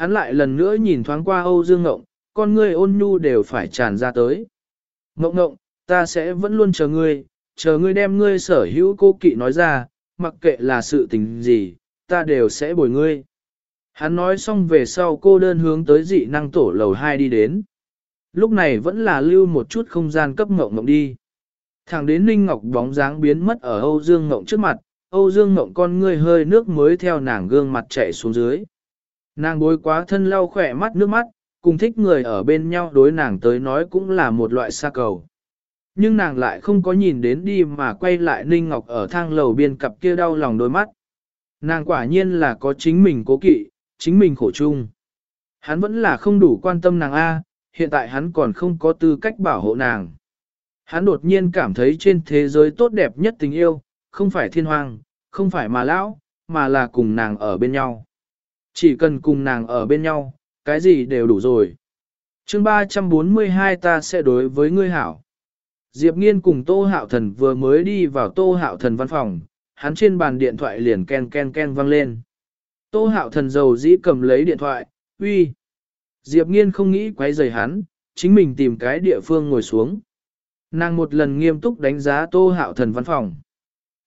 Hắn lại lần nữa nhìn thoáng qua Âu Dương Ngộng, con ngươi ôn nhu đều phải tràn ra tới. Ngộng ngộng, ta sẽ vẫn luôn chờ ngươi, chờ ngươi đem ngươi sở hữu cô kỵ nói ra, mặc kệ là sự tình gì, ta đều sẽ bồi ngươi. Hắn nói xong về sau cô đơn hướng tới dị năng tổ lầu 2 đi đến. Lúc này vẫn là lưu một chút không gian cấp ngộng ngộng đi. Thẳng đến Ninh Ngọc bóng dáng biến mất ở Âu Dương Ngộng trước mặt, Âu Dương Ngộng con ngươi hơi nước mới theo nàng gương mặt chạy xuống dưới. Nàng bối quá thân lau khỏe mắt nước mắt, cùng thích người ở bên nhau đối nàng tới nói cũng là một loại xa cầu. Nhưng nàng lại không có nhìn đến đi mà quay lại Ninh Ngọc ở thang lầu biên cặp kia đau lòng đôi mắt. Nàng quả nhiên là có chính mình cố kỵ, chính mình khổ chung. Hắn vẫn là không đủ quan tâm nàng A, hiện tại hắn còn không có tư cách bảo hộ nàng. Hắn đột nhiên cảm thấy trên thế giới tốt đẹp nhất tình yêu, không phải thiên hoàng, không phải mà lão, mà là cùng nàng ở bên nhau. Chỉ cần cùng nàng ở bên nhau, cái gì đều đủ rồi. chương 342 ta sẽ đối với ngươi hảo. Diệp Nghiên cùng Tô Hạo Thần vừa mới đi vào Tô Hạo Thần văn phòng, hắn trên bàn điện thoại liền ken ken ken vang lên. Tô Hạo Thần dầu dĩ cầm lấy điện thoại, uy. Diệp Nghiên không nghĩ quấy rầy hắn, chính mình tìm cái địa phương ngồi xuống. Nàng một lần nghiêm túc đánh giá Tô Hạo Thần văn phòng.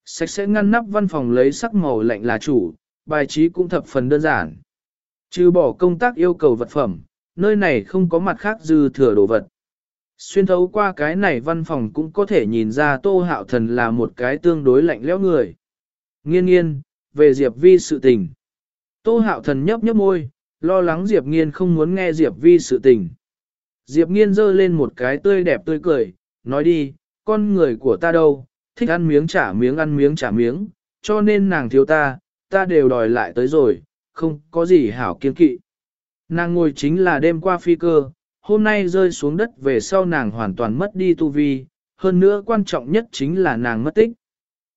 Sạch sẽ ngăn nắp văn phòng lấy sắc màu lạnh là chủ, bài trí cũng thập phần đơn giản. Trừ bỏ công tác yêu cầu vật phẩm, nơi này không có mặt khác dư thừa đồ vật. Xuyên thấu qua cái này văn phòng cũng có thể nhìn ra Tô Hạo Thần là một cái tương đối lạnh lẽo người. Nghiên nghiên, về Diệp Vi sự tình. Tô Hạo Thần nhấp nhấp môi, lo lắng Diệp Nghiên không muốn nghe Diệp Vi sự tình. Diệp Nghiên giơ lên một cái tươi đẹp tươi cười, nói đi, con người của ta đâu, thích ăn miếng trả miếng ăn miếng trả miếng, cho nên nàng thiếu ta, ta đều đòi lại tới rồi, không có gì hảo kiên kỵ. Nàng ngồi chính là đêm qua phi cơ, hôm nay rơi xuống đất về sau nàng hoàn toàn mất đi tu vi, hơn nữa quan trọng nhất chính là nàng mất tích.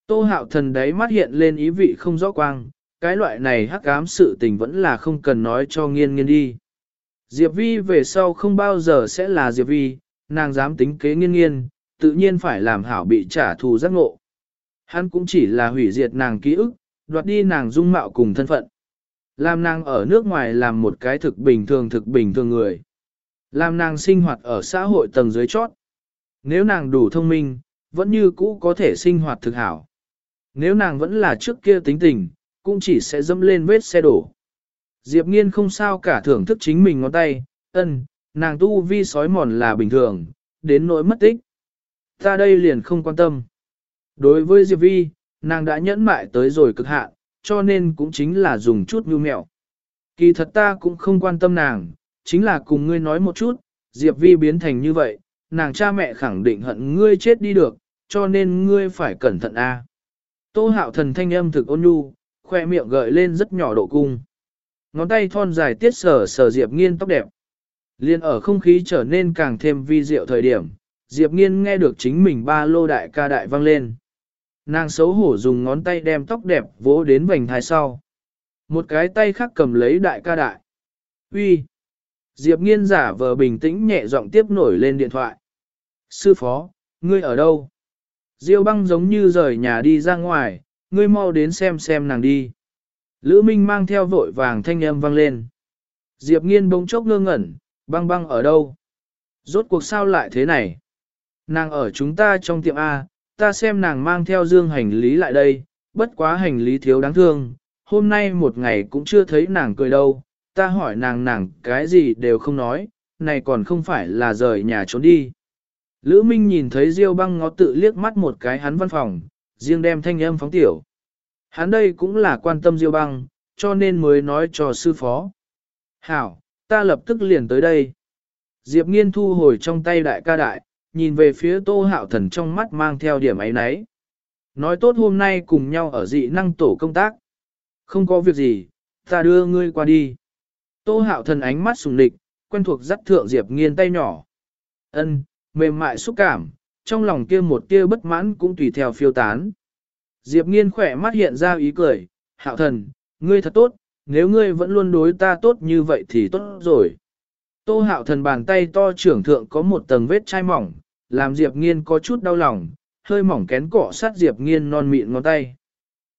Tô hạo thần đấy mắt hiện lên ý vị không rõ quang, cái loại này hắc ám sự tình vẫn là không cần nói cho nghiên nghiên đi. Diệp Vi về sau không bao giờ sẽ là Diệp Vi, nàng dám tính kế nghiên nghiên, tự nhiên phải làm hảo bị trả thù giác ngộ. Hắn cũng chỉ là hủy diệt nàng ký ức, đoạt đi nàng dung mạo cùng thân phận. Làm nàng ở nước ngoài làm một cái thực bình thường thực bình thường người. Làm nàng sinh hoạt ở xã hội tầng dưới chót. Nếu nàng đủ thông minh, vẫn như cũ có thể sinh hoạt thực hảo. Nếu nàng vẫn là trước kia tính tình, cũng chỉ sẽ dâm lên vết xe đổ. Diệp nghiên không sao cả thưởng thức chính mình ngón tay, ân, nàng tu vi sói mòn là bình thường, đến nỗi mất tích. Ta đây liền không quan tâm. Đối với Diệp Vi, nàng đã nhẫn mại tới rồi cực hạn, cho nên cũng chính là dùng chút nhu mẹo. Kỳ thật ta cũng không quan tâm nàng, chính là cùng ngươi nói một chút, Diệp Vi biến thành như vậy, nàng cha mẹ khẳng định hận ngươi chết đi được, cho nên ngươi phải cẩn thận a. Tô hạo thần thanh âm thực ôn nhu, khoe miệng gợi lên rất nhỏ độ cung. Ngón tay thon dài tiết sở sở Diệp nghiên tóc đẹp. Liên ở không khí trở nên càng thêm vi diệu thời điểm, Diệp nghiên nghe được chính mình ba lô đại ca đại vang lên. Nàng xấu hổ dùng ngón tay đem tóc đẹp vỗ đến vành thai sau. Một cái tay khác cầm lấy đại ca đại. Uy. Diệp nghiên giả vờ bình tĩnh nhẹ giọng tiếp nổi lên điện thoại. Sư phó, ngươi ở đâu? Diêu băng giống như rời nhà đi ra ngoài, ngươi mau đến xem xem nàng đi. Lữ Minh mang theo vội vàng thanh âm vang lên. Diệp nghiên bỗng chốc ngơ ngẩn, băng băng ở đâu? Rốt cuộc sao lại thế này? Nàng ở chúng ta trong tiệm A, ta xem nàng mang theo dương hành lý lại đây, bất quá hành lý thiếu đáng thương, hôm nay một ngày cũng chưa thấy nàng cười đâu, ta hỏi nàng nàng cái gì đều không nói, này còn không phải là rời nhà trốn đi. Lữ Minh nhìn thấy Diêu băng ngó tự liếc mắt một cái hắn văn phòng, riêng đem thanh âm phóng tiểu. Hắn đây cũng là quan tâm Diêu băng, cho nên mới nói cho sư phó. Hảo, ta lập tức liền tới đây. Diệp nghiên thu hồi trong tay đại ca đại, nhìn về phía tô hạo thần trong mắt mang theo điểm ấy nấy. Nói tốt hôm nay cùng nhau ở dị năng tổ công tác. Không có việc gì, ta đưa ngươi qua đi. Tô hạo thần ánh mắt sùng địch, quen thuộc dắt thượng Diệp nghiên tay nhỏ. ân mềm mại xúc cảm, trong lòng kia một tia bất mãn cũng tùy theo phiêu tán. Diệp nghiên khỏe mắt hiện ra ý cười, hạo thần, ngươi thật tốt, nếu ngươi vẫn luôn đối ta tốt như vậy thì tốt rồi. Tô hạo thần bàn tay to trưởng thượng có một tầng vết chai mỏng, làm Diệp Nghiên có chút đau lòng, hơi mỏng kén cọ sát Diệp Nghiên non mịn ngón tay.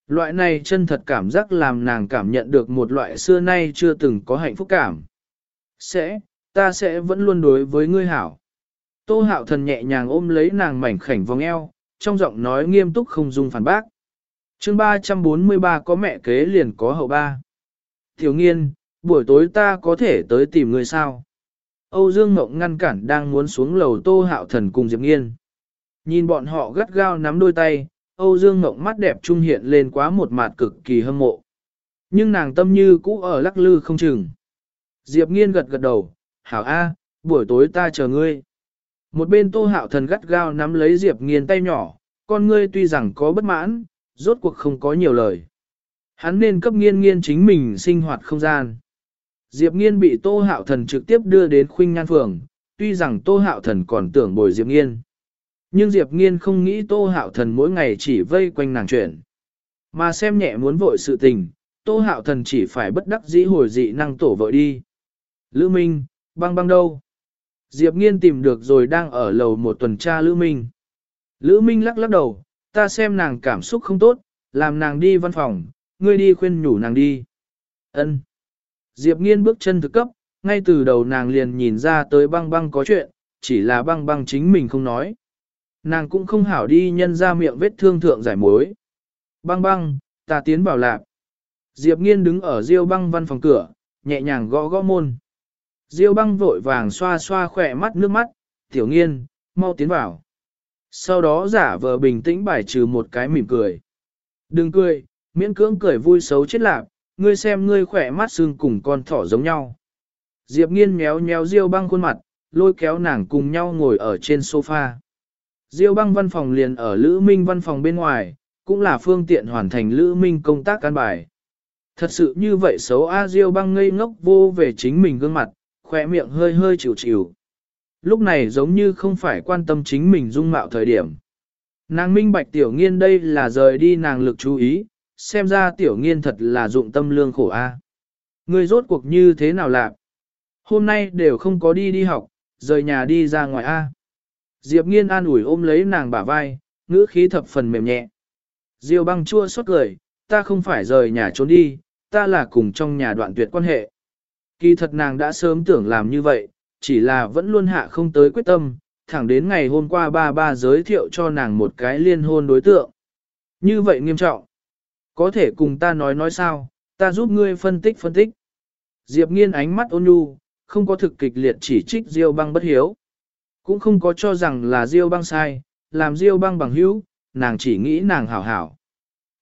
Loại này chân thật cảm giác làm nàng cảm nhận được một loại xưa nay chưa từng có hạnh phúc cảm. Sẽ, ta sẽ vẫn luôn đối với ngươi hảo. Tô hạo thần nhẹ nhàng ôm lấy nàng mảnh khảnh vòng eo, trong giọng nói nghiêm túc không dung phản bác. chương 343 có mẹ kế liền có hậu ba. Thiếu nghiên, buổi tối ta có thể tới tìm ngươi sao? Âu Dương Ngộng ngăn cản đang muốn xuống lầu Tô Hạo Thần cùng Diệp Nghiên. Nhìn bọn họ gắt gao nắm đôi tay, Âu Dương Ngộng mắt đẹp trung hiện lên quá một mặt cực kỳ hâm mộ. Nhưng nàng tâm như cũ ở lắc lư không chừng. Diệp Nghiên gật gật đầu, hảo A, buổi tối ta chờ ngươi. Một bên Tô Hạo Thần gắt gao nắm lấy Diệp Nghiên tay nhỏ, con ngươi tuy rằng có bất mãn, rốt cuộc không có nhiều lời. Hắn nên cấp nghiên nghiên chính mình sinh hoạt không gian. Diệp Nghiên bị Tô Hạo Thần trực tiếp đưa đến khuynh nhan phường, tuy rằng Tô Hạo Thần còn tưởng bồi Diệp Nghiên. Nhưng Diệp Nghiên không nghĩ Tô Hạo Thần mỗi ngày chỉ vây quanh nàng chuyện. Mà xem nhẹ muốn vội sự tình, Tô Hạo Thần chỉ phải bất đắc dĩ hồi dị năng tổ vội đi. Lữ Minh, băng băng đâu? Diệp Nghiên tìm được rồi đang ở lầu một tuần tra Lữ Minh. Lữ Minh lắc lắc đầu, ta xem nàng cảm xúc không tốt, làm nàng đi văn phòng, ngươi đi khuyên nhủ nàng đi. Ân. Diệp nghiên bước chân thực cấp, ngay từ đầu nàng liền nhìn ra tới băng băng có chuyện, chỉ là băng băng chính mình không nói. Nàng cũng không hảo đi nhân ra miệng vết thương thượng giải mối. Băng băng, ta tiến bảo lạc. Diệp nghiên đứng ở diêu băng văn phòng cửa, nhẹ nhàng gõ gõ môn. Diêu băng vội vàng xoa xoa khỏe mắt nước mắt, tiểu nghiên, mau tiến vào. Sau đó giả vờ bình tĩnh bài trừ một cái mỉm cười. Đừng cười, miễn cưỡng cười vui xấu chết lạc, ngươi xem ngươi khỏe mắt xương cùng con thỏ giống nhau. Diệp nghiên méo méo Diêu băng khuôn mặt, lôi kéo nàng cùng nhau ngồi ở trên sofa. Diêu băng văn phòng liền ở Lữ Minh văn phòng bên ngoài, cũng là phương tiện hoàn thành Lữ Minh công tác căn bài. Thật sự như vậy xấu A Diêu băng ngây ngốc vô về chính mình gương mặt, khỏe miệng hơi hơi chịu chịu. Lúc này giống như không phải quan tâm chính mình dung mạo thời điểm. Nàng minh bạch tiểu nghiên đây là rời đi nàng lực chú ý, xem ra tiểu nghiên thật là dụng tâm lương khổ a. À. Ngươi rốt cuộc như thế nào lạc? Hôm nay đều không có đi đi học, rời nhà đi ra ngoài a. Diệp nghiên an ủi ôm lấy nàng bả vai, ngữ khí thập phần mềm nhẹ. Diêu băng chua xót cười, ta không phải rời nhà trốn đi, ta là cùng trong nhà đoạn tuyệt quan hệ. Kỳ thật nàng đã sớm tưởng làm như vậy, chỉ là vẫn luôn hạ không tới quyết tâm, thẳng đến ngày hôm qua ba ba giới thiệu cho nàng một cái liên hôn đối tượng. Như vậy nghiêm trọng. Có thể cùng ta nói nói sao, ta giúp ngươi phân tích phân tích. Diệp nghiên ánh mắt ôn nhu, không có thực kịch liệt chỉ trích Diêu băng bất hiếu. Cũng không có cho rằng là Diêu băng sai, làm Diêu băng bằng hữu, nàng chỉ nghĩ nàng hảo hảo.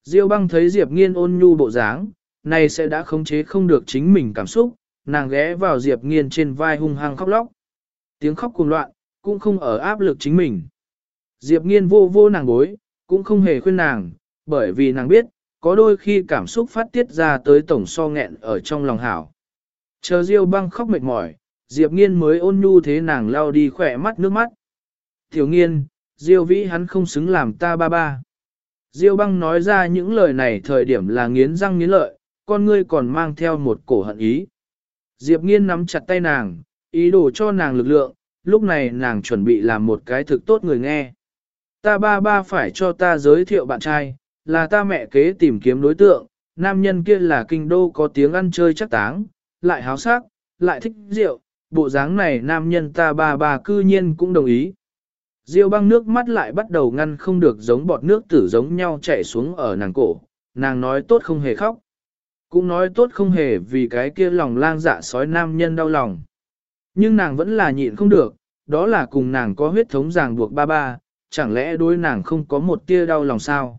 Diêu băng thấy Diệp nghiên ôn nhu bộ dáng, này sẽ đã khống chế không được chính mình cảm xúc, nàng ghé vào Diệp nghiên trên vai hung hăng khóc lóc. Tiếng khóc cuồng loạn, cũng không ở áp lực chính mình. Diệp nghiên vô vô nàng bối, cũng không hề khuyên nàng, bởi vì nàng biết, có đôi khi cảm xúc phát tiết ra tới tổng so nghẹn ở trong lòng hảo. Chờ Diêu băng khóc mệt mỏi, Diệp nghiên mới ôn nhu thế nàng lao đi khỏe mắt nước mắt. Tiểu nghiên, Diêu vĩ hắn không xứng làm ta ba ba. Diêu băng nói ra những lời này thời điểm là nghiến răng nghiến lợi, con ngươi còn mang theo một cổ hận ý. Diệp nghiên nắm chặt tay nàng, ý đồ cho nàng lực lượng, lúc này nàng chuẩn bị làm một cái thực tốt người nghe. Ta ba ba phải cho ta giới thiệu bạn trai, là ta mẹ kế tìm kiếm đối tượng, nam nhân kia là kinh đô có tiếng ăn chơi chắc táng, lại háo sắc, lại thích rượu, bộ dáng này nam nhân ta ba bà cư nhiên cũng đồng ý. Diêu băng nước mắt lại bắt đầu ngăn không được giống bọt nước tử giống nhau chảy xuống ở nàng cổ, nàng nói tốt không hề khóc. Cũng nói tốt không hề vì cái kia lòng lang dạ sói nam nhân đau lòng. Nhưng nàng vẫn là nhịn không được, đó là cùng nàng có huyết thống ràng buộc ba ba, chẳng lẽ đối nàng không có một tia đau lòng sao?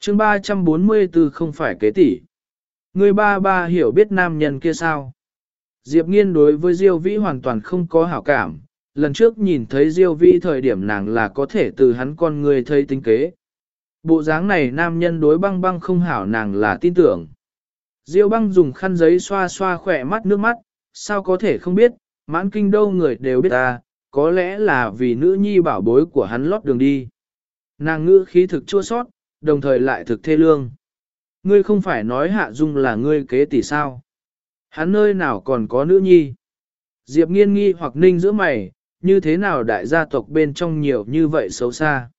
Chương 344 không phải kế tỷ. Người ba ba hiểu biết nam nhân kia sao? Diệp nghiên đối với Diêu Vĩ hoàn toàn không có hảo cảm, lần trước nhìn thấy Diêu Vĩ thời điểm nàng là có thể từ hắn con người thấy tính kế. Bộ dáng này nam nhân đối băng băng không hảo nàng là tin tưởng. Diêu băng dùng khăn giấy xoa xoa khỏe mắt nước mắt, sao có thể không biết, mãn kinh đâu người đều biết ta, có lẽ là vì nữ nhi bảo bối của hắn lót đường đi. Nàng ngữ khí thực chua sót, đồng thời lại thực thê lương. Ngươi không phải nói hạ dung là ngươi kế tỷ sao. Hắn nơi nào còn có nữ nhi. Diệp nghiên nghi hoặc ninh giữa mày, như thế nào đại gia tộc bên trong nhiều như vậy xấu xa.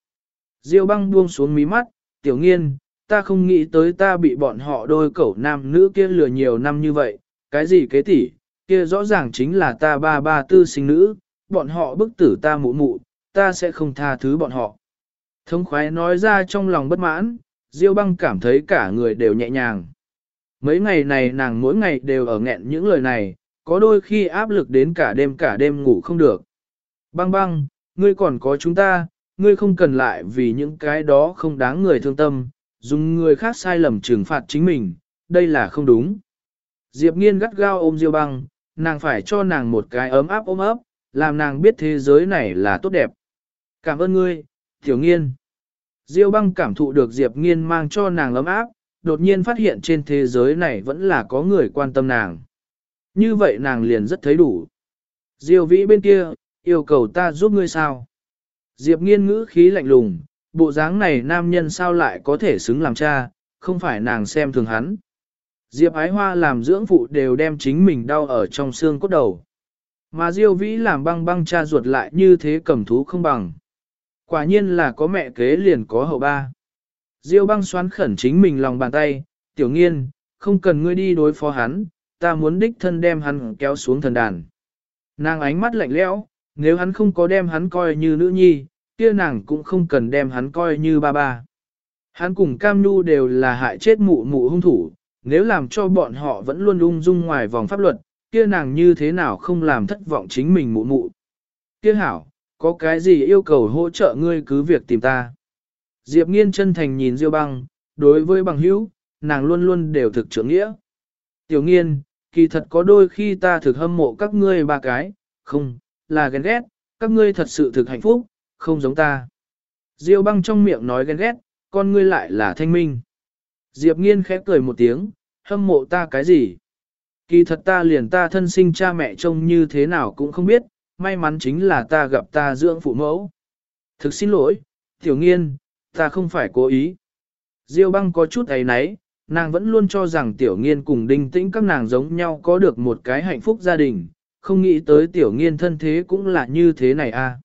Diêu băng buông xuống mí mắt, tiểu nghiên, ta không nghĩ tới ta bị bọn họ đôi cẩu nam nữ kia lừa nhiều năm như vậy, cái gì kế tỷ, kia rõ ràng chính là ta ba ba tư sinh nữ, bọn họ bức tử ta mụ mụ, ta sẽ không tha thứ bọn họ. Thông khoái nói ra trong lòng bất mãn, Diêu băng cảm thấy cả người đều nhẹ nhàng. Mấy ngày này nàng mỗi ngày đều ở nghẹn những lời này, có đôi khi áp lực đến cả đêm cả đêm ngủ không được. Băng băng, ngươi còn có chúng ta, ngươi không cần lại vì những cái đó không đáng người thương tâm, dùng người khác sai lầm trừng phạt chính mình, đây là không đúng. Diệp nghiên gắt gao ôm Diêu băng, nàng phải cho nàng một cái ấm áp ôm ấp, làm nàng biết thế giới này là tốt đẹp. Cảm ơn ngươi, tiểu nghiên. Diêu băng cảm thụ được Diệp nghiên mang cho nàng ấm áp, đột nhiên phát hiện trên thế giới này vẫn là có người quan tâm nàng. Như vậy nàng liền rất thấy đủ. Diêu vĩ bên kia, yêu cầu ta giúp ngươi sao? Diệp nghiên ngữ khí lạnh lùng, bộ dáng này nam nhân sao lại có thể xứng làm cha, không phải nàng xem thường hắn. Diệp ái hoa làm dưỡng phụ đều đem chính mình đau ở trong xương cốt đầu. Mà Diêu vĩ làm băng băng cha ruột lại như thế cầm thú không bằng. Quả nhiên là có mẹ kế liền có hậu ba. Diêu băng xoắn khẩn chính mình lòng bàn tay, tiểu nghiên, không cần ngươi đi đối phó hắn, ta muốn đích thân đem hắn kéo xuống thần đàn. Nàng ánh mắt lạnh lẽo, nếu hắn không có đem hắn coi như nữ nhi, kia nàng cũng không cần đem hắn coi như ba ba. Hắn cùng Cam Nhu đều là hại chết mụ mụ hung thủ, nếu làm cho bọn họ vẫn luôn ung dung ngoài vòng pháp luật, kia nàng như thế nào không làm thất vọng chính mình mụ mụ. Kia hảo, có cái gì yêu cầu hỗ trợ ngươi cứ việc tìm ta. Diệp nghiên chân thành nhìn Diêu băng, đối với bằng hữu, nàng luôn luôn đều thực trưởng nghĩa. Tiểu nghiên, kỳ thật có đôi khi ta thực hâm mộ các ngươi ba cái, không, là ghen ghét, các ngươi thật sự thực hạnh phúc, không giống ta. Diêu băng trong miệng nói ghen ghét, con ngươi lại là thanh minh. Diệp nghiên khẽ cười một tiếng, hâm mộ ta cái gì? Kỳ thật ta liền ta thân sinh cha mẹ trông như thế nào cũng không biết, may mắn chính là ta gặp ta dưỡng phụ mẫu. Thực xin lỗi, tiểu nghiên, ta không phải cố ý. Diêu băng có chút ấy nấy, nàng vẫn luôn cho rằng tiểu nghiên cùng đinh tĩnh các nàng giống nhau có được một cái hạnh phúc gia đình, không nghĩ tới tiểu nghiên thân thế cũng là như thế này a. À.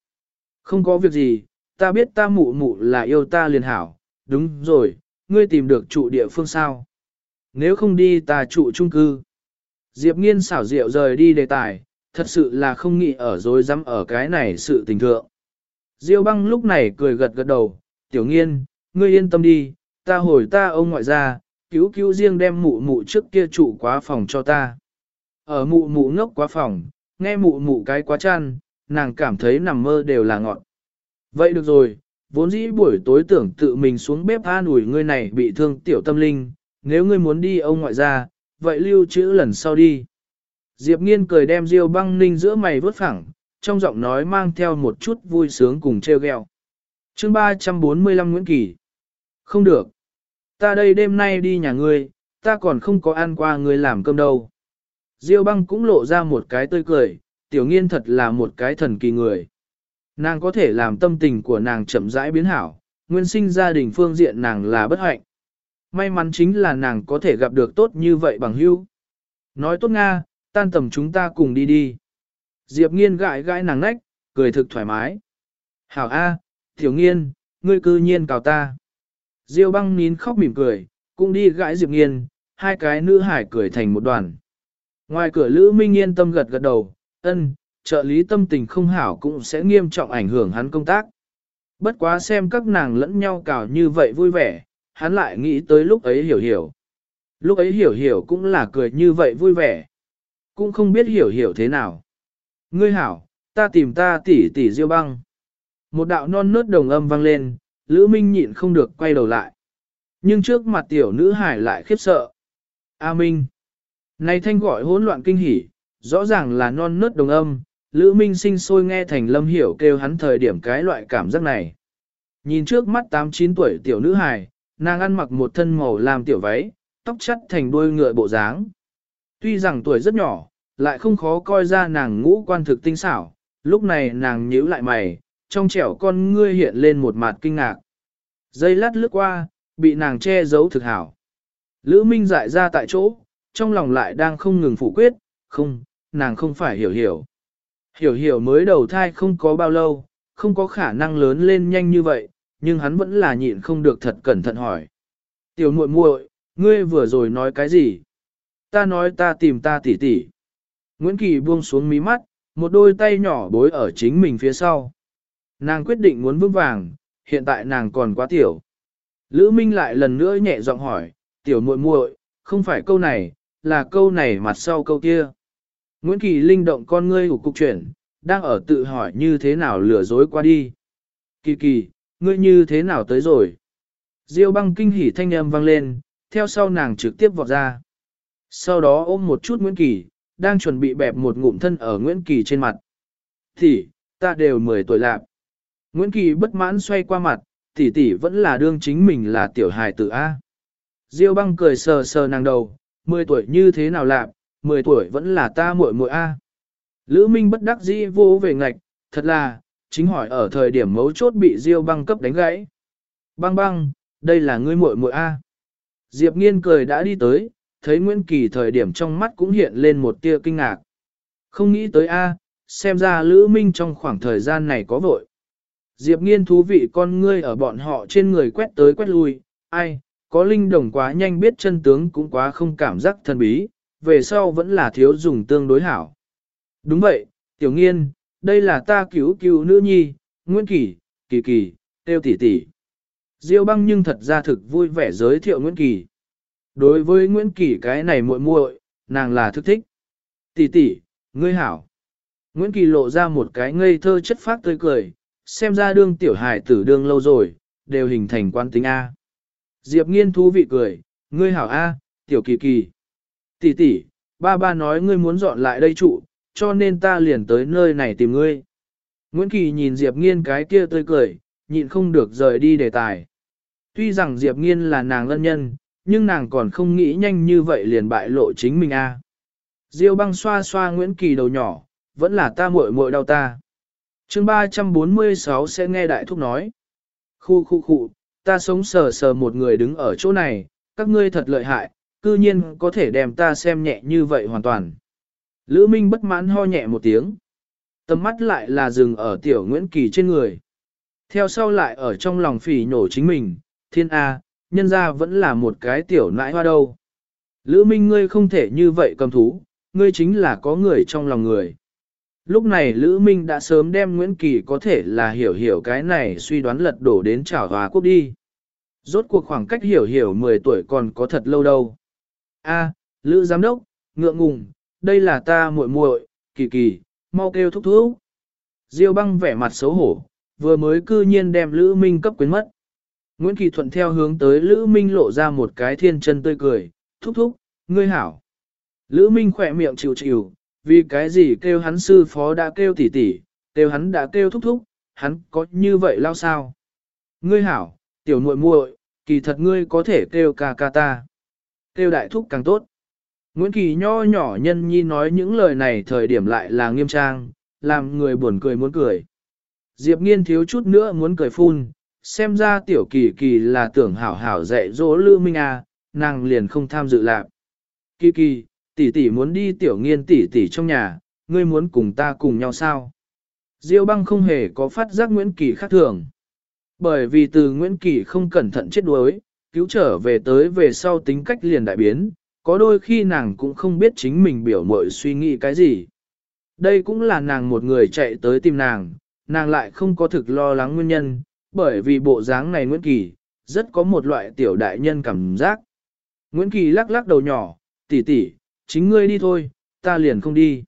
Không có việc gì, ta biết ta mụ mụ là yêu ta liền hảo, đúng rồi, ngươi tìm được trụ địa phương sao. Nếu không đi ta trụ trung cư. Diệp nghiên xảo diệu rời đi đề tài, thật sự là không nghĩ ở dối dám ở cái này sự tình thượng. Diêu băng lúc này cười gật gật đầu, tiểu nghiên, ngươi yên tâm đi, ta hồi ta ông ngoại ra, cứu cứu riêng đem mụ mụ trước kia trụ quá phòng cho ta. Ở mụ mụ ngốc quá phòng, nghe mụ mụ cái quá chăn, nàng cảm thấy nằm mơ đều là ngọn. Vậy được rồi, vốn dĩ buổi tối tưởng tự mình xuống bếp an ủi ngươi này bị thương tiểu tâm linh, nếu ngươi muốn đi ông ngoại ra, vậy lưu trữ lần sau đi. Diệp nghiên cười đem Diêu băng ninh giữa mày vớt phẳng, trong giọng nói mang theo một chút vui sướng cùng treo gheo. Chương 345 Nguyễn Kỳ Không được. Ta đây đêm nay đi nhà ngươi, ta còn không có ăn qua ngươi làm cơm đâu. Diêu băng cũng lộ ra một cái tươi cười, tiểu nghiên thật là một cái thần kỳ người. Nàng có thể làm tâm tình của nàng chậm rãi biến hảo, nguyên sinh gia đình phương diện nàng là bất hạnh. May mắn chính là nàng có thể gặp được tốt như vậy bằng hữu. Nói tốt Nga, tan tầm chúng ta cùng đi đi. Diệp nghiên gãi gãi nàng nách, cười thực thoải mái. Hảo A, tiểu nghiên, ngươi cư nhiên cào ta. Diêu băng nín khóc mỉm cười, cũng đi gãi Diệp nghiên, hai cái nữ hải cười thành một đoàn. Ngoài cửa Lữ Minh yên tâm gật gật đầu, ân, trợ lý tâm tình không hảo cũng sẽ nghiêm trọng ảnh hưởng hắn công tác. Bất quá xem các nàng lẫn nhau cào như vậy vui vẻ, hắn lại nghĩ tới lúc ấy hiểu hiểu. Lúc ấy hiểu hiểu cũng là cười như vậy vui vẻ. Cũng không biết hiểu hiểu thế nào. Ngươi hảo, ta tìm ta tỉ tỉ diêu băng. Một đạo non nớt đồng âm vang lên, Lữ Minh nhịn không được quay đầu lại. Nhưng trước mặt tiểu nữ hải lại khiếp sợ. A Minh. Này thanh gọi hỗn loạn kinh hỉ, rõ ràng là non nớt đồng âm, Lữ Minh sinh sôi nghe thành lâm hiểu kêu hắn thời điểm cái loại cảm giác này. Nhìn trước mắt 8-9 tuổi tiểu nữ hài, nàng ăn mặc một thân màu làm tiểu váy, tóc chắt thành đuôi ngựa bộ dáng. Tuy rằng tuổi rất nhỏ, lại không khó coi ra nàng ngũ quan thực tinh xảo, lúc này nàng nhíu lại mày, trong trẻo con ngươi hiện lên một mặt kinh ngạc. Dây lát lướt qua, bị nàng che giấu thực hảo. Lữ Minh dại ra tại chỗ, trong lòng lại đang không ngừng phủ quyết, không, nàng không phải hiểu hiểu. Hiểu hiểu mới đầu thai không có bao lâu, không có khả năng lớn lên nhanh như vậy, nhưng hắn vẫn là nhịn không được thật cẩn thận hỏi. Tiểu muội muội, ngươi vừa rồi nói cái gì? Ta nói ta tìm ta tỉ tỉ. Nguyễn Kỳ buông xuống mí mắt, một đôi tay nhỏ bối ở chính mình phía sau. Nàng quyết định muốn vững vàng, hiện tại nàng còn quá tiểu. Lữ Minh lại lần nữa nhẹ giọng hỏi, tiểu muội muội, không phải câu này, là câu này mặt sau câu kia. Nguyễn Kỳ linh động con ngươi của cục chuyển, đang ở tự hỏi như thế nào lừa dối qua đi. Kỳ kỳ, ngươi như thế nào tới rồi? Diêu băng kinh hỉ thanh âm vang lên, theo sau nàng trực tiếp vọt ra. Sau đó ôm một chút Nguyễn Kỳ, đang chuẩn bị bẹp một ngụm thân ở Nguyễn Kỳ trên mặt. Thì, ta đều 10 tuổi lạc. Nguyễn Kỳ bất mãn xoay qua mặt, tỷ tỷ vẫn là đương chính mình là tiểu hài tử A. Diêu băng cười sờ sờ nàng đầu, 10 tuổi như thế nào lạc, 10 tuổi vẫn là ta muội muội A. Lữ Minh bất đắc dĩ vô về ngạch, thật là, chính hỏi ở thời điểm mấu chốt bị Diêu băng cấp đánh gãy. Băng băng, đây là ngươi muội muội A. Diệp nghiên cười đã đi tới, thấy Nguyễn Kỳ thời điểm trong mắt cũng hiện lên một tia kinh ngạc. Không nghĩ tới A, xem ra Lữ Minh trong khoảng thời gian này có vội. Diệp nghiên thú vị con ngươi ở bọn họ trên người quét tới quét lui, ai, có linh đồng quá nhanh biết chân tướng cũng quá không cảm giác thần bí, về sau vẫn là thiếu dùng tương đối hảo. Đúng vậy, tiểu nghiên, đây là ta cứu cứu nữ nhi, Nguyễn Kỳ, Kỳ Kỳ, Tiêu tỷ tỷ. Diêu băng nhưng thật ra thực vui vẻ giới thiệu Nguyễn Kỳ. Đối với Nguyễn Kỳ cái này muội muội, nàng là thức thích. Tỷ tỷ, ngươi hảo. Nguyễn Kỳ lộ ra một cái ngây thơ chất phác tươi cười, xem ra đương tiểu hải tử đương lâu rồi, đều hình thành quan tính A. Diệp nghiên thú vị cười, ngươi hảo A, tiểu kỳ kỳ. Tỷ tỷ, ba ba nói ngươi muốn dọn lại đây trụ, cho nên ta liền tới nơi này tìm ngươi. Nguyễn Kỳ nhìn Diệp nghiên cái kia tươi cười, nhịn không được rời đi đề tài. Tuy rằng Diệp nghiên là nàng lân nhân, nhưng nàng còn không nghĩ nhanh như vậy liền bại lộ chính mình a. Diêu băng xoa xoa Nguyễn Kỳ đầu nhỏ, vẫn là ta muội muội đau ta. chương 346 sẽ nghe đại thúc nói. Khu khu khu, ta sống sờ sờ một người đứng ở chỗ này, các ngươi thật lợi hại, cư nhiên có thể đem ta xem nhẹ như vậy hoàn toàn. Lữ Minh bất mãn ho nhẹ một tiếng. Tầm mắt lại là dừng ở tiểu Nguyễn Kỳ trên người. Theo sau lại ở trong lòng phỉ nổ chính mình, thiên A, nhân ra vẫn là một cái tiểu nãi hoa đâu. Lữ Minh ngươi không thể như vậy cầm thú, ngươi chính là có người trong lòng người. Lúc này Lữ Minh đã sớm đem Nguyễn Kỳ có thể là hiểu hiểu cái này suy đoán lật đổ đến trảo hòa quốc đi. Rốt cuộc khoảng cách hiểu hiểu 10 tuổi còn có thật lâu đâu. A, Lữ Giám Đốc, ngượng ngùng, đây là ta muội muội, kỳ kỳ, mau kêu thúc thúc. Diêu băng vẻ mặt xấu hổ, vừa mới cư nhiên đem Lữ Minh cấp quyến mất. Nguyễn Kỳ Thuận theo hướng tới Lữ Minh lộ ra một cái thiên chân tươi cười, thúc thúc, ngươi hảo. Lữ Minh khỏe miệng chịu chịu, vì cái gì kêu hắn sư phó đã kêu tỷ tỷ, kêu hắn đã kêu thúc thúc, hắn có như vậy lao sao? Ngươi hảo, tiểu muội muội, kỳ thật ngươi có thể kêu ca ca ta. Kêu đại thúc càng tốt. Nguyễn Kỳ nho nhỏ nhân nhi nói những lời này thời điểm lại là nghiêm trang, làm người buồn cười muốn cười. Diệp nghiên thiếu chút nữa muốn cười phun, xem ra tiểu kỳ kỳ là tưởng hảo hảo dạy dỗ Lữ Minh à, nàng liền không tham dự lạc. Kỳ kỳ, tỷ tỷ muốn đi tiểu nghiên tỷ tỷ trong nhà, ngươi muốn cùng ta cùng nhau sao? Diêu băng không hề có phát giác Nguyễn Kỳ khác thường. Bởi vì từ Nguyễn Kỳ không cẩn thận chết đuối, cứu trở về tới về sau tính cách liền đại biến, có đôi khi nàng cũng không biết chính mình biểu mội suy nghĩ cái gì. Đây cũng là nàng một người chạy tới tìm nàng, nàng lại không có thực lo lắng nguyên nhân, bởi vì bộ dáng này Nguyễn Kỳ, rất có một loại tiểu đại nhân cảm giác. Nguyễn Kỳ lắc lắc đầu nhỏ, tỷ tỷ, chính ngươi đi thôi, ta liền không đi.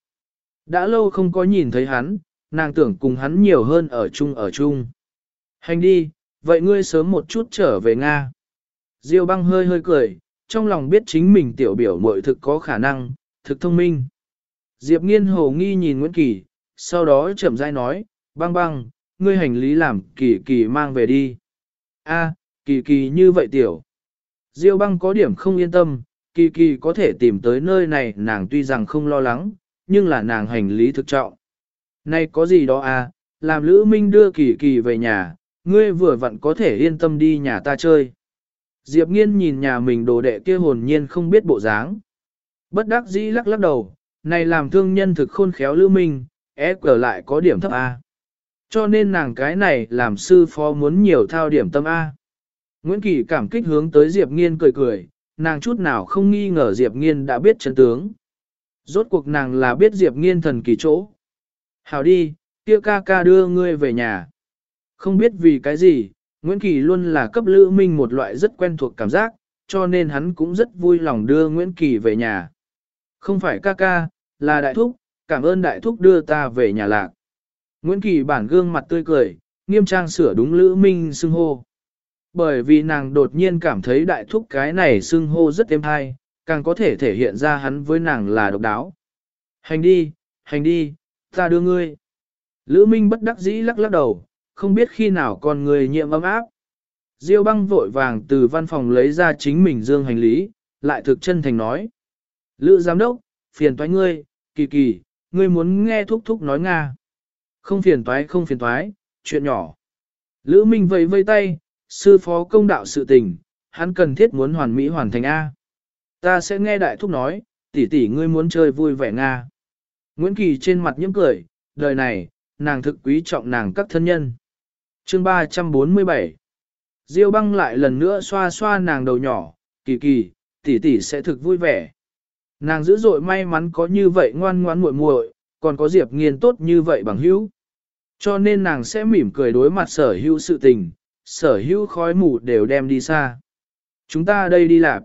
Đã lâu không có nhìn thấy hắn, nàng tưởng cùng hắn nhiều hơn ở chung ở chung. Hành đi, vậy ngươi sớm một chút trở về Nga. Diêu băng hơi hơi cười, trong lòng biết chính mình tiểu biểu mội thực có khả năng, thực thông minh. Diệp nghiên hồ nghi nhìn Nguyễn Kỳ, sau đó chậm rãi nói, băng băng, ngươi hành lý làm kỳ kỳ mang về đi. A, kỳ kỳ như vậy tiểu. Diêu băng có điểm không yên tâm, kỳ kỳ có thể tìm tới nơi này nàng tuy rằng không lo lắng, nhưng là nàng hành lý thực trọng. Này có gì đó à, làm Lữ Minh đưa kỳ kỳ về nhà, ngươi vừa vặn có thể yên tâm đi nhà ta chơi. Diệp nghiên nhìn nhà mình đồ đệ kia hồn nhiên không biết bộ dáng. Bất đắc dĩ lắc lắc đầu, này làm thương nhân thực khôn khéo Lữ Minh, ép cờ lại có điểm thấp A. Cho nên nàng cái này làm sư phó muốn nhiều thao điểm tâm A. Nguyễn Kỳ cảm kích hướng tới Diệp Nghiên cười cười, nàng chút nào không nghi ngờ Diệp Nghiên đã biết chân tướng. Rốt cuộc nàng là biết Diệp Nghiên thần kỳ chỗ. Hảo đi, kia ca ca đưa ngươi về nhà. Không biết vì cái gì, Nguyễn Kỳ luôn là cấp Lữ Minh một loại rất quen thuộc cảm giác, cho nên hắn cũng rất vui lòng đưa Nguyễn Kỳ về nhà. Không phải ca ca, là đại thúc, cảm ơn đại thúc đưa ta về nhà lạc. Nguyễn Kỳ bản gương mặt tươi cười, nghiêm trang sửa đúng Lữ Minh xưng hô. Bởi vì nàng đột nhiên cảm thấy đại thúc cái này xưng hô rất êm hay, càng có thể thể hiện ra hắn với nàng là độc đáo. Hành đi, hành đi, ta đưa ngươi. Lữ Minh bất đắc dĩ lắc lắc đầu, không biết khi nào con người nhiệm ấm áp. Diêu băng vội vàng từ văn phòng lấy ra chính mình dương hành lý, lại thực chân thành nói. Lữ giám đốc, phiền toái ngươi, kỳ kỳ, ngươi muốn nghe thúc thúc nói Nga. Không phiền toái không phiền toái, chuyện nhỏ. Lữ Minh vẫy vây tay, sư phó công đạo sự tình, hắn cần thiết muốn hoàn mỹ hoàn thành A. Ta sẽ nghe đại thúc nói, tỷ tỷ ngươi muốn chơi vui vẻ Nga. Nguyễn Kỳ trên mặt nhiễm cười, đời này, nàng thực quý trọng nàng các thân nhân. Chương 347 Diêu băng lại lần nữa xoa xoa nàng đầu nhỏ, kỳ kỳ, tỷ tỷ sẽ thực vui vẻ. Nàng dữ dội may mắn có như vậy ngoan ngoãn muội muội, còn có Diệp Nghiên tốt như vậy bằng hữu. Cho nên nàng sẽ mỉm cười đối mặt sở hữu sự tình, sở hữu khói mù đều đem đi xa. Chúng ta đây đi làm.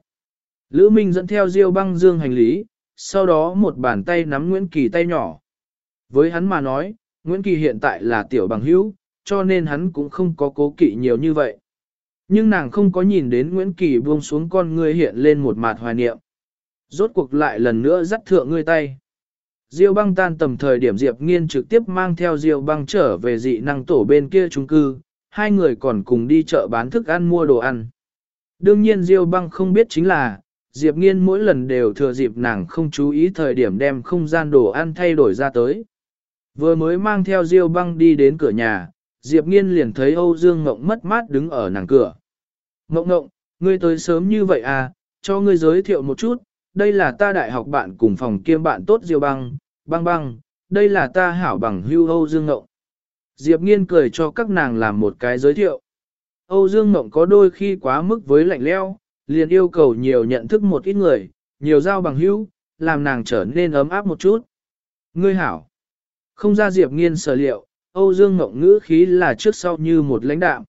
Lữ Minh dẫn theo Diêu băng dương hành lý, sau đó một bàn tay nắm Nguyễn Kỳ tay nhỏ. Với hắn mà nói, Nguyễn Kỳ hiện tại là tiểu bằng hữu, cho nên hắn cũng không có cố kỵ nhiều như vậy. Nhưng nàng không có nhìn đến Nguyễn Kỳ buông xuống con ngươi hiện lên một mặt hoài niệm. Rốt cuộc lại lần nữa dắt thượng ngươi tay. Diêu băng tan tầm thời điểm Diệp Nghiên trực tiếp mang theo Diêu băng trở về dị năng tổ bên kia trung cư, hai người còn cùng đi chợ bán thức ăn mua đồ ăn. Đương nhiên Diêu băng không biết chính là, Diệp Nghiên mỗi lần đều thừa dịp nàng không chú ý thời điểm đem không gian đồ ăn thay đổi ra tới. Vừa mới mang theo Diêu băng đi đến cửa nhà, Diệp Nghiên liền thấy Âu Dương Ngộng mất mát đứng ở nàng cửa. Ngộng Ngộng, ngươi tới sớm như vậy à, cho ngươi giới thiệu một chút, đây là ta đại học bạn cùng phòng kiêm bạn tốt Diêu băng, băng băng, đây là ta hảo bằng hưu Âu Dương Ngộng. Diệp Nghiên cười cho các nàng làm một cái giới thiệu. Âu Dương Ngộng có đôi khi quá mức với lạnh leo, liền yêu cầu nhiều nhận thức một ít người, nhiều giao bằng hữu, làm nàng trở nên ấm áp một chút. Ngươi hảo. Không ra Diệp Nghiên sở liệu, Âu Dương Ngộng ngữ khí là trước sau như một lãnh đạo.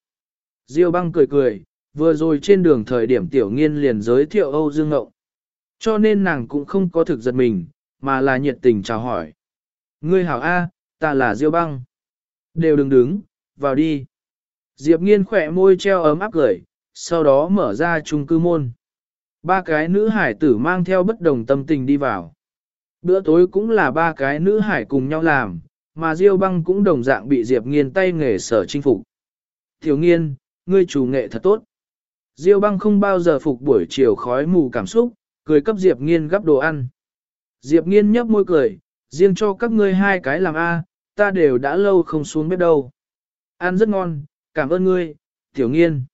Diêu băng cười cười, vừa rồi trên đường thời điểm tiểu nghiên liền giới thiệu Âu Dương Ngộng. Cho nên nàng cũng không có thực giật mình, mà là nhiệt tình chào hỏi. Ngươi hảo A, ta là Diêu băng. Đều đừng đứng, vào đi. Diệp nghiên khỏe môi treo ấm áp cười, sau đó mở ra chung cư môn. Ba cái nữ hải tử mang theo bất đồng tâm tình đi vào. Bữa tối cũng là ba cái nữ hải cùng nhau làm, mà Diêu băng cũng đồng dạng bị Diệp nghiên tay nghề sở chinh phục. Thiếu nghiên, ngươi chủ nghệ thật tốt. Diêu băng không bao giờ phục buổi chiều khói mù cảm xúc, cười cấp Diệp nghiên gắp đồ ăn. Diệp nghiên nhấp môi cười, riêng cho các ngươi hai cái làm A, ta đều đã lâu không xuống bếp đâu. Ăn rất ngon, cảm ơn ngươi, tiểu nghiên.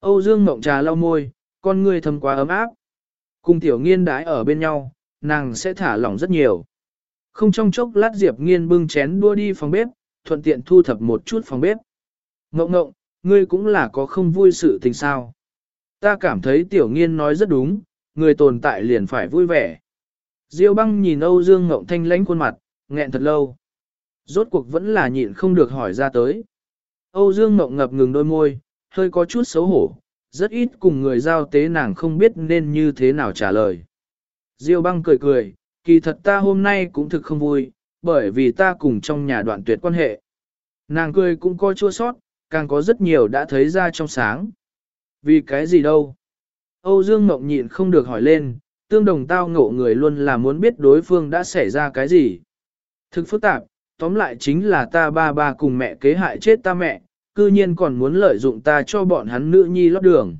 Âu Dương Mộng trà lau môi, con ngươi thầm quá ấm áp. Cùng tiểu nghiên đãi ở bên nhau, nàng sẽ thả lỏng rất nhiều. Không trong chốc lát Diệp nghiên bưng chén đua đi phòng bếp, thuận tiện thu thập một chút phòng bếp. Ngộng ngộng, ngươi cũng là có không vui sự tình sao. Ta cảm thấy tiểu nghiên nói rất đúng, người tồn tại liền phải vui vẻ. Diêu băng nhìn Âu Dương Ngộng thanh lãnh khuôn mặt, nghẹn thật lâu. Rốt cuộc vẫn là nhịn không được hỏi ra tới. Âu Dương Ngộng ngập ngừng đôi môi, hơi có chút xấu hổ, rất ít cùng người giao tế nàng không biết nên như thế nào trả lời. Diêu băng cười cười, kỳ thật ta hôm nay cũng thực không vui, bởi vì ta cùng trong nhà đoạn tuyệt quan hệ. Nàng cười cũng coi chua sót, càng có rất nhiều đã thấy ra trong sáng. Vì cái gì đâu? Âu Dương Ngọc nhịn không được hỏi lên, tương đồng tao ngộ người luôn là muốn biết đối phương đã xảy ra cái gì. Thực phức tạp, tóm lại chính là ta ba ba cùng mẹ kế hại chết ta mẹ, cư nhiên còn muốn lợi dụng ta cho bọn hắn nữ nhi lót đường.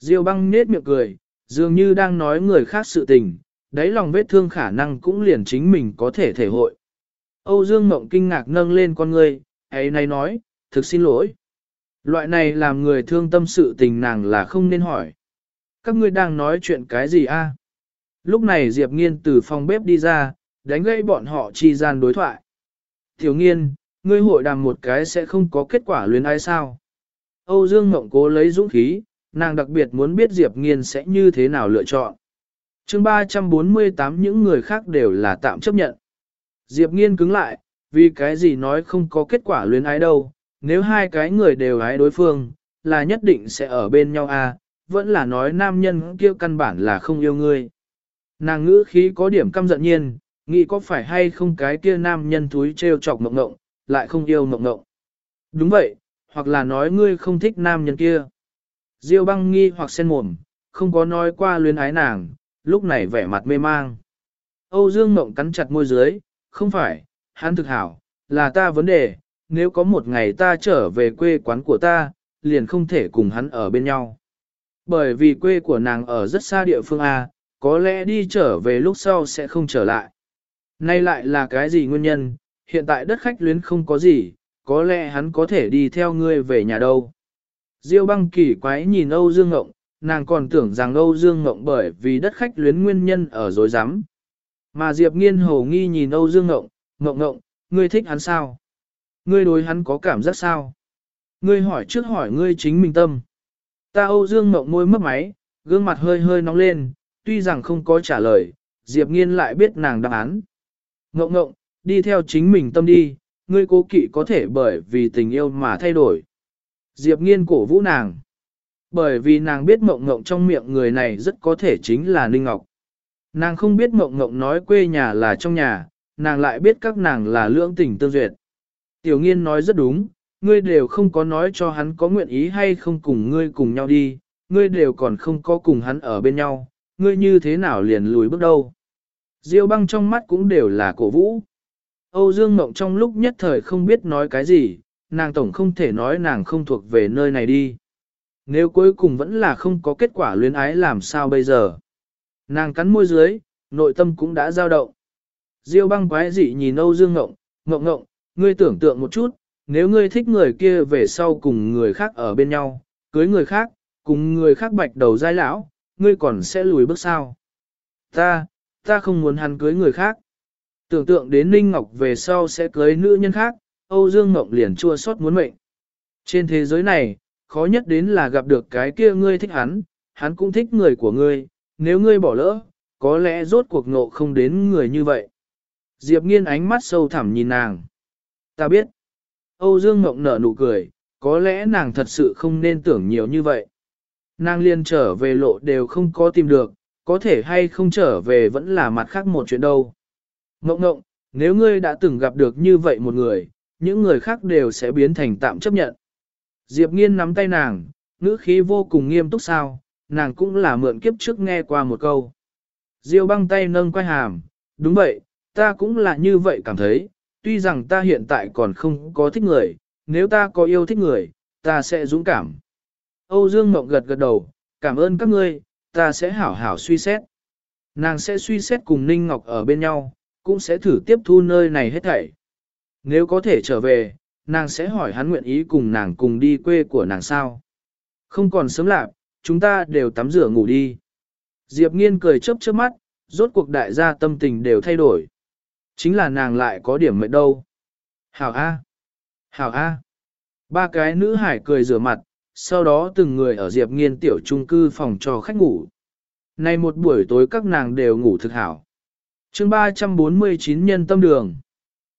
Diêu băng nết miệng cười, dường như đang nói người khác sự tình, đáy lòng vết thương khả năng cũng liền chính mình có thể thể hội. Âu Dương Mộng kinh ngạc nâng lên con người, ấy này nói, thực xin lỗi. Loại này làm người thương tâm sự tình nàng là không nên hỏi. Các ngươi đang nói chuyện cái gì a? Lúc này Diệp Nghiên từ phòng bếp đi ra, đánh gãy bọn họ chi gian đối thoại. thiếu Nghiên, ngươi hội đàm một cái sẽ không có kết quả luyến ai sao? Âu Dương Ngộng cố lấy dũng khí, nàng đặc biệt muốn biết Diệp Nghiên sẽ như thế nào lựa chọn. chương 348 những người khác đều là tạm chấp nhận. Diệp Nghiên cứng lại, vì cái gì nói không có kết quả luyến ái đâu, nếu hai cái người đều ái đối phương, là nhất định sẽ ở bên nhau à, vẫn là nói nam nhân kia căn bản là không yêu ngươi. Nàng ngữ khí có điểm căm giận nhiên, nghĩ có phải hay không cái kia nam nhân túi treo chọc mộng ngộng, lại không yêu mộng ngộng. Đúng vậy, hoặc là nói ngươi không thích nam nhân kia. Diêu băng nghi hoặc sen mồm, không có nói qua luyến ái nàng, lúc này vẻ mặt mê mang. Âu Dương Mộng cắn chặt môi dưới, không phải, hắn thực hảo, là ta vấn đề, nếu có một ngày ta trở về quê quán của ta, liền không thể cùng hắn ở bên nhau. Bởi vì quê của nàng ở rất xa địa phương A, có lẽ đi trở về lúc sau sẽ không trở lại. Nay lại là cái gì nguyên nhân, hiện tại đất khách luyến không có gì, có lẽ hắn có thể đi theo ngươi về nhà đâu. Diêu băng kỳ quái nhìn Âu Dương Ngộng, nàng còn tưởng rằng Âu Dương Ngộng bởi vì đất khách luyến nguyên nhân ở dối rắm Mà Diệp nghiên hồ nghi nhìn Âu Dương Ngộng, Ngộng Ngộng, ngươi thích hắn sao? Ngươi đối hắn có cảm giác sao? Ngươi hỏi trước hỏi ngươi chính mình tâm. Ta Âu Dương mộng môi mất máy, gương mặt hơi hơi nóng lên, tuy rằng không có trả lời, Diệp nghiên lại biết nàng đáp án. Ngộng Ngộng, đi theo chính mình tâm đi, ngươi cố kỵ có thể bởi vì tình yêu mà thay đổi. Diệp nghiên cổ vũ nàng. Bởi vì nàng biết mộng ngộng trong miệng người này rất có thể chính là Ninh Ngọc. Nàng không biết mộng ngộng nói quê nhà là trong nhà, nàng lại biết các nàng là lưỡng tình tương duyệt. Tiểu nghiên nói rất đúng, ngươi đều không có nói cho hắn có nguyện ý hay không cùng ngươi cùng nhau đi, ngươi đều còn không có cùng hắn ở bên nhau, ngươi như thế nào liền lùi bước đâu. Diêu băng trong mắt cũng đều là cổ vũ. Âu Dương Mộng trong lúc nhất thời không biết nói cái gì, nàng tổng không thể nói nàng không thuộc về nơi này đi. Nếu cuối cùng vẫn là không có kết quả luyến ái làm sao bây giờ? Nàng cắn môi dưới, nội tâm cũng đã dao động. Diêu băng quái dị nhìn Âu Dương Ngộng, Ngộng Ngộng, ngươi tưởng tượng một chút, nếu ngươi thích người kia về sau cùng người khác ở bên nhau, cưới người khác, cùng người khác bạch đầu dai lão, ngươi còn sẽ lùi bước sao? Ta, ta không muốn hắn cưới người khác. Tưởng tượng đến Ninh Ngọc về sau sẽ cưới nữ nhân khác, Âu Dương Ngọc liền chua xót muốn mệnh. Trên thế giới này, khó nhất đến là gặp được cái kia ngươi thích hắn, hắn cũng thích người của ngươi, nếu ngươi bỏ lỡ, có lẽ rốt cuộc ngộ không đến người như vậy. Diệp nghiên ánh mắt sâu thẳm nhìn nàng. Ta biết. Âu Dương Ngọc nở nụ cười, có lẽ nàng thật sự không nên tưởng nhiều như vậy. Nàng liên trở về lộ đều không có tìm được, có thể hay không trở về vẫn là mặt khác một chuyện đâu. Ngộng ngộng, nếu ngươi đã từng gặp được như vậy một người, những người khác đều sẽ biến thành tạm chấp nhận. Diệp nghiên nắm tay nàng, ngữ khí vô cùng nghiêm túc sao, nàng cũng là mượn kiếp trước nghe qua một câu. Diêu băng tay nâng quay hàm, đúng vậy, ta cũng là như vậy cảm thấy, tuy rằng ta hiện tại còn không có thích người, nếu ta có yêu thích người, ta sẽ dũng cảm. Âu Dương Mộng gật gật đầu, cảm ơn các ngươi, ta sẽ hảo hảo suy xét. Nàng sẽ suy xét cùng Ninh Ngọc ở bên nhau, cũng sẽ thử tiếp thu nơi này hết thảy. Nếu có thể trở về, nàng sẽ hỏi hắn nguyện ý cùng nàng cùng đi quê của nàng sao. Không còn sớm lạc, chúng ta đều tắm rửa ngủ đi. Diệp nghiên cười chớp chớp mắt, rốt cuộc đại gia tâm tình đều thay đổi. Chính là nàng lại có điểm mệt đâu. Hảo A. Hảo A. Ba cái nữ hải cười rửa mặt, sau đó từng người ở Diệp nghiên tiểu trung cư phòng cho khách ngủ. Nay một buổi tối các nàng đều ngủ thực hảo. chương 349 nhân tâm đường.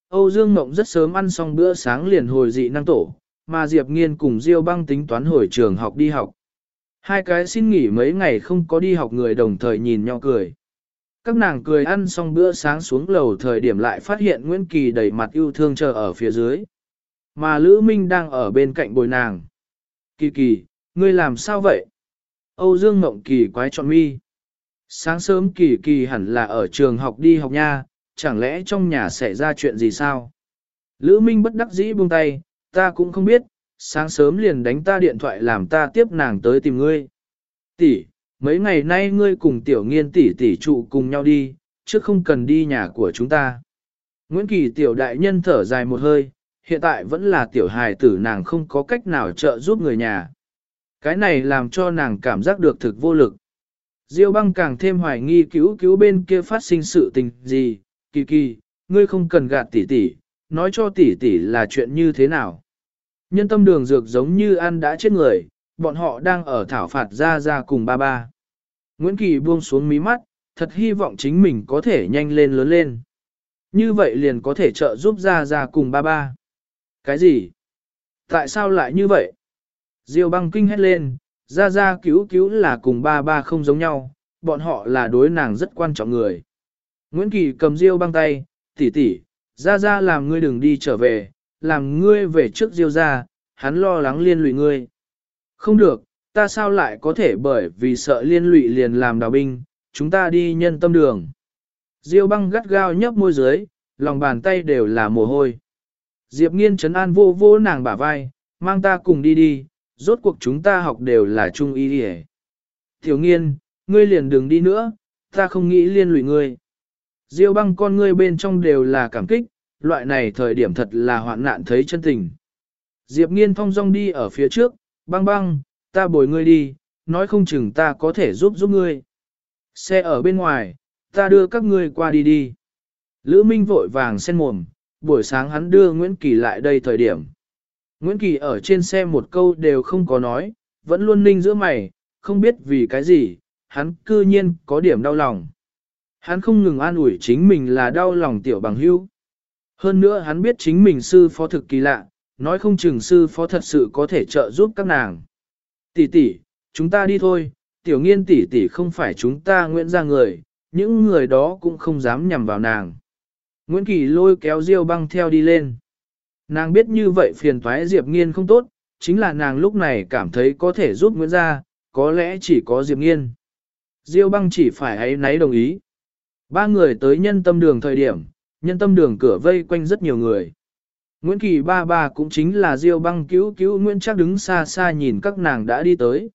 Âu Dương Ngộng rất sớm ăn xong bữa sáng liền hồi dị năng tổ, mà Diệp Nghiên cùng Diêu băng tính toán hồi trường học đi học. Hai cái xin nghỉ mấy ngày không có đi học người đồng thời nhìn nhau cười. Các nàng cười ăn xong bữa sáng xuống lầu thời điểm lại phát hiện Nguyễn Kỳ đầy mặt yêu thương chờ ở phía dưới. Mà Lữ Minh đang ở bên cạnh bồi nàng. Kỳ kỳ, ngươi làm sao vậy? Âu Dương Ngộng kỳ quái trọn mi. Sáng sớm kỳ kỳ hẳn là ở trường học đi học nha, chẳng lẽ trong nhà xảy ra chuyện gì sao? Lữ Minh bất đắc dĩ buông tay, ta cũng không biết, sáng sớm liền đánh ta điện thoại làm ta tiếp nàng tới tìm ngươi. Tỷ, mấy ngày nay ngươi cùng tiểu nghiên tỷ tỷ trụ cùng nhau đi, chứ không cần đi nhà của chúng ta. Nguyễn Kỳ tiểu đại nhân thở dài một hơi, hiện tại vẫn là tiểu hài tử nàng không có cách nào trợ giúp người nhà. Cái này làm cho nàng cảm giác được thực vô lực. Diêu băng càng thêm hoài nghi cứu cứu bên kia phát sinh sự tình gì, kỳ kỳ, ngươi không cần gạt tỷ tỷ, nói cho tỷ tỷ là chuyện như thế nào. Nhân tâm đường dược giống như ăn đã chết người, bọn họ đang ở thảo phạt ra ra cùng ba ba. Nguyễn Kỳ buông xuống mí mắt, thật hy vọng chính mình có thể nhanh lên lớn lên. Như vậy liền có thể trợ giúp ra ra cùng ba ba. Cái gì? Tại sao lại như vậy? Diêu băng kinh hét lên, ra ra cứu cứu là cùng ba ba không giống nhau, bọn họ là đối nàng rất quan trọng người. Nguyễn Kỳ cầm Diêu băng tay, tỷ tỷ, ra ra làm ngươi đừng đi trở về, làm ngươi về trước Diêu ra, hắn lo lắng liên lụy ngươi. Không được, ta sao lại có thể bởi vì sợ liên lụy liền làm đào binh, chúng ta đi nhân tâm đường. Diêu băng gắt gao nhấp môi dưới, lòng bàn tay đều là mồ hôi. Diệp nghiên trấn an vô vô nàng bả vai, mang ta cùng đi đi, rốt cuộc chúng ta học đều là chung y đi Tiểu nghiên, ngươi liền đừng đi nữa, ta không nghĩ liên lụy ngươi. Diêu băng con ngươi bên trong đều là cảm kích, loại này thời điểm thật là hoạn nạn thấy chân tình. Diệp nghiên thong dong đi ở phía trước, băng băng, ta bồi ngươi đi, nói không chừng ta có thể giúp giúp ngươi. Xe ở bên ngoài, ta đưa các ngươi qua đi đi. Lữ Minh vội vàng sen mồm, buổi sáng hắn đưa Nguyễn Kỳ lại đây thời điểm. Nguyễn Kỳ ở trên xe một câu đều không có nói, vẫn luôn ninh giữa mày, không biết vì cái gì, hắn cư nhiên có điểm đau lòng. Hắn không ngừng an ủi chính mình là đau lòng tiểu bằng hưu. Hơn nữa hắn biết chính mình sư phó thực kỳ lạ, nói không chừng sư phó thật sự có thể trợ giúp các nàng. Tỷ tỷ, chúng ta đi thôi, tiểu nghiên tỷ tỷ không phải chúng ta nguyện ra người, những người đó cũng không dám nhằm vào nàng. Nguyễn Kỳ lôi kéo Diêu băng theo đi lên. Nàng biết như vậy phiền toái Diệp Nghiên không tốt, chính là nàng lúc này cảm thấy có thể giúp Nguyễn gia, có lẽ chỉ có Diệp Nghiên. Diêu băng chỉ phải ấy nấy đồng ý. Ba người tới nhân tâm đường thời điểm, nhân tâm đường cửa vây quanh rất nhiều người. Nguyễn Kỳ ba ba cũng chính là Diêu băng cứu cứu Nguyễn chắc đứng xa xa nhìn các nàng đã đi tới.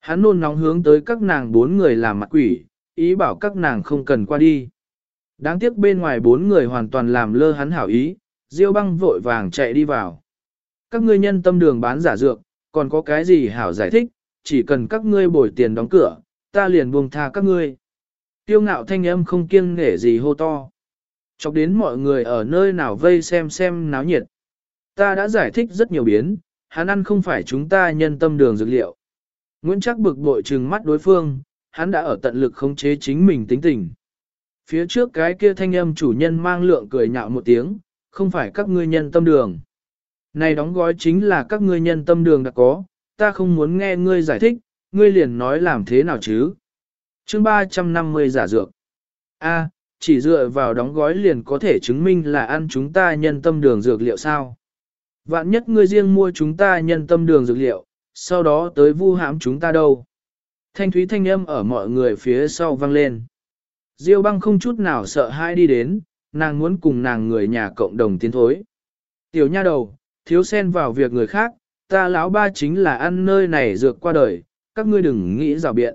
Hắn nôn nóng hướng tới các nàng bốn người làm mặt quỷ, ý bảo các nàng không cần qua đi. Đáng tiếc bên ngoài bốn người hoàn toàn làm lơ hắn hảo ý, Diêu băng vội vàng chạy đi vào. Các ngươi nhân tâm đường bán giả dược, còn có cái gì hảo giải thích, chỉ cần các ngươi bồi tiền đóng cửa, ta liền buông tha các ngươi. Tiêu ngạo thanh âm không kiêng nể gì hô to. Chọc đến mọi người ở nơi nào vây xem xem náo nhiệt. Ta đã giải thích rất nhiều biến, hắn ăn không phải chúng ta nhân tâm đường dược liệu. Nguyễn Trác bực bội trừng mắt đối phương, hắn đã ở tận lực khống chế chính mình tính tình. Phía trước cái kia thanh âm chủ nhân mang lượng cười nhạo một tiếng, không phải các ngươi nhân tâm đường. Này đóng gói chính là các ngươi nhân tâm đường đã có, ta không muốn nghe ngươi giải thích, ngươi liền nói làm thế nào chứ. chương 350 giả dược. A, chỉ dựa vào đóng gói liền có thể chứng minh là ăn chúng ta nhân tâm đường dược liệu sao. Vạn nhất ngươi riêng mua chúng ta nhân tâm đường dược liệu, sau đó tới vu hãm chúng ta đâu. Thanh thúy thanh âm ở mọi người phía sau vang lên. Diêu băng không chút nào sợ hai đi đến, nàng muốn cùng nàng người nhà cộng đồng tiến thối. Tiểu nha đầu, thiếu xen vào việc người khác, ta lão ba chính là ăn nơi này dược qua đời, các ngươi đừng nghĩ rào biện.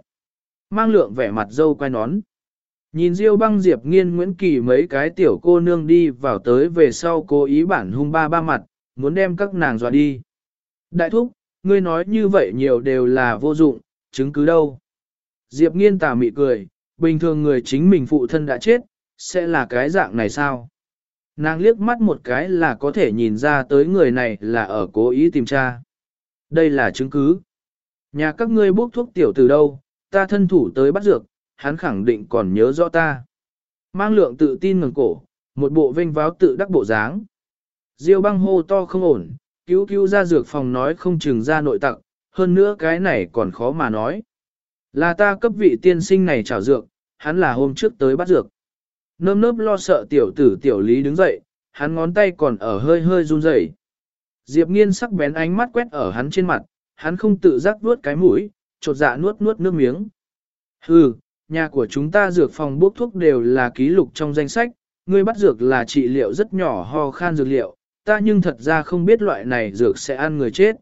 Mang lượng vẻ mặt dâu quay nón. Nhìn Diêu băng Diệp nghiên Nguyễn Kỳ mấy cái tiểu cô nương đi vào tới về sau cố ý bản hung ba ba mặt, muốn đem các nàng dọa đi. Đại thúc, ngươi nói như vậy nhiều đều là vô dụng, chứng cứ đâu. Diệp nghiên tà mị cười, bình thường người chính mình phụ thân đã chết, sẽ là cái dạng này sao? Nàng liếc mắt một cái là có thể nhìn ra tới người này là ở cố ý tìm tra. Đây là chứng cứ. Nhà các ngươi bốc thuốc tiểu từ đâu, ta thân thủ tới bắt dược, hắn khẳng định còn nhớ rõ ta. Mang lượng tự tin ngừng cổ, một bộ vinh váo tự đắc bộ dáng. Diêu băng hô to không ổn, cứu cứu ra dược phòng nói không chừng ra nội tặng, hơn nữa cái này còn khó mà nói. Là ta cấp vị tiên sinh này trào dược, hắn là hôm trước tới bắt dược. Nơm nớp lo sợ tiểu tử tiểu lý đứng dậy, hắn ngón tay còn ở hơi hơi run rẩy. Diệp nghiên sắc bén ánh mắt quét ở hắn trên mặt, hắn không tự giác vuốt cái mũi, chột dạ nuốt nuốt nước miếng. Hừ, nhà của chúng ta dược phòng bốc thuốc đều là ký lục trong danh sách, ngươi bắt dược là trị liệu rất nhỏ ho khan dược liệu, ta nhưng thật ra không biết loại này dược sẽ ăn người chết.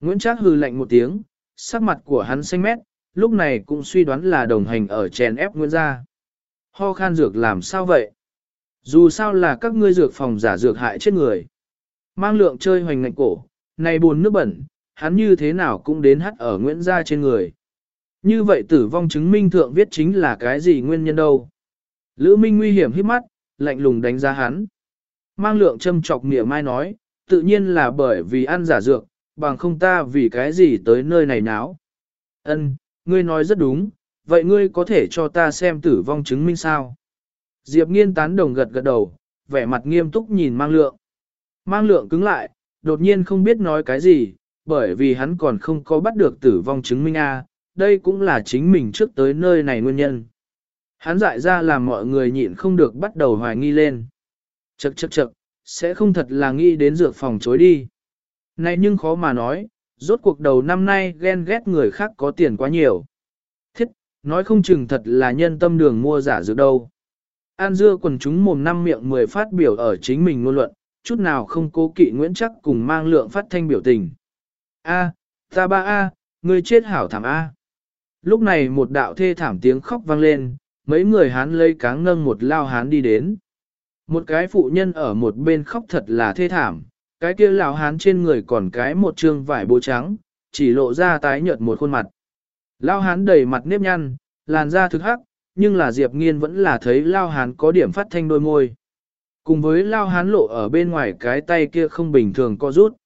Nguyễn Trác hừ lạnh một tiếng, sắc mặt của hắn xanh mét, lúc này cũng suy đoán là đồng hành ở chèn ép Nguyễn gia. Ho khan dược làm sao vậy? Dù sao là các ngươi dược phòng giả dược hại chết người. Mang lượng chơi hoành ngạnh cổ, này buồn nước bẩn, hắn như thế nào cũng đến hắt ở Nguyễn gia trên người. Như vậy tử vong chứng minh thượng viết chính là cái gì nguyên nhân đâu. Lữ Minh nguy hiểm hít mắt, lạnh lùng đánh giá hắn. Mang lượng châm chọc mỉa mai nói, tự nhiên là bởi vì ăn giả dược, bằng không ta vì cái gì tới nơi này náo. Ân, ngươi nói rất đúng, vậy ngươi có thể cho ta xem tử vong chứng minh sao? Diệp nghiên tán đồng gật gật đầu, vẻ mặt nghiêm túc nhìn mang lượng. Mang lượng cứng lại, đột nhiên không biết nói cái gì, bởi vì hắn còn không có bắt được tử vong chứng minh A, đây cũng là chính mình trước tới nơi này nguyên nhân. Hắn dại ra làm mọi người nhịn không được bắt đầu hoài nghi lên. Chậc chậc chậc, sẽ không thật là nghĩ đến dược phòng chối đi. Này nhưng khó mà nói, rốt cuộc đầu năm nay ghen ghét người khác có tiền quá nhiều. Thiết, nói không chừng thật là nhân tâm đường mua giả dược đâu. An dưa quần chúng mồm năm miệng mười phát biểu ở chính mình ngôn luận, chút nào không cố kỵ Nguyễn Chắc cùng mang lượng phát thanh biểu tình. A, ta ba A, người chết hảo thảm A. Lúc này một đạo thê thảm tiếng khóc vang lên, mấy người hán lấy cáng nâng một lao hán đi đến. Một cái phụ nhân ở một bên khóc thật là thê thảm, cái kia lão hán trên người còn cái một trương vải bố trắng, chỉ lộ ra tái nhợt một khuôn mặt. Lao hán đầy mặt nếp nhăn, làn da thực hắc, nhưng là Diệp Nghiên vẫn là thấy Lao hán có điểm phát thanh đôi môi. Cùng với Lao hán lộ ở bên ngoài cái tay kia không bình thường co rút.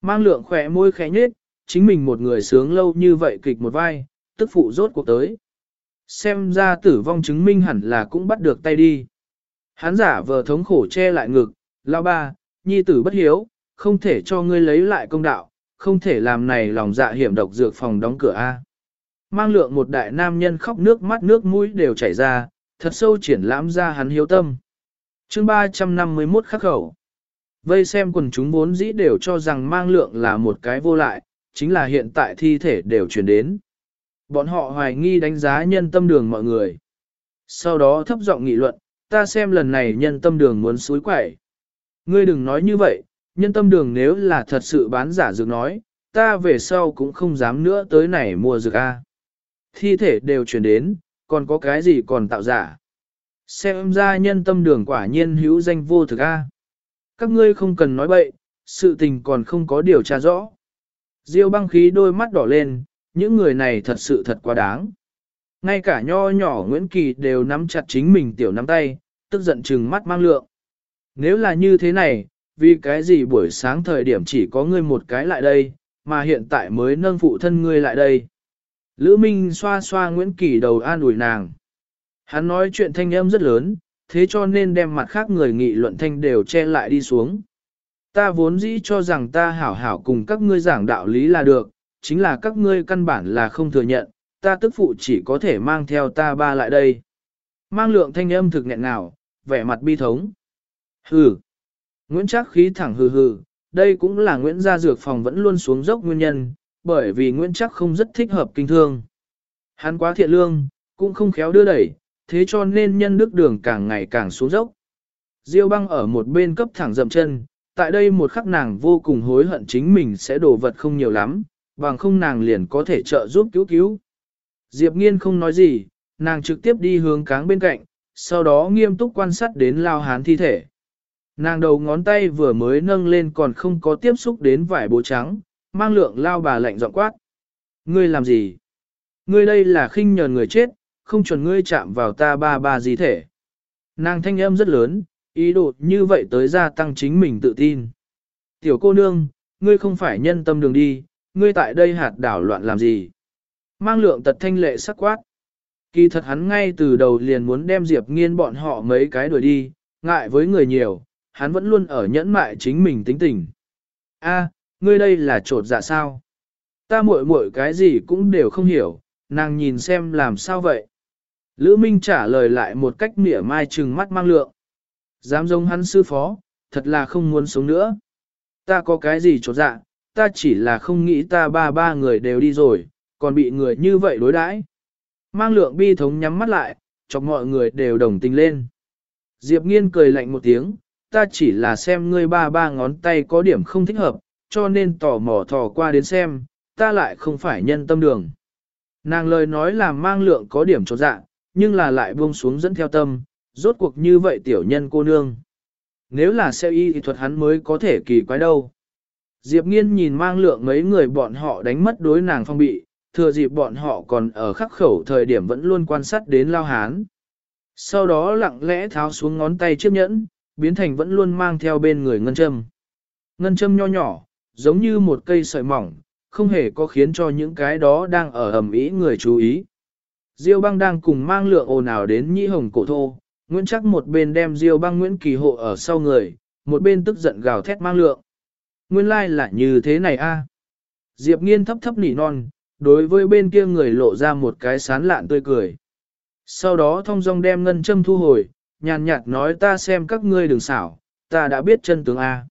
Mang lượng khỏe môi khẽ nhết, chính mình một người sướng lâu như vậy kịch một vai, tức phụ rốt cuộc tới. Xem ra tử vong chứng minh hẳn là cũng bắt được tay đi. Hán giả vờ thống khổ che lại ngực, lao ba, nhi tử bất hiếu, không thể cho ngươi lấy lại công đạo, không thể làm này lòng dạ hiểm độc dược phòng đóng cửa A. Mang lượng một đại nam nhân khóc nước mắt nước mũi đều chảy ra, thật sâu triển lãm ra hắn hiếu tâm. chương 351 khắc khẩu. Vây xem quần chúng vốn dĩ đều cho rằng mang lượng là một cái vô lại, chính là hiện tại thi thể đều chuyển đến. Bọn họ hoài nghi đánh giá nhân tâm đường mọi người. Sau đó thấp giọng nghị luận, ta xem lần này nhân tâm đường muốn suối quẩy. Ngươi đừng nói như vậy, nhân tâm đường nếu là thật sự bán giả dược nói, ta về sau cũng không dám nữa tới này mua dược A. Thi thể đều chuyển đến, còn có cái gì còn tạo giả. Xem ra nhân tâm đường quả nhiên hữu danh vô thực A. Các ngươi không cần nói bậy, sự tình còn không có điều tra rõ. Diêu băng khí đôi mắt đỏ lên, những người này thật sự thật quá đáng. Ngay cả nho nhỏ Nguyễn Kỳ đều nắm chặt chính mình tiểu nắm tay, tức giận trừng mắt mang lượng. Nếu là như thế này, vì cái gì buổi sáng thời điểm chỉ có ngươi một cái lại đây, mà hiện tại mới nâng phụ thân ngươi lại đây. Lữ Minh xoa xoa Nguyễn Kỳ đầu an ủi nàng. Hắn nói chuyện thanh âm rất lớn, thế cho nên đem mặt khác người nghị luận thanh đều che lại đi xuống. Ta vốn dĩ cho rằng ta hảo hảo cùng các ngươi giảng đạo lý là được, chính là các ngươi căn bản là không thừa nhận, ta tức phụ chỉ có thể mang theo ta ba lại đây. Mang lượng thanh âm thực nghẹn nào, vẻ mặt bi thống. Hừ. Nguyễn Trác khí thẳng hừ hừ, đây cũng là Nguyễn gia dược phòng vẫn luôn xuống dốc nguyên nhân, bởi vì Nguyễn Trác không rất thích hợp kinh thương. Hắn quá thiện lương, cũng không khéo đưa đẩy, thế cho nên nhân đức đường càng ngày càng xuống dốc. Diêu băng ở một bên cấp thẳng dậm chân, tại đây một khắc nàng vô cùng hối hận chính mình sẽ đổ vật không nhiều lắm, bằng không nàng liền có thể trợ giúp cứu cứu. Diệp nghiên không nói gì, nàng trực tiếp đi hướng cáng bên cạnh, sau đó nghiêm túc quan sát đến lao hán thi thể. Nàng đầu ngón tay vừa mới nâng lên còn không có tiếp xúc đến vải bố trắng, mang lượng lao bà lạnh giọng quát. Ngươi làm gì? Ngươi đây là khinh nhờn người chết, không chuẩn ngươi chạm vào ta ba ba gì thể. Nàng thanh âm rất lớn, ý đồ như vậy tới gia tăng chính mình tự tin. Tiểu cô nương, ngươi không phải nhân tâm đường đi, ngươi tại đây hạt đảo loạn làm gì? Mang lượng tật thanh lệ sắc quát. Kỳ thật hắn ngay từ đầu liền muốn đem Diệp nghiên bọn họ mấy cái đuổi đi, ngại với người nhiều, hắn vẫn luôn ở nhẫn mại chính mình tính tình. A, ngươi đây là trột dạ sao? Ta muội muội cái gì cũng đều không hiểu, nàng nhìn xem làm sao vậy? Lữ Minh trả lời lại một cách mỉa mai trừng mắt mang lượng. Dám giống hắn sư phó, thật là không muốn sống nữa. Ta có cái gì trột dạ, ta chỉ là không nghĩ ta ba ba người đều đi rồi, còn bị người như vậy đối đãi. Mang lượng bi thống nhắm mắt lại, chọc mọi người đều đồng tình lên. Diệp nghiên cười lạnh một tiếng, ta chỉ là xem ngươi ba ba ngón tay có điểm không thích hợp, cho nên tò mò thò qua đến xem, ta lại không phải nhân tâm đường. Nàng lời nói là mang lượng có điểm trột dạ, nhưng là lại buông xuống dẫn theo tâm, rốt cuộc như vậy tiểu nhân cô nương. Nếu là xe y thì thuật hắn mới có thể kỳ quái đâu. Diệp nghiên nhìn mang lượng mấy người bọn họ đánh mất đối nàng phong bị, thừa dịp bọn họ còn ở khắc khẩu thời điểm vẫn luôn quan sát đến lao hán. Sau đó lặng lẽ tháo xuống ngón tay chiếc nhẫn, biến thành vẫn luôn mang theo bên người ngân châm. Ngân châm nho nhỏ, giống như một cây sợi mỏng, không hề có khiến cho những cái đó đang ở ẩm ý người chú ý. Diêu băng đang cùng mang lượng ồn ào đến nhĩ hồng cổ thô, Nguyễn chắc một bên đem Diêu băng Nguyễn Kỳ hộ ở sau người, một bên tức giận gào thét mang lượng. Nguyên lai like là như thế này a. Diệp nghiên thấp thấp nỉ non, đối với bên kia người lộ ra một cái sán lạn tươi cười. Sau đó thông dong đem ngân châm thu hồi, nhàn nhạt nói ta xem các ngươi đừng xảo, ta đã biết chân tướng A.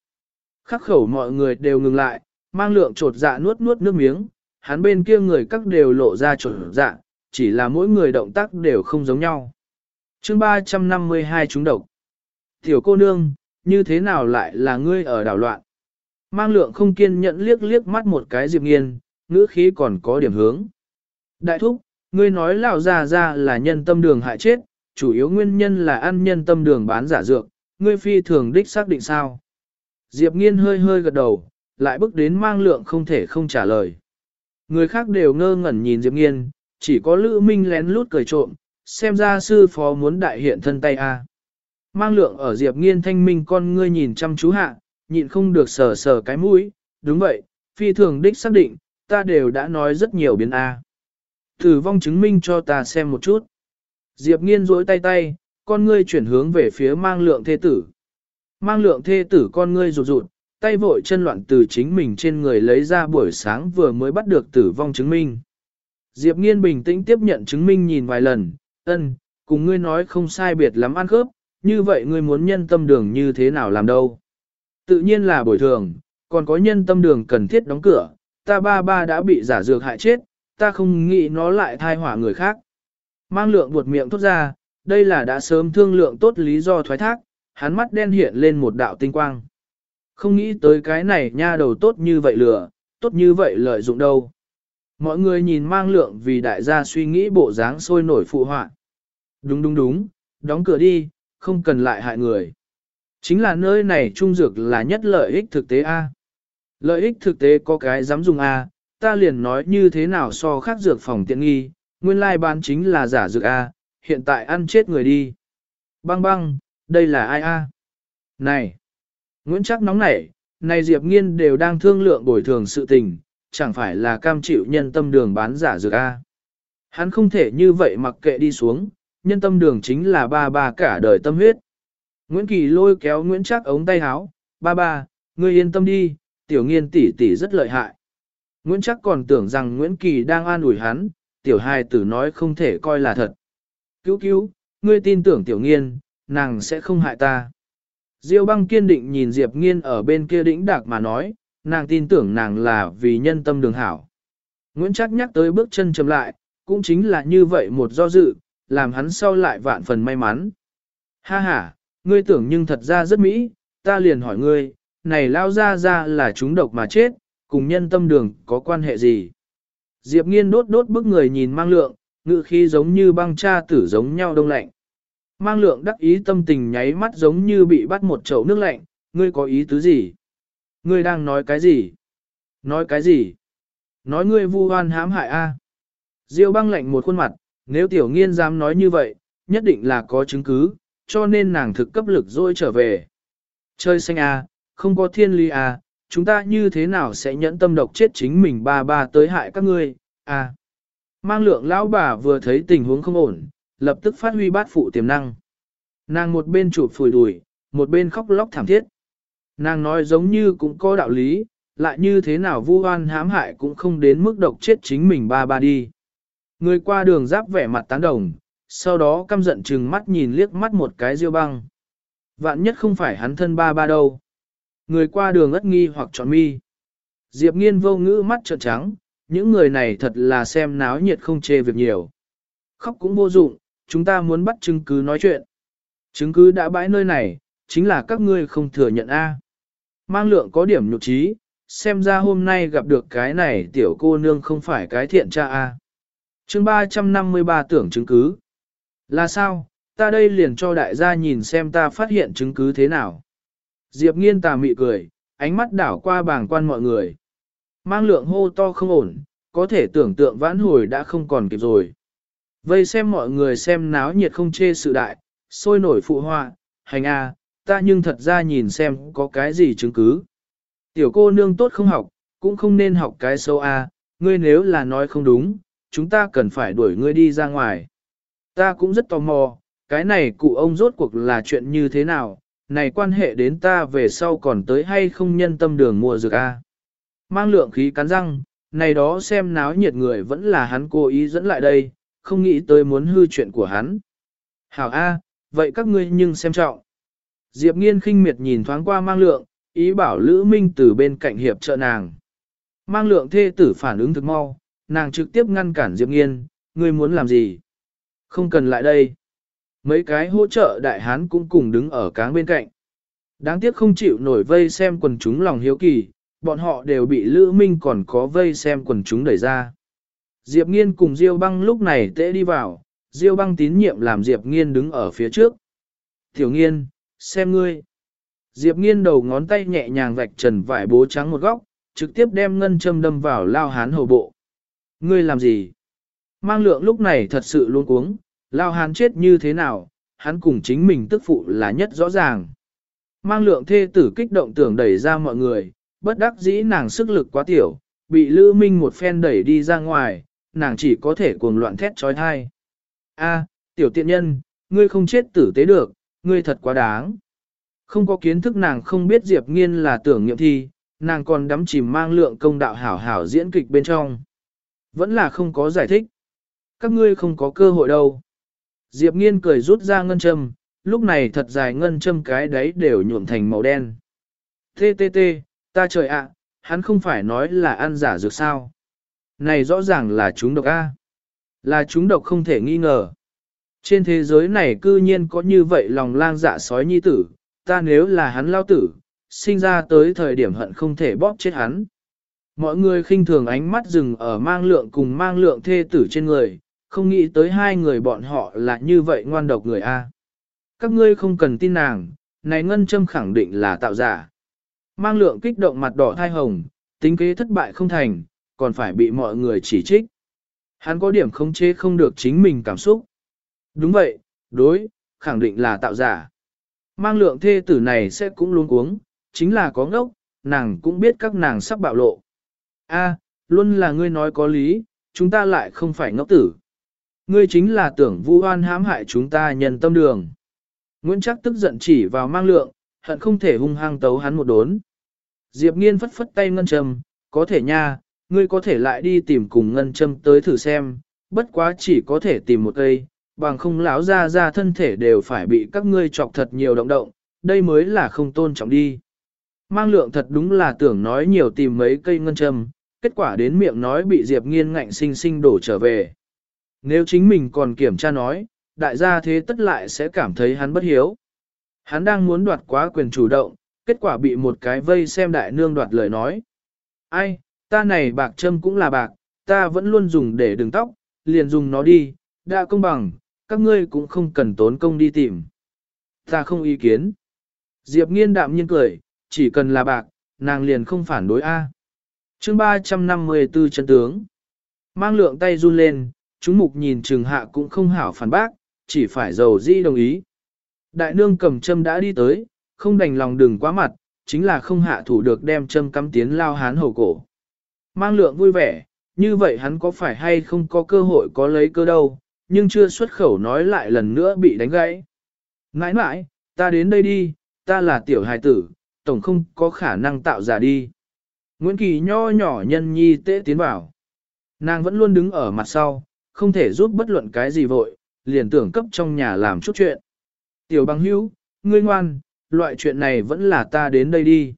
Khắc khẩu mọi người đều ngừng lại, mang lượng trột dạ nuốt nuốt nước miếng, hắn bên kia người các đều lộ ra trột dạ, chỉ là mỗi người động tác đều không giống nhau. chương 352 chúng độc. Tiểu cô nương, như thế nào lại là ngươi ở đảo loạn? Mang lượng không kiên nhẫn liếc liếc mắt một cái Diệp Nghiên, ngữ khí còn có điểm hướng. Đại thúc, ngươi nói lão già ra là nhân tâm đường hại chết, chủ yếu nguyên nhân là ăn nhân tâm đường bán giả dược, ngươi phi thường đích xác định sao? Diệp Nghiên hơi hơi gật đầu, lại bước đến mang lượng không thể không trả lời. Người khác đều ngơ ngẩn nhìn Diệp Nghiên, chỉ có Lữ Minh lén lút cười trộm, xem ra sư phó muốn đại hiện thân tay a. Mang lượng ở Diệp Nghiên thanh minh con ngươi nhìn chăm chú hạ, nhịn không được sờ sờ cái mũi, đúng vậy, phi thường đích xác định, ta đều đã nói rất nhiều biến A. Thử vong chứng minh cho ta xem một chút. Diệp nghiên rỗi tay tay, con ngươi chuyển hướng về phía mang lượng thê tử. Mang lượng thê tử con ngươi rụt rụt, tay vội chân loạn từ chính mình trên người lấy ra buổi sáng vừa mới bắt được tử vong chứng minh. Diệp nghiên bình tĩnh tiếp nhận chứng minh nhìn vài lần, ân, cùng ngươi nói không sai biệt lắm ăn khớp, như vậy ngươi muốn nhân tâm đường như thế nào làm đâu. Tự nhiên là bồi thường, còn có nhân tâm đường cần thiết đóng cửa, ta ba ba đã bị giả dược hại chết, ta không nghĩ nó lại thai hỏa người khác. Mang lượng buột miệng thốt ra, đây là đã sớm thương lượng tốt lý do thoái thác, hắn mắt đen hiện lên một đạo tinh quang. Không nghĩ tới cái này nha đầu tốt như vậy lừa, tốt như vậy lợi dụng đâu. Mọi người nhìn mang lượng vì đại gia suy nghĩ bộ dáng sôi nổi phụ họa. Đúng đúng đúng, đóng cửa đi, không cần lại hại người. Chính là nơi này trung dược là nhất lợi ích thực tế A. Lợi ích thực tế có cái dám dùng A, ta liền nói như thế nào so khác dược phòng tiện nghi, nguyên lai bán chính là giả dược A, hiện tại ăn chết người đi. Băng băng, đây là ai A? Này! Nguyễn Trác nóng nảy, này Diệp Nghiên đều đang thương lượng bồi thường sự tình, chẳng phải là cam chịu nhân tâm đường bán giả dược A. Hắn không thể như vậy mặc kệ đi xuống, nhân tâm đường chính là ba ba cả đời tâm huyết. Nguyễn Kỳ lôi kéo Nguyễn Trác ống tay háo, ba ba, ngươi yên tâm đi, tiểu nghiên tỷ tỷ rất lợi hại. Nguyễn Trác còn tưởng rằng Nguyễn Kỳ đang an ủi hắn, tiểu hài tử nói không thể coi là thật. Cứu cứu, ngươi tin tưởng tiểu nghiên, nàng sẽ không hại ta. Diêu băng kiên định nhìn Diệp nghiên ở bên kia đĩnh đạc mà nói, nàng tin tưởng nàng là vì nhân tâm đường hảo. Nguyễn Trác nhắc tới bước chân chậm lại, cũng chính là như vậy một do dự, làm hắn sau lại vạn phần may mắn. Ha ha, ngươi tưởng nhưng thật ra rất mỹ, ta liền hỏi ngươi, này lao ra ra là chúng độc mà chết, cùng nhân tâm đường có quan hệ gì? Diệp nghiên đốt đốt bức người nhìn mang lượng, ngự khi giống như băng cha tử giống nhau đông lạnh. Mang lượng đắc ý tâm tình nháy mắt giống như bị bắt một chậu nước lạnh, ngươi có ý tứ gì? Ngươi đang nói cái gì? Nói cái gì? Nói ngươi vu oan hãm hại a? Diêu băng lạnh một khuôn mặt, nếu tiểu nghiên dám nói như vậy, nhất định là có chứng cứ, cho nên nàng thực cấp lực rồi trở về. Chơi xanh à, không có thiên ly à, chúng ta như thế nào sẽ nhẫn tâm độc chết chính mình ba ba tới hại các ngươi, À, Mang lượng lão bà vừa thấy tình huống không ổn, lập tức phát huy bát phụ tiềm năng. Nàng một bên chụp phủi đùi, một bên khóc lóc thảm thiết. Nàng nói giống như cũng có đạo lý, lại như thế nào vu oan hãm hại cũng không đến mức độc chết chính mình ba ba đi. Người qua đường giáp vẻ mặt tán đồng, sau đó căm giận chừng mắt nhìn liếc mắt một cái diêu băng. Vạn nhất không phải hắn thân ba ba đâu. Người qua đường ất nghi hoặc trọn mi. Diệp nghiên vô ngữ mắt trợn trắng, những người này thật là xem náo nhiệt không chê việc nhiều. Khóc cũng vô dụng, chúng ta muốn bắt chứng cứ nói chuyện. Chứng cứ đã bãi nơi này, chính là các ngươi không thừa nhận A. Mang lượng có điểm nhục trí, xem ra hôm nay gặp được cái này tiểu cô nương không phải cái thiện cha A. chương 353 tưởng chứng cứ. Là sao, ta đây liền cho đại gia nhìn xem ta phát hiện chứng cứ thế nào. Diệp nghiên tà mị cười, ánh mắt đảo qua bảng quan mọi người. Mang lượng hô to không ổn, có thể tưởng tượng vãn hồi đã không còn kịp rồi. Vây xem mọi người xem náo nhiệt không chê sự đại, sôi nổi phụ hoa, hành a, ta nhưng thật ra nhìn xem có cái gì chứng cứ. Tiểu cô nương tốt không học, cũng không nên học cái xấu a. ngươi nếu là nói không đúng, chúng ta cần phải đuổi ngươi đi ra ngoài. Ta cũng rất tò mò, cái này cụ ông rốt cuộc là chuyện như thế nào, này quan hệ đến ta về sau còn tới hay không nhân tâm đường mua dược a. Mang lượng khí cắn răng, này đó xem náo nhiệt người vẫn là hắn cố ý dẫn lại đây, không nghĩ tới muốn hư chuyện của hắn. Hảo A, vậy các ngươi nhưng xem trọng. Diệp nghiên khinh miệt nhìn thoáng qua mang lượng, ý bảo Lữ Minh từ bên cạnh hiệp trợ nàng. Mang lượng thê tử phản ứng thực mau, nàng trực tiếp ngăn cản Diệp nghiên, ngươi muốn làm gì? Không cần lại đây. Mấy cái hỗ trợ đại hán cũng cùng đứng ở cáng bên cạnh. Đáng tiếc không chịu nổi vây xem quần chúng lòng hiếu kỳ, bọn họ đều bị Lữ Minh còn có vây xem quần chúng đẩy ra. Diệp Nghiên cùng Diêu Băng lúc này tễ đi vào, Diêu Băng tín nhiệm làm Diệp Nghiên đứng ở phía trước. Tiểu Nghiên, xem ngươi. Diệp Nghiên đầu ngón tay nhẹ nhàng vạch trần vải bố trắng một góc, trực tiếp đem ngân châm đâm vào lao hán hầu bộ. Ngươi làm gì? Mang lượng lúc này thật sự luôn cuống, lao hán chết như thế nào, hắn cùng chính mình tức phụ là nhất rõ ràng. Mang lượng thê tử kích động tưởng đẩy ra mọi người, bất đắc dĩ nàng sức lực quá tiểu, bị Lữ Minh một phen đẩy đi ra ngoài, nàng chỉ có thể cuồng loạn thét trói thai. A, tiểu tiện nhân, ngươi không chết tử tế được, ngươi thật quá đáng. Không có kiến thức nàng không biết Diệp Nghiên là tưởng nghiệm thi, nàng còn đắm chìm mang lượng công đạo hảo hảo diễn kịch bên trong. Vẫn là không có giải thích. Các ngươi không có cơ hội đâu. Diệp Nghiên cười rút ra ngân châm, lúc này thật dài ngân châm cái đấy đều nhuộm thành màu đen. Tê tê tê, ta trời ạ, hắn không phải nói là ăn giả dược sao. Này rõ ràng là chúng độc A. Là chúng độc không thể nghi ngờ. Trên thế giới này cư nhiên có như vậy lòng lang dạ sói nhi tử, ta nếu là hắn lao tử, sinh ra tới thời điểm hận không thể bóp chết hắn. Mọi người khinh thường ánh mắt dừng ở mang lượng cùng mang lượng thê tử trên người, không nghĩ tới hai người bọn họ là như vậy ngoan độc người A. Các ngươi không cần tin nàng, này ngân châm khẳng định là tạo giả. Mang lượng kích động mặt đỏ thai hồng, tính kế thất bại không thành, còn phải bị mọi người chỉ trích. Hắn có điểm không chế không được chính mình cảm xúc. Đúng vậy, đối, khẳng định là tạo giả. Mang lượng thê tử này sẽ cũng luôn uống, chính là có ngốc, nàng cũng biết các nàng sắp bạo lộ. A, luôn là ngươi nói có lý, chúng ta lại không phải ngốc tử. Ngươi chính là tưởng vu oan hãm hại chúng ta nhân tâm đường. Nguyễn Trác tức giận chỉ vào mang lượng, hận không thể hung hăng tấu hắn một đốn. Diệp nghiên phất phất tay ngân trầm, có thể nha, ngươi có thể lại đi tìm cùng ngân châm tới thử xem, bất quá chỉ có thể tìm một cây, bằng không lão ra ra thân thể đều phải bị các ngươi chọc thật nhiều động động, đây mới là không tôn trọng đi. Mang lượng thật đúng là tưởng nói nhiều tìm mấy cây ngân châm, kết quả đến miệng nói bị Diệp nghiên ngạnh sinh sinh đổ trở về. Nếu chính mình còn kiểm tra nói, đại gia thế tất lại sẽ cảm thấy hắn bất hiếu. Hắn đang muốn đoạt quá quyền chủ động, kết quả bị một cái vây xem đại nương đoạt lời nói. Ai, ta này bạc châm cũng là bạc, ta vẫn luôn dùng để đường tóc, liền dùng nó đi, đã công bằng, các ngươi cũng không cần tốn công đi tìm. Ta không ý kiến. Diệp nghiên đạm nhiên cười, chỉ cần là bạc, nàng liền không phản đối A. À. chương 354 chân tướng. Mang lượng tay run lên, chúng mục nhìn trừng hạ cũng không hảo phản bác, chỉ phải dầu di đồng ý. Đại nương cầm châm đã đi tới, không đành lòng đừng quá mặt, chính là không hạ thủ được đem châm cắm tiến lao hán hầu cổ. Mang lượng vui vẻ, như vậy hắn có phải hay không có cơ hội có lấy cơ đâu, nhưng chưa xuất khẩu nói lại lần nữa bị đánh gãy. Nãi nãi, ta đến đây đi, ta là tiểu hài tử, tổng không có khả năng tạo giả đi. Nguyễn Kỳ nho nhỏ nhân nhi tế tiến vào. Nàng vẫn luôn đứng ở mặt sau, không thể giúp bất luận cái gì vội, liền tưởng cấp trong nhà làm chút chuyện. Tiểu bằng hữu, ngươi ngoan, loại chuyện này vẫn là ta đến đây đi.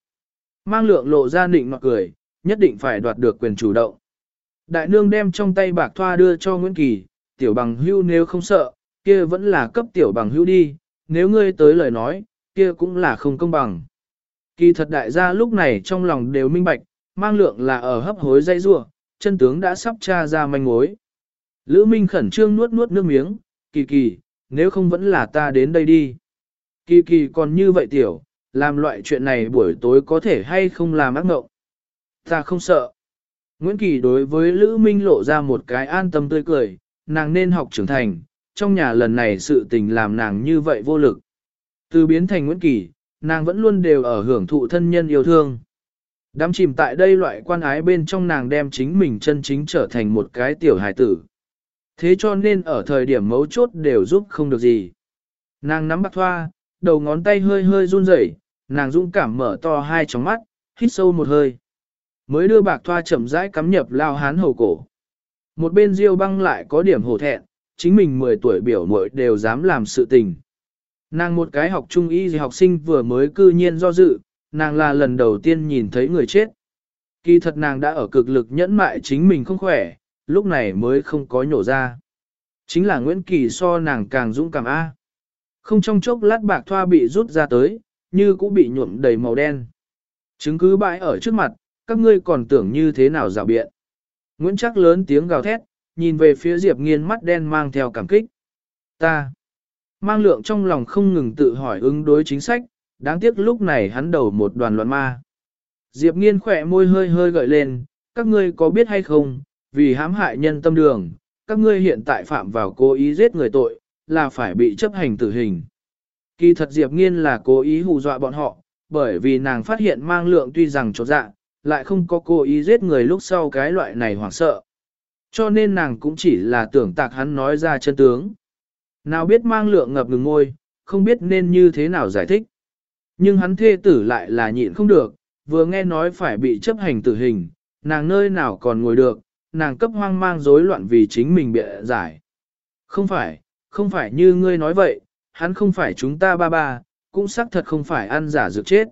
Mang lượng lộ ra định mặt cười, nhất định phải đoạt được quyền chủ động. Đại nương đem trong tay bạc thoa đưa cho Nguyễn Kỳ, tiểu bằng hưu nếu không sợ, kia vẫn là cấp tiểu bằng hưu đi, nếu ngươi tới lời nói, kia cũng là không công bằng. Kỳ thật đại gia lúc này trong lòng đều minh bạch, mang lượng là ở hấp hối dây rua, chân tướng đã sắp tra ra manh mối. Lữ Minh khẩn trương nuốt nuốt nước miếng, kỳ kỳ, nếu không vẫn là ta đến đây đi. Kỳ kỳ còn như vậy tiểu, làm loại chuyện này buổi tối có thể hay không làm ác mộng. Ta không sợ. Nguyễn Kỳ đối với Lữ Minh lộ ra một cái an tâm tươi cười, nàng nên học trưởng thành, trong nhà lần này sự tình làm nàng như vậy vô lực. Từ biến thành Nguyễn Kỳ, nàng vẫn luôn đều ở hưởng thụ thân nhân yêu thương. Đám chìm tại đây loại quan ái bên trong nàng đem chính mình chân chính trở thành một cái tiểu hài tử. Thế cho nên ở thời điểm mấu chốt đều giúp không được gì. Nàng nắm bạc thoa, đầu ngón tay hơi hơi run rẩy, nàng dũng cảm mở to hai tròng mắt, hít sâu một hơi. Mới đưa bạc thoa chậm rãi cắm nhập lao hán hầu cổ. Một bên diêu băng lại có điểm hổ thẹn, chính mình 10 tuổi biểu muội đều dám làm sự tình. Nàng một cái học trung y gì học sinh vừa mới cư nhiên do dự, nàng là lần đầu tiên nhìn thấy người chết. Kỳ thật nàng đã ở cực lực nhẫn mại chính mình không khỏe, lúc này mới không có nhổ ra. Chính là Nguyễn Kỳ so nàng càng dũng cảm A. Không trong chốc lát bạc thoa bị rút ra tới, như cũng bị nhuộm đầy màu đen. Chứng cứ bãi ở trước mặt, các ngươi còn tưởng như thế nào rào biện. Nguyễn chắc lớn tiếng gào thét, nhìn về phía Diệp nghiên mắt đen mang theo cảm kích. Ta, mang lượng trong lòng không ngừng tự hỏi ứng đối chính sách, đáng tiếc lúc này hắn đầu một đoàn loạn ma. Diệp nghiên khỏe môi hơi hơi gợi lên, các ngươi có biết hay không, vì hãm hại nhân tâm đường, các ngươi hiện tại phạm vào cố ý giết người tội, là phải bị chấp hành tử hình. Kỳ thật Diệp nghiên là cố ý hù dọa bọn họ, bởi vì nàng phát hiện mang lượng tuy rằng trột dạ, lại không có cố ý giết người lúc sau cái loại này hoảng sợ. Cho nên nàng cũng chỉ là tưởng tạc hắn nói ra chân tướng. Nào biết mang lượng ngập ngừng ngôi, không biết nên như thế nào giải thích. Nhưng hắn thê tử lại là nhịn không được, vừa nghe nói phải bị chấp hành tử hình, nàng nơi nào còn ngồi được, nàng cấp hoang mang rối loạn vì chính mình bịa giải. Không phải, không phải như ngươi nói vậy, hắn không phải chúng ta ba ba, cũng xác thật không phải ăn giả dược chết.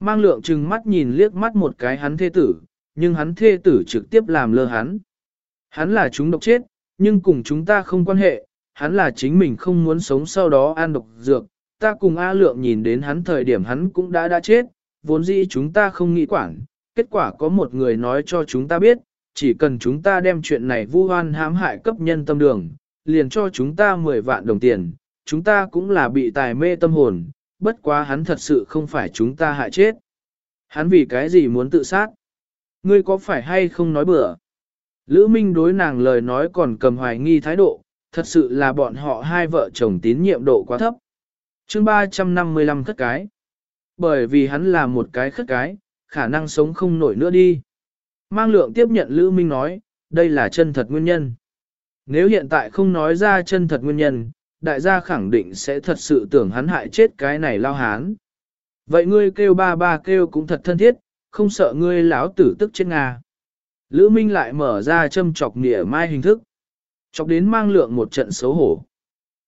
Mang lượng trừng mắt nhìn liếc mắt một cái hắn thê tử, nhưng hắn thê tử trực tiếp làm lơ hắn. Hắn là chúng độc chết, nhưng cùng chúng ta không quan hệ, hắn là chính mình không muốn sống sau đó ăn độc dược. Ta cùng A lượng nhìn đến hắn thời điểm hắn cũng đã đã chết, vốn dĩ chúng ta không nghĩ quản. Kết quả có một người nói cho chúng ta biết, chỉ cần chúng ta đem chuyện này vu hoan hãm hại cấp nhân tâm đường, liền cho chúng ta 10 vạn đồng tiền, chúng ta cũng là bị tài mê tâm hồn, bất quá hắn thật sự không phải chúng ta hại chết. Hắn vì cái gì muốn tự sát? Ngươi có phải hay không nói bừa? Lữ Minh đối nàng lời nói còn cầm hoài nghi thái độ, thật sự là bọn họ hai vợ chồng tín nhiệm độ quá thấp. chương 355 khất cái. Bởi vì hắn là một cái khất cái, khả năng sống không nổi nữa đi. Mang lượng tiếp nhận Lữ Minh nói, đây là chân thật nguyên nhân. Nếu hiện tại không nói ra chân thật nguyên nhân, đại gia khẳng định sẽ thật sự tưởng hắn hại chết cái này lao hán. Vậy ngươi kêu ba ba kêu cũng thật thân thiết, không sợ ngươi lão tử tức chết Nga. Lữ Minh lại mở ra châm chọc nỉa mai hình thức. Chọc đến mang lượng một trận xấu hổ.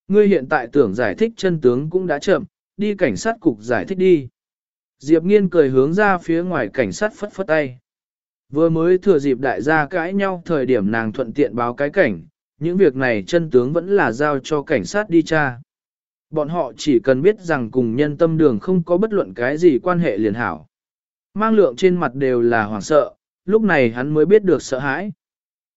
Ngươi hiện tại tưởng giải thích chân tướng cũng đã chậm, đi cảnh sát cục giải thích đi. Diệp nghiên cười hướng ra phía ngoài cảnh sát phất phất tay. Vừa mới thừa dịp đại gia cãi nhau thời điểm nàng thuận tiện báo cái cảnh, những việc này chân tướng vẫn là giao cho cảnh sát đi tra. Bọn họ chỉ cần biết rằng cùng nhân tâm đường không có bất luận cái gì quan hệ liền hảo. Mang lượng trên mặt đều là hoảng sợ, lúc này hắn mới biết được sợ hãi.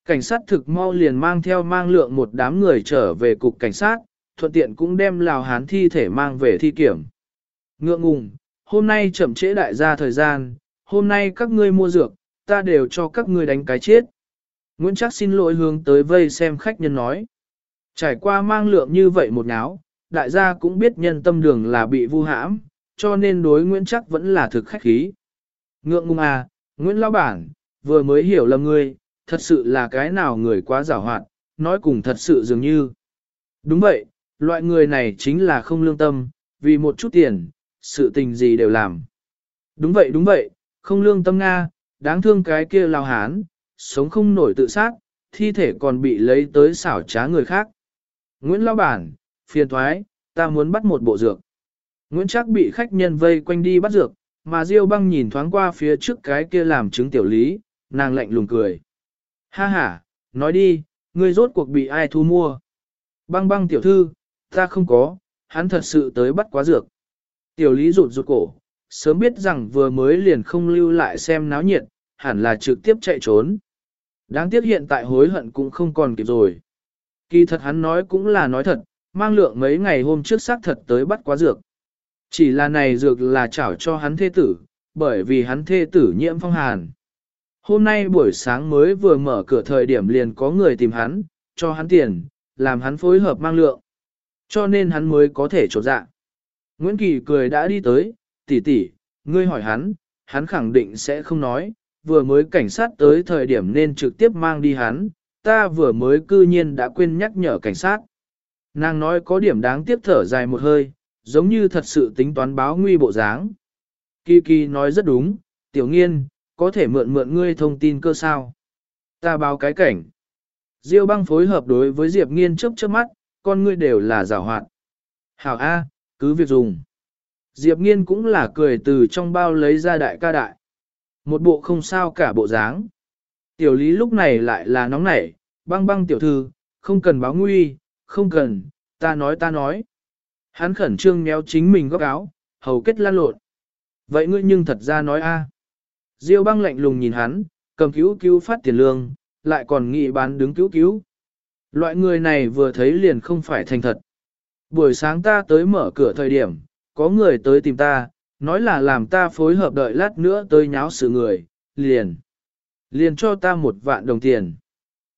Cảnh sát thực mau liền mang theo mang lượng một đám người trở về cục cảnh sát, thuận tiện cũng đem lào hán thi thể mang về thi kiểm. Ngượng ngùng, hôm nay chậm trễ đại gia thời gian, hôm nay các ngươi mua dược, ta đều cho các ngươi đánh cái chết. Nguyễn Trác xin lỗi hướng tới vây xem khách nhân nói. Trải qua mang lượng như vậy một náo, đại gia cũng biết nhân tâm đường là bị vu hãm, cho nên đối Nguyễn Trác vẫn là thực khách khí. Ngượng ngùng à, Nguyễn Lão Bản, vừa mới hiểu lầm ngươi, thật sự là cái nào người quá giảo hoạt, nói cùng thật sự dường như. Đúng vậy, loại người này chính là không lương tâm, vì một chút tiền, sự tình gì đều làm. Đúng vậy đúng vậy, không lương tâm Nga, đáng thương cái kia lao hán, sống không nổi tự sát, thi thể còn bị lấy tới xảo trá người khác. Nguyễn Lão Bản, phiền thoái, ta muốn bắt một bộ dược. Nguyễn Trác bị khách nhân vây quanh đi bắt dược, mà Diêu băng nhìn thoáng qua phía trước cái kia làm chứng tiểu lý, nàng lạnh lùng cười. Ha ha, nói đi, ngươi rốt cuộc bị ai thu mua? Băng băng tiểu thư, ta không có, hắn thật sự tới bắt quá dược. Tiểu lý rụt rụt cổ, sớm biết rằng vừa mới liền không lưu lại xem náo nhiệt, hẳn là trực tiếp chạy trốn. Đáng tiếc hiện tại hối hận cũng không còn kịp rồi. Kỳ thật hắn nói cũng là nói thật, mang lượng mấy ngày hôm trước xác thật tới bắt quá dược. Chỉ là này dược là chảo cho hắn thê tử, bởi vì hắn thê tử nhiễm phong hàn. Hôm nay buổi sáng mới vừa mở cửa thời điểm liền có người tìm hắn, cho hắn tiền, làm hắn phối hợp mang lượng. Cho nên hắn mới có thể trột dạ. Nguyễn Kỳ cười đã đi tới, tỷ tỷ, ngươi hỏi hắn, hắn khẳng định sẽ không nói, vừa mới cảnh sát tới thời điểm nên trực tiếp mang đi hắn, ta vừa mới cư nhiên đã quên nhắc nhở cảnh sát. Nàng nói có điểm đáng tiếc thở dài một hơi, giống như thật sự tính toán báo nguy bộ dáng. Kỳ kỳ nói rất đúng, tiểu nghiên, có thể mượn mượn ngươi thông tin cơ sao. Ta báo cái cảnh. Diêu băng phối hợp đối với Diệp nghiên chớp chớp mắt, con ngươi đều là rào hoạt. Hảo A, cứ việc dùng. Diệp nghiên cũng là cười từ trong bao lấy ra đại ca đại. Một bộ không sao cả bộ dáng. Tiểu lý lúc này lại là nóng nảy, băng băng tiểu thư, không cần báo nguy, không cần, ta nói ta nói. Hắn khẩn trương méo chính mình góc áo, hầu kết lan lộn. Vậy ngươi nhưng thật ra nói a. Diêu băng lạnh lùng nhìn hắn, cầm cứu cứu phát tiền lương, lại còn nghị bán đứng cứu cứu. Loại người này vừa thấy liền không phải thành thật. Buổi sáng ta tới mở cửa thời điểm, có người tới tìm ta, nói là làm ta phối hợp đợi lát nữa tới nháo sự người, liền. Liền cho ta một vạn đồng tiền.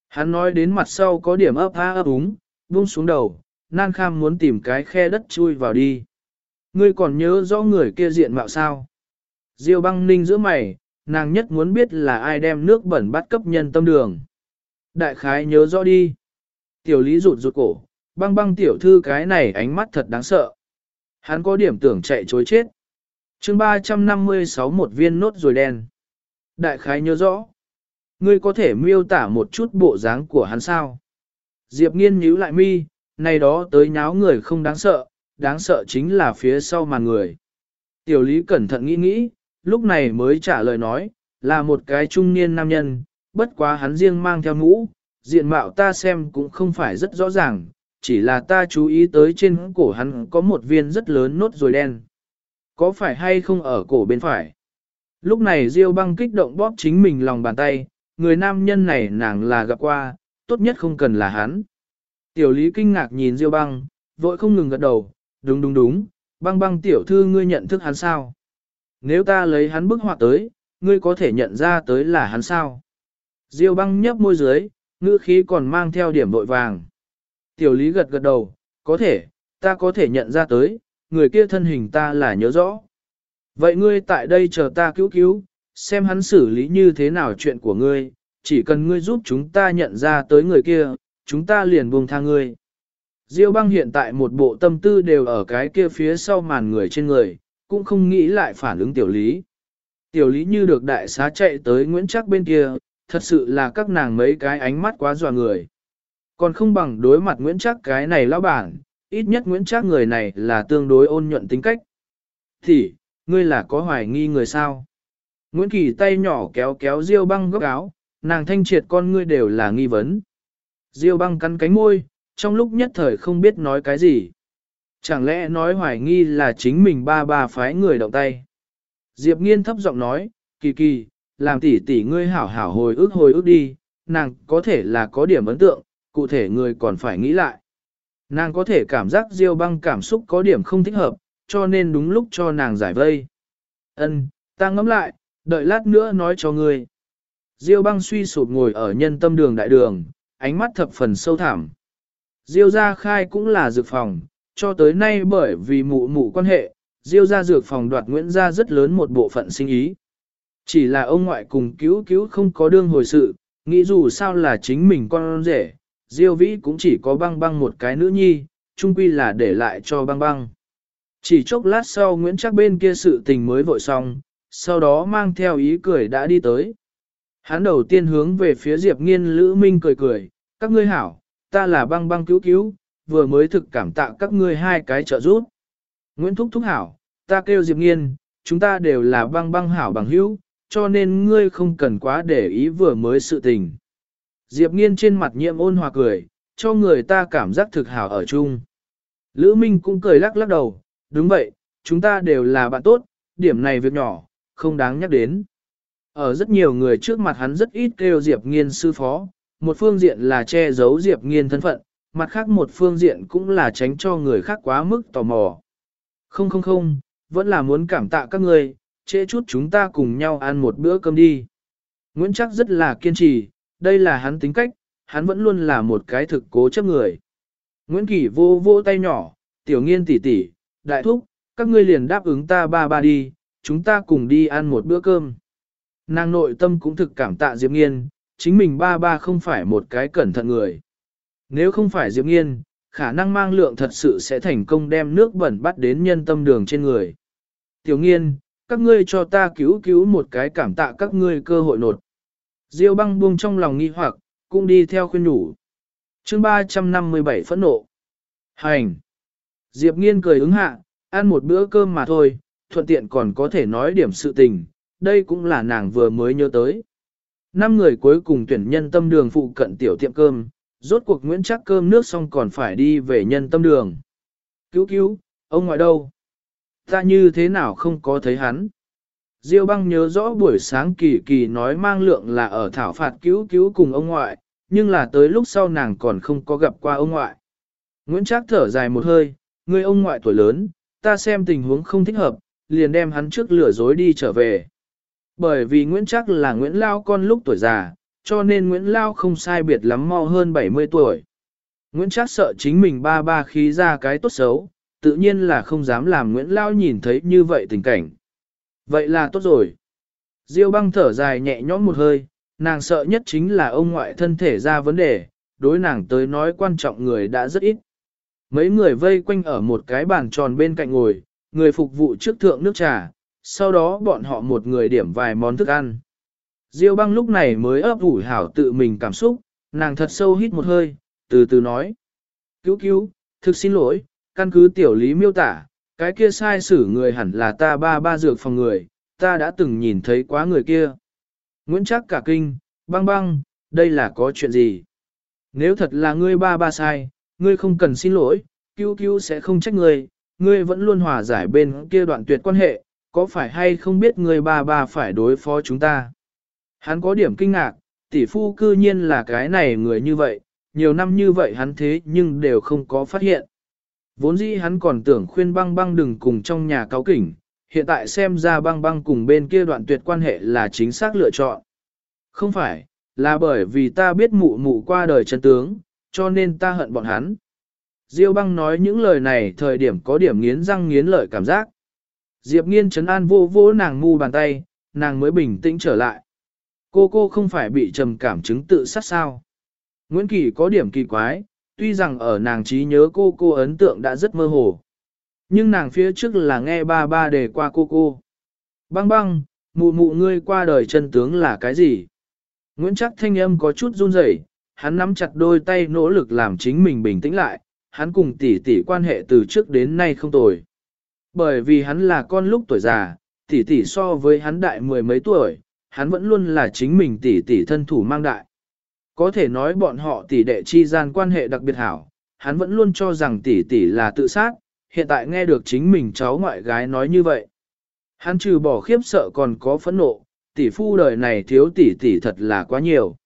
Hắn nói đến mặt sau có điểm ấp há ấp úng, buông xuống đầu, nan kham muốn tìm cái khe đất chui vào đi. Ngươi còn nhớ rõ người kia diện mạo sao? Diêu băng ninh giữa mày, nàng nhất muốn biết là ai đem nước bẩn bắt cấp nhân tâm đường. Đại khái nhớ rõ đi. Tiểu lý rụt rụt cổ, băng băng tiểu thư cái này ánh mắt thật đáng sợ. Hắn có điểm tưởng chạy chối chết chương 356 một viên nốt rồi đen. Đại khái nhớ rõ. Ngươi có thể miêu tả một chút bộ dáng của hắn sao? Diệp nghiên nhíu lại mi, này đó tới nháo người không đáng sợ, đáng sợ chính là phía sau màn người. Tiểu lý cẩn thận nghĩ nghĩ, lúc này mới trả lời nói, là một cái trung niên nam nhân, bất quá hắn riêng mang theo mũ, diện mạo ta xem cũng không phải rất rõ ràng, chỉ là ta chú ý tới trên cổ hắn có một viên rất lớn nốt rồi đen. Có phải hay không ở cổ bên phải? Lúc này Diêu băng kích động bóp chính mình lòng bàn tay, người nam nhân này nàng là gặp qua, tốt nhất không cần là hắn. Tiểu lý kinh ngạc nhìn Diêu băng, vội không ngừng gật đầu, đúng đúng đúng, băng băng tiểu thư ngươi nhận thức hắn sao? Nếu ta lấy hắn bức họa tới, ngươi có thể nhận ra tới là hắn sao? Diêu băng nhấp môi dưới, ngữ khí còn mang theo điểm vội vàng. Tiểu lý gật gật đầu, có thể, ta có thể nhận ra tới, người kia thân hình ta là nhớ rõ. Vậy ngươi tại đây chờ ta cứu cứu, xem hắn xử lý như thế nào chuyện của ngươi, chỉ cần ngươi giúp chúng ta nhận ra tới người kia, chúng ta liền buông tha ngươi. Diêu băng hiện tại một bộ tâm tư đều ở cái kia phía sau màn người trên người, cũng không nghĩ lại phản ứng tiểu lý. Tiểu lý như được đại xá chạy tới Nguyễn Trác bên kia, thật sự là các nàng mấy cái ánh mắt quá dò người. Còn không bằng đối mặt Nguyễn Trác cái này lão bản, ít nhất Nguyễn Trác người này là tương đối ôn nhuận tính cách. Thì, ngươi là có hoài nghi người sao? Nguyễn Kỳ tay nhỏ kéo kéo Diêu băng góc áo, nàng thanh triệt con ngươi đều là nghi vấn. Diêu băng cắn cánh môi, trong lúc nhất thời không biết nói cái gì. Chẳng lẽ nói hoài nghi là chính mình ba ba phái người động tay. Diệp nghiên thấp giọng nói, kỳ kỳ, làm tỷ tỷ ngươi hảo hảo hồi ức hồi ức đi, nàng có thể là có điểm ấn tượng, cụ thể người còn phải nghĩ lại. Nàng có thể cảm giác Diêu băng cảm xúc có điểm không thích hợp, cho nên đúng lúc cho nàng giải vây. Ân, ta ngẫm lại, đợi lát nữa nói cho ngươi. Diêu băng suy sụp ngồi ở nhân tâm đường đại đường, ánh mắt thập phần sâu thẳm. Diêu gia khai cũng là dược phòng, cho tới nay bởi vì mụ mụ quan hệ, Diêu gia dược phòng đoạt Nguyễn gia rất lớn một bộ phận sinh ý. Chỉ là ông ngoại cùng cứu cứu không có đương hồi sự, nghĩ dù sao là chính mình con rể, Diêu vĩ cũng chỉ có băng băng một cái nữ nhi, chung quy là để lại cho băng băng. Chỉ chốc lát sau Nguyễn Trác bên kia sự tình mới vội xong, sau đó mang theo ý cười đã đi tới. Hắn đầu tiên hướng về phía Diệp Nghiên Lữ Minh cười cười, các ngươi hảo, ta là băng băng cứu cứu, vừa mới thực cảm tạ các ngươi hai cái trợ giúp. Nguyễn Thúc Thúc hảo, ta kêu Diệp Nghiên, chúng ta đều là băng băng hảo bằng hữu, cho nên ngươi không cần quá để ý vừa mới sự tình. Diệp Nghiên trên mặt nhiệm ôn hòa cười, cho người ta cảm giác thực hảo ở chung. Lữ Minh cũng cười lắc lắc đầu, đúng vậy, chúng ta đều là bạn tốt, điểm này việc nhỏ, không đáng nhắc đến. Ở rất nhiều người trước mặt hắn rất ít kêu Diệp Nghiên sư phó, một phương diện là che giấu Diệp Nghiên thân phận, mặt khác một phương diện cũng là tránh cho người khác quá mức tò mò. Không không không, vẫn là muốn cảm tạ các người, trễ chút chúng ta cùng nhau ăn một bữa cơm đi. Nguyễn Trác rất là kiên trì, đây là hắn tính cách, hắn vẫn luôn là một cái thực cố chấp người. Nguyễn Kỳ vô vô tay nhỏ, tiểu nghiên tỷ tỷ, đại thúc, các ngươi liền đáp ứng ta ba ba đi, chúng ta cùng đi ăn một bữa cơm. Nàng nội tâm cũng thực cảm tạ Diệp Nghiên, chính mình ba ba không phải một cái cẩn thận người. Nếu không phải Diệp Nghiên, khả năng mang lượng thật sự sẽ thành công đem nước bẩn bắt đến nhân tâm đường trên người. Tiểu Nghiên, các ngươi cho ta cứu cứu một cái cảm tạ các ngươi cơ hội nột. Diêu băng buông trong lòng nghi hoặc, cũng đi theo khuyên nhủ. chương 357 phẫn nộ. Hành! Diệp Nghiên cười ứng hạ, ăn một bữa cơm mà thôi, thuận tiện còn có thể nói điểm sự tình, đây cũng là nàng vừa mới nhớ tới. Năm người cuối cùng tuyển nhân tâm đường phụ cận tiểu tiệm cơm, rốt cuộc Nguyễn chắc cơm nước xong còn phải đi về nhân tâm đường. Cứu cứu, ông ngoại đâu? Ta như thế nào không có thấy hắn? Diêu băng nhớ rõ buổi sáng kỳ kỳ nói mang lượng là ở thảo phạt cứu cứu cùng ông ngoại, nhưng là tới lúc sau nàng còn không có gặp qua ông ngoại. Nguyễn Trác thở dài một hơi, người ông ngoại tuổi lớn, ta xem tình huống không thích hợp, liền đem hắn trước lửa dối đi trở về. Bởi vì Nguyễn Trác là Nguyễn Lao con lúc tuổi già, cho nên Nguyễn Lao không sai biệt lắm mau hơn 70 tuổi. Nguyễn Trác sợ chính mình ba ba khí ra cái tốt xấu, tự nhiên là không dám làm Nguyễn Lao nhìn thấy như vậy tình cảnh. Vậy là tốt rồi. Diêu băng thở dài nhẹ nhõm một hơi, nàng sợ nhất chính là ông ngoại thân thể ra vấn đề, đối nàng tới nói quan trọng người đã rất ít. Mấy người vây quanh ở một cái bàn tròn bên cạnh ngồi, người phục vụ trước thượng nước trà, sau đó bọn họ một người điểm vài món thức ăn. Diêu băng lúc này mới ấp ủ hảo tự mình cảm xúc, nàng thật sâu hít một hơi, từ từ nói. Cứu cứu, thực xin lỗi, căn cứ tiểu lý miêu tả, cái kia sai xử người hẳn là ta ba ba dược phòng người, ta đã từng nhìn thấy quá người kia. Nguyễn Trác cả kinh, băng băng, đây là có chuyện gì? Nếu thật là ngươi ba ba sai, ngươi không cần xin lỗi, cứu cứu sẽ không trách ngươi, ngươi vẫn luôn hòa giải bên kia đoạn tuyệt quan hệ, có phải hay không biết ngươi ba ba phải đối phó chúng ta? Hắn có điểm kinh ngạc, tỷ phu cư nhiên là cái này người như vậy, nhiều năm như vậy hắn thế nhưng đều không có phát hiện. Vốn dĩ hắn còn tưởng khuyên băng băng đừng cùng trong nhà cáo kỉnh, hiện tại xem ra băng băng cùng bên kia đoạn tuyệt quan hệ là chính xác lựa chọn. Không phải, là bởi vì ta biết mụ mụ qua đời chân tướng, cho nên ta hận bọn hắn. Diêu băng nói những lời này thời điểm có điểm nghiến răng nghiến lợi cảm giác. Diệp nghiên chấn an vô vô nàng ngu bàn tay, nàng mới bình tĩnh trở lại. Cô cô không phải bị trầm cảm chứng tự sát sao. Nguyễn Kỳ có điểm kỳ quái, tuy rằng ở nàng trí nhớ cô cô ấn tượng đã rất mơ hồ. Nhưng nàng phía trước là nghe ba ba đề qua cô cô. Băng băng, mụ mụ ngươi qua đời chân tướng là cái gì? Nguyễn Trắc thanh âm có chút run rẩy, hắn nắm chặt đôi tay nỗ lực làm chính mình bình tĩnh lại, hắn cùng tỷ tỷ quan hệ từ trước đến nay không tồi. Bởi vì hắn là con lúc tuổi già, tỷ tỷ so với hắn đại mười mấy tuổi, hắn vẫn luôn là chính mình tỷ tỷ thân thủ mang đại. Có thể nói bọn họ tỷ đệ chi gian quan hệ đặc biệt hảo, hắn vẫn luôn cho rằng tỷ tỷ là tự sát, hiện tại nghe được chính mình cháu ngoại gái nói như vậy. Hắn trừ bỏ khiếp sợ còn có phẫn nộ, tỷ phu đời này thiếu tỷ tỷ thật là quá nhiều.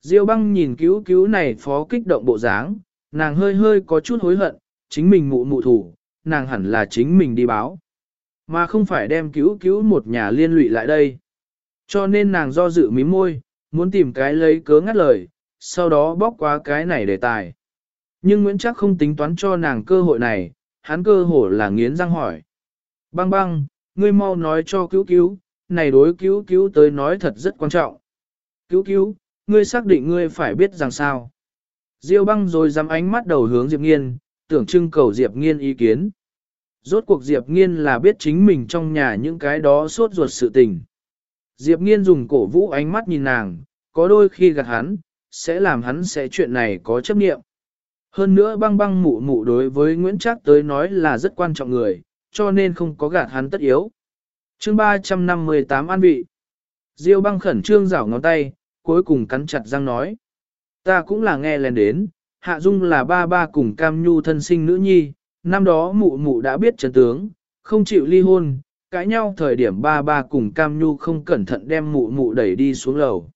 Diêu băng nhìn cứu cứu này phó kích động bộ dáng, nàng hơi hơi có chút hối hận, chính mình mụ mụ thủ, nàng hẳn là chính mình đi báo. Mà không phải đem cứu cứu một nhà liên lụy lại đây. Cho nên nàng do dự mím môi, muốn tìm cái lấy cớ ngắt lời, sau đó bóc qua cái này để tài. Nhưng Nguyễn trác không tính toán cho nàng cơ hội này, hắn cơ hội là nghiến răng hỏi. Băng băng, ngươi mau nói cho cứu cứu, này đối cứu cứu tới nói thật rất quan trọng. Cứu cứu, ngươi xác định ngươi phải biết rằng sao. Diêu băng rồi dám ánh mắt đầu hướng Diệp Nghiên, tưởng trưng cầu Diệp Nghiên ý kiến. Rốt cuộc Diệp Nghiên là biết chính mình trong nhà những cái đó suốt ruột sự tình. Diệp Nghiên dùng cổ vũ ánh mắt nhìn nàng, có đôi khi gạt hắn, sẽ làm hắn sẽ chuyện này có chấp niệm. Hơn nữa băng băng mụ mụ đối với Nguyễn Trác tới nói là rất quan trọng người, cho nên không có gạt hắn tất yếu. chương 358 an vị. Diêu băng khẩn trương rảo ngón tay, cuối cùng cắn chặt răng nói. Ta cũng là nghe lên đến, Hạ Dung là ba ba cùng Cam Nhu thân sinh nữ nhi, năm đó mụ mụ đã biết trần tướng, không chịu ly hôn, cãi nhau thời điểm ba ba cùng Cam Nhu không cẩn thận đem mụ mụ đẩy đi xuống lầu.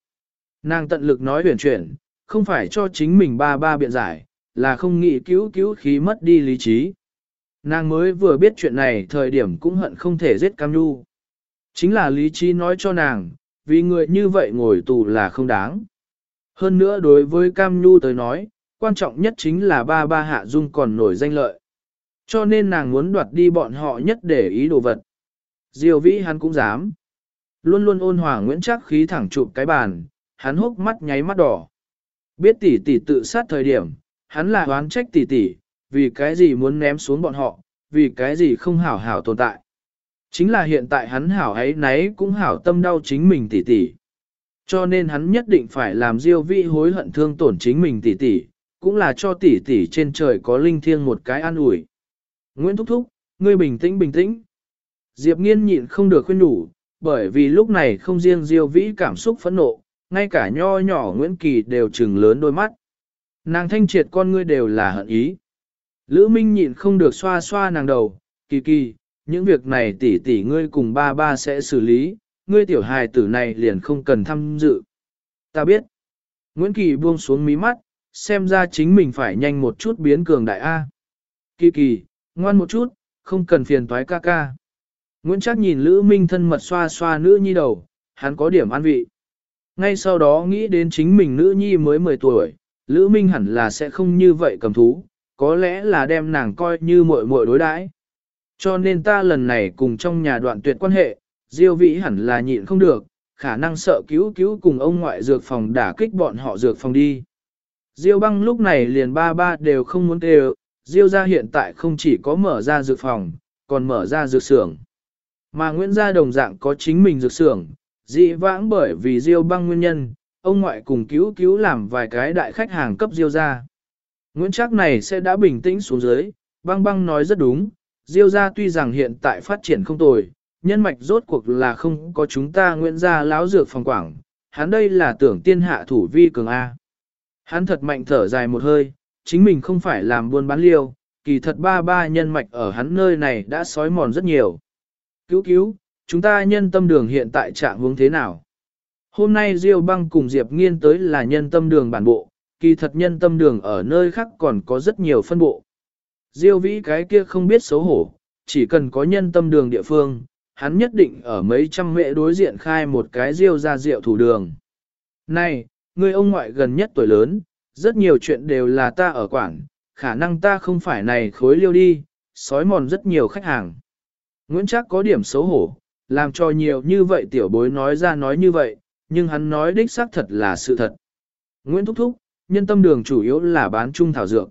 Nàng tận lực nói huyền chuyển, không phải cho chính mình ba ba biện giải, là không nghĩ cứu cứu khí mất đi lý trí. Nàng mới vừa biết chuyện này thời điểm cũng hận không thể giết Cam Nhu. Chính là lý trí nói cho nàng, vì người như vậy ngồi tù là không đáng. Hơn nữa đối với Cam Nhu tới nói, quan trọng nhất chính là ba ba hạ dung còn nổi danh lợi. Cho nên nàng muốn đoạt đi bọn họ nhất để ý đồ vật. Diêu vĩ hắn cũng dám. Luôn luôn ôn hòa Nguyễn Trác khí thẳng chụp cái bàn, hắn hốc mắt nháy mắt đỏ. Biết tỷ tỷ tự sát thời điểm, hắn là oán trách tỷ tỷ, vì cái gì muốn ném xuống bọn họ, vì cái gì không hảo hảo tồn tại. Chính là hiện tại hắn hảo ấy nấy cũng hảo tâm đau chính mình tỷ tỷ. Cho nên hắn nhất định phải làm Diêu Vĩ hối hận thương tổn chính mình tỷ tỷ, cũng là cho tỷ tỷ trên trời có linh thiêng một cái an ủi. Nguyễn Thúc Thúc, ngươi bình tĩnh bình tĩnh. Diệp nghiên nhịn không được khuyên đủ, bởi vì lúc này không riêng Diêu Vĩ cảm xúc phẫn nộ, ngay cả nho nhỏ Nguyễn Kỳ đều trừng lớn đôi mắt. Nàng thanh triệt con ngươi đều là hận ý. Lữ Minh nhịn không được xoa xoa nàng đầu, kỳ kỳ, những việc này tỷ tỷ ngươi cùng ba ba sẽ xử lý, ngươi tiểu hài tử này liền không cần tham dự. Ta biết. Nguyễn Kỳ buông xuống mí mắt, xem ra chính mình phải nhanh một chút biến cường đại A. Kỳ kỳ, ngoan một chút, không cần phiền toái ca ca. Nguyễn Trác nhìn Lữ Minh thân mật xoa xoa nữ nhi đầu, hắn có điểm an vị. Ngay sau đó nghĩ đến chính mình nữ nhi mới 10 tuổi, Lữ Minh hẳn là sẽ không như vậy cầm thú, có lẽ là đem nàng coi như muội muội đối đãi. Cho nên ta lần này cùng trong nhà đoạn tuyệt quan hệ, Diêu Vĩ hẳn là nhịn không được, khả năng sợ cứu cứu cùng ông ngoại dược phòng đả kích bọn họ dược phòng đi. Diêu băng lúc này liền ba ba đều không muốn đều, Diêu gia hiện tại không chỉ có mở ra dược phòng, còn mở ra dược xưởng. Mà Nguyễn gia đồng dạng có chính mình dược xưởng, dị vãng bởi vì Diêu băng nguyên nhân, ông ngoại cùng cứu cứu làm vài cái đại khách hàng cấp Diêu gia. Nguyễn Trác này sẽ đã bình tĩnh xuống dưới, băng băng nói rất đúng, Diêu gia tuy rằng hiện tại phát triển không tồi, nhân mạch rốt cuộc là không có chúng ta Nguyễn gia láo dược phòng quảng, hắn đây là tưởng tiên hạ thủ vi cường A. Hắn thật mạnh thở dài một hơi, chính mình không phải làm buôn bán liêu, kỳ thật ba ba nhân mạch ở hắn nơi này đã sói mòn rất nhiều. Cứu cứu, chúng ta nhân tâm đường hiện tại trạng hướng thế nào? Hôm nay Diêu băng cùng Diệp nghiên tới là nhân tâm đường bản bộ, kỳ thật nhân tâm đường ở nơi khác còn có rất nhiều phân bộ. Diêu vĩ cái kia không biết xấu hổ, chỉ cần có nhân tâm đường địa phương, hắn nhất định ở mấy trăm mệ đối diện khai một cái diêu ra rượu thủ đường. Này, người ông ngoại gần nhất tuổi lớn, rất nhiều chuyện đều là ta ở quảng, khả năng ta không phải này khối liêu đi, sói mòn rất nhiều khách hàng. Nguyễn Trác có điểm xấu hổ, làm cho nhiều như vậy tiểu bối nói ra nói như vậy, nhưng hắn nói đích xác thật là sự thật. Nguyễn Thúc Thúc, nhân tâm đường chủ yếu là bán trung thảo dược.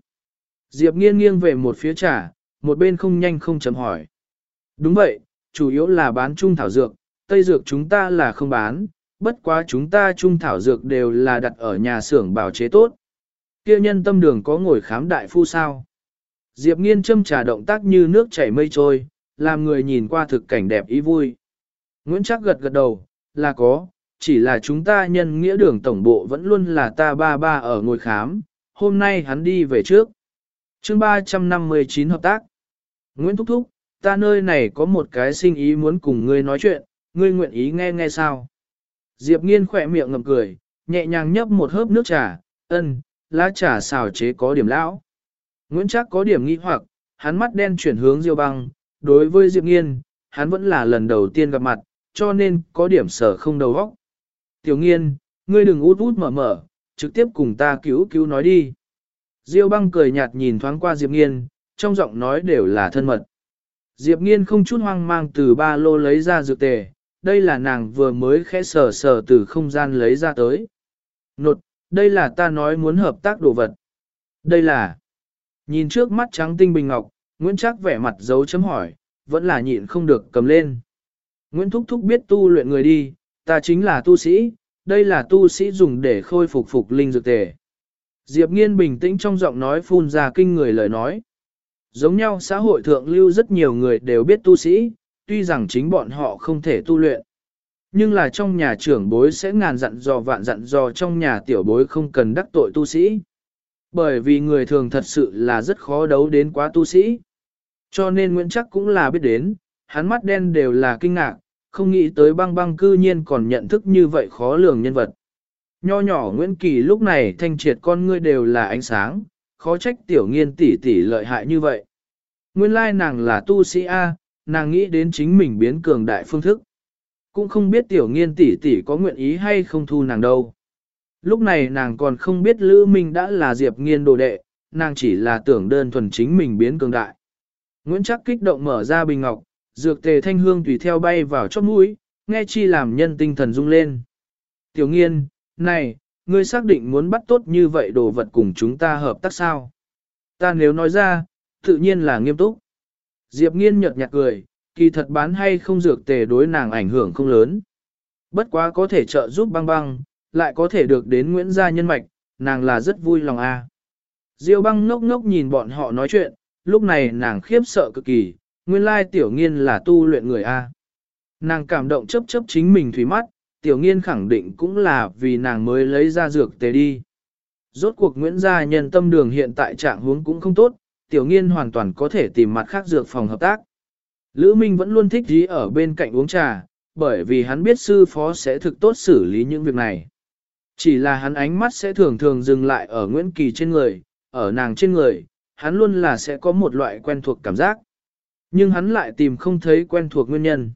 Diệp nghiêng nghiêng về một phía trà, một bên không nhanh không chấm hỏi. Đúng vậy, chủ yếu là bán trung thảo dược, tây dược chúng ta là không bán, bất quá chúng ta trung thảo dược đều là đặt ở nhà xưởng bảo chế tốt. Kia nhân tâm đường có ngồi khám đại phu sao? Diệp nghiên châm trà động tác như nước chảy mây trôi, làm người nhìn qua thực cảnh đẹp ý vui. Nguyễn Trác gật gật đầu, là có, chỉ là chúng ta nhân nghĩa đường tổng bộ vẫn luôn là ta ba ba ở ngồi khám, hôm nay hắn đi về trước. chương 359 hợp tác. Nguyễn Thúc Thúc, ta nơi này có một cái sinh ý muốn cùng ngươi nói chuyện, ngươi nguyện ý nghe nghe sao. Diệp nghiên khỏe miệng ngầm cười, nhẹ nhàng nhấp một hớp nước trà, ân, lá trà xào chế có điểm lão. Nguyễn Trác có điểm nghi hoặc, hắn mắt đen chuyển hướng Diêu băng, đối với Diệp nghiên, hắn vẫn là lần đầu tiên gặp mặt, cho nên có điểm sở không đầu óc. Tiểu nghiên, ngươi đừng út út mở mở, trực tiếp cùng ta cứu cứu nói đi. Diêu băng cười nhạt nhìn thoáng qua Diệp nghiên, trong giọng nói đều là thân mật. Diệp nghiên không chút hoang mang từ ba lô lấy ra dược tề, đây là nàng vừa mới khẽ sờ sờ từ không gian lấy ra tới. Nột, đây là ta nói muốn hợp tác đồ vật. Đây là... Nhìn trước mắt trắng tinh bình ngọc, Nguyễn Trác vẻ mặt dấu chấm hỏi, vẫn là nhịn không được cầm lên. Nguyễn Thúc Thúc biết tu luyện người đi, ta chính là tu sĩ, đây là tu sĩ dùng để khôi phục phục linh dược tề. Diệp Nghiên bình tĩnh trong giọng nói phun ra kinh người lời nói. Giống nhau xã hội thượng lưu rất nhiều người đều biết tu sĩ, tuy rằng chính bọn họ không thể tu luyện. Nhưng là trong nhà trưởng bối sẽ ngàn dặn dò vạn dặn dò trong nhà tiểu bối không cần đắc tội tu sĩ. Bởi vì người thường thật sự là rất khó đấu đến quá tu sĩ. Cho nên Nguyễn Chắc cũng là biết đến, hắn mắt đen đều là kinh ngạc, không nghĩ tới băng băng cư nhiên còn nhận thức như vậy khó lường nhân vật. Nho nhỏ Nguyễn Kỳ lúc này thanh triệt con ngươi đều là ánh sáng, khó trách tiểu nghiên tỷ tỷ lợi hại như vậy. Nguyên lai nàng là tu sĩ A, nàng nghĩ đến chính mình biến cường đại phương thức. Cũng không biết tiểu nghiên tỷ tỷ có nguyện ý hay không thu nàng đâu. Lúc này nàng còn không biết Lữ Minh đã là Diệp nghiên đồ đệ, nàng chỉ là tưởng đơn thuần chính mình biến cường đại. Nguyễn Trắc kích động mở ra bình ngọc, dược tề thanh hương tùy theo bay vào chóp mũi, nghe chi làm nhân tinh thần rung lên. Tiểu nghiên, này, ngươi xác định muốn bắt tốt như vậy đồ vật cùng chúng ta hợp tác sao? Ta nếu nói ra, tự nhiên là nghiêm túc. Diệp nghiên nhợt nhạt cười, kỳ thật bán hay không dược tề đối nàng ảnh hưởng không lớn. Bất quá có thể trợ giúp băng băng, lại có thể được đến Nguyễn gia nhân mạch, nàng là rất vui lòng a. Diêu băng ngốc ngốc nhìn bọn họ nói chuyện, lúc này nàng khiếp sợ cực kỳ, nguyên lai tiểu nghiên là tu luyện người a. Nàng cảm động chấp chấp chính mình thủy mắt, tiểu nghiên khẳng định cũng là vì nàng mới lấy ra dược tề đi. Rốt cuộc Nguyễn gia nhân tâm đường hiện tại trạng huống cũng không tốt, tiểu nghiên hoàn toàn có thể tìm mặt khác dược phòng hợp tác. Lữ Minh vẫn luôn thích dí ở bên cạnh uống trà, bởi vì hắn biết sư phó sẽ thực tốt xử lý những việc này. Chỉ là hắn ánh mắt sẽ thường thường dừng lại ở Nguyễn Kỳ trên người, ở nàng trên người, hắn luôn là sẽ có một loại quen thuộc cảm giác. Nhưng hắn lại tìm không thấy quen thuộc nguyên nhân.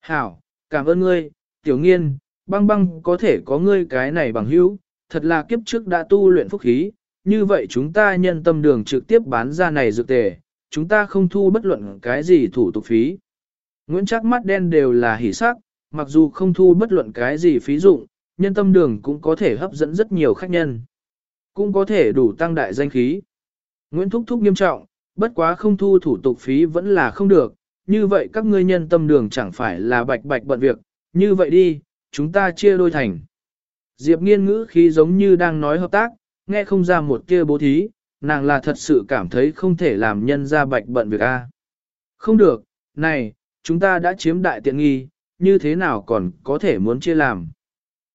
Hảo, cảm ơn ngươi, tiểu nghiên, băng băng có thể có ngươi cái này bằng hữu, thật là kiếp trước đã tu luyện phúc khí, như vậy chúng ta nhân tâm đường trực tiếp bán ra này dược tề, chúng ta không thu bất luận cái gì thủ tục phí. Nguyễn Trác mắt đen đều là hỉ sắc, mặc dù không thu bất luận cái gì phí dụng, nhân tâm đường cũng có thể hấp dẫn rất nhiều khách nhân. Cũng có thể đủ tăng đại danh khí. Nguyễn Thúc Thúc nghiêm trọng, bất quá không thu thủ tục phí vẫn là không được, như vậy các ngươi nhân tâm đường chẳng phải là bạch bạch bận việc, như vậy đi, chúng ta chia đôi thành. Diệp nghiên ngữ khí giống như đang nói hợp tác, nghe không ra một kia bố thí, nàng là thật sự cảm thấy không thể làm nhân ra bạch bận việc a. Không được, này, chúng ta đã chiếm đại tiện nghi, như thế nào còn có thể muốn chia làm.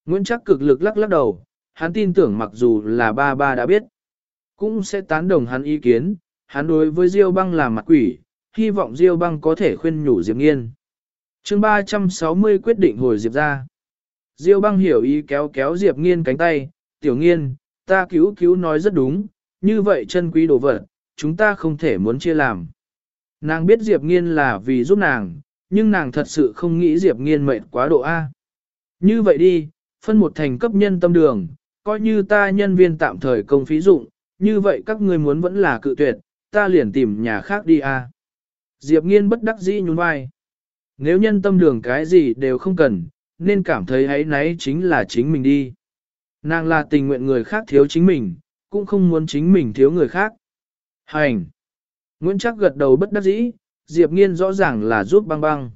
Nguyễn chắc cực lực lắc lắc đầu, hắn tin tưởng mặc dù là ba ba đã biết, cũng sẽ tán đồng hắn ý kiến, hắn đối với Diêu băng là mặt quỷ, hy vọng Diêu băng có thể khuyên nhủ Diệp Nghiên. chương 360 quyết định hồi Diệp ra. Diêu băng hiểu ý kéo kéo Diệp Nghiên cánh tay, tiểu nghiên, ta cứu cứu nói rất đúng, như vậy chân quý đồ vật, chúng ta không thể muốn chia làm. Nàng biết Diệp Nghiên là vì giúp nàng, nhưng nàng thật sự không nghĩ Diệp Nghiên mệt quá độ A. Như vậy đi, phân một thành cấp nhân tâm đường, coi như ta nhân viên tạm thời công phí dụng, như vậy các ngươi muốn vẫn là cự tuyệt, ta liền tìm nhà khác đi A. Diệp Nghiên bất đắc dĩ nhún vai. Nếu nhân tâm đường cái gì đều không cần, nên cảm thấy hãy nấy chính là chính mình đi. Nàng là tình nguyện người khác thiếu chính mình, cũng không muốn chính mình thiếu người khác. Hành! Nguyễn Trác gật đầu bất đắc dĩ, Diệp Nghiên rõ ràng là giúp băng băng.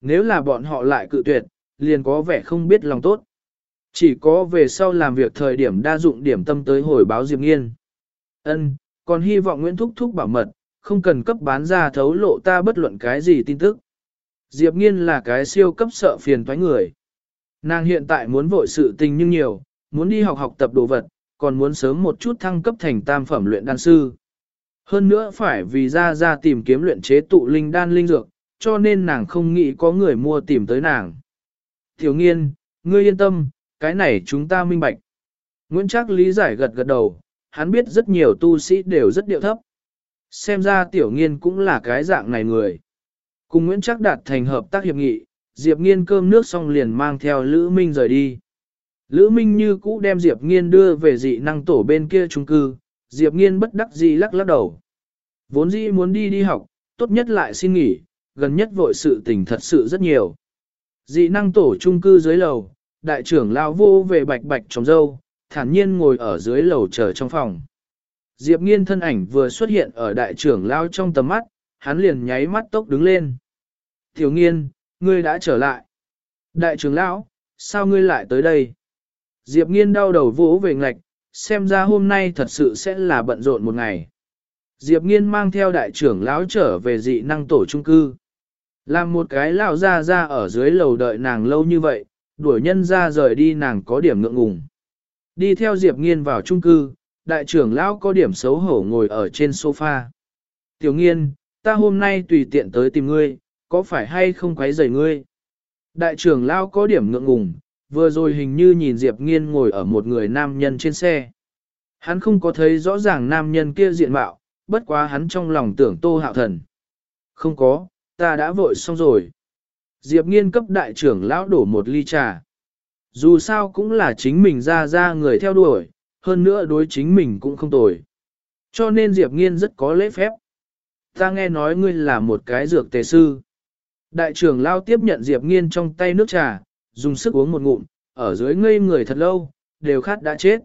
Nếu là bọn họ lại cự tuyệt, liền có vẻ không biết lòng tốt. Chỉ có về sau làm việc thời điểm đa dụng điểm tâm tới hồi báo Diệp Nghiên. Ân, còn hy vọng Nguyễn Thúc Thúc bảo mật, không cần cấp bán ra thấu lộ ta bất luận cái gì tin tức. Diệp Nghiên là cái siêu cấp sợ phiền toái người. Nàng hiện tại muốn vội sự tình nhưng nhiều, muốn đi học học tập đồ vật, còn muốn sớm một chút thăng cấp thành tam phẩm luyện đan sư. Hơn nữa phải vì ra ra tìm kiếm luyện chế tụ linh đan linh dược, cho nên nàng không nghĩ có người mua tìm tới nàng. Tiểu nghiên, ngươi yên tâm, cái này chúng ta minh bạch. Nguyễn Trác lý giải gật gật đầu, hắn biết rất nhiều tu sĩ đều rất điệu thấp. Xem ra tiểu nghiên cũng là cái dạng này người. Cùng Nguyễn Trác đạt thành hợp tác hiệp nghị, Diệp nghiên cơm nước xong liền mang theo Lữ Minh rời đi. Lữ Minh như cũ đem Diệp Nghiên đưa về dị năng tổ bên kia trung cư, Diệp Nghiên bất đắc dĩ lắc lắc đầu. Vốn dĩ muốn đi đi học, tốt nhất lại xin nghỉ, gần nhất vội sự tình thật sự rất nhiều. Dị năng tổ trung cư dưới lầu, đại trưởng lao vô về bạch bạch trồng dâu, thản nhiên ngồi ở dưới lầu chờ trong phòng. Diệp Nghiên thân ảnh vừa xuất hiện ở đại trưởng lao trong tầm mắt, hắn liền nháy mắt tốc đứng lên. Tiểu Nghiên, ngươi đã trở lại. Đại trưởng lão, sao ngươi lại tới đây? Diệp nghiên đau đầu vỗ về ngạch, xem ra hôm nay thật sự sẽ là bận rộn một ngày. Diệp nghiên mang theo đại trưởng lão trở về dị năng tổ trung cư. Làm một cái lão ra ra ở dưới lầu đợi nàng lâu như vậy, đuổi nhân ra rời đi nàng có điểm ngượng ngùng. Đi theo Diệp nghiên vào trung cư, đại trưởng lão có điểm xấu hổ ngồi ở trên sofa. Tiểu nghiên, ta hôm nay tùy tiện tới tìm ngươi, có phải hay không quấy rầy ngươi? Đại trưởng lão có điểm ngượng ngùng, vừa rồi hình như nhìn Diệp Nghiên ngồi ở một người nam nhân trên xe. Hắn không có thấy rõ ràng nam nhân kia diện mạo, bất quá hắn trong lòng tưởng tô hạo thần. Không có, ta đã vội xong rồi. Diệp Nghiên cấp đại trưởng lão đổ một ly trà. Dù sao cũng là chính mình ra ra người theo đuổi, hơn nữa đối chính mình cũng không tồi. Cho nên Diệp Nghiên rất có lễ phép. Ta nghe nói ngươi là một cái dược tề sư. Đại trưởng lao tiếp nhận Diệp Nghiên trong tay nước trà, dùng sức uống một ngụm, ở dưới ngây người thật lâu, đều khát đã chết.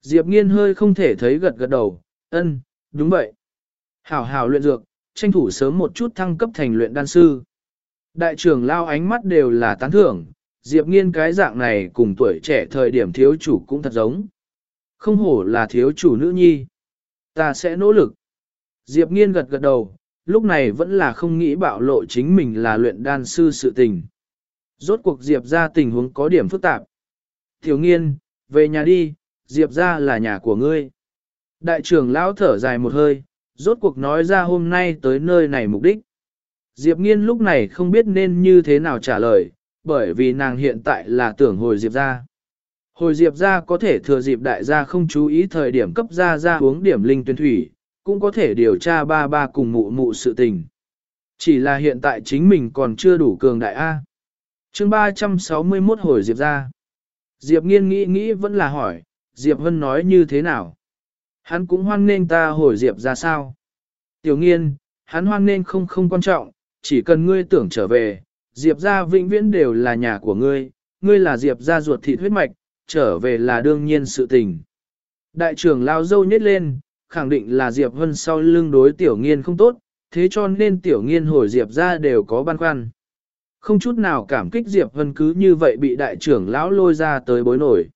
Diệp Nghiên hơi không thể thấy gật gật đầu, ân, đúng vậy. Hảo hảo luyện dược, tranh thủ sớm một chút thăng cấp thành luyện đan sư. Đại trưởng lao ánh mắt đều là tán thưởng, Diệp Nghiên cái dạng này cùng tuổi trẻ thời điểm thiếu chủ cũng thật giống. Không hổ là thiếu chủ nữ nhi. Ta sẽ nỗ lực. Diệp Nghiên gật gật đầu, lúc này vẫn là không nghĩ bạo lộ chính mình là luyện đan sư sự tình. Rốt cuộc Diệp ra tình huống có điểm phức tạp. Thiếu nghiên, về nhà đi, Diệp ra là nhà của ngươi. Đại trưởng lão thở dài một hơi, rốt cuộc nói ra hôm nay tới nơi này mục đích. Diệp nghiên lúc này không biết nên như thế nào trả lời, bởi vì nàng hiện tại là tưởng hồi Diệp ra. Hồi Diệp ra có thể thừa dịp đại gia không chú ý thời điểm cấp ra ra uống điểm linh tuyên thủy, cũng có thể điều tra ba ba cùng mụ mụ sự tình. Chỉ là hiện tại chính mình còn chưa đủ cường đại A. chương 361 hồi Diệp ra. Diệp nghiên nghĩ nghĩ vẫn là hỏi, Diệp Vân nói như thế nào? Hắn cũng hoan nghênh ta hồi Diệp ra sao? Tiểu nghiên, hắn hoan nghênh không không quan trọng, chỉ cần ngươi tưởng trở về, Diệp gia vĩnh viễn đều là nhà của ngươi, ngươi là Diệp gia ruột thịt huyết mạch, trở về là đương nhiên sự tình. Đại trưởng lao dâu nhét lên, khẳng định là Diệp Vân sau lưng đối tiểu nghiên không tốt, thế cho nên tiểu nghiên hồi Diệp ra đều có băn khoăn. Không chút nào cảm kích Diệp Vân cứ như vậy bị đại trưởng lão lôi ra tới bối nổi.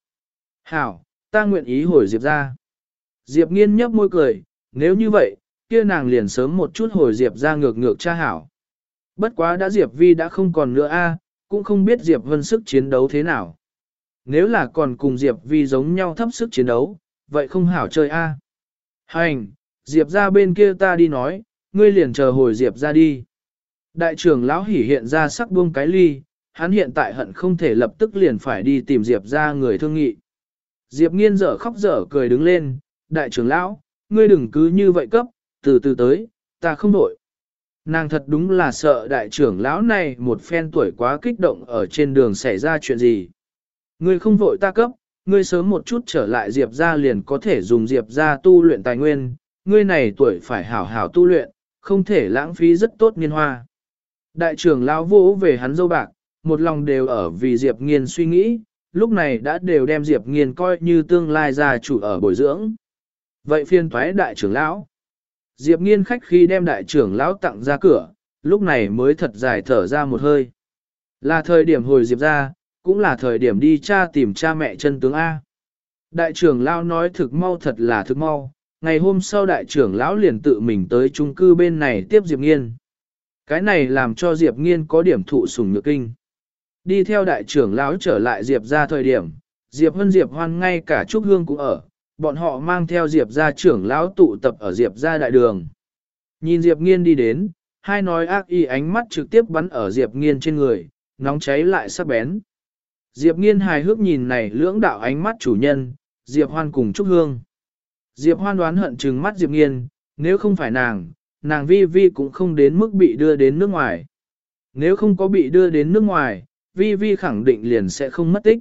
Hảo, ta nguyện ý hồi Diệp ra. Diệp nghiên nhấp môi cười, nếu như vậy, kia nàng liền sớm một chút hồi Diệp ra ngược ngược cha hảo. Bất quá đã Diệp Vi đã không còn nữa a, cũng không biết Diệp Vân sức chiến đấu thế nào. Nếu là còn cùng Diệp Vi giống nhau thấp sức chiến đấu, vậy không hảo chơi a. Hành, Diệp ra bên kia ta đi nói, ngươi liền chờ hồi Diệp ra đi. Đại trưởng lão hỉ hiện ra sắc buông cái ly, hắn hiện tại hận không thể lập tức liền phải đi tìm Diệp ra người thương nghị. Diệp nghiên dở khóc dở cười đứng lên, đại trưởng lão, ngươi đừng cứ như vậy cấp, từ từ tới, ta không đổi. Nàng thật đúng là sợ đại trưởng lão này một phen tuổi quá kích động ở trên đường xảy ra chuyện gì. Ngươi không vội ta cấp, ngươi sớm một chút trở lại Diệp ra liền có thể dùng Diệp ra tu luyện tài nguyên, ngươi này tuổi phải hảo hảo tu luyện, không thể lãng phí rất tốt niên hoa. Đại trưởng lão vỗ về hắn dâu bạc, một lòng đều ở vì Diệp Nghiên suy nghĩ, lúc này đã đều đem Diệp Nghiên coi như tương lai gia chủ ở bồi dưỡng. Vậy phiên thoái đại trưởng lão. Diệp Nghiên khách khi đem đại trưởng lão tặng ra cửa, lúc này mới thật dài thở ra một hơi. Là thời điểm hồi Diệp ra, cũng là thời điểm đi cha tìm cha mẹ chân tướng A. Đại trưởng lão nói thực mau thật là thực mau, ngày hôm sau đại trưởng lão liền tự mình tới trung cư bên này tiếp Diệp Nghiên. Cái này làm cho Diệp Nghiên có điểm thụ sủng nhược kinh. Đi theo đại trưởng lão trở lại Diệp ra thời điểm, Diệp Hân Diệp Hoan ngay cả Trúc Hương cũng ở, bọn họ mang theo Diệp ra trưởng lão tụ tập ở Diệp ra đại đường. Nhìn Diệp Nghiên đi đến, hai nói ác y ánh mắt trực tiếp bắn ở Diệp Nghiên trên người, nóng cháy lại sắc bén. Diệp Nghiên hài hước nhìn này lưỡng đạo ánh mắt chủ nhân, Diệp Hoan cùng Trúc Hương. Diệp Hoan đoán hận trừng mắt Diệp Nghiên, nếu không phải nàng, nàng vi vi cũng không đến mức bị đưa đến nước ngoài. Nếu không có bị đưa đến nước ngoài, vi vi khẳng định liền sẽ không mất tích.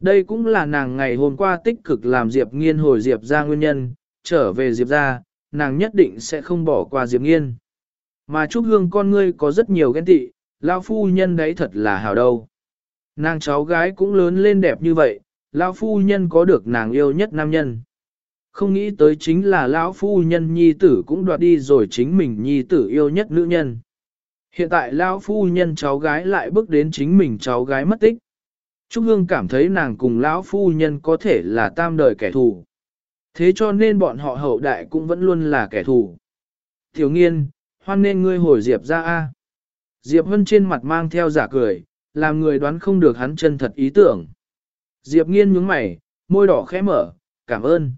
Đây cũng là nàng ngày hôm qua tích cực làm Diệp Nghiên hồi Diệp ra nguyên nhân, trở về Diệp ra, nàng nhất định sẽ không bỏ qua Diệp Nghiên. Mà Trúc Hương con ngươi có rất nhiều ghen tị, lao phu nhân đấy thật là hào đâu. Nàng cháu gái cũng lớn lên đẹp như vậy, lao phu nhân có được nàng yêu nhất nam nhân. Không nghĩ tới chính là lão phu nhân nhi tử cũng đoạt đi rồi chính mình nhi tử yêu nhất nữ nhân. Hiện tại lão phu nhân cháu gái lại bước đến chính mình cháu gái mất tích. Trúc Hương cảm thấy nàng cùng lão phu nhân có thể là tam đời kẻ thù. Thế cho nên bọn họ hậu đại cũng vẫn luôn là kẻ thù. Tiểu nghiên, hoan nên ngươi hồi Diệp ra a. Diệp Vân trên mặt mang theo giả cười, làm người đoán không được hắn chân thật ý tưởng. Diệp nghiên nhướng mày, môi đỏ khẽ mở, cảm ơn.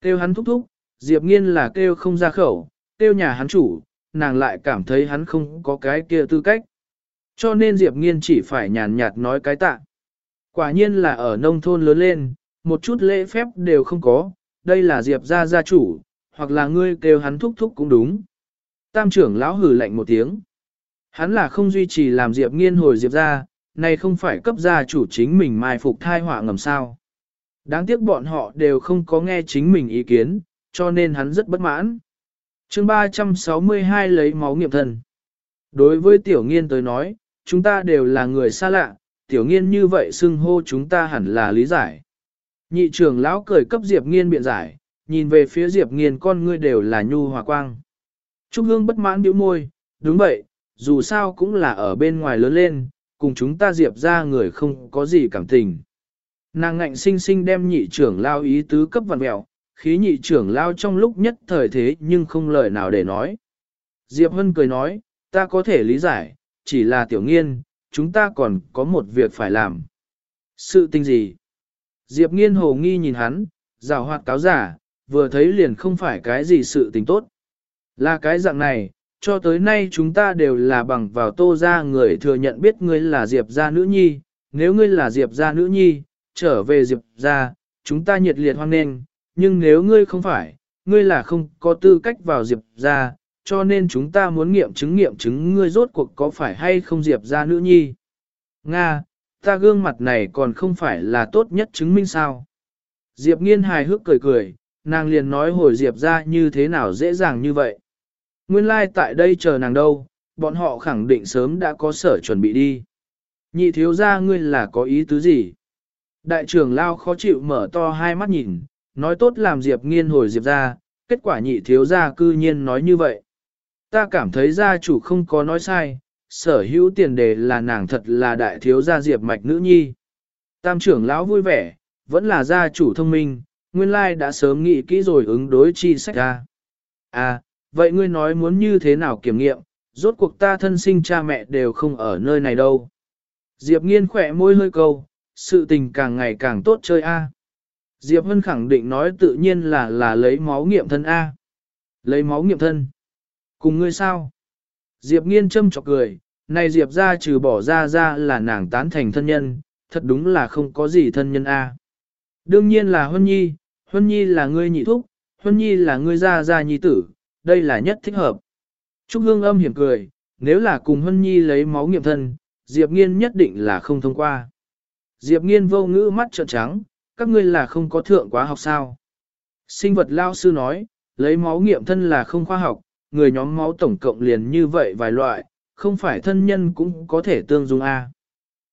Kêu hắn thúc thúc, Diệp nghiên là kêu không ra khẩu, kêu nhà hắn chủ, nàng lại cảm thấy hắn không có cái kia tư cách. Cho nên Diệp nghiên chỉ phải nhàn nhạt nói cái tạ. Quả nhiên là ở nông thôn lớn lên, một chút lễ phép đều không có, đây là Diệp gia gia chủ, hoặc là ngươi kêu hắn thúc thúc cũng đúng. Tam trưởng lão hử lạnh một tiếng. Hắn là không duy trì làm Diệp nghiên hồi Diệp gia, này không phải cấp gia chủ chính mình mai phục thai họa ngầm sao. Đáng tiếc bọn họ đều không có nghe chính mình ý kiến, cho nên hắn rất bất mãn. chương 362 lấy máu nghiệm thần. Đối với tiểu nghiên tới nói, chúng ta đều là người xa lạ, tiểu nghiên như vậy xưng hô chúng ta hẳn là lý giải. Nhị trưởng lão cười cấp Diệp nghiên biện giải, nhìn về phía Diệp nghiên con ngươi đều là nhu hòa quang. Trúc Hương bất mãn bĩu môi, đúng vậy, dù sao cũng là ở bên ngoài lớn lên, cùng chúng ta Diệp ra người không có gì cảm tình. Nàng ngạnh sinh sinh đem nhị trưởng lao ý tứ cấp vặn mẹo, khí nhị trưởng lao trong lúc nhất thời thế nhưng không lời nào để nói. Diệp Hân cười nói, ta có thể lý giải, chỉ là tiểu nghiên, chúng ta còn có một việc phải làm. Sự tình gì? Diệp nghiên hồ nghi nhìn hắn, rào hoạt cáo giả, vừa thấy liền không phải cái gì sự tình tốt. Là cái dạng này, cho tới nay chúng ta đều là bằng vào tô ra người thừa nhận biết ngươi là Diệp gia nữ nhi, nếu ngươi là Diệp gia nữ nhi, trở về Diệp gia, chúng ta nhiệt liệt hoan nghênh, nhưng nếu ngươi không phải, ngươi là không có tư cách vào Diệp gia, cho nên chúng ta muốn nghiệm chứng nghiệm chứng ngươi rốt cuộc có phải hay không Diệp gia nữ nhi. Nga, ta gương mặt này còn không phải là tốt nhất chứng minh sao. Diệp nghiên hài hước cười cười, nàng liền nói hồi Diệp ra như thế nào dễ dàng như vậy. Nguyên lai like tại đây chờ nàng đâu, bọn họ khẳng định sớm đã có sở chuẩn bị đi. Nhị thiếu ra ngươi là có ý tứ gì? Đại trưởng Lao khó chịu mở to hai mắt nhìn, nói tốt làm Diệp nghiên hồi Diệp ra, kết quả nhị thiếu ra cư nhiên nói như vậy. Ta cảm thấy gia chủ không có nói sai, sở hữu tiền đề là nàng thật là đại thiếu gia Diệp mạch nữ nhi. Tam trưởng lão vui vẻ, vẫn là gia chủ thông minh, nguyên lai đã sớm nghĩ kỹ rồi ứng đối chi sách ra. À, vậy ngươi nói muốn như thế nào kiểm nghiệm, rốt cuộc ta thân sinh cha mẹ đều không ở nơi này đâu. Diệp nghiên khỏe môi hơi câu, sự tình càng ngày càng tốt chơi a. Diệp Hân khẳng định nói tự nhiên là là lấy máu nghiệm thân a. Lấy máu nghiệm thân. Cùng ngươi sao? Diệp nghiên châm chọc cười, này Diệp ra trừ bỏ ra ra là nàng tán thành thân nhân, thật đúng là không có gì thân nhân a. Đương nhiên là Huân Nhi, Huân Nhi là ngươi nhị thúc, Huân Nhi là ngươi gia gia nhi tử, đây là nhất thích hợp. Trúc Hương âm hiểm cười, nếu là cùng Huân Nhi lấy máu nghiệm thân, Diệp Nghiên nhất định là không thông qua. Diệp Nghiên vô ngữ mắt trợn trắng, các ngươi là không có thượng quá học sao. Sinh vật lao sư nói, lấy máu nghiệm thân là không khoa học, người nhóm máu tổng cộng liền như vậy vài loại, không phải thân nhân cũng có thể tương dung A.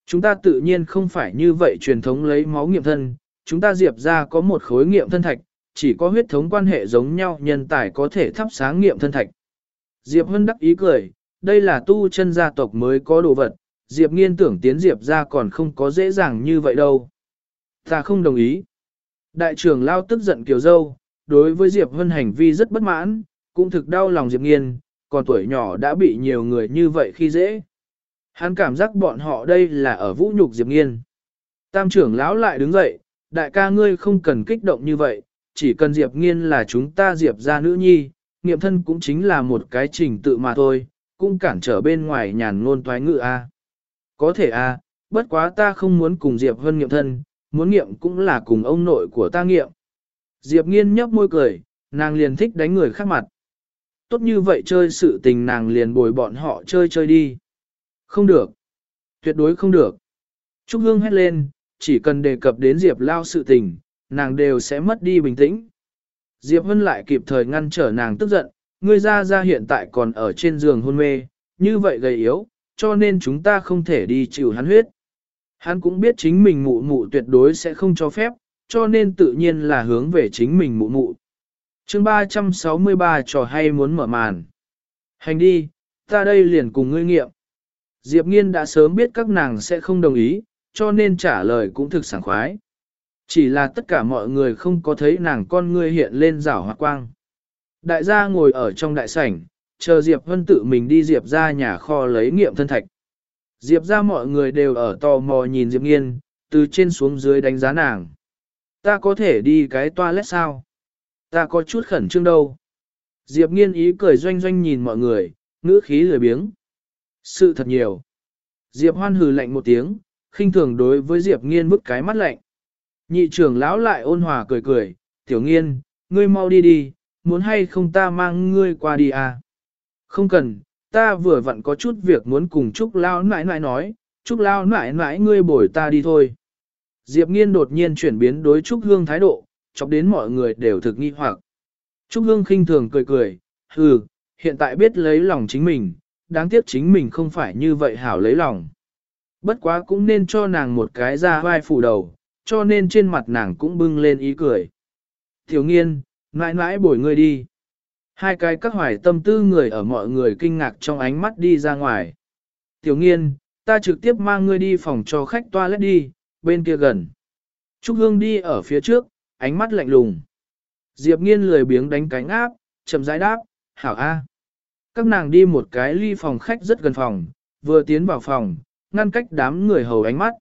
Chúng ta tự nhiên không phải như vậy truyền thống lấy máu nghiệm thân, chúng ta diệp ra có một khối nghiệm thân thạch, chỉ có huyết thống quan hệ giống nhau nhân tài có thể thắp sáng nghiệm thân thạch. Diệp Hân đắc ý cười, đây là tu chân gia tộc mới có đồ vật, Diệp nghiên tưởng tiến Diệp ra còn không có dễ dàng như vậy đâu. Ta không đồng ý. Đại trưởng Lao tức giận kiều dâu, đối với Diệp Hân hành vi rất bất mãn, cũng thực đau lòng Diệp nghiên, còn tuổi nhỏ đã bị nhiều người như vậy khi dễ. Hắn cảm giác bọn họ đây là ở vũ nhục Diệp nghiên. Tam trưởng lão lại đứng dậy, đại ca ngươi không cần kích động như vậy, chỉ cần Diệp Nghiên là chúng ta Diệp ra nữ nhi, nghiệm thân cũng chính là một cái trình tự mà thôi, cũng cản trở bên ngoài nhàn ngôn toái ngự a. Có thể a, bất quá ta không muốn cùng Diệp Vân nghiệm thân, muốn nghiệm cũng là cùng ông nội của ta nghiệm. Diệp Nghiên nhấp môi cười, nàng liền thích đánh người khác mặt. Tốt như vậy chơi sự tình nàng liền bồi bọn họ chơi chơi đi. Không được. Tuyệt đối không được. Trúc Hương hét lên, chỉ cần đề cập đến Diệp Lao sự tình, nàng đều sẽ mất đi bình tĩnh. Diệp Vân lại kịp thời ngăn trở nàng tức giận, ngươi ra ra hiện tại còn ở trên giường hôn mê, như vậy gầy yếu, cho nên chúng ta không thể đi chịu hắn huyết. Hắn cũng biết chính mình mụ mụ tuyệt đối sẽ không cho phép, cho nên tự nhiên là hướng về chính mình mụ mụ chương 363 trò hay muốn mở màn. Hành đi, ta đây liền cùng ngươi nghiệm. Diệp Nghiên đã sớm biết các nàng sẽ không đồng ý, cho nên trả lời cũng thực sảng khoái. Chỉ là tất cả mọi người không có thấy nàng con ngươi hiện lên rảo hoa quang. Đại gia ngồi ở trong đại sảnh, chờ Diệp Vân tự mình đi Diệp ra nhà kho lấy nghiệm thân thạch. Diệp ra mọi người đều ở tò mò nhìn Diệp Nghiên, từ trên xuống dưới đánh giá nàng. Ta có thể đi cái toilet sao? Ta có chút khẩn trương đâu. Diệp Nghiên ý cười doanh doanh nhìn mọi người, ngữ khí lười biếng. Sự thật nhiều. Diệp Hoan hừ lạnh một tiếng, khinh thường đối với Diệp Nghiên bức cái mắt lạnh. Nhị trưởng lão lại ôn hòa cười cười, tiểu nghiên, ngươi mau đi đi, muốn hay không ta mang ngươi qua đi à? Không cần, ta vừa vặn có chút việc muốn cùng Trúc Lao nãi nãi nói, Trúc Lao nãi nãi ngươi bồi ta đi thôi. Diệp nghiên đột nhiên chuyển biến đối Trúc Hương thái độ, chọc đến mọi người đều thực nghi hoặc. Trúc Hương khinh thường cười cười, hừ, hiện tại biết lấy lòng chính mình, đáng tiếc chính mình không phải như vậy hảo lấy lòng. Bất quá cũng nên cho nàng một cái ra vai phủ đầu, cho nên trên mặt nàng cũng bưng lên ý cười. Tiểu nghiên, mãi mãi bổi người đi. Hai cái các hoài tâm tư người ở mọi người kinh ngạc trong ánh mắt đi ra ngoài. Tiểu nghiên, ta trực tiếp mang ngươi đi phòng cho khách toilet đi, bên kia gần. Trúc Hương đi ở phía trước, ánh mắt lạnh lùng. Diệp nghiên lười biếng đánh cánh áp, chậm rãi đáp, hảo A. Các nàng đi một cái ly phòng khách rất gần phòng, vừa tiến vào phòng, ngăn cách đám người hầu ánh mắt.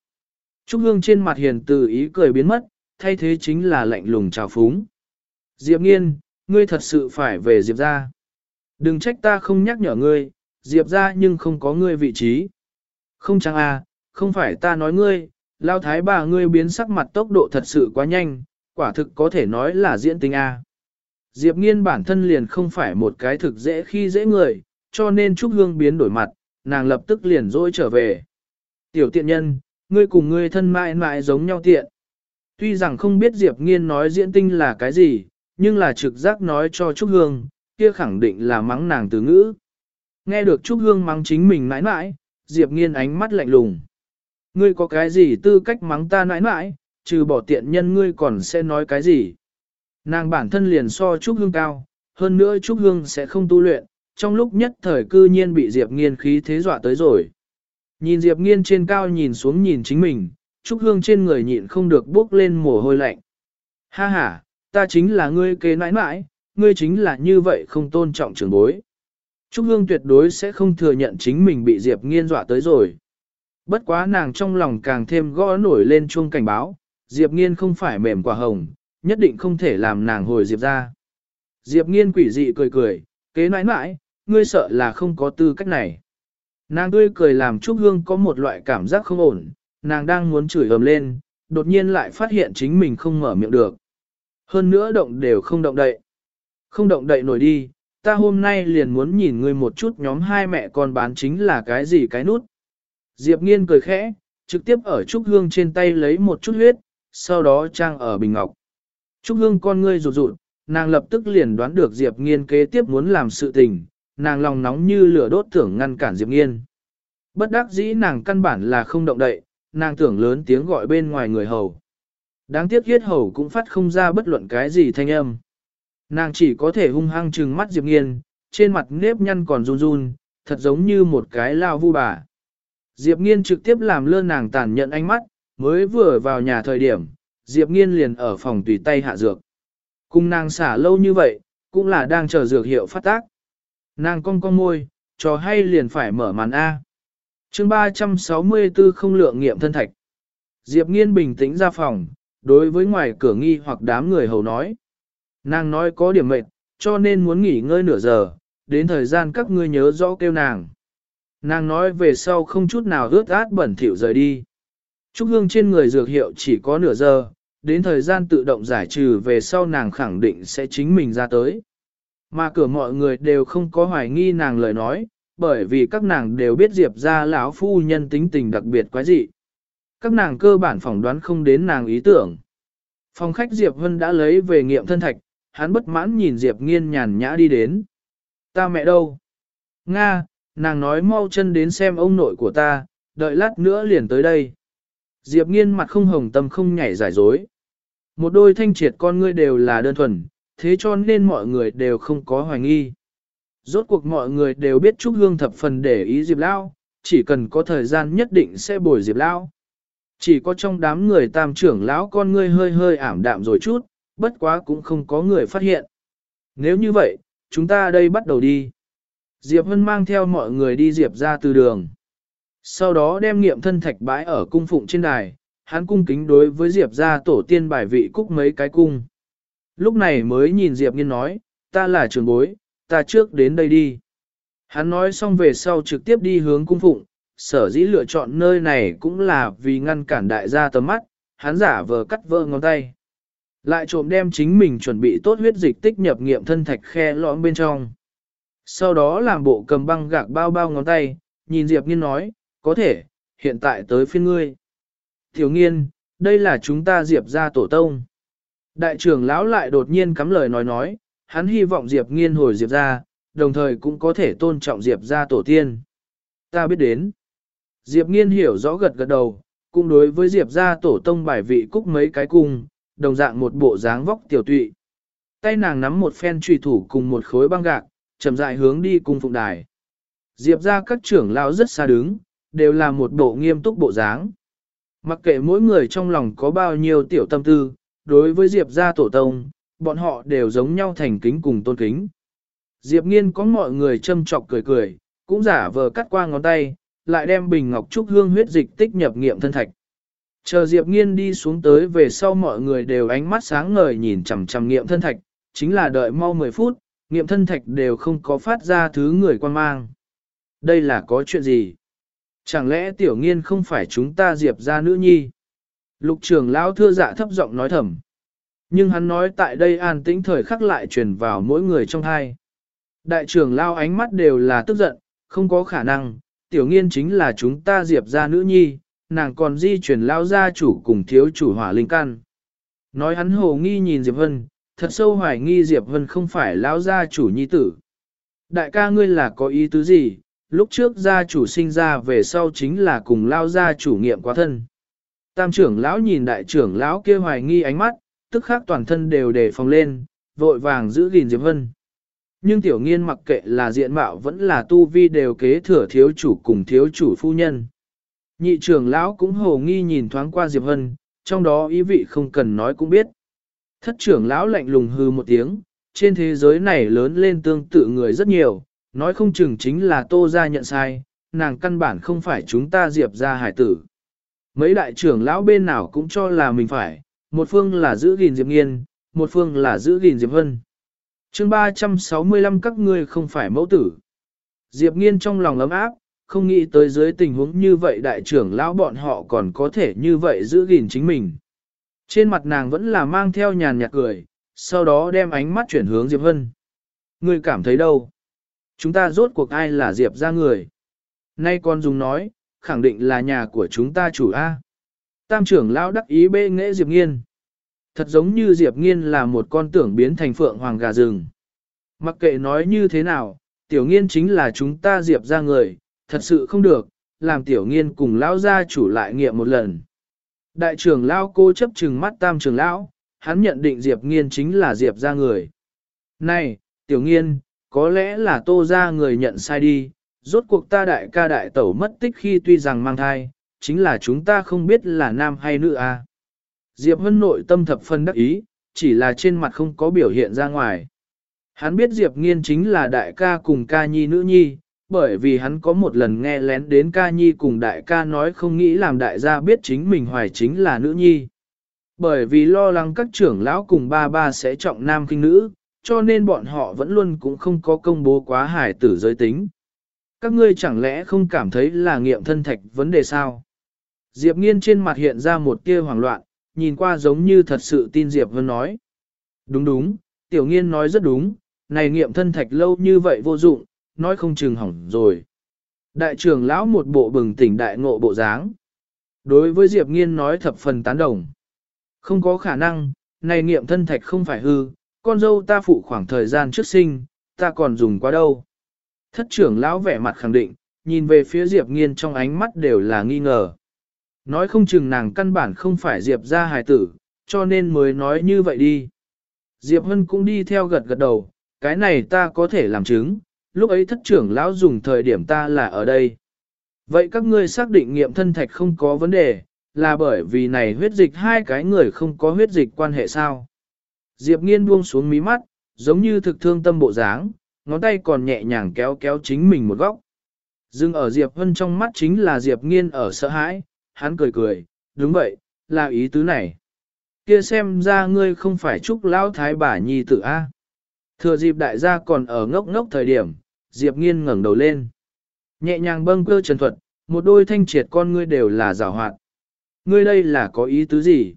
Trúc Hương trên mặt hiền từ ý cười biến mất, thay thế chính là lạnh lùng trào phúng. Diệp nghiên, ngươi thật sự phải về Diệp ra. Đừng trách ta không nhắc nhở ngươi, Diệp ra nhưng không có ngươi vị trí. Không chẳng à, không phải ta nói ngươi, lao thái bà ngươi biến sắc mặt tốc độ thật sự quá nhanh, quả thực có thể nói là diễn tình a. Diệp nghiên bản thân liền không phải một cái thực dễ khi dễ người, cho nên Trúc Hương biến đổi mặt, nàng lập tức liền dỗi trở về. Tiểu tiện nhân, ngươi cùng ngươi thân mãi mãi giống nhau tiện. Tuy rằng không biết Diệp nghiên nói diễn tinh là cái gì, nhưng là trực giác nói cho Trúc Hương, kia khẳng định là mắng nàng từ ngữ. Nghe được Trúc Hương mắng chính mình mãi mãi, Diệp nghiên ánh mắt lạnh lùng. Ngươi có cái gì tư cách mắng ta mãi mãi, trừ bỏ tiện nhân ngươi còn sẽ nói cái gì. Nàng bản thân liền so Trúc Hương cao, hơn nữa Trúc Hương sẽ không tu luyện, trong lúc nhất thời cư nhiên bị Diệp nghiên khí thế dọa tới rồi. Nhìn Diệp nghiên trên cao nhìn xuống nhìn chính mình, Trúc Hương trên người nhịn không được bước lên mồ hôi lạnh. Ha ha, ta chính là ngươi kế nãi nãi, ngươi chính là như vậy không tôn trọng trưởng bối. Trúc Hương tuyệt đối sẽ không thừa nhận chính mình bị Diệp nghiên dọa tới rồi. Bất quá nàng trong lòng càng thêm gõ nổi lên chuông cảnh báo, Diệp nghiên không phải mềm quả hồng, nhất định không thể làm nàng hồi Diệp ra. Diệp nghiên quỷ dị cười cười, kế nãi nãi, ngươi sợ là không có tư cách này. Nàng tươi cười làm Trúc Hương có một loại cảm giác không ổn, nàng đang muốn chửi ầm lên, đột nhiên lại phát hiện chính mình không mở miệng được. Hơn nữa động đều không động đậy. Không động đậy nổi đi, ta hôm nay liền muốn nhìn ngươi một chút nhóm hai mẹ con bán chính là cái gì cái nút. Diệp nghiên cười khẽ, trực tiếp ở Trúc Hương trên tay lấy một chút huyết, sau đó trang ở bình ngọc. Trúc Hương con ngươi rụt rụt, nàng lập tức liền đoán được Diệp nghiên kế tiếp muốn làm sự tình, nàng lòng nóng như lửa đốt tưởng ngăn cản Diệp nghiên. Bất đắc dĩ nàng căn bản là không động đậy, nàng tưởng lớn tiếng gọi bên ngoài người hầu. Đáng tiếc huyết hầu cũng phát không ra bất luận cái gì thanh âm. Nàng chỉ có thể hung hăng trừng mắt Diệp Nghiên, trên mặt nếp nhăn còn run run, thật giống như một cái lao vu bà. Diệp Nghiên trực tiếp làm lơ nàng tàn nhận ánh mắt, mới vừa vào nhà thời điểm, Diệp Nghiên liền ở phòng tùy tay hạ dược. Cùng nàng xả lâu như vậy, cũng là đang chờ dược hiệu phát tác. Nàng cong cong môi, trò hay liền phải mở màn A. chương 364 không lượng nghiệm thân thạch. Diệp Nghiên bình tĩnh ra phòng, đối với ngoài cửa nghi hoặc đám người hầu nói. Nàng nói có điểm mệt, cho nên muốn nghỉ ngơi nửa giờ, đến thời gian các ngươi nhớ rõ kêu nàng. Nàng nói về sau không chút nào ướt át bẩn thỉu rời đi. Trúc hương trên người dược hiệu chỉ có nửa giờ, đến thời gian tự động giải trừ về sau nàng khẳng định sẽ chính mình ra tới. Mà cửa mọi người đều không có hoài nghi nàng lời nói, bởi vì các nàng đều biết Diệp ra lão phu nhân tính tình đặc biệt quái dị. Các nàng cơ bản phỏng đoán không đến nàng ý tưởng. Phòng khách Diệp Vân đã lấy về nghiệm thân thạch, hắn bất mãn nhìn Diệp nghiên nhàn nhã đi đến. Ta mẹ đâu? Nga, nàng nói mau chân đến xem ông nội của ta, đợi lát nữa liền tới đây. Diệp nghiên mặt không hồng tâm không nhảy giải dối. Một đôi thanh triệt con ngươi đều là đơn thuần, thế cho nên mọi người đều không có hoài nghi. Rốt cuộc mọi người đều biết Trúc Hương thập phần để ý Diệp Lao, chỉ cần có thời gian nhất định sẽ bồi Diệp Lao. Chỉ có trong đám người tam trưởng lão con ngươi hơi hơi ảm đạm rồi chút, bất quá cũng không có người phát hiện. Nếu như vậy, chúng ta đây bắt đầu đi. Diệp Hân mang theo mọi người đi Diệp ra từ đường. Sau đó đem nghiệm thân thạch bãi ở cung phụng trên đài, hắn cung kính đối với Diệp ra tổ tiên bài vị cúc mấy cái cung. Lúc này mới nhìn Diệp Nghiên nói, ta là trưởng bối, ta trước đến đây đi. Hắn nói xong về sau trực tiếp đi hướng cung phụng, sở dĩ lựa chọn nơi này cũng là vì ngăn cản đại gia tầm mắt, hắn giả vờ cắt vỡ ngón tay. Lại trộm đem chính mình chuẩn bị tốt huyết dịch tích nhập nghiệm thân thạch khe lõm bên trong. Sau đó làm bộ cầm băng gạc bao bao ngón tay, nhìn Diệp Nghiên nói, có thể, hiện tại tới phiên ngươi. Thiếu nghiên, đây là chúng ta Diệp ra tổ tông. Đại trưởng lão lại đột nhiên cắm lời nói nói, hắn hy vọng Diệp Nghiên hồi Diệp ra, đồng thời cũng có thể tôn trọng Diệp gia tổ tiên. Ta biết đến. Diệp nghiên hiểu rõ gật gật đầu, cũng đối với Diệp gia tổ tông bài vị cúc mấy cái cung, đồng dạng một bộ dáng vóc tiểu tụy. Tay nàng nắm một phen trùy thủ cùng một khối băng gạc, chậm rãi hướng đi cung phụng đài. Diệp gia các trưởng lão rất xa đứng, đều là một bộ nghiêm túc bộ dáng. Mặc kệ mỗi người trong lòng có bao nhiêu tiểu tâm tư, đối với Diệp gia tổ tông, bọn họ đều giống nhau thành kính cùng tôn kính. Diệp nghiên có mọi người châm trọc cười cười, cũng giả vờ cắt qua ngón tay, lại đem bình ngọc trúc hương huyết dịch tích nhập nghiệm thân thạch. Chờ Diệp nghiên đi xuống tới về sau mọi người đều ánh mắt sáng ngời nhìn chằm chằm nghiệm thân thạch, chính là đợi mau 10 phút, nghiệm thân thạch đều không có phát ra thứ người quan mang. Đây là có chuyện gì? Chẳng lẽ tiểu nghiên không phải chúng ta Diệp ra nữ nhi? Lục trưởng lão thưa dạ thấp giọng nói thầm. Nhưng hắn nói tại đây an tĩnh thời khắc lại truyền vào mỗi người trong hai. Đại trưởng lao ánh mắt đều là tức giận, không có khả năng, tiểu nghiên chính là chúng ta diệp ra nữ nhi, nàng còn di chuyển lao gia chủ cùng thiếu chủ hỏa linh căn. Nói hắn hồ nghi nhìn Diệp Vân, thật sâu hoài nghi Diệp Vân không phải lao gia chủ nhi tử. Đại ca ngươi là có ý tứ gì, lúc trước gia chủ sinh ra về sau chính là cùng lao gia chủ nghiệm quá thân. Tam trưởng lão nhìn đại trưởng lão kia hoài nghi ánh mắt, tức khắc toàn thân đều đề phòng lên, vội vàng giữ gìn Diệp Vân. Nhưng tiểu nghiên mặc kệ là diện mạo vẫn là tu vi đều kế thừa thiếu chủ cùng thiếu chủ phu nhân. Nhị trưởng lão cũng hồ nghi nhìn thoáng qua Diệp Vân, trong đó ý vị không cần nói cũng biết. Thất trưởng lão lạnh lùng hư một tiếng, trên thế giới này lớn lên tương tự người rất nhiều, nói không chừng chính là tô ra nhận sai, nàng căn bản không phải chúng ta diệp ra hải tử. Mấy đại trưởng lão bên nào cũng cho là mình phải, một phương là giữ gìn Diệp Nghiên, một phương là giữ gìn Diệp Vân. chương 365 các ngươi không phải mẫu tử. Diệp Nghiên trong lòng ấm áp, không nghĩ tới dưới tình huống như vậy đại trưởng lão bọn họ còn có thể như vậy giữ gìn chính mình. Trên mặt nàng vẫn là mang theo nhàn nhạt cười, sau đó đem ánh mắt chuyển hướng Diệp Vân. Ngươi cảm thấy đâu? Chúng ta rốt cuộc ai là Diệp ra người? Nay con dùng nói, khẳng định là nhà của chúng ta chủ A. Tam trưởng lão đắc ý bê nghệ Diệp Nghiên. Thật giống như Diệp Nghiên là một con tưởng biến thành phượng hoàng gà rừng. Mặc kệ nói như thế nào, tiểu nghiên chính là chúng ta Diệp ra người, thật sự không được, làm tiểu nghiên cùng lão gia chủ lại nghiệm một lần. Đại trưởng lão cô chấp trừng mắt tam trưởng lão, hắn nhận định Diệp nghiên chính là Diệp ra người. Này, tiểu nghiên, có lẽ là tô ra người nhận sai đi, rốt cuộc ta đại ca đại tẩu mất tích khi tuy rằng mang thai, chính là chúng ta không biết là nam hay nữ a. À. Diệp Vân nội tâm thập phân đắc ý, chỉ là trên mặt không có biểu hiện ra ngoài. Hắn biết Diệp Nghiên chính là đại ca cùng ca nhi nữ nhi, bởi vì hắn có một lần nghe lén đến ca nhi cùng đại ca nói không nghĩ làm đại gia biết chính mình hoài chính là nữ nhi. Bởi vì lo lắng các trưởng lão cùng ba ba sẽ trọng nam kinh nữ, cho nên bọn họ vẫn luôn cũng không có công bố quá hải tử giới tính. Các ngươi chẳng lẽ không cảm thấy là nghiệm thân thạch vấn đề sao? Diệp Nghiên trên mặt hiện ra một tia hoảng loạn, nhìn qua giống như thật sự tin Diệp Vân nói. Đúng đúng, Tiểu Nghiên nói rất đúng, này nghiệm thân thạch lâu như vậy vô dụng, nói không chừng hỏng rồi. Đại trưởng lão một bộ bừng tỉnh đại ngộ bộ dáng. Đối với Diệp Nghiên nói thập phần tán đồng. Không có khả năng, này nghiệm thân thạch không phải hư, con dâu ta phụ khoảng thời gian trước sinh, ta còn dùng quá đâu. Thất trưởng lão vẻ mặt khẳng định, nhìn về phía Diệp Nghiên trong ánh mắt đều là nghi ngờ. Nói không chừng nàng căn bản không phải Diệp ra hài tử, cho nên mới nói như vậy đi. Diệp Hân cũng đi theo gật gật đầu, cái này ta có thể làm chứng, lúc ấy thất trưởng lão dùng thời điểm ta là ở đây. Vậy các ngươi xác định nghiệm thân thạch không có vấn đề, là bởi vì này huyết dịch hai cái người không có huyết dịch quan hệ sao? Diệp nghiên buông xuống mí mắt, giống như thực thương tâm bộ dáng, ngón tay còn nhẹ nhàng kéo kéo chính mình một góc. Dưng ở Diệp Hân trong mắt chính là Diệp nghiên ở sợ hãi, hắn cười cười, đúng vậy, là ý tứ này. Kia xem ra ngươi không phải chúc lão thái bà nhi tử A. Thừa dịp đại gia còn ở ngốc ngốc thời điểm, Diệp nghiên ngẩng đầu lên. Nhẹ nhàng bâng cơ trần thuật, một đôi thanh triệt con ngươi đều là rào hoạt. Ngươi đây là có ý tứ gì?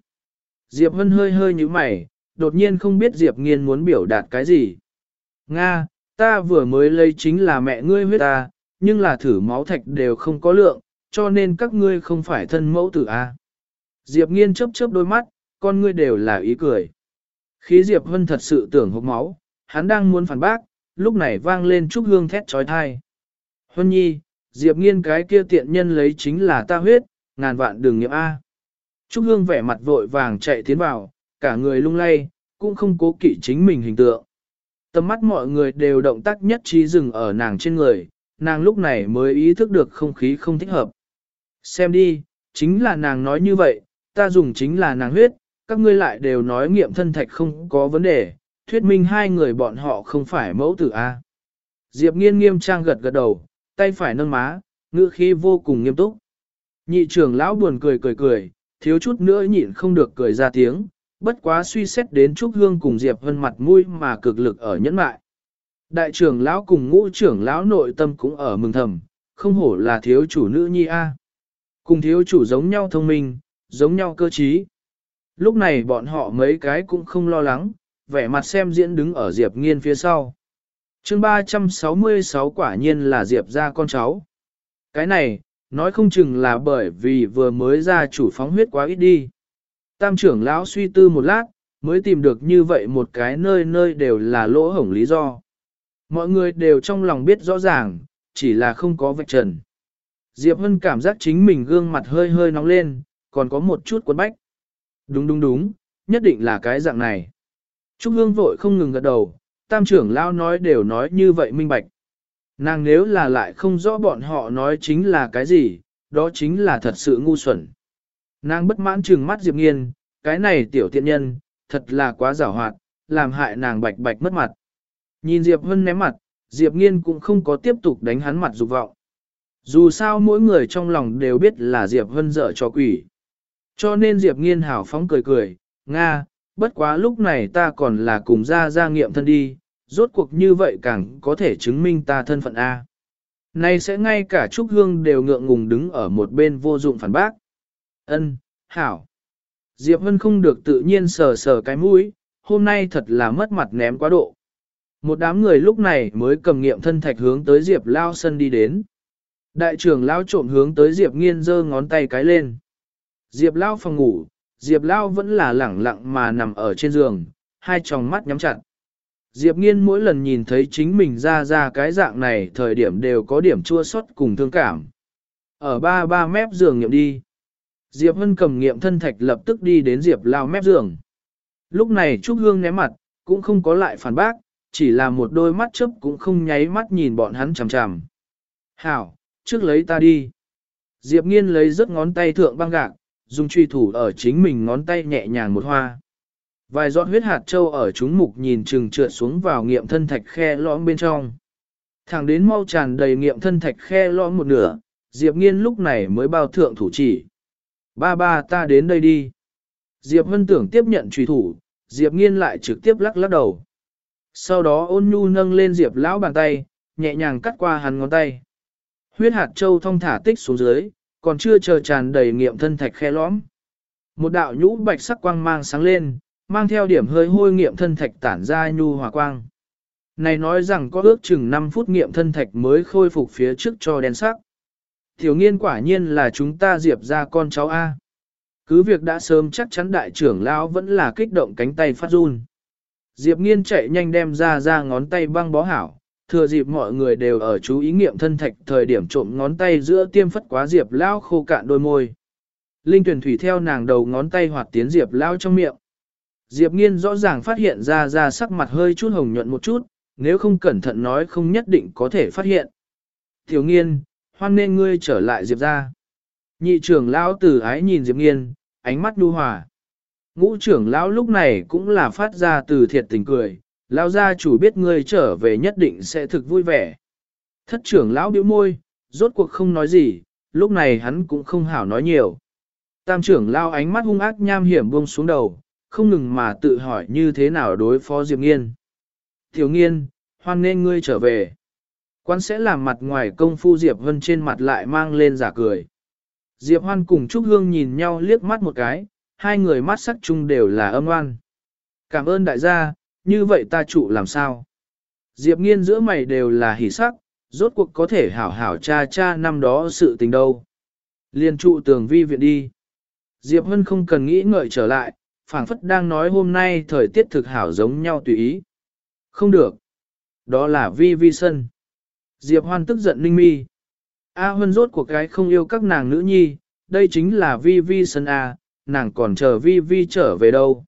Diệp Hân hơi hơi như mày, đột nhiên không biết Diệp nghiên muốn biểu đạt cái gì. Nga, ta vừa mới lấy chính là mẹ ngươi huyết ta, nhưng là thử máu thạch đều không có lượng, cho nên các ngươi không phải thân mẫu tử A. Diệp nghiên chớp chớp đôi mắt, con ngươi đều là ý cười. Khí Diệp Vân thật sự tưởng hốc máu, hắn đang muốn phản bác, lúc này vang lên trúc hương thét trói thai. Hân nhi, Diệp nghiên cái kia tiện nhân lấy chính là ta huyết, ngàn vạn đường nghiệp A. Trúc hương vẻ mặt vội vàng chạy tiến vào, cả người lung lay, cũng không cố kỵ chính mình hình tượng. Tầm mắt mọi người đều động tác nhất trí dừng ở nàng trên người, nàng lúc này mới ý thức được không khí không thích hợp. Xem đi, chính là nàng nói như vậy, ta dùng chính là nàng huyết, các ngươi lại đều nói nghiệm thân thạch không có vấn đề, thuyết minh hai người bọn họ không phải mẫu tử A. Diệp nghiên nghiêm trang gật gật đầu, tay phải nâng má, ngữ khí vô cùng nghiêm túc. Nhị trưởng lão buồn cười cười cười, thiếu chút nữa nhịn không được cười ra tiếng, bất quá suy xét đến Trúc Hương cùng Diệp Vân mặt mũi mà cực lực ở nhẫn mại. Đại trưởng lão cùng ngũ trưởng lão nội tâm cũng ở mừng thầm, không hổ là thiếu chủ nữ nhi A. Cùng thiếu chủ giống nhau thông minh, giống nhau cơ trí. Lúc này bọn họ mấy cái cũng không lo lắng, vẻ mặt xem diễn đứng ở Diệp Nghiên phía sau. chương 366 quả nhiên là Diệp ra con cháu. Cái này, nói không chừng là bởi vì vừa mới ra chủ phóng huyết quá ít đi. Tam trưởng lão suy tư một lát, mới tìm được như vậy một cái nơi nơi đều là lỗ hổng lý do. Mọi người đều trong lòng biết rõ ràng, chỉ là không có vạch trần. Diệp Hân cảm giác chính mình gương mặt hơi hơi nóng lên, còn có một chút quấn bách. Đúng đúng đúng, nhất định là cái dạng này. Trúc Hương vội không ngừng gật đầu, tam trưởng lao nói đều nói như vậy minh bạch. Nàng nếu là lại không rõ bọn họ nói chính là cái gì, đó chính là thật sự ngu xuẩn. Nàng bất mãn trừng mắt Diệp Nghiên, cái này tiểu tiện nhân, thật là quá giảo hoạt, làm hại nàng bạch bạch mất mặt. Nhìn Diệp Hân ném mặt, Diệp Nghiên cũng không có tiếp tục đánh hắn mặt dục vọng. Dù sao mỗi người trong lòng đều biết là Diệp Hân dở cho quỷ. Cho nên Diệp Nghiên hảo phóng cười cười, Nga, bất quá lúc này ta còn là cùng ra ra nghiệm thân đi, rốt cuộc như vậy càng có thể chứng minh ta thân phận A. Này sẽ ngay cả Trúc Hương đều ngượng ngùng đứng ở một bên vô dụng phản bác. Ân, hảo. Diệp Hân không được tự nhiên sờ sờ cái mũi, hôm nay thật là mất mặt ném quá độ. Một đám người lúc này mới cầm nghiệm thân thạch hướng tới Diệp Lao sân đi đến. Đại trưởng Lao trộm hướng tới Diệp nghiên giơ ngón tay cái lên. Diệp Lao phòng ngủ, Diệp Lao vẫn là lẳng lặng mà nằm ở trên giường, hai tròng mắt nhắm chặt. Diệp nghiên mỗi lần nhìn thấy chính mình ra ra cái dạng này thời điểm đều có điểm chua xót cùng thương cảm. Ở ba ba mép giường nghiệm đi. Diệp Hân cầm nghiệm thân thạch lập tức đi đến Diệp Lao mép giường. Lúc này Trúc Hương né mặt, cũng không có lại phản bác, chỉ là một đôi mắt chớp cũng không nháy mắt nhìn bọn hắn chằm chằm. Hảo, trước lấy ta đi. Diệp Nghiên lấy rất ngón tay thượng băng gạc, dùng truy thủ ở chính mình ngón tay nhẹ nhàng một hoa. Vài giọt huyết hạt châu ở chúng mục nhìn chừng trượt xuống vào nghiệm thân thạch khe lõm bên trong. Thẳng đến mau tràn đầy nghiệm thân thạch khe lõm một nửa, Diệp Nghiên lúc này mới bao thượng thủ chỉ. Ba ba ta đến đây đi. Diệp Vân tưởng tiếp nhận trùy thủ, Diệp Nghiên lại trực tiếp lắc lắc đầu. Sau đó ôn nhu nâng lên Diệp lão bàn tay, nhẹ nhàng cắt qua hắn ngón tay. Huyết hạt châu thông thả tích xuống dưới, còn chưa chờ tràn đầy nghiệm thân thạch khe lõm. Một đạo nhũ bạch sắc quang mang sáng lên, mang theo điểm hơi hôi nghiệm thân thạch tản ra nhu hòa quang. Này nói rằng có ước chừng 5 phút nghiệm thân thạch mới khôi phục phía trước cho đen sắc. Tiểu nghiên quả nhiên là chúng ta diệp ra con cháu A. Cứ việc đã sớm chắc chắn đại trưởng lão vẫn là kích động cánh tay phát run. Diệp nghiên chạy nhanh đem ra ra ngón tay băng bó hảo, thừa dịp mọi người đều ở chú ý nghiệm thân thạch thời điểm trộm ngón tay giữa tiêm phất quá Diệp lão khô cạn đôi môi. Linh tuyển thủy theo nàng đầu ngón tay hoạt tiến Diệp lão trong miệng. Diệp nghiên rõ ràng phát hiện ra ra sắc mặt hơi chút hồng nhuận một chút, nếu không cẩn thận nói không nhất định có thể phát hiện. Tiểu nghiên, hoan nên ngươi trở lại Diệp ra. Nhị trưởng lão tử ái nhìn Diệp nghiên, ánh mắt đu hòa. Ngũ trưởng lão lúc này cũng là phát ra từ thiệt tình cười, lão gia chủ biết ngươi trở về nhất định sẽ thực vui vẻ. Thất trưởng lão bĩu môi, rốt cuộc không nói gì, lúc này hắn cũng không hảo nói nhiều. Tam trưởng lão ánh mắt hung ác nham hiểm buông xuống đầu, không ngừng mà tự hỏi như thế nào đối phó Diệp Nghiên. Tiểu Nghiên, hoan nên ngươi trở về. Quan sẽ làm mặt ngoài công phu Diệp Vân trên mặt lại mang lên giả cười. Diệp Hoan cùng Trúc Hương nhìn nhau liếc mắt một cái, hai người mắt sắc chung đều là âm oan. Cảm ơn đại gia, như vậy ta trụ làm sao? Diệp nghiên giữa mày đều là hỉ sắc, rốt cuộc có thể hảo hảo cha cha năm đó sự tình đâu. Liên trụ tường vi viện đi. Diệp Hân không cần nghĩ ngợi trở lại, phảng phất đang nói hôm nay thời tiết thực hảo giống nhau tùy ý. Không được. Đó là vi vi sân. Diệp Hoan tức giận ninh mi. A Huân rốt cuộc cái không yêu các nàng nữ nhi, đây chính là vi vi sân A, nàng còn chờ vi vi trở về đâu.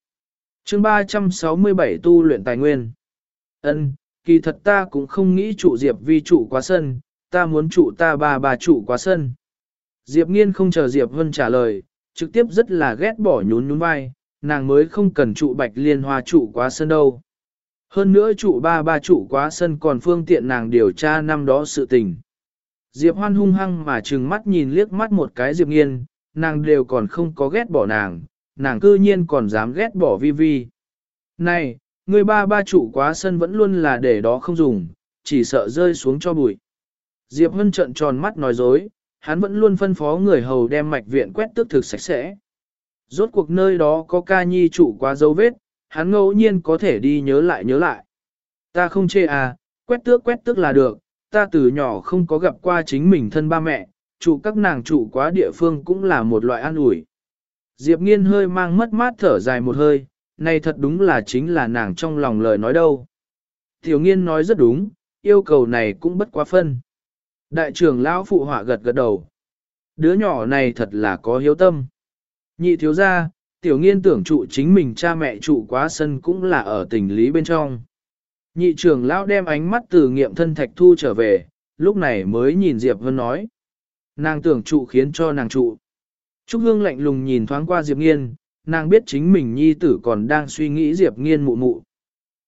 chương 367 tu luyện tài nguyên. ân kỳ thật ta cũng không nghĩ trụ Diệp vi trụ quá sân, ta muốn trụ ta ba bà trụ quá sân. Diệp nghiên không chờ Diệp Huân trả lời, trực tiếp rất là ghét bỏ nhún nhún vai, nàng mới không cần trụ bạch liên hoa trụ quá sân đâu. Hơn nữa trụ ba ba trụ quá sân còn phương tiện nàng điều tra năm đó sự tình. Diệp hoan hung hăng mà trừng mắt nhìn liếc mắt một cái Diệp nghiên, nàng đều còn không có ghét bỏ nàng, nàng cư nhiên còn dám ghét bỏ vi vi. Này, người ba ba trụ quá sân vẫn luôn là để đó không dùng, chỉ sợ rơi xuống cho bụi. Diệp Hân trận tròn mắt nói dối, hắn vẫn luôn phân phó người hầu đem mạch viện quét tước thực sạch sẽ. Rốt cuộc nơi đó có ca nhi trụ quá dấu vết, hắn ngẫu nhiên có thể đi nhớ lại nhớ lại. Ta không chê à, quét tước quét tước là được, ta từ nhỏ không có gặp qua chính mình thân ba mẹ, trụ các nàng trụ quá địa phương cũng là một loại an ủi. Diệp nghiên hơi mang mất mát thở dài một hơi, này thật đúng là chính là nàng trong lòng lời nói đâu. Tiểu nghiên nói rất đúng, yêu cầu này cũng bất quá phân. Đại trưởng lão phụ họa gật gật đầu. Đứa nhỏ này thật là có hiếu tâm. Nhị thiếu gia, tiểu nghiên tưởng trụ chính mình cha mẹ trụ quá sân cũng là ở tình lý bên trong. Nhị trưởng lão đem ánh mắt từ nghiệm thân thạch thu trở về, lúc này mới nhìn Diệp Vân nói. Nàng tưởng trụ khiến cho nàng trụ. Trúc Hương lạnh lùng nhìn thoáng qua Diệp Nghiên, nàng biết chính mình nhi tử còn đang suy nghĩ Diệp Nghiên mụ mụ.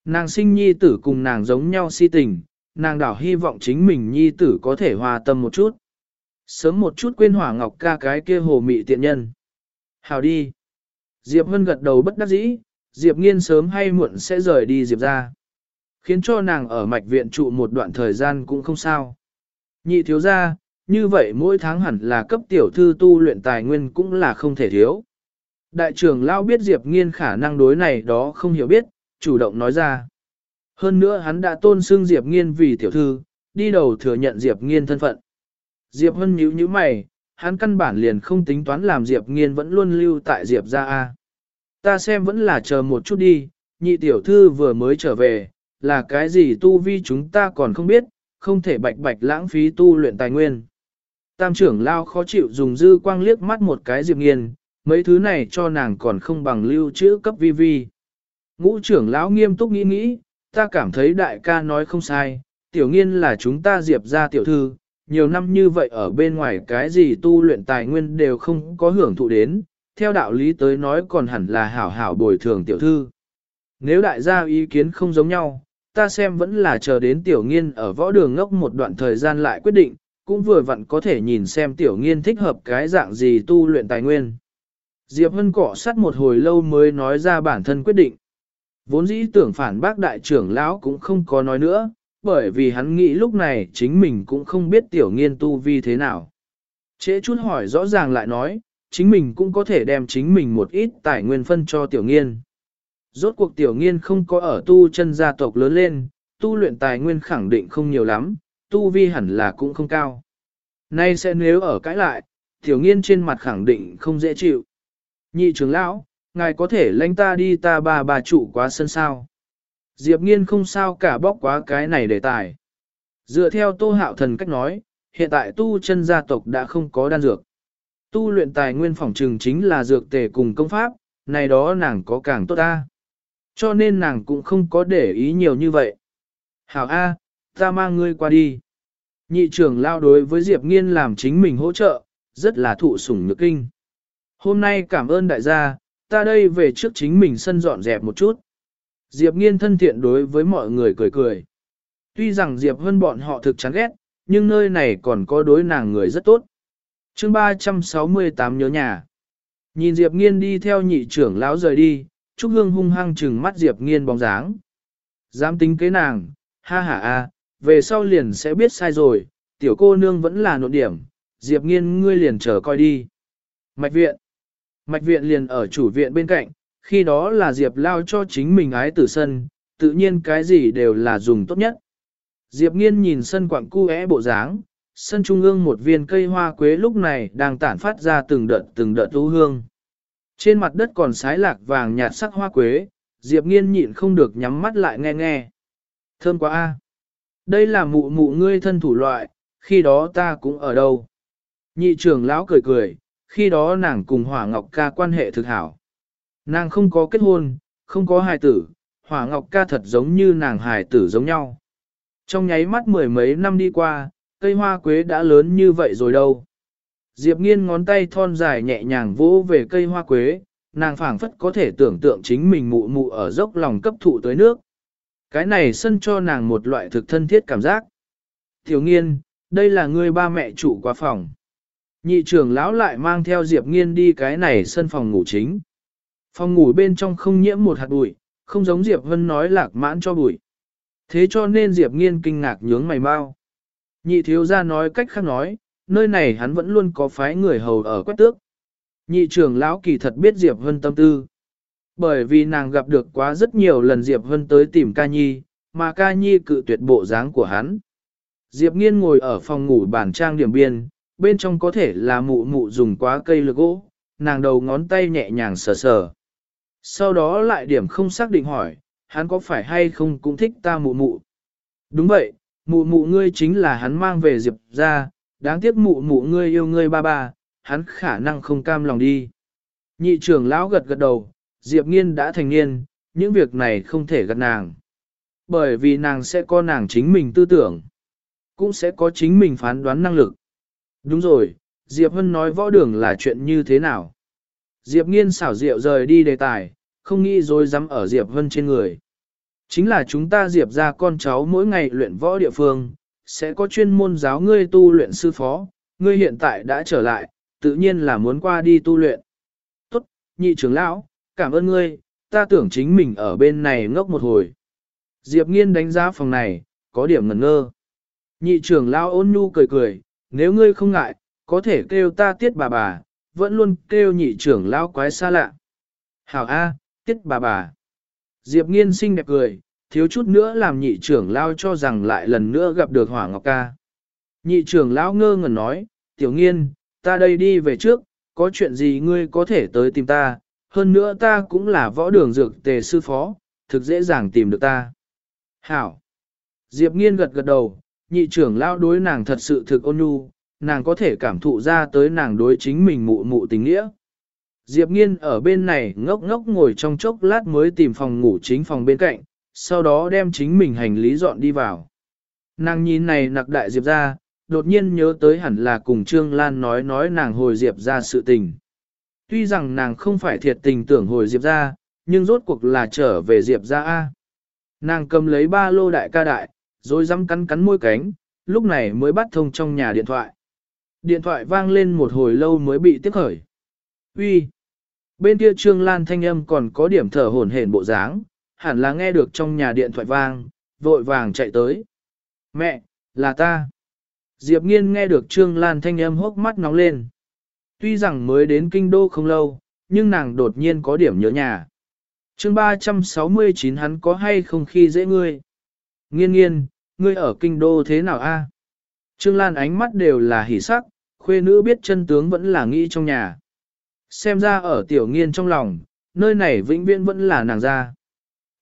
Nàng sinh nhi tử cùng nàng giống nhau si tình, nàng đảo hy vọng chính mình nhi tử có thể hòa tâm một chút. Sớm một chút quên hỏa ngọc ca cái kia hồ mị tiện nhân. Hào đi. Diệp Vân gật đầu bất đắc dĩ, Diệp Nghiên sớm hay muộn sẽ rời đi Diệp ra. Khiến cho nàng ở mạch viện trụ một đoạn thời gian cũng không sao. Nhị thiếu ra, như vậy mỗi tháng hẳn là cấp tiểu thư tu luyện tài nguyên cũng là không thể thiếu. Đại trưởng Lao biết Diệp Nghiên khả năng đối này đó không hiểu biết, chủ động nói ra. Hơn nữa hắn đã tôn xưng Diệp Nghiên vì tiểu thư, đi đầu thừa nhận Diệp Nghiên thân phận. Diệp Hân nhíu nhíu mày, hắn căn bản liền không tính toán làm Diệp Nghiên vẫn luôn lưu tại Diệp gia a. Ta xem vẫn là chờ một chút đi, nhị tiểu thư vừa mới trở về, là cái gì tu vi chúng ta còn không biết, không thể bạch bạch lãng phí tu luyện tài nguyên. Tam trưởng lao khó chịu dùng dư quang liếc mắt một cái Diệp Nghiên, mấy thứ này cho nàng còn không bằng lưu trữ cấp vi vi. Ngũ trưởng lão nghiêm túc nghĩ nghĩ, ta cảm thấy đại ca nói không sai, tiểu nghiên là chúng ta diệp ra tiểu thư, nhiều năm như vậy ở bên ngoài cái gì tu luyện tài nguyên đều không có hưởng thụ đến, theo đạo lý tới nói còn hẳn là hảo hảo bồi thường tiểu thư. Nếu đại gia ý kiến không giống nhau, ta xem vẫn là chờ đến tiểu nghiên ở võ đường ngốc một đoạn thời gian lại quyết định, cũng vừa vặn có thể nhìn xem tiểu nghiên thích hợp cái dạng gì tu luyện tài nguyên. Diệp Hân cỏ sắt một hồi lâu mới nói ra bản thân quyết định. Vốn dĩ tưởng phản bác đại trưởng lão cũng không có nói nữa, bởi vì hắn nghĩ lúc này chính mình cũng không biết tiểu nghiên tu vi thế nào. Trễ chút hỏi rõ ràng lại nói, chính mình cũng có thể đem chính mình một ít tài nguyên phân cho tiểu nghiên. Rốt cuộc tiểu nghiên không có ở tu chân gia tộc lớn lên, tu luyện tài nguyên khẳng định không nhiều lắm, tu vi hẳn là cũng không cao. Nay sẽ nếu ở cãi lại, tiểu nghiên trên mặt khẳng định không dễ chịu. Nhị trưởng lão, ngài có thể lãnh ta đi ta bà bà trụ quá sân sao. Diệp nghiên không sao cả bóc quá cái này đề tài. Dựa theo tô hạo thần cách nói, hiện tại tu chân gia tộc đã không có đan dược. Tu luyện tài nguyên phòng trừng chính là dược tề cùng công pháp, này đó nàng có càng tốt ta. Cho nên nàng cũng không có để ý nhiều như vậy. Hảo A, ta mang ngươi qua đi. Nhị trưởng lao đối với Diệp Nghiên làm chính mình hỗ trợ, rất là thụ sủng nhược kinh. Hôm nay cảm ơn đại gia, ta đây về trước chính mình sân dọn dẹp một chút. Diệp nghiên thân thiện đối với mọi người cười cười. Tuy rằng Diệp hơn bọn họ thực chán ghét, nhưng nơi này còn có đối nàng người rất tốt. chương 368 nhớ nhà. Nhìn Diệp nghiên đi theo nhị trưởng lão rời đi, Trúc Hương hung hăng trừng mắt Diệp nghiên bóng dáng. Dám tính kế nàng, ha ha a, về sau liền sẽ biết sai rồi, tiểu cô nương vẫn là nội điểm, Diệp nghiên ngươi liền chờ coi đi. Mạch viện. Mạch viện liền ở chủ viện bên cạnh, khi đó là Diệp lao cho chính mình ái tử sân, tự nhiên cái gì đều là dùng tốt nhất. Diệp nghiên nhìn sân quặng cu é bộ dáng, sân trung ương một viên cây hoa quế lúc này đang tản phát ra từng đợt từng đợt u hương. Trên mặt đất còn sái lạc vàng nhạt sắc hoa quế, Diệp nghiên nhịn không được nhắm mắt lại nghe nghe. Thơm quá a. Đây là mụ mụ ngươi thân thủ loại, khi đó ta cũng ở đâu. Nhị trưởng lão cười cười, khi đó nàng cùng Hỏa Ngọc ca quan hệ thực hảo. Nàng không có kết hôn, không có hài tử, Hỏa Ngọc ca thật giống như nàng hài tử giống nhau. Trong nháy mắt mười mấy năm đi qua, cây hoa quế đã lớn như vậy rồi đâu. Diệp nghiên ngón tay thon dài nhẹ nhàng vỗ về cây hoa quế, nàng phảng phất có thể tưởng tượng chính mình mụ mụ ở dốc lòng cấp thụ tới nước. Cái này sân cho nàng một loại thực thân thiết cảm giác. Tiểu nghiên, đây là người ba mẹ chủ qua phòng. Nhị trưởng lão lại mang theo Diệp nghiên đi cái này sân phòng ngủ chính. Phòng ngủ bên trong không nhiễm một hạt bụi, không giống Diệp Vân nói lạc mãn cho bụi. Thế cho nên Diệp nghiên kinh ngạc nhướng mày mau. Nhị thiếu gia nói cách khác nói, nơi này hắn vẫn luôn có phái người hầu ở quét tước. Nhị trưởng lão kỳ thật biết Diệp Vân tâm tư. Bởi vì nàng gặp được quá rất nhiều lần Diệp Vân tới tìm ca nhi, mà ca nhi cự tuyệt bộ dáng của hắn. Diệp nghiên ngồi ở phòng ngủ bản trang điểm biên, bên trong có thể là mụ mụ dùng quá cây lược gỗ, nàng đầu ngón tay nhẹ nhàng sờ sờ. Sau đó lại điểm không xác định hỏi, hắn có phải hay không cũng thích ta mụ mụ. Đúng vậy, mụ mụ ngươi chính là hắn mang về Diệp ra, đáng tiếc mụ mụ ngươi yêu ngươi ba ba, hắn khả năng không cam lòng đi. Nhị trưởng lão gật gật đầu, Diệp Nghiên đã thành niên, những việc này không thể gật nàng. Bởi vì nàng sẽ có nàng chính mình tư tưởng, cũng sẽ có chính mình phán đoán năng lực. Đúng rồi, Diệp Hân nói võ đường là chuyện như thế nào? Diệp Nghiên xảo diệu rời đi đề tài, không nghĩ rồi dám ở Diệp vân trên người. Chính là chúng ta Diệp ra con cháu mỗi ngày luyện võ địa phương, sẽ có chuyên môn giáo ngươi tu luyện sư phó, ngươi hiện tại đã trở lại, tự nhiên là muốn qua đi tu luyện. Tốt, nhị trưởng lão, cảm ơn ngươi, ta tưởng chính mình ở bên này ngốc một hồi. Diệp nghiên đánh giá phòng này, có điểm ngẩn ngơ. Nhị trưởng lão ôn nhu cười cười, nếu ngươi không ngại, có thể kêu ta tiết bà bà, vẫn luôn kêu nhị trưởng lão quái xa lạ. Hảo A, tiết bà bà. Diệp nghiên xinh đẹp cười, thiếu chút nữa làm nhị trưởng lão cho rằng lại lần nữa gặp được hỏa ngọc ca. Nhị trưởng lão ngơ ngẩn nói, tiểu nghiên, ta đây đi về trước, có chuyện gì ngươi có thể tới tìm ta, hơn nữa ta cũng là võ đường dược tề sư phó, thực dễ dàng tìm được ta. Hảo! Diệp nghiên gật gật đầu, nhị trưởng lao đối nàng thật sự thực ôn nhu, nàng có thể cảm thụ ra tới nàng đối chính mình mụ mụ tình nghĩa. Diệp nghiên ở bên này ngốc ngốc ngồi trong chốc lát mới tìm phòng ngủ chính phòng bên cạnh, sau đó đem chính mình hành lý dọn đi vào. Nàng nhìn này nặc đại Diệp ra, đột nhiên nhớ tới hẳn là cùng Trương Lan nói nói nàng hồi Diệp ra sự tình. Tuy rằng nàng không phải thiệt tình tưởng hồi Diệp ra, nhưng rốt cuộc là trở về Diệp ra A. Nàng cầm lấy ba lô đại ca đại, rồi dăm cắn cắn môi cánh, lúc này mới bắt thông trong nhà điện thoại. Điện thoại vang lên một hồi lâu mới bị tiếp khởi. Uy, Bên kia Trương Lan thanh âm còn có điểm thở hổn hển bộ dáng, hẳn là nghe được trong nhà điện thoại vang, vội vàng chạy tới. Mẹ, là ta. Diệp Nghiên nghe được Trương Lan thanh âm hốc mắt nóng lên. Tuy rằng mới đến kinh đô không lâu, nhưng nàng đột nhiên có điểm nhớ nhà. chương 369 hắn có hay không khi dễ ngươi? Nghiên nghiên, ngươi ở kinh đô thế nào a? Trương Lan ánh mắt đều là hỉ sắc, khuê nữ biết chân tướng vẫn là nghĩ trong nhà. Xem ra ở tiểu nghiên trong lòng, nơi này vĩnh viễn vẫn là nàng ra.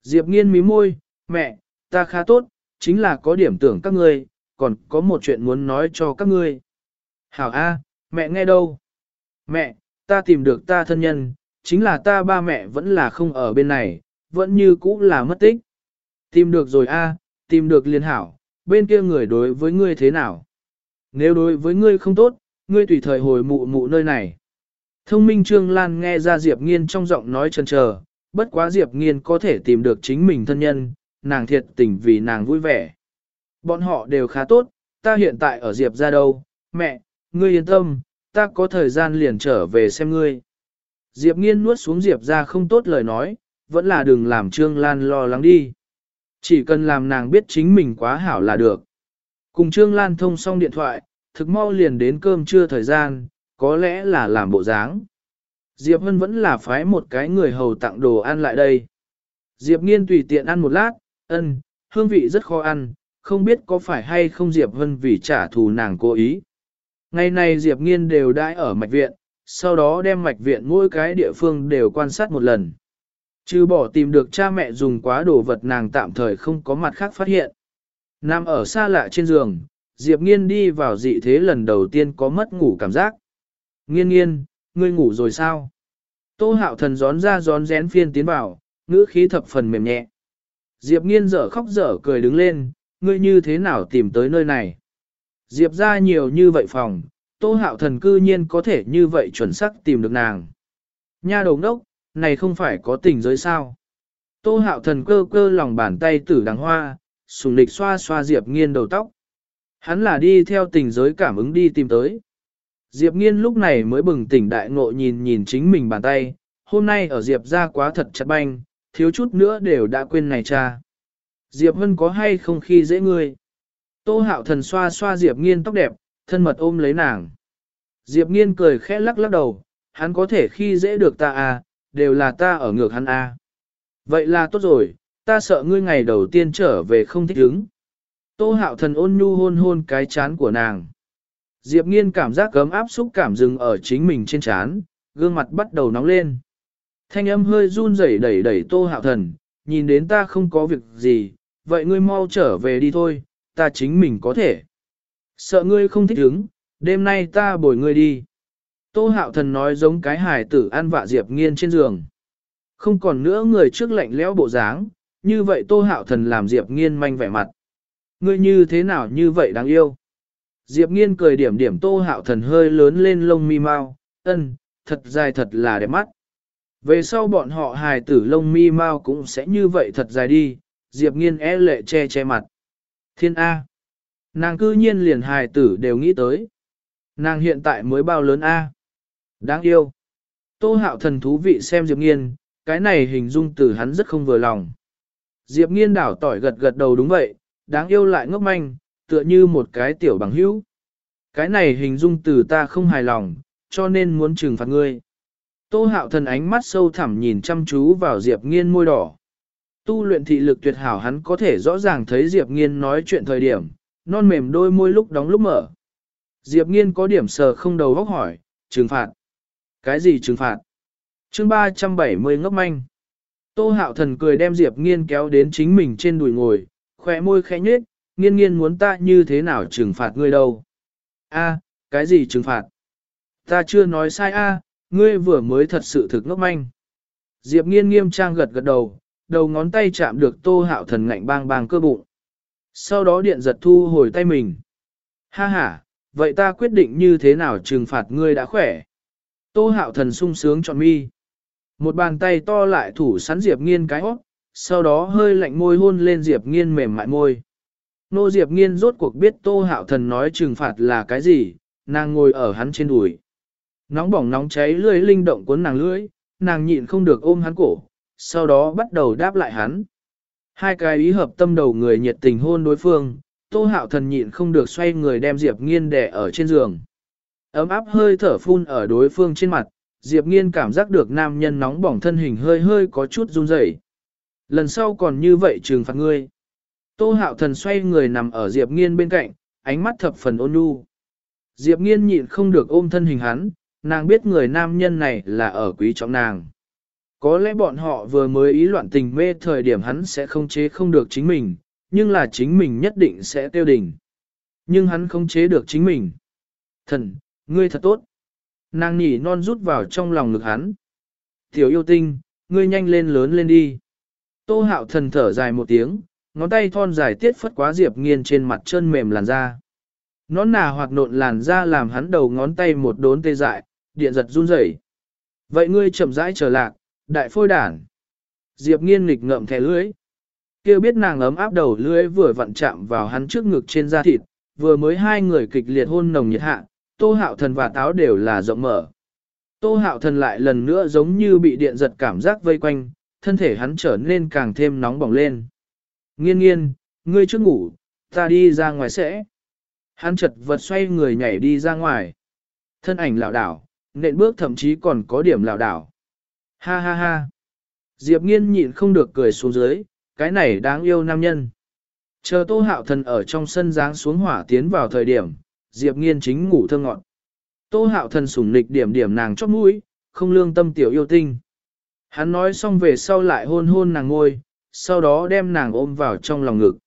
Diệp nghiên mí môi, mẹ, ta khá tốt, chính là có điểm tưởng các ngươi, còn có một chuyện muốn nói cho các ngươi. Hảo A, mẹ nghe đâu? Mẹ, ta tìm được ta thân nhân, chính là ta ba mẹ vẫn là không ở bên này, vẫn như cũ là mất tích. Tìm được rồi A, tìm được liên hảo, bên kia người đối với ngươi thế nào? Nếu đối với ngươi không tốt, ngươi tùy thời hồi mụ mụ nơi này. Thông minh Trương Lan nghe ra Diệp Nghiên trong giọng nói chần chờ, bất quá Diệp Nghiên có thể tìm được chính mình thân nhân, nàng thiệt tình vì nàng vui vẻ. Bọn họ đều khá tốt, ta hiện tại ở Diệp ra đâu, mẹ, ngươi yên tâm, ta có thời gian liền trở về xem ngươi. Diệp nghiên nuốt xuống Diệp ra không tốt lời nói, vẫn là đừng làm Trương Lan lo lắng đi. Chỉ cần làm nàng biết chính mình quá hảo là được. Cùng Trương Lan thông xong điện thoại, thực mau liền đến cơm trưa thời gian, có lẽ là làm bộ dáng. Diệp Hân vẫn là phái một cái người hầu tặng đồ ăn lại đây. Diệp nghiên tùy tiện ăn một lát, ân, hương vị rất khó ăn, không biết có phải hay không Diệp Hân vì trả thù nàng cố ý. Ngày này Diệp Nghiên đều đãi ở mạch viện, sau đó đem mạch viện mỗi cái địa phương đều quan sát một lần. Trừ bỏ tìm được cha mẹ dùng quá đồ vật nàng tạm thời không có mặt khác phát hiện. Nằm ở xa lạ trên giường, Diệp Nghiên đi vào dị thế lần đầu tiên có mất ngủ cảm giác. Nghiên nghiên, ngươi ngủ rồi sao? Tô hạo thần gión ra gión rén phiên tiến vào, ngữ khí thập phần mềm nhẹ. Diệp nghiên dở khóc dở cười đứng lên, ngươi như thế nào tìm tới nơi này? Diệp ra nhiều như vậy phòng, tô hạo thần cư nhiên có thể như vậy chuẩn xác tìm được nàng. Nha đồng đốc, này không phải có tình giới sao? Tô hạo thần cơ cơ lòng bàn tay tử đằng hoa, sùng lịch xoa xoa Diệp nghiên đầu tóc. Hắn là đi theo tình giới cảm ứng đi tìm tới. Diệp nghiên lúc này mới bừng tỉnh đại ngộ nhìn nhìn chính mình bàn tay, hôm nay ở Diệp ra quá thật chặt banh, thiếu chút nữa đều đã quên này cha. Diệp Hân có hay không khi dễ ngươi? Tô hạo thần xoa xoa Diệp nghiên tóc đẹp, thân mật ôm lấy nàng. Diệp nghiên cười khẽ lắc lắc đầu, hắn có thể khi dễ được ta à, đều là ta ở ngược hắn à. Vậy là tốt rồi, ta sợ ngươi ngày đầu tiên trở về không thích ứng. Tô hạo thần ôn nhu hôn hôn cái chán của nàng. Diệp nghiên cảm giác cấm áp xúc cảm dừng ở chính mình trên chán, gương mặt bắt đầu nóng lên. Thanh âm hơi run rẩy đẩy đẩy tô hạo thần, nhìn đến ta không có việc gì, vậy ngươi mau trở về đi thôi, ta chính mình có thể. Sợ ngươi không thích ứng, đêm nay ta bồi ngươi đi. Tô hạo thần nói giống cái hài tử an vạ Diệp nghiên trên giường. Không còn nữa người trước lạnh lẽo bộ dáng, như vậy tô hạo thần làm Diệp nghiên manh vẻ mặt. Ngươi như thế nào như vậy đáng yêu. Diệp nghiên cười điểm điểm tô hạo thần hơi lớn lên lông mi mau, ân, thật dài thật là đẹp mắt. Về sau bọn họ hài tử lông mi mau cũng sẽ như vậy thật dài đi, Diệp nghiên é lệ che che mặt. Thiên A. Nàng cư nhiên liền hài tử đều nghĩ tới. Nàng hiện tại mới bao lớn A. Đáng yêu. Tô hạo thần thú vị xem Diệp nghiên, cái này hình dung từ hắn rất không vừa lòng. Diệp nghiên đảo tỏi gật gật đầu đúng vậy, đáng yêu lại ngốc manh, tựa như một cái tiểu bằng hữu. Cái này hình dung từ ta không hài lòng, cho nên muốn trừng phạt ngươi. Tô hạo thần ánh mắt sâu thẳm nhìn chăm chú vào Diệp nghiên môi đỏ. Tu luyện thị lực tuyệt hảo hắn có thể rõ ràng thấy Diệp nghiên nói chuyện thời điểm, non mềm đôi môi lúc đóng lúc mở. Diệp nghiên có điểm sờ không đầu góc hỏi, trừng phạt. Cái gì trừng phạt? chương 370 ngốc manh. Tô hạo thần cười đem Diệp nghiên kéo đến chính mình trên đùi ngồi, khỏe môi khẽ nhếch, nghiên nghiên muốn ta như thế nào trừng phạt ngươi đâu. A, cái gì trừng phạt? Ta chưa nói sai a, ngươi vừa mới thật sự thực ngốc manh. Diệp nghiên nghiêm trang gật gật đầu, đầu ngón tay chạm được tô hạo thần ngạnh bang bang cơ bụng. Sau đó điện giật thu hồi tay mình. Ha ha, vậy ta quyết định như thế nào trừng phạt ngươi đã khỏe. Tô hạo thần sung sướng trọn mi. Một bàn tay to lại thủ sắn Diệp nghiên cái hót, sau đó hơi lạnh môi hôn lên Diệp nghiên mềm mại môi. Nô Diệp nghiên rốt cuộc biết Tô Hạo Thần nói trừng phạt là cái gì, nàng ngồi ở hắn trên đùi. Nóng bỏng nóng cháy lưỡi linh động cuốn nàng lưỡi, nàng nhịn không được ôm hắn cổ, sau đó bắt đầu đáp lại hắn. Hai cái ý hợp tâm đầu người nhiệt tình hôn đối phương, Tô Hạo Thần nhịn không được xoay người đem Diệp nghiên đè ở trên giường. Ấm áp hơi thở phun ở đối phương trên mặt, Diệp nghiên cảm giác được nam nhân nóng bỏng thân hình hơi hơi có chút run rẩy. Lần sau còn như vậy trừng phạt ngươi. Tô hạo thần xoay người nằm ở Diệp Nghiên bên cạnh, ánh mắt thập phần ôn nhu. Diệp Nghiên nhịn không được ôm thân hình hắn, nàng biết người nam nhân này là ở quý trọng nàng. Có lẽ bọn họ vừa mới ý loạn tình mê thời điểm hắn sẽ không chế không được chính mình, nhưng là chính mình nhất định sẽ tiêu đỉnh. Nhưng hắn không chế được chính mình. Thần, ngươi thật tốt. Nàng nhỉ non rút vào trong lòng ngực hắn. Tiểu yêu tinh, ngươi nhanh lên lớn lên đi. Tô hạo thần thở dài một tiếng, ngón tay thon dài tiết phất quá Diệp Nghiên trên mặt chân mềm làn da. Nón nà hoặc nộn làn da làm hắn đầu ngón tay một đốn tê dại, điện giật run rẩy. Vậy ngươi chậm rãi trở lạc, đại phôi đản. Diệp Nghiên nghịch ngậm thẻ lưỡi. Kêu biết nàng ấm áp đầu lưỡi vừa vặn chạm vào hắn trước ngực trên da thịt, vừa mới hai người kịch liệt hôn nồng nhiệt hạ, Tô Hạo Thần và Táo đều là rộng mở. Tô Hạo Thần lại lần nữa giống như bị điện giật cảm giác vây quanh, thân thể hắn trở nên càng thêm nóng bỏng lên. Nghiên nghiên, ngươi trước ngủ, ta đi ra ngoài sẽ. Hắn chật vật xoay người nhảy đi ra ngoài. Thân ảnh lảo đảo, nện bước thậm chí còn có điểm lảo đảo. Ha ha ha. Diệp nghiên nhịn không được cười xuống dưới, cái này đáng yêu nam nhân. Chờ tô hạo thần ở trong sân dáng xuống hỏa tiến vào thời điểm, Diệp nghiên chính ngủ thơ ngọn. Tô hạo thần sủng nịch điểm điểm nàng chót mũi, không lương tâm tiểu yêu tinh. Hắn nói xong về sau lại hôn hôn nàng ngôi, sau đó đem nàng ôm vào trong lòng ngực.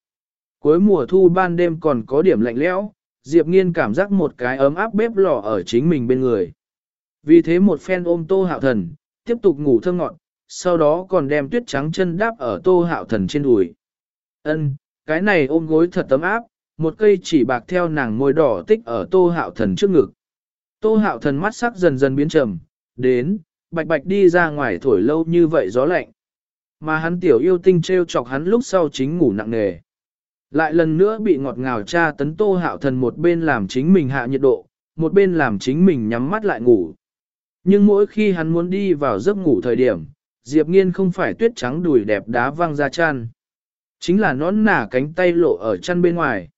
Cuối mùa thu ban đêm còn có điểm lạnh lẽo, Diệp Nghiên cảm giác một cái ấm áp bếp lò ở chính mình bên người. Vì thế một phen ôm Tô Hạo Thần, tiếp tục ngủ thơ ngọn, sau đó còn đem tuyết trắng chân đáp ở Tô Hạo Thần trên đùi. Ân, cái này ôm gối thật tấm áp, một cây chỉ bạc theo nàng môi đỏ tích ở Tô Hạo Thần trước ngực. Tô Hạo Thần mắt sắc dần dần biến trầm, đến, bạch bạch đi ra ngoài thổi lâu như vậy gió lạnh. Mà hắn tiểu yêu tinh treo chọc hắn lúc sau chính ngủ nặng nề. Lại lần nữa bị ngọt ngào cha tấn tô hạo thần một bên làm chính mình hạ nhiệt độ, một bên làm chính mình nhắm mắt lại ngủ. Nhưng mỗi khi hắn muốn đi vào giấc ngủ thời điểm, Diệp Nghiên không phải tuyết trắng đùi đẹp đá văng ra chăn. Chính là nón nả cánh tay lộ ở chăn bên ngoài.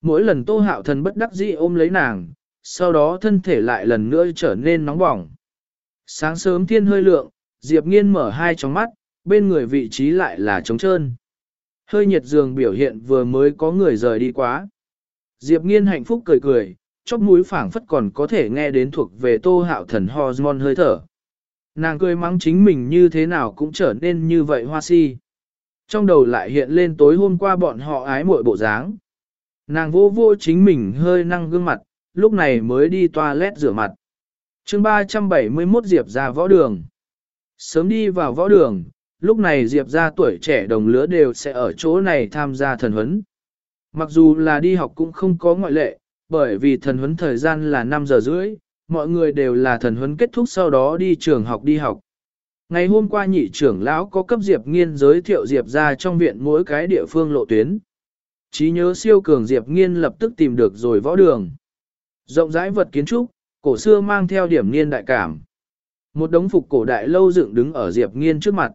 Mỗi lần tô hạo thần bất đắc dĩ ôm lấy nàng, sau đó thân thể lại lần nữa trở nên nóng bỏng. Sáng sớm thiên hơi lượng, Diệp Nghiên mở hai tròng mắt, bên người vị trí lại là trống trơn. Hơi nhiệt giường biểu hiện vừa mới có người rời đi quá. Diệp nghiên hạnh phúc cười cười, chóp mũi phảng phất còn có thể nghe đến thuộc về tô hạo thần hormone hơi thở. Nàng cười mắng chính mình như thế nào cũng trở nên như vậy hoa si. Trong đầu lại hiện lên tối hôm qua bọn họ ái muội bộ dáng. Nàng vô vô chính mình hơi năng gương mặt, lúc này mới đi toilet rửa mặt. chương 371 Diệp ra võ đường. Sớm đi vào võ đường, lúc này Diệp ra tuổi trẻ đồng lứa đều sẽ ở chỗ này tham gia thần huấn. Mặc dù là đi học cũng không có ngoại lệ, bởi vì thần huấn thời gian là 5 giờ rưỡi, mọi người đều là thần huấn kết thúc sau đó đi trường học đi học. Ngày hôm qua nhị trưởng lão có cấp Diệp Nghiên giới thiệu Diệp ra trong viện mỗi cái địa phương lộ tuyến. Chí nhớ siêu cường Diệp Nghiên lập tức tìm được rồi võ đường. Rộng rãi vật kiến trúc, cổ xưa mang theo điểm niên đại cảm. Một đống phục cổ đại lâu dựng đứng ở Diệp Nghiên trước mặt.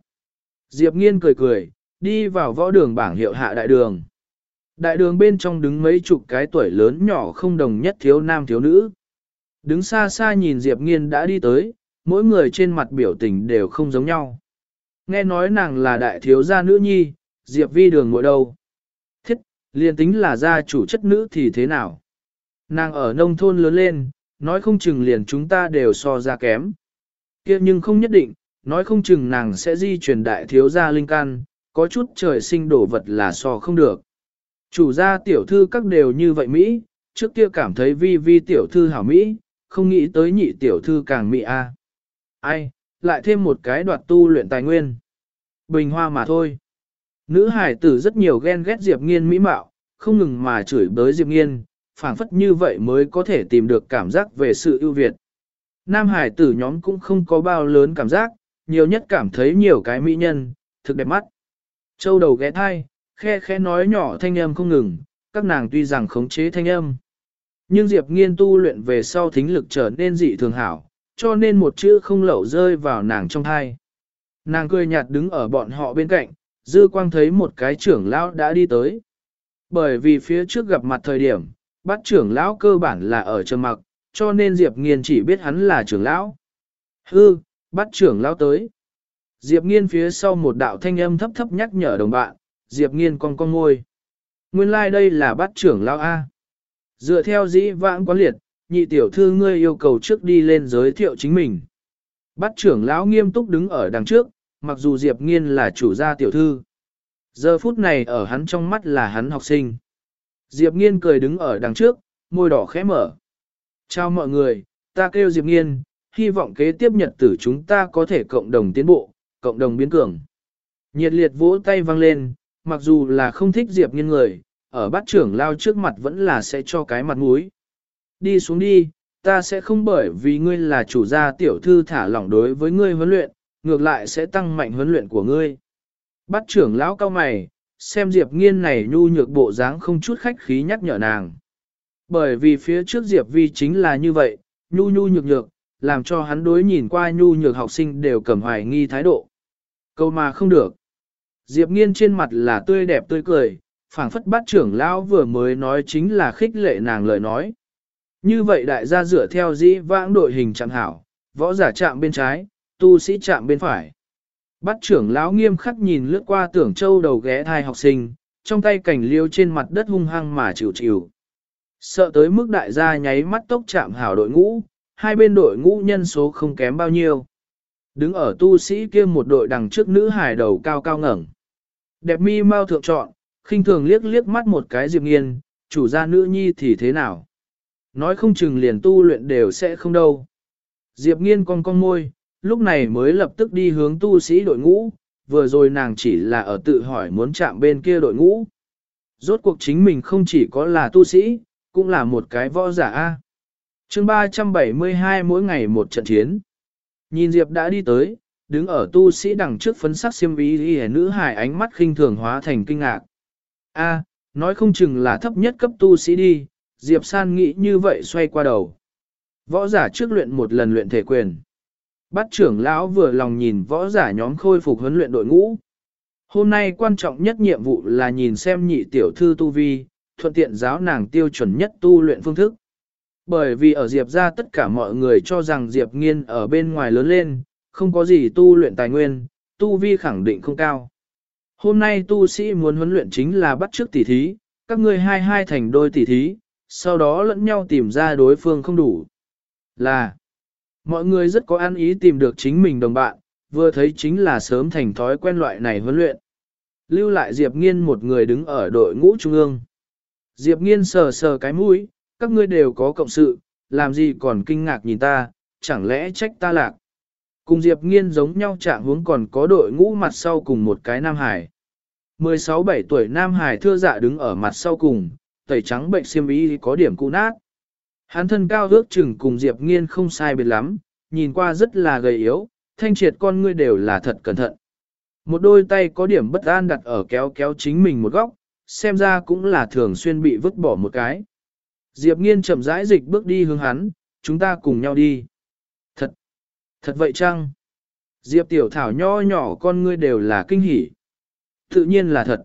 Diệp Nghiên cười cười, đi vào võ đường bảng hiệu hạ đại đường. Đại đường bên trong đứng mấy chục cái tuổi lớn nhỏ không đồng nhất thiếu nam thiếu nữ. Đứng xa xa nhìn Diệp Nghiên đã đi tới, mỗi người trên mặt biểu tình đều không giống nhau. Nghe nói nàng là đại thiếu gia nữ nhi, Diệp vi đường ngồi đâu. Thiết, liền tính là gia chủ chất nữ thì thế nào? Nàng ở nông thôn lớn lên, nói không chừng liền chúng ta đều so ra kém. kia nhưng không nhất định, nói không chừng nàng sẽ di truyền đại thiếu gia linh can, có chút trời sinh đổ vật là so không được. Chủ gia tiểu thư các đều như vậy Mỹ, trước kia cảm thấy vi vi tiểu thư hảo Mỹ, không nghĩ tới nhị tiểu thư càng Mỹ a. Ai, lại thêm một cái đoạt tu luyện tài nguyên. Bình hoa mà thôi. Nữ hải tử rất nhiều ghen ghét Diệp Nghiên mỹ mạo, không ngừng mà chửi bới Diệp Nghiên, phảng phất như vậy mới có thể tìm được cảm giác về sự ưu việt. Nam hải tử nhóm cũng không có bao lớn cảm giác, nhiều nhất cảm thấy nhiều cái mỹ nhân, thực đẹp mắt. Châu đầu ghé thai, khe khe nói nhỏ thanh âm không ngừng, các nàng tuy rằng khống chế thanh âm. Nhưng Diệp nghiên tu luyện về sau thính lực trở nên dị thường hảo, cho nên một chữ không lẩu rơi vào nàng trong thai. Nàng cười nhạt đứng ở bọn họ bên cạnh, dư quang thấy một cái trưởng lão đã đi tới. Bởi vì phía trước gặp mặt thời điểm, bắt trưởng lão cơ bản là ở trầm mặc, cho nên Diệp nghiên chỉ biết hắn là trưởng lão. Hư, bắt trưởng lão tới. Diệp nghiên phía sau một đạo thanh âm thấp thấp nhắc nhở đồng bạn, Diệp nghiên con con ngôi. Nguyên lai like đây là bắt trưởng lão A. Dựa theo dĩ vãng quán liệt, nhị tiểu thư ngươi yêu cầu trước đi lên giới thiệu chính mình. Bắt trưởng lão nghiêm túc đứng ở đằng trước, mặc dù Diệp nghiên là chủ gia tiểu thư. Giờ phút này ở hắn trong mắt là hắn học sinh. Diệp nghiên cười đứng ở đằng trước, môi đỏ khẽ mở. Chào mọi người, ta kêu Diệp nghiên, hy vọng kế tiếp nhật tử chúng ta có thể cộng đồng tiến bộ, cộng đồng biến cường. Nhiệt liệt vỗ tay vang lên, mặc dù là không thích Diệp nghiên người, ở bát trưởng lao trước mặt vẫn là sẽ cho cái mặt mũi. Đi xuống đi, ta sẽ không bởi vì ngươi là chủ gia tiểu thư thả lỏng đối với ngươi huấn luyện, ngược lại sẽ tăng mạnh huấn luyện của ngươi. Bát trưởng lão cao mày, xem Diệp nghiên này nhu nhược bộ dáng không chút khách khí nhắc nhở nàng. Bởi vì phía trước Diệp vi chính là như vậy, nhu nhu nhược nhược, làm cho hắn đối nhìn qua nhu nhược học sinh đều cầm hoài nghi thái độ. Câu mà không được. Diệp nghiên trên mặt là tươi đẹp tươi cười, phảng phất bát trưởng lão vừa mới nói chính là khích lệ nàng lời nói. Như vậy đại gia dựa theo dĩ vãng đội hình chẳng hảo, võ giả chạm bên trái, tu sĩ chạm bên phải. Bát trưởng lão nghiêm khắc nhìn lướt qua tưởng châu đầu ghé thai học sinh, trong tay cảnh liêu trên mặt đất hung hăng mà chịu chịu. Sợ tới mức đại gia nháy mắt tốc chạm hảo đội ngũ, hai bên đội ngũ nhân số không kém bao nhiêu. Đứng ở tu sĩ kia một đội đằng trước nữ hải đầu cao cao ngẩng. Đẹp mi mau thượng trọn, khinh thường liếc liếc mắt một cái Diệp Nghiên, chủ gia nữ nhi thì thế nào? Nói không chừng liền tu luyện đều sẽ không đâu. Diệp Nghiên con con môi, lúc này mới lập tức đi hướng tu sĩ đội ngũ, vừa rồi nàng chỉ là ở tự hỏi muốn chạm bên kia đội ngũ. Rốt cuộc chính mình không chỉ có là tu sĩ, cũng là một cái võ giả A chương 372 mỗi ngày một trận chiến. Nhìn Diệp đã đi tới, đứng ở tu sĩ đằng trước phấn sắc xiêm ý y nữ hài ánh mắt khinh thường hóa thành kinh ngạc. A, nói không chừng là thấp nhất cấp tu sĩ đi, Diệp San nghĩ như vậy xoay qua đầu. Võ giả trước luyện một lần luyện thể quyền. Bát trưởng lão vừa lòng nhìn võ giả nhóm khôi phục huấn luyện đội ngũ. Hôm nay quan trọng nhất nhiệm vụ là nhìn xem nhị tiểu thư tu vi, thuận tiện giáo nàng tiêu chuẩn nhất tu luyện phương thức. Bởi vì ở Diệp ra tất cả mọi người cho rằng Diệp nghiên ở bên ngoài lớn lên, không có gì tu luyện tài nguyên, tu vi khẳng định không cao. Hôm nay tu sĩ muốn huấn luyện chính là bắt trước tỉ thí, các ngươi hai hai thành đôi tỉ thí, sau đó lẫn nhau tìm ra đối phương không đủ. Là, mọi người rất có ăn ý tìm được chính mình đồng bạn, vừa thấy chính là sớm thành thói quen loại này huấn luyện. Lưu lại Diệp Nghiên một người đứng ở đội ngũ trung ương. Diệp Nghiên sờ sờ cái mũi, các ngươi đều có cộng sự, làm gì còn kinh ngạc nhìn ta, chẳng lẽ trách ta lạc. Cùng Diệp Nghiên giống nhau trạng huống còn có đội ngũ mặt sau cùng một cái Nam Hải. 16-17 tuổi Nam Hải thưa dạ đứng ở mặt sau cùng, tẩy trắng bệnh xiêm y có điểm cũ nát. Hắn thân cao ước chừng cùng Diệp Nghiên không sai biệt lắm, nhìn qua rất là gầy yếu, thanh triệt con ngươi đều là thật cẩn thận. Một đôi tay có điểm bất an đặt ở kéo kéo chính mình một góc, xem ra cũng là thường xuyên bị vứt bỏ một cái. Diệp Nghiên chậm rãi dịch bước đi hướng hắn, chúng ta cùng nhau đi. Thật, thật vậy chăng? Diệp Tiểu Thảo nho nhỏ con ngươi đều là kinh hỉ. Tự nhiên là thật.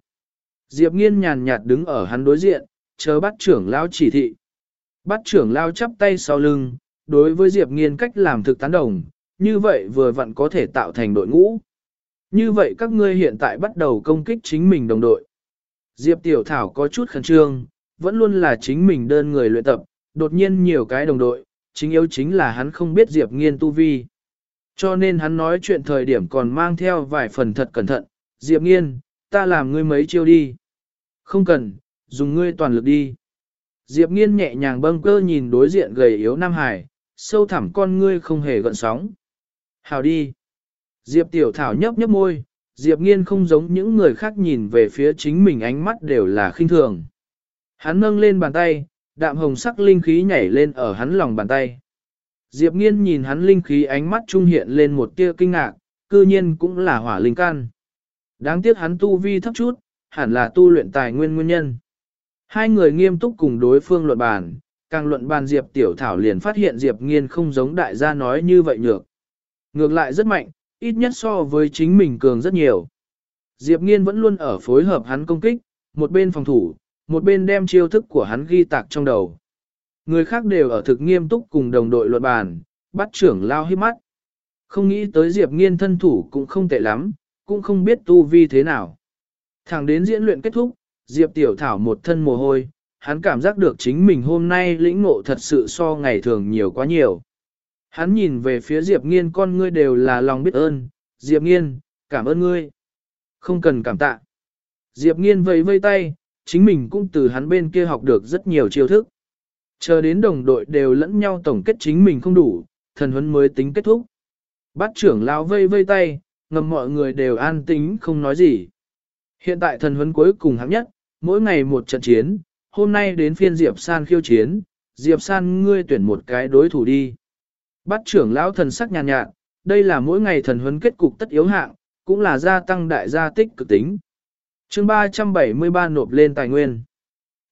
Diệp Nghiên nhàn nhạt đứng ở hắn đối diện, chờ bắt trưởng lao chỉ thị. Bắt trưởng lao chắp tay sau lưng, đối với Diệp Nghiên cách làm thực tán đồng, như vậy vừa vặn có thể tạo thành đội ngũ. Như vậy các ngươi hiện tại bắt đầu công kích chính mình đồng đội. Diệp Tiểu Thảo có chút khẩn trương, vẫn luôn là chính mình đơn người luyện tập, đột nhiên nhiều cái đồng đội, chính yếu chính là hắn không biết Diệp Nghiên tu vi. Cho nên hắn nói chuyện thời điểm còn mang theo vài phần thật cẩn thận, Diệp Nghiên, ta làm ngươi mấy chiêu đi. Không cần, dùng ngươi toàn lực đi. Diệp Nghiên nhẹ nhàng bâng cơ nhìn đối diện gầy yếu Nam Hải, sâu thẳm con ngươi không hề gợn sóng. Hào đi. Diệp Tiểu Thảo nhấp nhấp môi, Diệp Nghiên không giống những người khác nhìn về phía chính mình ánh mắt đều là khinh thường. Hắn nâng lên bàn tay, đạm hồng sắc linh khí nhảy lên ở hắn lòng bàn tay. Diệp Nghiên nhìn hắn linh khí ánh mắt trung hiện lên một tia kinh ngạc, cư nhiên cũng là hỏa linh can. Đáng tiếc hắn tu vi thấp chút, hẳn là tu luyện tài nguyên nguyên nhân. Hai người nghiêm túc cùng đối phương luận bàn, càng luận bàn Diệp Tiểu Thảo liền phát hiện Diệp Nghiên không giống đại gia nói như vậy nhược. Ngược lại rất mạnh, ít nhất so với chính mình cường rất nhiều. Diệp Nghiên vẫn luôn ở phối hợp hắn công kích, một bên phòng thủ, một bên đem chiêu thức của hắn ghi tạc trong đầu. Người khác đều ở thực nghiêm túc cùng đồng đội luận bàn, bắt trưởng lao hít mắt. Không nghĩ tới Diệp Nghiên thân thủ cũng không tệ lắm, cũng không biết tu vi thế nào. Thẳng đến diễn luyện kết thúc, Diệp Tiểu Thảo một thân mồ hôi, hắn cảm giác được chính mình hôm nay lĩnh ngộ thật sự so ngày thường nhiều quá nhiều. Hắn nhìn về phía Diệp Nghiên con ngươi đều là lòng biết ơn, Diệp Nghiên, cảm ơn ngươi. Không cần cảm tạ. Diệp Nghiên vẫy vây tay, chính mình cũng từ hắn bên kia học được rất nhiều chiêu thức. Chờ đến đồng đội đều lẫn nhau tổng kết chính mình không đủ, thần huấn mới tính kết thúc. Bát trưởng lao vây vây tay, ngầm mọi người đều an tính không nói gì. Hiện tại thần huấn cuối cùng hạng nhất, mỗi ngày một trận chiến, hôm nay đến phiên Diệp San khiêu chiến, Diệp San ngươi tuyển một cái đối thủ đi. Bát trưởng lão thần sắc nhàn nhạt, nhạt, đây là mỗi ngày thần huấn kết cục tất yếu hạng, cũng là gia tăng đại gia tích cực tính chương 373 nộp lên tài nguyên.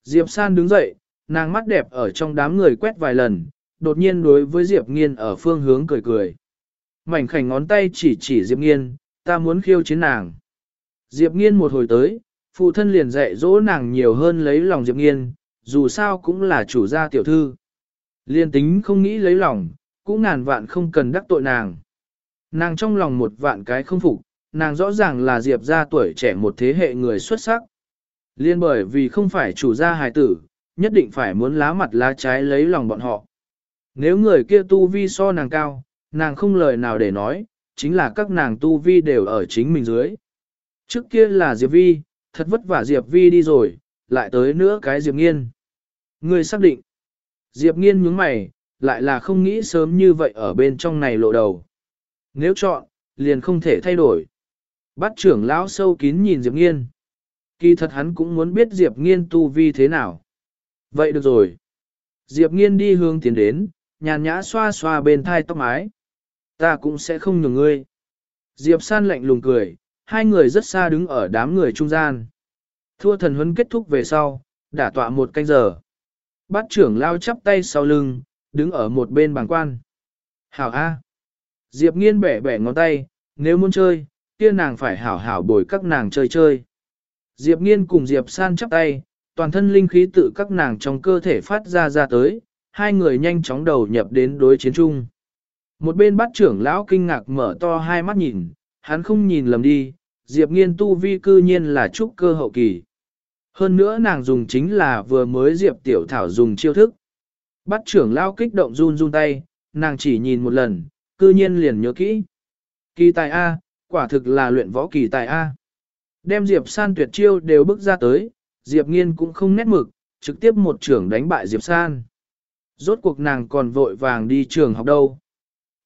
Diệp San đứng dậy, nàng mắt đẹp ở trong đám người quét vài lần, đột nhiên đối với Diệp Nghiên ở phương hướng cười cười. Mảnh khảnh ngón tay chỉ chỉ Diệp Nghiên, ta muốn khiêu chiến nàng. Diệp Nghiên một hồi tới, phụ thân liền dạy dỗ nàng nhiều hơn lấy lòng Diệp Nghiên, dù sao cũng là chủ gia tiểu thư. Liên tính không nghĩ lấy lòng, cũng ngàn vạn không cần đắc tội nàng. Nàng trong lòng một vạn cái không phục, nàng rõ ràng là Diệp gia tuổi trẻ một thế hệ người xuất sắc. Liên bởi vì không phải chủ gia hài tử, nhất định phải muốn lá mặt lá trái lấy lòng bọn họ. Nếu người kia tu vi so nàng cao, nàng không lời nào để nói, chính là các nàng tu vi đều ở chính mình dưới. Trước kia là Diệp Vi, thật vất vả Diệp Vi đi rồi, lại tới nữa cái Diệp Nghiên. người xác định. Diệp Nghiên nhướng mày, lại là không nghĩ sớm như vậy ở bên trong này lộ đầu. Nếu chọn, liền không thể thay đổi. Bắt trưởng lão sâu kín nhìn Diệp Nghiên. Kỳ thật hắn cũng muốn biết Diệp Nghiên tu vi thế nào. Vậy được rồi. Diệp Nghiên đi hướng tiến đến, nhàn nhã xoa xoa bên thai tóc mái. Ta cũng sẽ không nhường ngươi. Diệp San lạnh lùng cười, hai người rất xa đứng ở đám người trung gian. Thua thần huấn kết thúc về sau, đã tọa một canh giờ. Bát trưởng lao chắp tay sau lưng, đứng ở một bên bàn quan. Hảo A. Diệp nghiên bẻ bẻ ngón tay, nếu muốn chơi, kia nàng phải hảo hảo bồi các nàng chơi chơi. Diệp nghiên cùng Diệp san chắp tay, toàn thân linh khí tự các nàng trong cơ thể phát ra ra tới, hai người nhanh chóng đầu nhập đến đối chiến chung. Một bên bát trưởng lão kinh ngạc mở to hai mắt nhìn, hắn không nhìn lầm đi, Diệp nghiên tu vi cư nhiên là trúc cơ hậu kỳ. Hơn nữa nàng dùng chính là vừa mới Diệp tiểu thảo dùng chiêu thức. Bát trưởng lão kích động run run tay, nàng chỉ nhìn một lần, cư nhiên liền nhớ kỹ. Kỳ tài A, quả thực là luyện võ kỳ tài A. Đem Diệp San tuyệt chiêu đều bước ra tới, Diệp Nghiên cũng không nét mực, trực tiếp một trưởng đánh bại Diệp San. Rốt cuộc nàng còn vội vàng đi trường học đâu.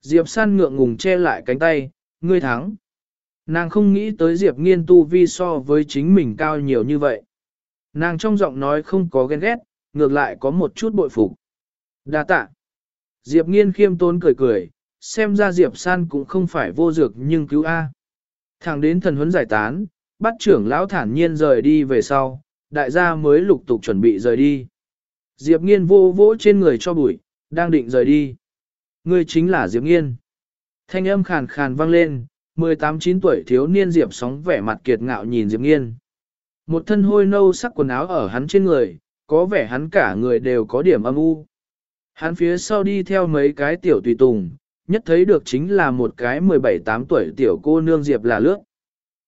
Diệp San ngượng ngùng che lại cánh tay, ngươi thắng. Nàng không nghĩ tới Diệp Nghiên tu vi so với chính mình cao nhiều như vậy. Nàng trong giọng nói không có ghen ghét, ngược lại có một chút bội phục. Đa tạ. Diệp Nghiên khiêm tốn cười cười, xem ra Diệp San cũng không phải vô dược nhưng cứu A. Thẳng đến thần huấn giải tán, bắt trưởng lão thản nhiên rời đi về sau, đại gia mới lục tục chuẩn bị rời đi. Diệp Nghiên vô vỗ trên người cho bụi, đang định rời đi. Ngươi chính là Diệp Nghiên. Thanh âm khàn khàn vang lên, 18-9 tuổi thiếu niên Diệp sóng vẻ mặt kiệt ngạo nhìn Diệp Nghiên. Một thân hôi nâu sắc quần áo ở hắn trên người, có vẻ hắn cả người đều có điểm âm u. Hắn phía sau đi theo mấy cái tiểu tùy tùng, nhất thấy được chính là một cái 17-8 tuổi tiểu cô nương Diệp là lướt.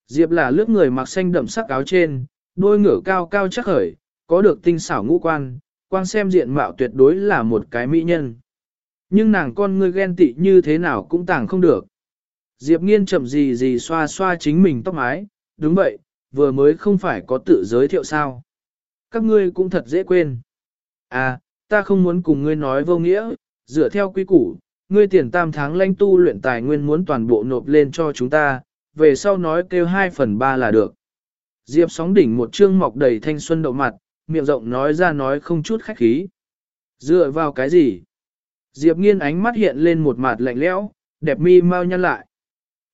Diệp là lướt người mặc xanh đậm sắc áo trên, đôi ngửa cao cao chắc khởi, có được tinh xảo ngũ quan, quan xem diện mạo tuyệt đối là một cái mỹ nhân. Nhưng nàng con ngươi ghen tị như thế nào cũng tàng không được. Diệp nghiên chậm gì gì xoa xoa chính mình tóc mái, đúng vậy, vừa mới không phải có tự giới thiệu sao. Các ngươi cũng thật dễ quên. À, ta không muốn cùng ngươi nói vô nghĩa, dựa theo quy củ, ngươi tiền tam tháng lãnh tu luyện tài nguyên muốn toàn bộ nộp lên cho chúng ta, về sau nói kêu 2 phần 3 là được. Diệp sóng đỉnh một trương mọc đầy thanh xuân đậu mặt, miệng rộng nói ra nói không chút khách khí. Dựa vào cái gì? Diệp nghiên ánh mắt hiện lên một mặt lạnh lẽo, đẹp mi mau nhăn lại.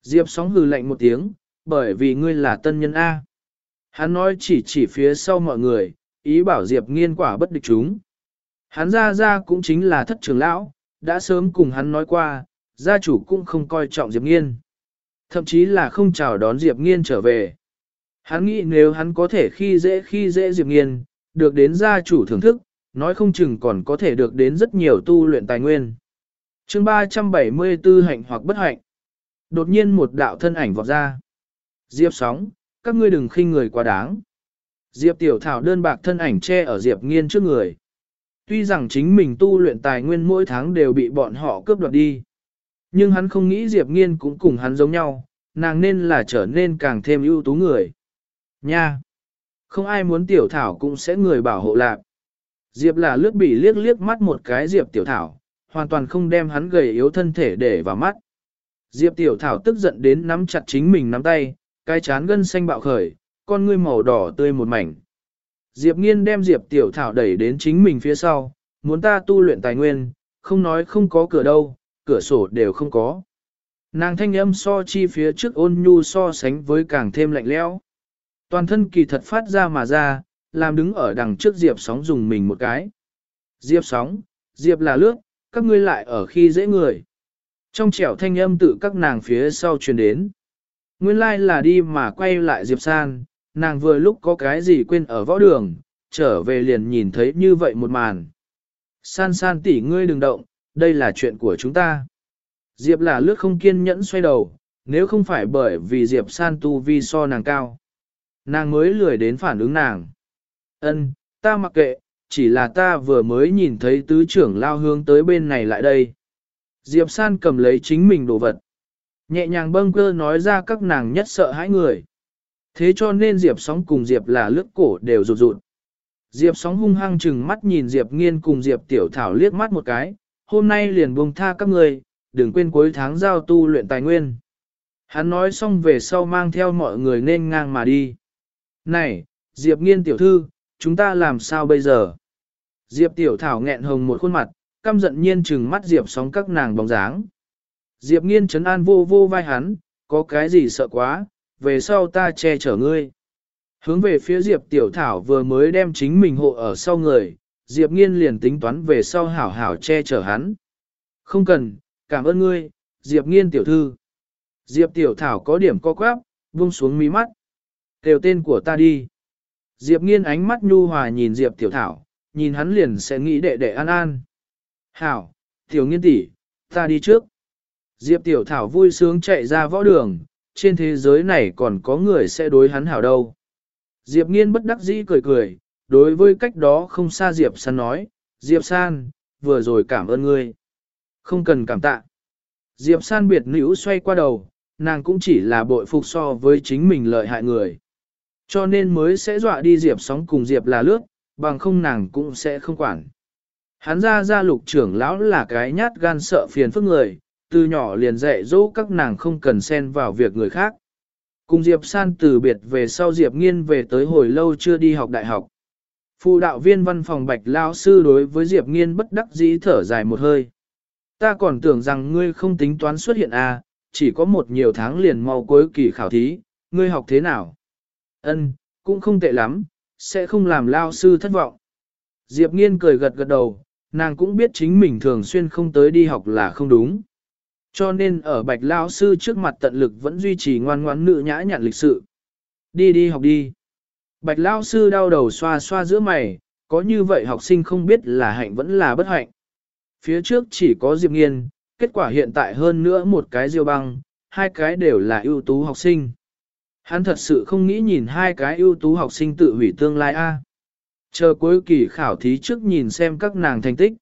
Diệp sóng hừ lạnh một tiếng, bởi vì ngươi là tân nhân A. Hắn nói chỉ chỉ phía sau mọi người, ý bảo Diệp nghiên quả bất địch chúng. Hắn ra ra cũng chính là thất trưởng lão, đã sớm cùng hắn nói qua, gia chủ cũng không coi trọng Diệp nghiên. Thậm chí là không chào đón Diệp nghiên trở về. Hắn nghĩ nếu hắn có thể khi dễ khi dễ Diệp nghiên, được đến gia chủ thưởng thức, nói không chừng còn có thể được đến rất nhiều tu luyện tài nguyên. chương 374 hạnh hoặc bất hạnh. Đột nhiên một đạo thân ảnh vọt ra. Diệp sóng, các ngươi đừng khinh người quá đáng. Diệp tiểu thảo đơn bạc thân ảnh che ở Diệp nghiên trước người. Tuy rằng chính mình tu luyện tài nguyên mỗi tháng đều bị bọn họ cướp đoạt đi. Nhưng hắn không nghĩ Diệp nghiên cũng cùng hắn giống nhau, nàng nên là trở nên càng thêm ưu tú người. Nha! Không ai muốn tiểu thảo cũng sẽ người bảo hộ lạc. Diệp là lướt bỉ liếc liếc mắt một cái Diệp tiểu thảo, hoàn toàn không đem hắn gầy yếu thân thể để vào mắt. Diệp tiểu thảo tức giận đến nắm chặt chính mình nắm tay, cái chán gân xanh bạo khởi, con ngươi màu đỏ tươi một mảnh. Diệp nghiên đem Diệp tiểu thảo đẩy đến chính mình phía sau, muốn ta tu luyện tài nguyên, không nói không có cửa đâu, cửa sổ đều không có. Nàng thanh âm so chi phía trước ôn nhu so sánh với càng thêm lạnh lẽo. Toàn thân kỳ thật phát ra mà ra, làm đứng ở đằng trước Diệp sóng dùng mình một cái. Diệp sóng, Diệp là lướt, các ngươi lại ở khi dễ người. Trong trẻo thanh âm tự các nàng phía sau truyền đến. Nguyên lai like là đi mà quay lại Diệp San, nàng vừa lúc có cái gì quên ở võ đường, trở về liền nhìn thấy như vậy một màn. San san tỷ ngươi đừng động, đây là chuyện của chúng ta. Diệp là lướt không kiên nhẫn xoay đầu, nếu không phải bởi vì Diệp san tu vi so nàng cao. Nàng mới lười đến phản ứng nàng. Ân, ta mặc kệ, chỉ là ta vừa mới nhìn thấy tứ trưởng lao hướng tới bên này lại đây. Diệp san cầm lấy chính mình đồ vật. Nhẹ nhàng bâng cơ nói ra các nàng nhất sợ hãi người. Thế cho nên Diệp sóng cùng Diệp là lướt cổ đều rụt rụt. Diệp sóng hung hăng chừng mắt nhìn Diệp nghiên cùng Diệp tiểu thảo liếc mắt một cái, hôm nay liền buông tha các người, đừng quên cuối tháng giao tu luyện tài nguyên. Hắn nói xong về sau mang theo mọi người nên ngang mà đi. Này, Diệp nghiên tiểu thư, chúng ta làm sao bây giờ? Diệp tiểu thảo nghẹn hồng một khuôn mặt, căm giận nhiên chừng mắt Diệp sóng các nàng bóng dáng. Diệp nghiên chấn an vô vô vai hắn, có cái gì sợ quá, về sau ta che chở ngươi. Hướng về phía Diệp tiểu thảo vừa mới đem chính mình hộ ở sau người, Diệp nghiên liền tính toán về sau hảo hảo che chở hắn. Không cần, cảm ơn ngươi, Diệp nghiên tiểu thư. Diệp tiểu thảo có điểm co quắp, buông xuống mí mắt. Kêu tên của ta đi. Diệp nghiên ánh mắt nhu hòa nhìn Diệp tiểu thảo, nhìn hắn liền sẽ nghĩ đệ đệ an an. Hảo, tiểu nghiên tỷ, ta đi trước. Diệp tiểu thảo vui sướng chạy ra võ đường, trên thế giới này còn có người sẽ đối hắn hảo đâu. Diệp nghiên bất đắc dĩ cười cười, đối với cách đó không xa Diệp san nói, Diệp san, vừa rồi cảm ơn ngươi. Không cần cảm tạ. Diệp san biệt nữ xoay qua đầu, nàng cũng chỉ là bội phục so với chính mình lợi hại người. Cho nên mới sẽ dọa đi Diệp sóng cùng Diệp là lướt, bằng không nàng cũng sẽ không quản. Hắn ra ra lục trưởng lão là cái nhát gan sợ phiền phức người, từ nhỏ liền dạy dỗ các nàng không cần xen vào việc người khác. Cùng Diệp San từ biệt về sau Diệp Nghiên về tới hồi lâu chưa đi học đại học. Phụ đạo viên văn phòng Bạch Lao Sư đối với Diệp Nghiên bất đắc dĩ thở dài một hơi. Ta còn tưởng rằng ngươi không tính toán xuất hiện à, chỉ có một nhiều tháng liền mau cuối kỳ khảo thí, ngươi học thế nào? Ân, cũng không tệ lắm, sẽ không làm Lao Sư thất vọng. Diệp Nghiên cười gật gật đầu, nàng cũng biết chính mình thường xuyên không tới đi học là không đúng. Cho nên ở bạch lao sư trước mặt tận lực vẫn duy trì ngoan ngoãn nữ nhã nhặn lịch sự. Đi đi học đi. Bạch lao sư đau đầu xoa xoa giữa mày, có như vậy học sinh không biết là hạnh vẫn là bất hạnh. Phía trước chỉ có Diệp Nghiên, kết quả hiện tại hơn nữa một cái diêu băng, hai cái đều là ưu tú học sinh. Hắn thật sự không nghĩ nhìn hai cái ưu tú học sinh tự hủy tương lai a. Chờ cuối kỳ khảo thí trước nhìn xem các nàng thành tích.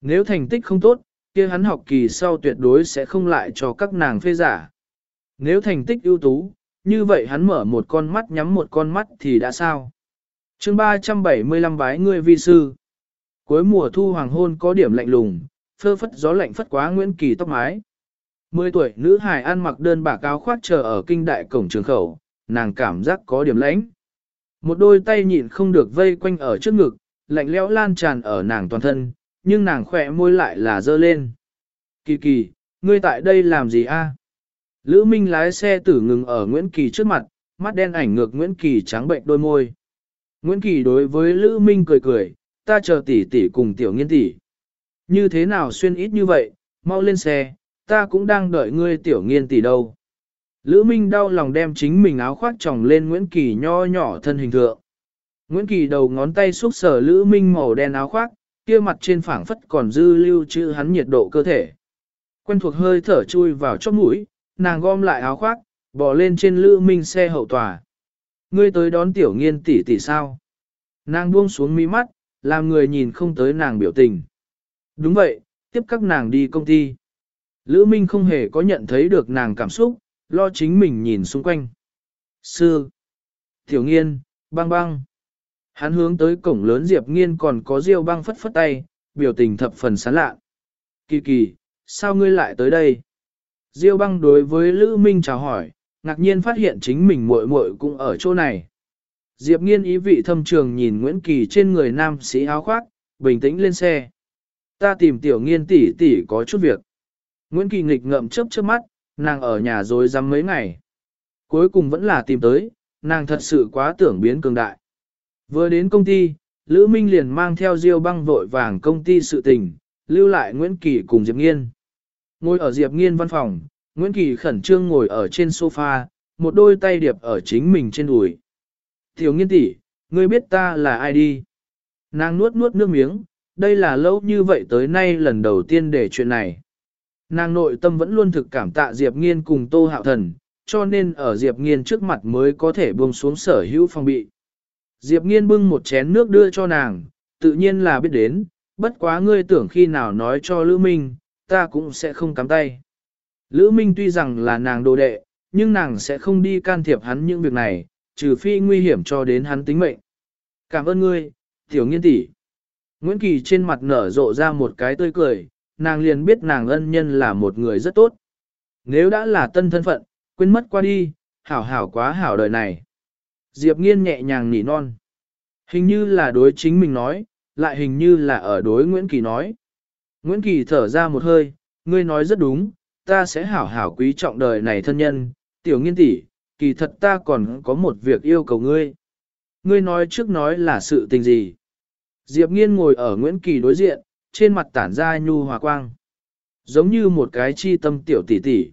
Nếu thành tích không tốt, kia hắn học kỳ sau tuyệt đối sẽ không lại cho các nàng phê giả. Nếu thành tích ưu tú, như vậy hắn mở một con mắt nhắm một con mắt thì đã sao? chương 375 bái ngươi vi sư. Cuối mùa thu hoàng hôn có điểm lạnh lùng, phơ phất gió lạnh phất quá Nguyễn Kỳ tóc mái. Mười tuổi nữ hài ăn mặc đơn bà cao khoác chờ ở kinh đại cổng trường khẩu, nàng cảm giác có điểm lãnh. Một đôi tay nhịn không được vây quanh ở trước ngực, lạnh lẽo lan tràn ở nàng toàn thân, nhưng nàng khỏe môi lại là dơ lên. Kỳ kỳ, ngươi tại đây làm gì a? Lữ Minh lái xe tử ngừng ở Nguyễn Kỳ trước mặt, mắt đen ảnh ngược Nguyễn Kỳ trắng bệnh đôi môi. Nguyễn Kỳ đối với Lữ Minh cười cười, ta chờ tỷ tỷ cùng tiểu nghiên tỷ. Như thế nào xuyên ít như vậy, mau lên xe, ta cũng đang đợi ngươi tiểu nghiên tỷ đâu. Lữ Minh đau lòng đem chính mình áo khoác tròng lên Nguyễn Kỳ nho nhỏ thân hình thượng. Nguyễn Kỳ đầu ngón tay xúc sở Lữ Minh màu đen áo khoác, kia mặt trên phảng phất còn dư lưu chữ hắn nhiệt độ cơ thể. Quen thuộc hơi thở chui vào chóp mũi, nàng gom lại áo khoác, bỏ lên trên Lữ Minh xe hậu tòa. Ngươi tới đón tiểu nghiên tỷ tỷ sao? Nàng buông xuống mi mắt, làm người nhìn không tới nàng biểu tình. Đúng vậy, tiếp các nàng đi công ty. Lữ Minh không hề có nhận thấy được nàng cảm xúc, lo chính mình nhìn xung quanh. Sư, tiểu nghiên, băng băng. Hắn hướng tới cổng lớn Diệp Nghiên còn có Diêu băng phất phất tay, biểu tình thập phần sán lạ. Kỳ kỳ, sao ngươi lại tới đây? Diêu băng đối với Lữ Minh chào hỏi, ngạc nhiên phát hiện chính mình muội muội cũng ở chỗ này. Diệp Nghiên ý vị thâm trường nhìn Nguyễn Kỳ trên người nam sĩ áo khoác, bình tĩnh lên xe. Ta tìm tiểu nghiên tỷ tỷ có chút việc. Nguyễn Kỳ nghịch ngậm chớp chớp mắt, nàng ở nhà rồi dăm mấy ngày. Cuối cùng vẫn là tìm tới, nàng thật sự quá tưởng biến cường đại. Vừa đến công ty, Lữ Minh liền mang theo Diêu băng vội vàng công ty sự tình, lưu lại Nguyễn Kỳ cùng Diệp Nghiên. Ngồi ở Diệp Nghiên văn phòng, Nguyễn Kỳ khẩn trương ngồi ở trên sofa, một đôi tay điệp ở chính mình trên đùi. Tiểu nghiên tỷ, ngươi biết ta là ai đi? Nàng nuốt nuốt nước miếng, đây là lâu như vậy tới nay lần đầu tiên để chuyện này. Nàng nội tâm vẫn luôn thực cảm tạ Diệp Nghiên cùng Tô Hạo Thần, cho nên ở Diệp Nghiên trước mặt mới có thể buông xuống sở hữu phong bị. Diệp Nghiên bưng một chén nước đưa cho nàng, tự nhiên là biết đến, bất quá ngươi tưởng khi nào nói cho Lữ Minh, ta cũng sẽ không cắm tay. Lữ Minh tuy rằng là nàng đồ đệ, nhưng nàng sẽ không đi can thiệp hắn những việc này, trừ phi nguy hiểm cho đến hắn tính mệnh. Cảm ơn ngươi, tiểu nghiên tỷ. Nguyễn Kỳ trên mặt nở rộ ra một cái tươi cười, nàng liền biết nàng ân nhân là một người rất tốt. Nếu đã là tân thân phận, quên mất qua đi, hảo hảo quá hảo đời này. Diệp nghiên nhẹ nhàng nỉ non. Hình như là đối chính mình nói, lại hình như là ở đối Nguyễn Kỳ nói. Nguyễn Kỳ thở ra một hơi, ngươi nói rất đúng, ta sẽ hảo hảo quý trọng đời này thân nhân, tiểu nghiên tỷ, kỳ thật ta còn có một việc yêu cầu ngươi. Ngươi nói trước nói là sự tình gì? Diệp nghiên ngồi ở Nguyễn Kỳ đối diện, trên mặt tản ra nhu hòa quang. Giống như một cái chi tâm tiểu tỷ tỷ.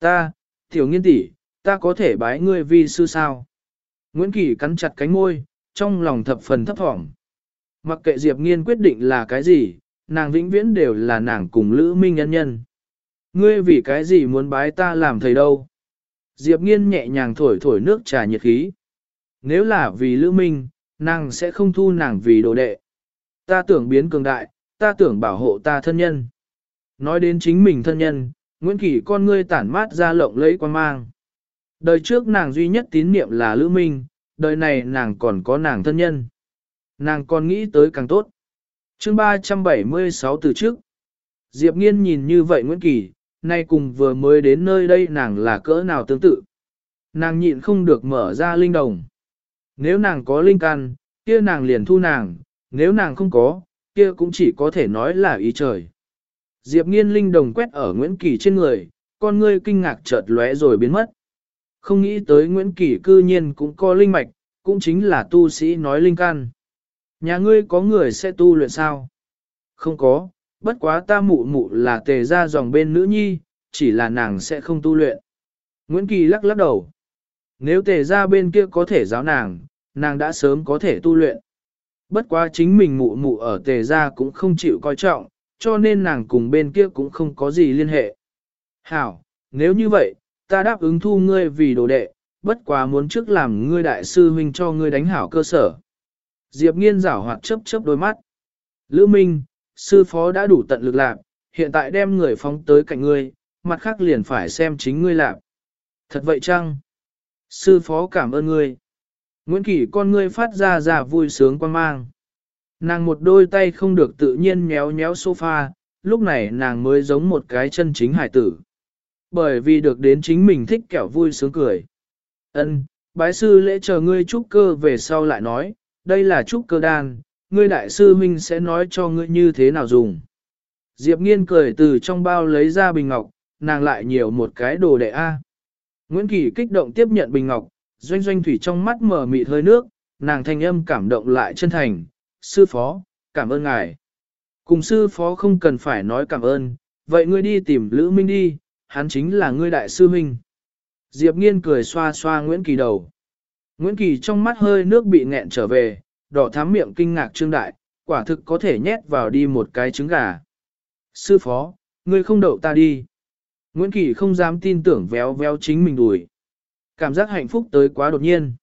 Ta, tiểu nghiên tỷ, ta có thể bái ngươi vi sư sao? Nguyễn Kỳ cắn chặt cánh môi, trong lòng thập phần thấp thỏm. Mặc kệ Diệp nghiên quyết định là cái gì, nàng vĩnh viễn đều là nàng cùng Lữ Minh nhân nhân. Ngươi vì cái gì muốn bái ta làm thầy đâu? Diệp nghiên nhẹ nhàng thổi thổi nước trà nhiệt khí. Nếu là vì Lữ Minh, nàng sẽ không thu nàng vì đồ đệ. Ta tưởng biến cường đại, ta tưởng bảo hộ ta thân nhân. Nói đến chính mình thân nhân, Nguyễn Kỳ con ngươi tản mát ra lộng lẫy quan mang. Đời trước nàng duy nhất tín niệm là Lữ Minh, đời này nàng còn có nàng thân nhân. Nàng còn nghĩ tới càng tốt. chương 376 từ trước. Diệp Nghiên nhìn như vậy Nguyễn Kỳ, nay cùng vừa mới đến nơi đây nàng là cỡ nào tương tự. Nàng nhịn không được mở ra linh đồng. Nếu nàng có linh căn, kia nàng liền thu nàng, nếu nàng không có, kia cũng chỉ có thể nói là ý trời. Diệp nghiên linh đồng quét ở Nguyễn Kỳ trên người, con ngươi kinh ngạc chợt lóe rồi biến mất. Không nghĩ tới Nguyễn Kỳ cư nhiên cũng có linh mạch, cũng chính là tu sĩ nói linh căn. Nhà ngươi có người sẽ tu luyện sao? Không có, bất quá ta mụ mụ là tề ra dòng bên nữ nhi, chỉ là nàng sẽ không tu luyện. Nguyễn Kỳ lắc lắc đầu. Nếu tề ra bên kia có thể giáo nàng, nàng đã sớm có thể tu luyện. Bất quá chính mình mụ mụ ở tề ra cũng không chịu coi trọng, cho nên nàng cùng bên kia cũng không có gì liên hệ. Hảo, nếu như vậy, ta đáp ứng thu ngươi vì đồ đệ, bất quá muốn trước làm ngươi đại sư huynh cho ngươi đánh hảo cơ sở. Diệp nghiên rảo hoạt chấp chấp đôi mắt. Lữ Minh, sư phó đã đủ tận lực lạc, hiện tại đem người phóng tới cạnh ngươi, mặt khác liền phải xem chính ngươi lạc. Thật vậy chăng? Sư phó cảm ơn ngươi. Nguyễn Kỳ con ngươi phát ra ra vui sướng quan mang. Nàng một đôi tay không được tự nhiên nhéo nhéo sofa, lúc này nàng mới giống một cái chân chính hải tử. Bởi vì được đến chính mình thích kẻo vui sướng cười. Ân, bái sư lễ chờ ngươi trúc cơ về sau lại nói, đây là trúc cơ đan, ngươi đại sư huynh sẽ nói cho ngươi như thế nào dùng. Diệp nghiên cười từ trong bao lấy ra bình ngọc, nàng lại nhiều một cái đồ đệ A. Nguyễn Kỳ kích động tiếp nhận bình ngọc, doanh doanh thủy trong mắt mở mịt hơi nước, nàng thanh âm cảm động lại chân thành, sư phó, cảm ơn ngài. Cùng sư phó không cần phải nói cảm ơn, vậy ngươi đi tìm Lữ Minh đi, hắn chính là ngươi đại sư huynh Diệp nghiên cười xoa xoa Nguyễn Kỳ đầu. Nguyễn Kỳ trong mắt hơi nước bị nghẹn trở về, đỏ thắm miệng kinh ngạc trương đại, quả thực có thể nhét vào đi một cái trứng gà. Sư phó, ngươi không đậu ta đi. Nguyễn Kỳ không dám tin tưởng véo véo chính mình đùi. Cảm giác hạnh phúc tới quá đột nhiên.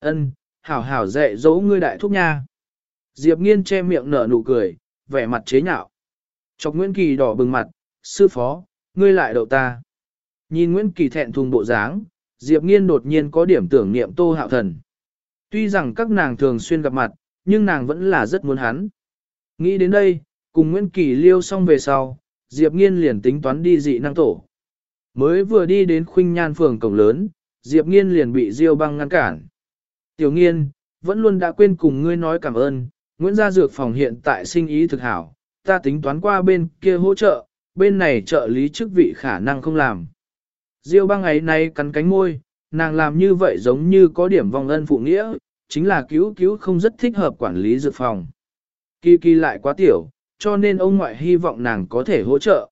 Ân, hảo hảo dạy dỗ ngươi đại thúc nha. Diệp nghiên che miệng nở nụ cười, vẻ mặt chế nhạo. Chọc Nguyễn Kỳ đỏ bừng mặt, sư phó, ngươi lại đậu ta. Nhìn Nguyễn Kỳ thẹn thùng bộ dáng, Diệp nghiên đột nhiên có điểm tưởng niệm tô hạo thần. Tuy rằng các nàng thường xuyên gặp mặt, nhưng nàng vẫn là rất muốn hắn. Nghĩ đến đây, cùng Nguyễn Kỳ liêu xong về sau, Diệp nghiên liền tính toán đi dị năng tổ. Mới vừa đi đến khuynh nhan phường cổng lớn, Diệp nghiên liền bị Diêu băng ngăn cản. Tiểu nghiên, vẫn luôn đã quên cùng ngươi nói cảm ơn, Nguyễn gia dược phòng hiện tại sinh ý thực hảo, ta tính toán qua bên kia hỗ trợ, bên này trợ lý chức vị khả năng không làm. Diêu băng ấy nay cắn cánh môi, nàng làm như vậy giống như có điểm vong ân phụ nghĩa, chính là cứu cứu không rất thích hợp quản lý dược phòng. Kỳ kỳ lại quá tiểu, cho nên ông ngoại hy vọng nàng có thể hỗ trợ.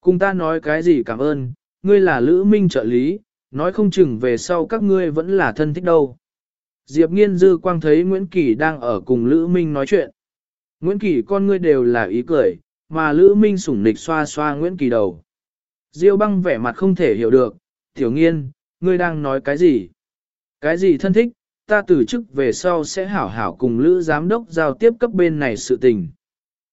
Cùng ta nói cái gì cảm ơn, ngươi là Lữ Minh trợ lý, nói không chừng về sau các ngươi vẫn là thân thích đâu. Diệp nghiên dư quang thấy Nguyễn Kỳ đang ở cùng Lữ Minh nói chuyện. Nguyễn Kỳ con ngươi đều là ý cười, mà Lữ Minh sủng nịch xoa xoa Nguyễn Kỳ đầu. Diêu băng vẻ mặt không thể hiểu được, tiểu nghiên, ngươi đang nói cái gì? Cái gì thân thích, ta từ chức về sau sẽ hảo hảo cùng Lữ Giám đốc giao tiếp cấp bên này sự tình.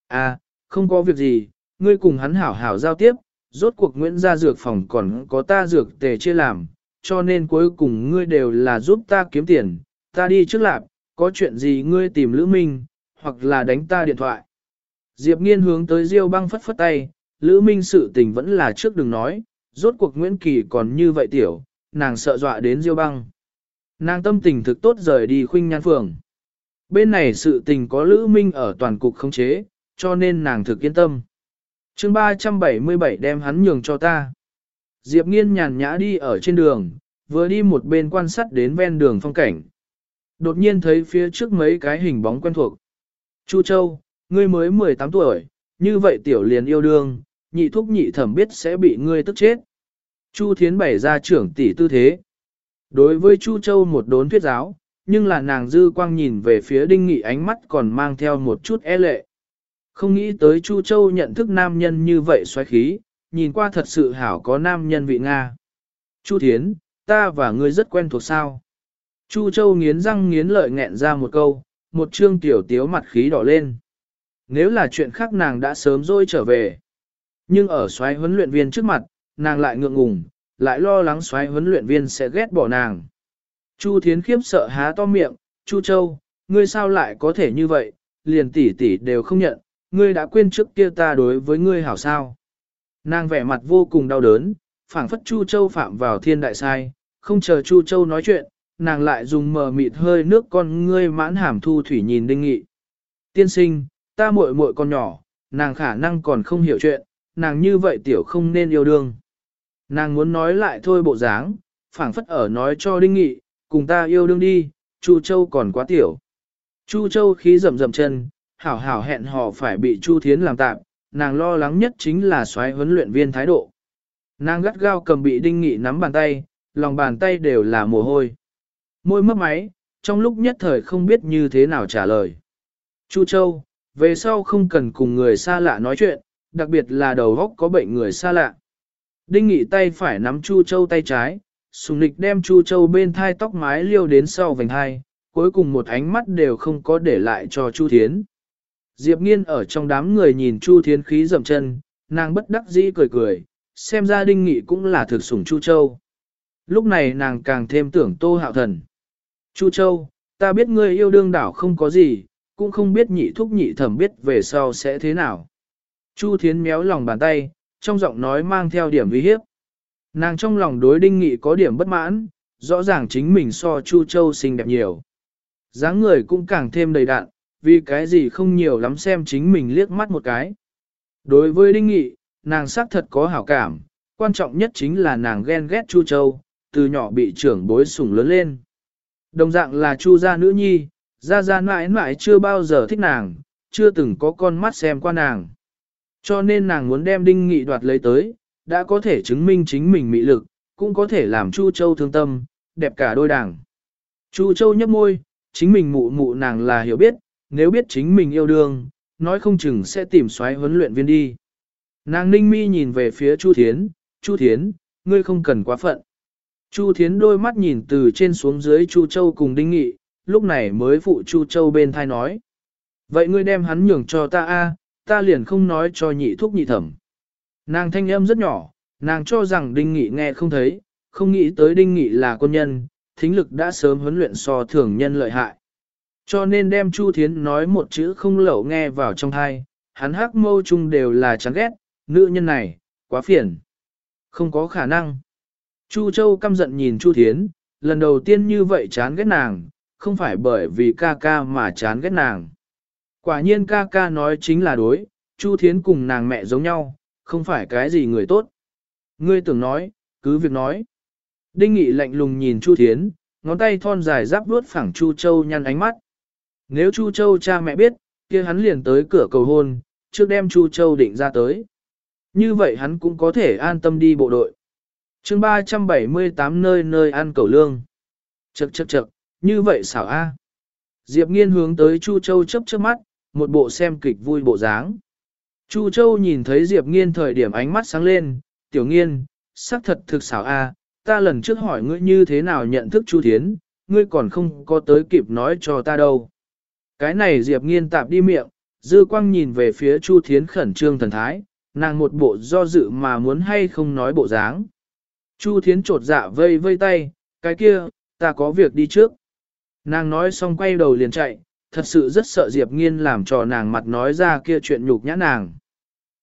À, không có việc gì, ngươi cùng hắn hảo hảo giao tiếp, rốt cuộc Nguyễn gia dược phòng còn có ta dược tề chia làm, cho nên cuối cùng ngươi đều là giúp ta kiếm tiền, ta đi trước lạp, có chuyện gì ngươi tìm Lữ Minh, hoặc là đánh ta điện thoại. Diệp nghiên hướng tới Diêu băng phất phất tay, Lữ Minh sự tình vẫn là trước đừng nói, rốt cuộc Nguyễn Kỳ còn như vậy tiểu, nàng sợ dọa đến Diêu băng. Nàng tâm tình thực tốt rời đi khuynh nhan phường. Bên này sự tình có Lữ Minh ở toàn cục khống chế, cho nên nàng thực yên tâm. chương 377 đem hắn nhường cho ta. Diệp nghiên nhàn nhã đi ở trên đường, vừa đi một bên quan sát đến ven đường phong cảnh. Đột nhiên thấy phía trước mấy cái hình bóng quen thuộc. Chu Châu, ngươi mới 18 tuổi, như vậy tiểu liền yêu đương, nhị thúc nhị thẩm biết sẽ bị ngươi tức chết. Chu Thiến bày ra trưởng tỷ tư thế. Đối với Chu Châu một đốn thuyết giáo, nhưng là nàng dư quang nhìn về phía đinh nghị ánh mắt còn mang theo một chút e lệ. Không nghĩ tới Chu Châu nhận thức nam nhân như vậy xoáy khí, nhìn qua thật sự hảo có nam nhân vị Nga. Chu Thiến, ta và ngươi rất quen thuộc sao. Chu Châu nghiến răng nghiến lợi nghẹn ra một câu, một trương tiểu tiếu mặt khí đỏ lên. Nếu là chuyện khác nàng đã sớm rồi trở về. Nhưng ở xoáy huấn luyện viên trước mặt, nàng lại ngượng ngùng, lại lo lắng xoáy huấn luyện viên sẽ ghét bỏ nàng. Chu Thiến khiếp sợ há to miệng, Chu Châu, ngươi sao lại có thể như vậy, liền tỷ tỷ đều không nhận, ngươi đã quên trước kia ta đối với ngươi hảo sao. Nàng vẻ mặt vô cùng đau đớn, phảng phất Chu Châu phạm vào thiên đại sai, không chờ Chu Châu nói chuyện, nàng lại dùng mờ mịt hơi nước con ngươi mãn hàm thu thủy nhìn đinh nghị. Tiên sinh, ta muội muội con nhỏ, nàng khả năng còn không hiểu chuyện, nàng như vậy tiểu không nên yêu đương. Nàng muốn nói lại thôi bộ dáng, phảng phất ở nói cho đinh nghị, cùng ta yêu đương đi, Chu Châu còn quá tiểu. Chu Châu khí rầm rầm chân, hảo hảo hẹn hò phải bị Chu Thiến làm tạm, nàng lo lắng nhất chính là xoáy huấn luyện viên thái độ. Nàng gắt gao cầm bị đinh nghị nắm bàn tay, lòng bàn tay đều là mồ hôi. Môi mấp máy, trong lúc nhất thời không biết như thế nào trả lời. Chu Châu, về sau không cần cùng người xa lạ nói chuyện, đặc biệt là đầu góc có bệnh người xa lạ. Đinh nghị tay phải nắm Chu Châu tay trái, sùng nịch đem Chu Châu bên thai tóc mái liêu đến sau vành hai, cuối cùng một ánh mắt đều không có để lại cho Chu Thiến. Diệp Nghiên ở trong đám người nhìn Chu Thiến khí dầm chân, nàng bất đắc dĩ cười cười, xem ra Đinh Nghị cũng là thực sủng Chu Châu. Lúc này nàng càng thêm tưởng Tô Hạo Thần. Chu Châu, ta biết ngươi yêu đương đảo không có gì, cũng không biết nhị thúc nhị thẩm biết về sau sẽ thế nào. Chu Thiến méo lòng bàn tay, trong giọng nói mang theo điểm uy hiếp. Nàng trong lòng đối đinh nghị có điểm bất mãn, rõ ràng chính mình so Chu Châu xinh đẹp nhiều. dáng người cũng càng thêm đầy đặn, vì cái gì không nhiều lắm xem chính mình liếc mắt một cái. Đối với đinh nghị, nàng xác thật có hảo cảm, quan trọng nhất chính là nàng ghen ghét Chu Châu, từ nhỏ bị trưởng bối sủng lớn lên. Đồng dạng là Chu gia nữ nhi, gia gia mãi mãi chưa bao giờ thích nàng, chưa từng có con mắt xem qua nàng. Cho nên nàng muốn đem đinh nghị đoạt lấy tới, đã có thể chứng minh chính mình mị lực, cũng có thể làm Chu Châu thương tâm, đẹp cả đôi đảng. Chu Châu nhấp môi, chính mình mụ mụ nàng là hiểu biết, nếu biết chính mình yêu đương, nói không chừng sẽ tìm xoáy huấn luyện viên đi. Nàng ninh mi nhìn về phía Chu Thiến, Chu Thiến, ngươi không cần quá phận. Chu Thiến đôi mắt nhìn từ trên xuống dưới Chu Châu cùng Đinh Nghị, lúc này mới phụ Chu Châu bên thai nói. Vậy ngươi đem hắn nhường cho ta a, ta liền không nói cho nhị thúc nhị thẩm. Nàng thanh âm rất nhỏ, nàng cho rằng Đinh Nghị nghe không thấy, không nghĩ tới Đinh Nghị là quân nhân, thính lực đã sớm huấn luyện so thường nhân lợi hại. Cho nên đem Chu Thiến nói một chữ không lẩu nghe vào trong thai, hắn hắc mâu chung đều là chán ghét, nữ nhân này, quá phiền. Không có khả năng. Chu Châu căm giận nhìn Chu Thiến, lần đầu tiên như vậy chán ghét nàng, không phải bởi vì ca ca mà chán ghét nàng. Quả nhiên ca ca nói chính là đối, Chu Thiến cùng nàng mẹ giống nhau, không phải cái gì người tốt. Ngươi tưởng nói, cứ việc nói. Đinh Nghị lạnh lùng nhìn Chu Thiến, ngón tay thon dài giáp vuốt phẳng Chu Châu nhăn ánh mắt. Nếu Chu Châu cha mẹ biết, kia hắn liền tới cửa cầu hôn, trước đem Chu Châu định ra tới. Như vậy hắn cũng có thể an tâm đi bộ đội. chương 378 nơi nơi ăn cầu lương. Chậc chậc chậc, như vậy xảo a. Diệp nghiên hướng tới Chu Châu chấp trước mắt, một bộ xem kịch vui bộ dáng. Chu Châu nhìn thấy Diệp nghiên thời điểm ánh mắt sáng lên, tiểu nghiên, xác thật thực xảo a. ta lần trước hỏi ngươi như thế nào nhận thức Chu Thiến, ngươi còn không có tới kịp nói cho ta đâu. Cái này Diệp nghiên tạp đi miệng, dư quang nhìn về phía Chu Thiến khẩn trương thần thái, nàng một bộ do dự mà muốn hay không nói bộ dáng. Chu Thiến trột dạ vây vây tay, cái kia, ta có việc đi trước. Nàng nói xong quay đầu liền chạy, thật sự rất sợ Diệp Nghiên làm cho nàng mặt nói ra kia chuyện nhục nhã nàng.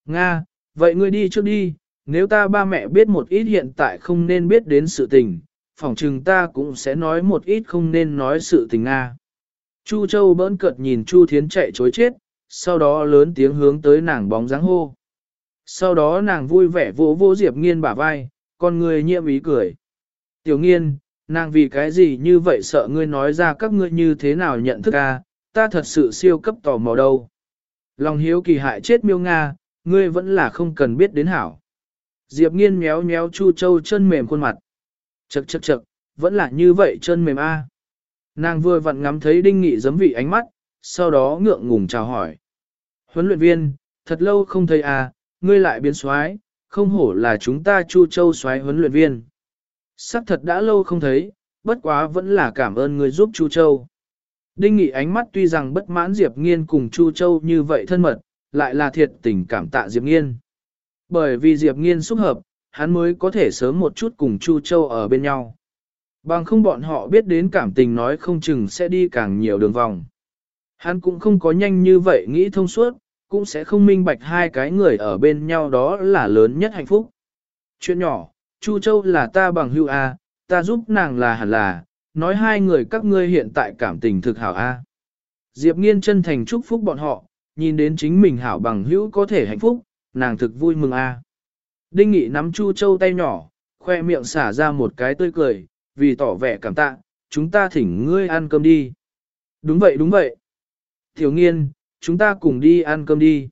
Nga, vậy ngươi đi trước đi, nếu ta ba mẹ biết một ít hiện tại không nên biết đến sự tình, phỏng chừng ta cũng sẽ nói một ít không nên nói sự tình Nga. Chu Châu bỡn cợt nhìn Chu Thiến chạy chối chết, sau đó lớn tiếng hướng tới nàng bóng dáng hô. Sau đó nàng vui vẻ vỗ vỗ Diệp Nghiên bả vai, con người nhiệm ý cười. Tiểu Nghiên, nàng vì cái gì như vậy sợ ngươi nói ra các ngươi như thế nào nhận thức a? ta thật sự siêu cấp tò mò đâu. Lòng hiếu kỳ hại chết miêu Nga, ngươi vẫn là không cần biết đến hảo. Diệp nghiên méo méo Chu Châu chân mềm khuôn mặt. Chật chật chật, vẫn là như vậy chân mềm a. Nàng vừa vặn ngắm thấy đinh nghị giấm vị ánh mắt, sau đó ngượng ngùng chào hỏi. Huấn luyện viên, thật lâu không thấy à ngươi lại biến soái, không hổ là chúng ta Chu Châu soái huấn luyện viên. Sắc thật đã lâu không thấy, bất quá vẫn là cảm ơn người giúp Chu Châu. Đinh Nghị ánh mắt tuy rằng bất mãn Diệp Nghiên cùng Chu Châu như vậy thân mật, lại là thiệt tình cảm tạ Diệp Nghiên. Bởi vì Diệp Nghiên xúc hợp, hắn mới có thể sớm một chút cùng Chu Châu ở bên nhau. Bằng không bọn họ biết đến cảm tình nói không chừng sẽ đi càng nhiều đường vòng. Hắn cũng không có nhanh như vậy nghĩ thông suốt, cũng sẽ không minh bạch hai cái người ở bên nhau đó là lớn nhất hạnh phúc. Chuyện nhỏ, Chu Châu là ta bằng hữu A, ta giúp nàng là hẳn là, nói hai người các ngươi hiện tại cảm tình thực hảo A. Diệp nghiên chân thành chúc phúc bọn họ, nhìn đến chính mình hảo bằng hữu có thể hạnh phúc, nàng thực vui mừng A. Đinh Nghị nắm Chu Châu tay nhỏ, khoe miệng xả ra một cái tươi cười, vì tỏ vẻ cảm tạ, chúng ta thỉnh ngươi ăn cơm đi. Đúng vậy đúng vậy. Tiểu nghiên, chúng ta cùng đi ăn cơm đi.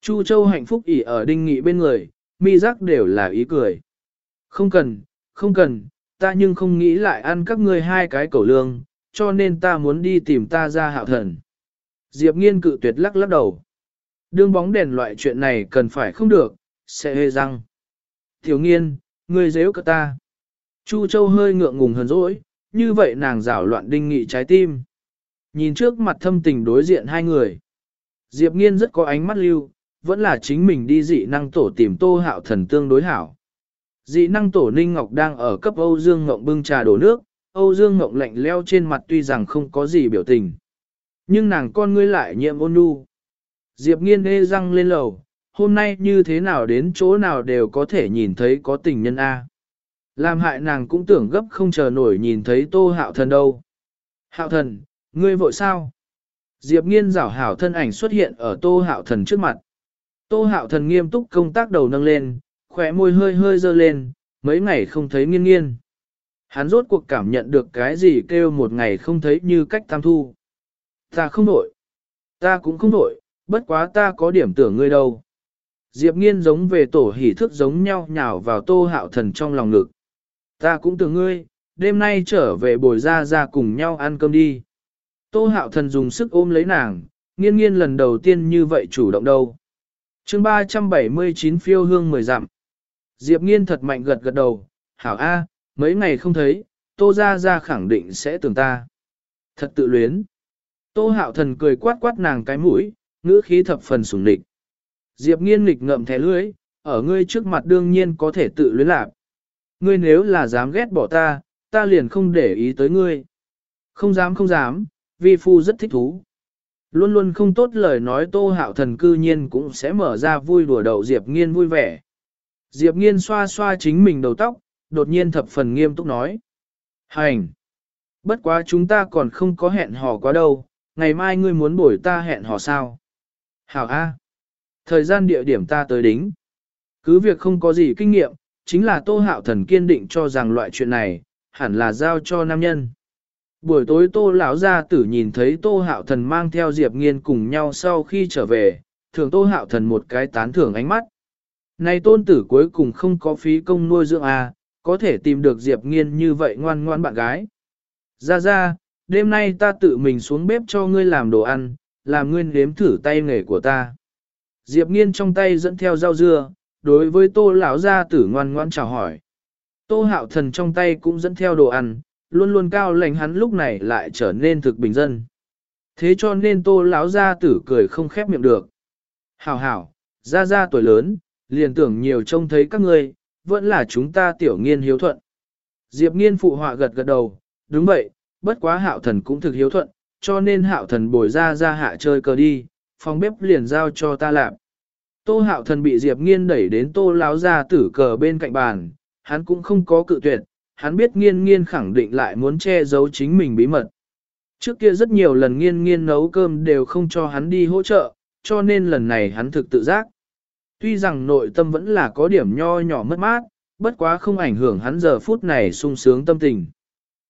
Chu Châu hạnh phúc ỉ ở Đinh Nghị bên người, mi giác đều là ý cười. Không cần, không cần, ta nhưng không nghĩ lại ăn các ngươi hai cái cẩu lương, cho nên ta muốn đi tìm ta ra hạo thần. Diệp nghiên cự tuyệt lắc lắc đầu. Đương bóng đèn loại chuyện này cần phải không được, sẽ hề răng. Thiếu nghiên, ngươi dễ cả ta. Chu Châu hơi ngượng ngùng hờn dỗi, như vậy nàng rảo loạn đinh nghị trái tim. Nhìn trước mặt thâm tình đối diện hai người. Diệp nghiên rất có ánh mắt lưu, vẫn là chính mình đi dị năng tổ tìm tô hạo thần tương đối hảo. Dị năng tổ Ninh Ngọc đang ở cấp Âu Dương Ngộng bưng trà đổ nước, Âu Dương Ngộng lạnh leo trên mặt tuy rằng không có gì biểu tình. Nhưng nàng con ngươi lại nhiệm ôn nhu. Diệp nghiên ê răng lên lầu, hôm nay như thế nào đến chỗ nào đều có thể nhìn thấy có tình nhân A. Làm hại nàng cũng tưởng gấp không chờ nổi nhìn thấy tô hạo thần đâu. Hạo thần, ngươi vội sao? Diệp nghiên rảo hảo thân ảnh xuất hiện ở tô hạo thần trước mặt. Tô hạo thần nghiêm túc công tác đầu nâng lên, khỏe môi hơi hơi dơ lên, mấy ngày không thấy nghiên nghiên. Hắn rốt cuộc cảm nhận được cái gì kêu một ngày không thấy như cách tam thu. Ta không nổi Ta cũng không nổi bất quá ta có điểm tưởng ngươi đâu. Diệp nghiên giống về tổ hỉ thức giống nhau nhào vào tô hạo thần trong lòng ngực. Ta cũng tưởng ngươi, đêm nay trở về bồi ra ra cùng nhau ăn cơm đi. Tô hạo thần dùng sức ôm lấy nàng, nghiên nghiên lần đầu tiên như vậy chủ động đâu. chương 379 phiêu hương 10 dặm. Diệp nghiên thật mạnh gật gật đầu, hảo A, mấy ngày không thấy, tô gia gia khẳng định sẽ tưởng ta. Thật tự luyến. Tô hạo thần cười quát quát nàng cái mũi, ngữ khí thập phần sủng địch. Diệp nghiên nghịch ngậm thẻ lưới, ở ngươi trước mặt đương nhiên có thể tự luyến lạc. Ngươi nếu là dám ghét bỏ ta, ta liền không để ý tới ngươi. Không dám không dám, vi phu rất thích thú. Luôn luôn không tốt lời nói tô hạo thần cư nhiên cũng sẽ mở ra vui đùa đầu Diệp nghiên vui vẻ. Diệp nghiên xoa xoa chính mình đầu tóc, đột nhiên thập phần nghiêm túc nói. Hành! Bất quá chúng ta còn không có hẹn hò quá đâu, ngày mai ngươi muốn bổi ta hẹn hò sao? Hảo A! Thời gian địa điểm ta tới đính. Cứ việc không có gì kinh nghiệm, chính là tô hạo thần kiên định cho rằng loại chuyện này, hẳn là giao cho nam nhân. Buổi tối tô lão gia tử nhìn thấy tô hạo thần mang theo Diệp nghiên cùng nhau sau khi trở về, thường tô hạo thần một cái tán thưởng ánh mắt. Này tôn tử cuối cùng không có phí công nuôi dưỡng à, có thể tìm được Diệp Nghiên như vậy ngoan ngoan bạn gái. Ra ra, đêm nay ta tự mình xuống bếp cho ngươi làm đồ ăn, làm ngươi nếm thử tay nghề của ta. Diệp Nghiên trong tay dẫn theo rau dưa, đối với tô lão gia tử ngoan ngoan chào hỏi. Tô hạo thần trong tay cũng dẫn theo đồ ăn, luôn luôn cao lành hắn lúc này lại trở nên thực bình dân. Thế cho nên tô lão gia tử cười không khép miệng được. Hảo hảo, ra ra tuổi lớn, liền tưởng nhiều trông thấy các ngươi, vẫn là chúng ta tiểu nghiên hiếu thuận. Diệp nghiên phụ họa gật gật đầu, đúng vậy, bất quá hạo thần cũng thực hiếu thuận, cho nên hạo thần bồi ra ra hạ chơi cờ đi, phòng bếp liền giao cho ta làm. Tô hạo thần bị Diệp nghiên đẩy đến tô láo ra tử cờ bên cạnh bàn, hắn cũng không có cự tuyệt, hắn biết nghiên nghiên khẳng định lại muốn che giấu chính mình bí mật. Trước kia rất nhiều lần nghiên nghiên nấu cơm đều không cho hắn đi hỗ trợ, cho nên lần này hắn thực tự giác. Tuy rằng nội tâm vẫn là có điểm nho nhỏ mất mát, bất quá không ảnh hưởng hắn giờ phút này sung sướng tâm tình.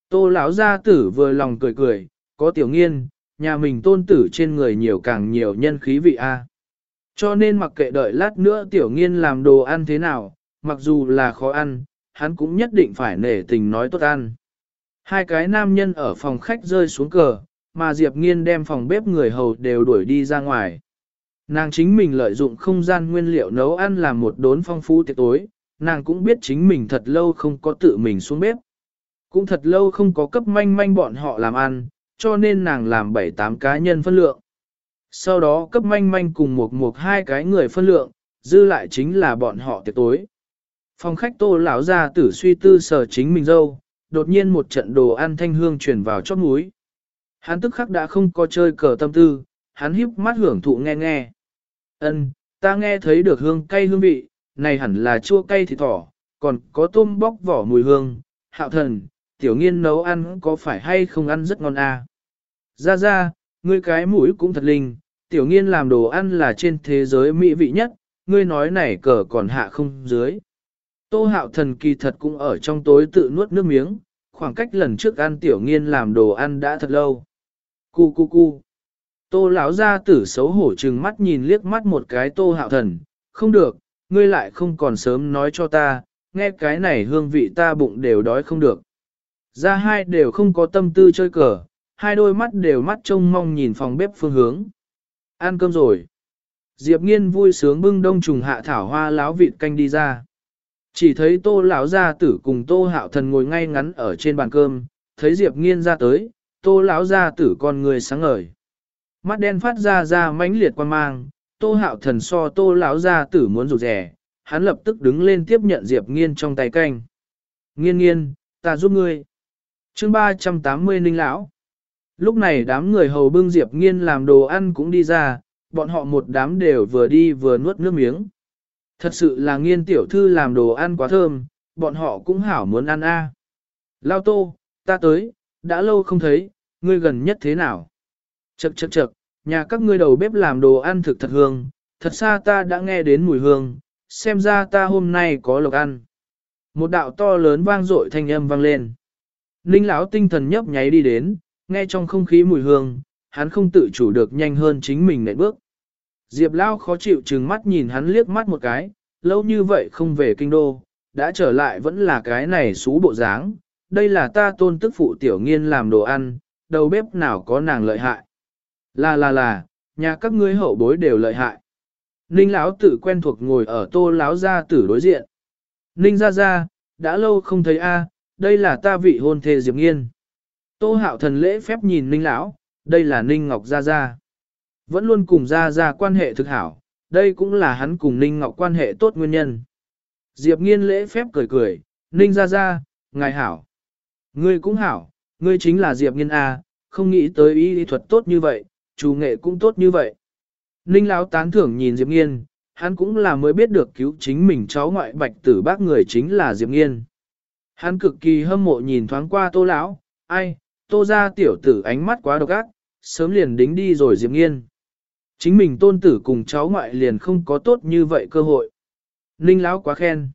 Tô lão gia tử vừa lòng cười cười, có tiểu nghiên, nhà mình tôn tử trên người nhiều càng nhiều nhân khí vị A. Cho nên mặc kệ đợi lát nữa tiểu nghiên làm đồ ăn thế nào, mặc dù là khó ăn, hắn cũng nhất định phải nể tình nói tốt ăn. Hai cái nam nhân ở phòng khách rơi xuống cờ, mà Diệp Nghiên đem phòng bếp người hầu đều đuổi đi ra ngoài. Nàng chính mình lợi dụng không gian nguyên liệu nấu ăn làm một đốn phong phú tiệc tối, nàng cũng biết chính mình thật lâu không có tự mình xuống bếp. Cũng thật lâu không có cấp manh manh bọn họ làm ăn, cho nên nàng làm 7-8 cá nhân phân lượng. Sau đó cấp manh manh cùng một một hai cái người phân lượng, dư lại chính là bọn họ tiệc tối. Phòng khách tô lão ra tử suy tư sở chính mình dâu, đột nhiên một trận đồ ăn thanh hương truyền vào chót núi. Hắn tức khắc đã không có chơi cờ tâm tư, hắn híp mắt hưởng thụ nghe nghe. Ân, ta nghe thấy được hương cay hương vị, này hẳn là chua cay thịt thỏ, còn có tôm bóc vỏ mùi hương, hạo thần, tiểu nghiên nấu ăn có phải hay không ăn rất ngon à? Ra ra, ngươi cái mũi cũng thật linh, tiểu nghiên làm đồ ăn là trên thế giới mỹ vị nhất, ngươi nói này cờ còn hạ không dưới. Tô hạo thần kỳ thật cũng ở trong tối tự nuốt nước miếng, khoảng cách lần trước ăn tiểu nghiên làm đồ ăn đã thật lâu. Cu cu cu. Tô lão gia tử xấu hổ trừng mắt nhìn liếc mắt một cái tô hạo thần, không được, ngươi lại không còn sớm nói cho ta, nghe cái này hương vị ta bụng đều đói không được. Ra hai đều không có tâm tư chơi cờ, hai đôi mắt đều mắt trông mong nhìn phòng bếp phương hướng. Ăn cơm rồi. Diệp nghiên vui sướng bưng đông trùng hạ thảo hoa láo vịt canh đi ra. Chỉ thấy tô lão gia tử cùng tô hạo thần ngồi ngay ngắn ở trên bàn cơm, thấy Diệp nghiên ra tới, tô lão gia tử con người sáng ngời. Mắt đen phát ra ra mãnh liệt quan mang, tô hạo thần so tô lão ra tử muốn rụt rẻ, hắn lập tức đứng lên tiếp nhận Diệp nghiên trong tay canh. Nghiên nghiên, ta giúp ngươi. chương 380 ninh lão. Lúc này đám người hầu bưng Diệp nghiên làm đồ ăn cũng đi ra, bọn họ một đám đều vừa đi vừa nuốt nước miếng. Thật sự là nghiên tiểu thư làm đồ ăn quá thơm, bọn họ cũng hảo muốn ăn a. Lao tô, ta tới, đã lâu không thấy, ngươi gần nhất thế nào? Chậc chậc chậc, nhà các ngươi đầu bếp làm đồ ăn thực thật hương, thật xa ta đã nghe đến mùi hương, xem ra ta hôm nay có lộc ăn. Một đạo to lớn vang dội thanh âm vang lên. Ninh lão tinh thần nhấp nháy đi đến, nghe trong không khí mùi hương, hắn không tự chủ được nhanh hơn chính mình nệm bước. Diệp Lao khó chịu trừng mắt nhìn hắn liếc mắt một cái, lâu như vậy không về kinh đô, đã trở lại vẫn là cái này xú bộ dáng. Đây là ta tôn tức phụ tiểu nghiên làm đồ ăn, đầu bếp nào có nàng lợi hại. Là là là, nhà các ngươi hậu bối đều lợi hại. Ninh lão tử quen thuộc ngồi ở tô lão gia tử đối diện. Ninh gia gia đã lâu không thấy a, đây là ta vị hôn thê Diệp Nghiên. Tô hạo thần lễ phép nhìn Ninh lão, đây là Ninh Ngọc Gia Gia. Vẫn luôn cùng Gia Gia quan hệ thực hảo, đây cũng là hắn cùng Ninh Ngọc quan hệ tốt nguyên nhân. Diệp nghiên lễ phép cười cười, Ninh Gia Gia, ngài hảo. Ngươi cũng hảo, ngươi chính là Diệp nghiên A, không nghĩ tới y lý thuật tốt như vậy, chủ nghệ cũng tốt như vậy. Ninh Lão tán thưởng nhìn Diệp nghiên, hắn cũng là mới biết được cứu chính mình cháu ngoại bạch tử bác người chính là Diệp nghiên. Hắn cực kỳ hâm mộ nhìn thoáng qua tô lão, ai, tô ra tiểu tử ánh mắt quá độc ác, sớm liền đính đi rồi Diệp Nghiên. Chính mình tôn tử cùng cháu ngoại liền không có tốt như vậy cơ hội. Ninh lão quá khen.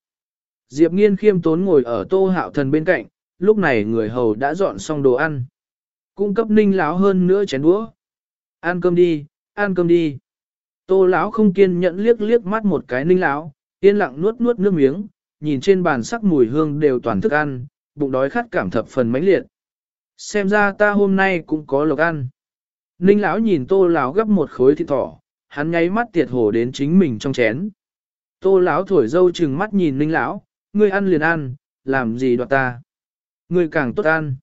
Diệp Nghiên khiêm tốn ngồi ở tô hạo thần bên cạnh, lúc này người hầu đã dọn xong đồ ăn. Cung cấp ninh lão hơn nữa chén đũa. Ăn cơm đi, ăn cơm đi. Tô lão không kiên nhẫn liếc liếc mắt một cái ninh lão, yên lặng nuốt nuốt nước miếng, nhìn trên bàn sắc mùi hương đều toàn thức ăn, bụng đói khát cảm thập phần mãnh liệt. Xem ra ta hôm nay cũng có lộc ăn. Ninh lão nhìn tô lão gấp một khối thịt thỏ, hắn nháy mắt tiệt hổ đến chính mình trong chén. Tô lão thổi dâu chừng mắt nhìn ninh lão, ngươi ăn liền ăn, làm gì đoạt ta. Ngươi càng tốt ăn.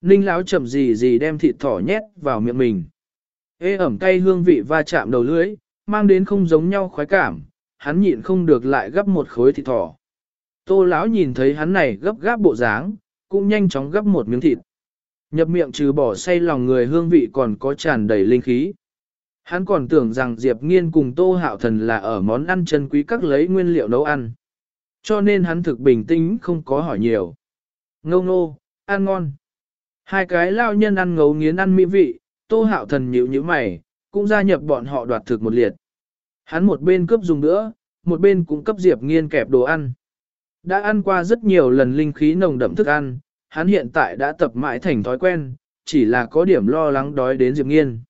Ninh lão chậm gì gì đem thịt thỏ nhét vào miệng mình. Ê ẩm cay hương vị va chạm đầu lưỡi, mang đến không giống nhau khoái cảm, hắn nhịn không được lại gấp một khối thịt thỏ. Tô lão nhìn thấy hắn này gấp gáp bộ dáng, cũng nhanh chóng gấp một miếng thịt. Nhập miệng trừ bỏ say lòng người hương vị còn có tràn đầy linh khí. Hắn còn tưởng rằng Diệp Nghiên cùng Tô Hạo Thần là ở món ăn chân quý các lấy nguyên liệu nấu ăn. Cho nên hắn thực bình tĩnh không có hỏi nhiều. Ngâu ngô, ăn ngon. Hai cái lao nhân ăn ngấu nghiến ăn mỹ vị, Tô Hạo Thần nhíu nhíu mày, cũng gia nhập bọn họ đoạt thực một liệt. Hắn một bên cướp dùng nữa, một bên cũng cấp Diệp Nghiên kẹp đồ ăn. Đã ăn qua rất nhiều lần linh khí nồng đậm thức ăn, hắn hiện tại đã tập mãi thành thói quen, chỉ là có điểm lo lắng đói đến Diệp Nghiên.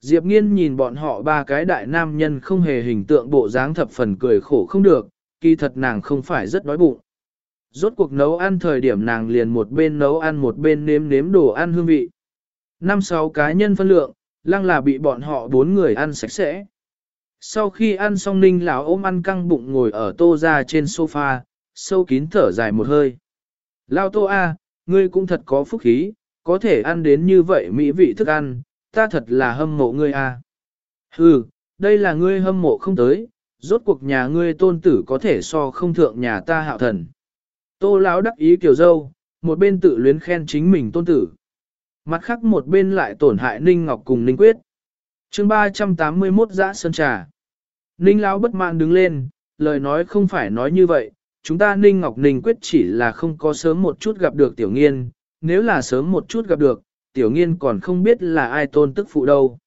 Diệp Nghiên nhìn bọn họ ba cái đại nam nhân không hề hình tượng bộ dáng thập phần cười khổ không được, kỳ thật nàng không phải rất đói bụng. Rốt cuộc nấu ăn thời điểm nàng liền một bên nấu ăn một bên nếm nếm đồ ăn hương vị. Năm sáu cá nhân phân lượng, lăng là bị bọn họ bốn người ăn sạch sẽ. Sau khi ăn xong ninh lão ôm ăn căng bụng ngồi ở tô ra trên sofa, sâu kín thở dài một hơi. Lao tô a, ngươi cũng thật có phúc khí, có thể ăn đến như vậy mỹ vị thức ăn, ta thật là hâm mộ ngươi a. Hừ, đây là ngươi hâm mộ không tới, rốt cuộc nhà ngươi tôn tử có thể so không thượng nhà ta hạo thần. Tô lão đắc ý kiểu dâu, một bên tự luyến khen chính mình tôn tử. Mặt khác một bên lại tổn hại Ninh Ngọc cùng Ninh Quyết. chương 381 giã sơn trà. Ninh lão bất mãn đứng lên, lời nói không phải nói như vậy, chúng ta Ninh Ngọc Ninh Quyết chỉ là không có sớm một chút gặp được tiểu nghiên, nếu là sớm một chút gặp được, tiểu nghiên còn không biết là ai tôn tức phụ đâu.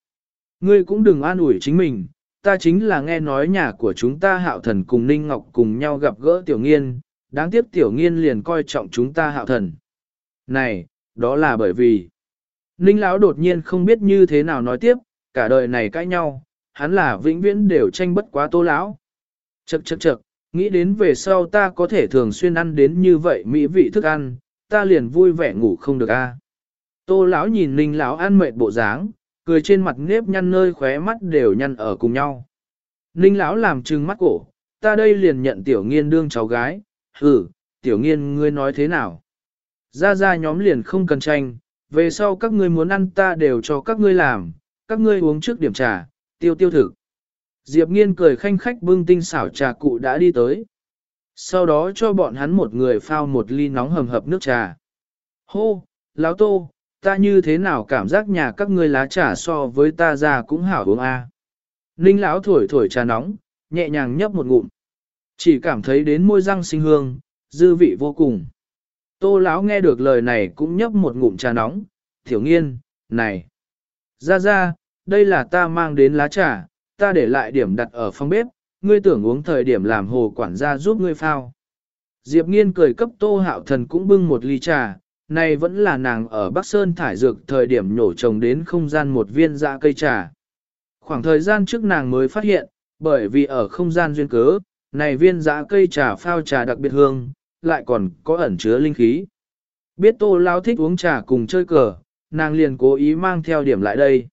Ngươi cũng đừng an ủi chính mình, ta chính là nghe nói nhà của chúng ta hạo thần cùng Ninh Ngọc cùng nhau gặp gỡ tiểu nghiên, đáng tiếc tiểu nghiên liền coi trọng chúng ta hạo thần. Này, đó là bởi vì, Ninh Lão đột nhiên không biết như thế nào nói tiếp, cả đời này cãi nhau, hắn là vĩnh viễn đều tranh bất quá tô lão. Chậc chậc chậc, nghĩ đến về sau ta có thể thường xuyên ăn đến như vậy mỹ vị thức ăn, ta liền vui vẻ ngủ không được a. Tô lão nhìn Ninh lão ăn mệt bộ dáng, cười trên mặt nếp nhăn nơi khóe mắt đều nhăn ở cùng nhau. Ninh lão làm trừng mắt cổ, ta đây liền nhận tiểu nghiên đương cháu gái, hừ, tiểu nghiên ngươi nói thế nào? Ra ra nhóm liền không cần tranh, về sau các ngươi muốn ăn ta đều cho các ngươi làm, các ngươi uống trước điểm trà, tiêu tiêu thực. Diệp nghiên cười khanh khách bưng tinh xảo trà cụ đã đi tới. Sau đó cho bọn hắn một người phao một ly nóng hầm hập nước trà. Hô, lão tô, ta như thế nào cảm giác nhà các ngươi lá trà so với ta ra cũng hảo uống a. Ninh lão thổi thổi trà nóng, nhẹ nhàng nhấp một ngụm. Chỉ cảm thấy đến môi răng sinh hương, dư vị vô cùng. Tô lão nghe được lời này cũng nhấp một ngụm trà nóng, tiểu nghiên, này. Ra ra, đây là ta mang đến lá trà, ta để lại điểm đặt ở phòng bếp, ngươi tưởng uống thời điểm làm hồ quản gia giúp ngươi phao. Diệp nghiên cười cấp tô hạo thần cũng bưng một ly trà, này vẫn là nàng ở Bắc Sơn thải dược thời điểm nhổ trồng đến không gian một viên dạ cây trà. Khoảng thời gian trước nàng mới phát hiện, bởi vì ở không gian duyên cớ, này viên dạ cây trà phao trà đặc biệt hương, lại còn có ẩn chứa linh khí. Biết tô lao thích uống trà cùng chơi cờ, nàng liền cố ý mang theo điểm lại đây.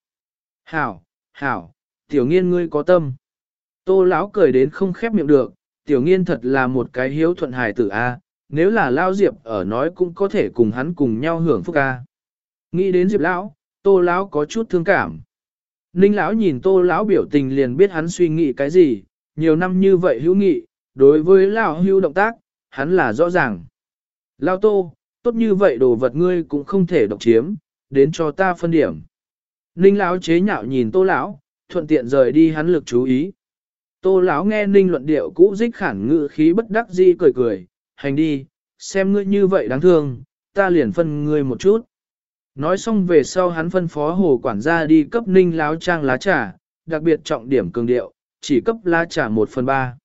Hảo, hảo, tiểu nghiên ngươi có tâm. Tô lão cười đến không khép miệng được, tiểu nghiên thật là một cái hiếu thuận hài tử A, nếu là lao diệp ở nói cũng có thể cùng hắn cùng nhau hưởng phúc A. Nghĩ đến diệp lão, tô lão có chút thương cảm. Ninh lão nhìn tô lão biểu tình liền biết hắn suy nghĩ cái gì, nhiều năm như vậy hữu nghị, đối với lão hữu động tác, hắn là rõ ràng. Lao tô, tốt như vậy đồ vật ngươi cũng không thể độc chiếm, đến cho ta phân điểm. Ninh lão chế nhạo nhìn tô lão, thuận tiện rời đi hắn lực chú ý. Tô lão nghe ninh luận điệu cũ dích khản ngự khí bất đắc dĩ cười cười, hành đi, xem ngươi như vậy đáng thương, ta liền phân ngươi một chút. Nói xong về sau hắn phân phó hồ quản gia đi cấp ninh láo trang lá trà, đặc biệt trọng điểm cường điệu, chỉ cấp lá trà một phần ba.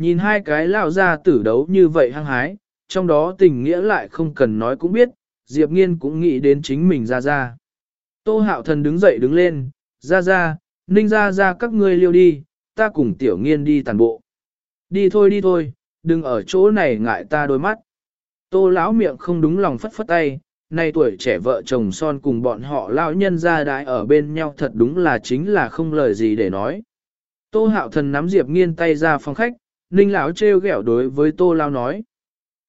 Nhìn hai cái lao ra tử đấu như vậy hăng hái, trong đó tình nghĩa lại không cần nói cũng biết, Diệp Nghiên cũng nghĩ đến chính mình ra ra. Tô hạo thần đứng dậy đứng lên, ra ra, ninh ra ra các ngươi liêu đi, ta cùng tiểu nghiên đi tàn bộ. Đi thôi đi thôi, đừng ở chỗ này ngại ta đôi mắt. Tô lão miệng không đúng lòng phất phất tay, nay tuổi trẻ vợ chồng son cùng bọn họ lão nhân ra đái ở bên nhau thật đúng là chính là không lời gì để nói. Tô hạo thần nắm Diệp nghiên tay ra phòng khách, ninh lão trêu ghẹo đối với tô lão nói.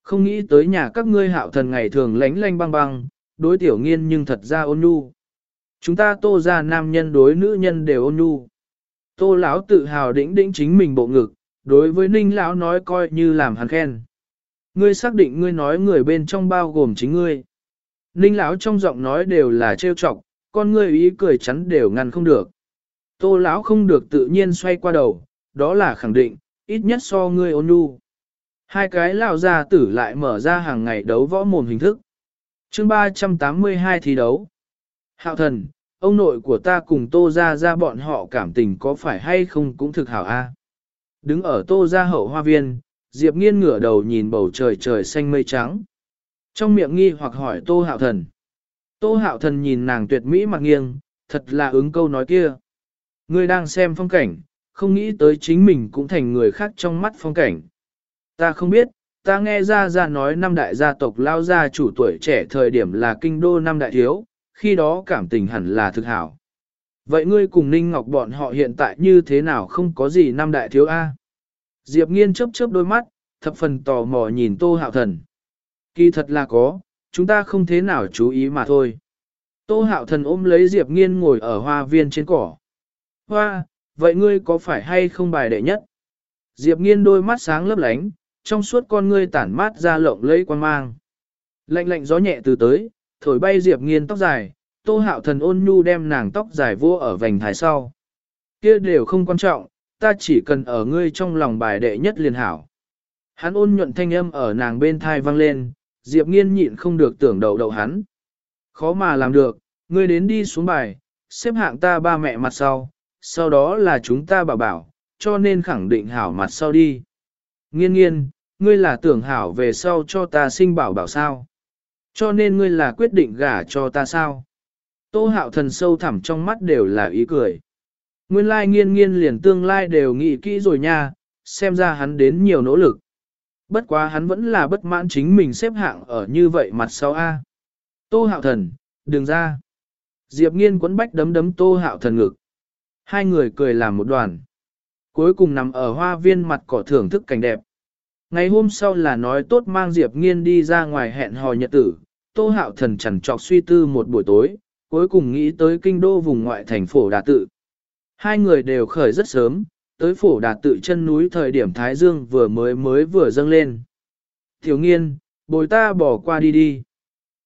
Không nghĩ tới nhà các ngươi hạo thần ngày thường lánh lanh băng băng, đối tiểu nghiên nhưng thật ra ôn nhu. Chúng ta tô ra nam nhân đối nữ nhân đều ôn nhu. Tô lão tự hào đĩnh đĩnh chính mình bộ ngực, đối với ninh lão nói coi như làm hắn khen. Ngươi xác định ngươi nói người bên trong bao gồm chính ngươi. Ninh lão trong giọng nói đều là trêu chọc, con ngươi ý cười chắn đều ngăn không được. Tô lão không được tự nhiên xoay qua đầu, đó là khẳng định, ít nhất so ngươi ôn nhu. Hai cái lão gia tử lại mở ra hàng ngày đấu võ mồm hình thức. Chương 382 thi đấu. Hạo thần, ông nội của ta cùng tô ra ra bọn họ cảm tình có phải hay không cũng thực hảo a. Đứng ở tô ra hậu hoa viên, Diệp nghiên ngửa đầu nhìn bầu trời trời xanh mây trắng. Trong miệng nghi hoặc hỏi tô hạo thần. Tô hạo thần nhìn nàng tuyệt mỹ mặt nghiêng, thật là ứng câu nói kia. Ngươi đang xem phong cảnh, không nghĩ tới chính mình cũng thành người khác trong mắt phong cảnh. Ta không biết, ta nghe ra ra nói năm đại gia tộc lao gia chủ tuổi trẻ thời điểm là kinh đô năm đại thiếu, khi đó cảm tình hẳn là thực hảo. Vậy ngươi cùng Ninh Ngọc bọn họ hiện tại như thế nào không có gì năm đại thiếu A? Diệp nghiên chớp chớp đôi mắt, thập phần tò mò nhìn tô hạo thần. Kỳ thật là có, chúng ta không thế nào chú ý mà thôi. Tô hạo thần ôm lấy Diệp nghiên ngồi ở hoa viên trên cỏ. Hoa, vậy ngươi có phải hay không bài đệ nhất? Diệp nghiên đôi mắt sáng lấp lánh, trong suốt con ngươi tản mát ra lộng lẫy quan mang. Lạnh lạnh gió nhẹ từ tới, thổi bay Diệp nghiên tóc dài, tô hạo thần ôn nhu đem nàng tóc dài vua ở vành thái sau. Kia đều không quan trọng, ta chỉ cần ở ngươi trong lòng bài đệ nhất liền hảo. Hắn ôn nhuận thanh âm ở nàng bên thai vang lên, Diệp nghiên nhịn không được tưởng đầu đầu hắn. Khó mà làm được, ngươi đến đi xuống bài, xếp hạng ta ba mẹ mặt sau, sau đó là chúng ta bảo bảo, cho nên khẳng định hảo mặt sau đi. Nghiên nghiên, ngươi là tưởng hảo về sau cho ta sinh bảo bảo sao. Cho nên ngươi là quyết định gả cho ta sao. Tô hạo thần sâu thẳm trong mắt đều là ý cười. Nguyên lai nghiên nghiên liền tương lai đều nghĩ kỹ rồi nha, xem ra hắn đến nhiều nỗ lực. Bất quá hắn vẫn là bất mãn chính mình xếp hạng ở như vậy mặt sau A. Tô hạo thần, đừng ra. Diệp nghiên quấn bách đấm đấm tô hạo thần ngực. Hai người cười làm một đoàn. Cuối cùng nằm ở hoa viên mặt cỏ thưởng thức cảnh đẹp. Ngày hôm sau là nói tốt mang Diệp nghiên đi ra ngoài hẹn hò nhật tử. Tô hạo thần chẳng trọc suy tư một buổi tối, cuối cùng nghĩ tới kinh đô vùng ngoại thành phổ đà tự. Hai người đều khởi rất sớm, tới phổ Đà tự chân núi thời điểm Thái Dương vừa mới mới vừa dâng lên. Thiếu nghiên, bồi ta bỏ qua đi đi.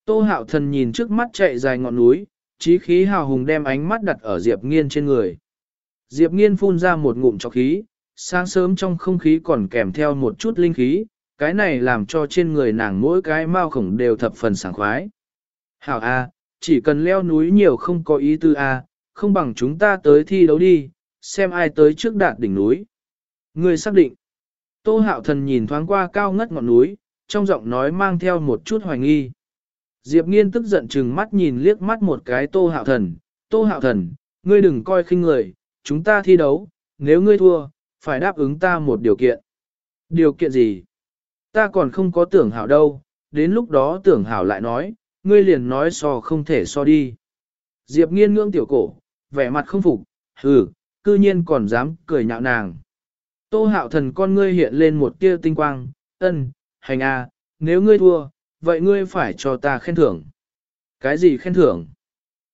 Tô hạo thần nhìn trước mắt chạy dài ngọn núi, trí khí hào hùng đem ánh mắt đặt ở Diệp nghiên trên người. Diệp nghiên phun ra một ngụm cho khí, sáng sớm trong không khí còn kèm theo một chút linh khí, cái này làm cho trên người nàng mỗi cái mao khổng đều thập phần sảng khoái. Hảo A, chỉ cần leo núi nhiều không có ý tư A, không bằng chúng ta tới thi đấu đi, xem ai tới trước đạt đỉnh núi. Người xác định. Tô hạo thần nhìn thoáng qua cao ngất ngọn núi, trong giọng nói mang theo một chút hoài nghi. Diệp nghiên tức giận chừng mắt nhìn liếc mắt một cái tô hạo thần. Tô hạo thần, ngươi đừng coi khinh người, chúng ta thi đấu, nếu ngươi thua, phải đáp ứng ta một điều kiện. Điều kiện gì? Ta còn không có tưởng hảo đâu, đến lúc đó tưởng hảo lại nói, ngươi liền nói so không thể so đi. Diệp nghiên ngưỡng tiểu cổ, vẻ mặt không phục, hừ, cư nhiên còn dám cười nhạo nàng. Tô hạo thần con ngươi hiện lên một tia tinh quang, ân, hành a, à, nếu ngươi thua, vậy ngươi phải cho ta khen thưởng. Cái gì khen thưởng?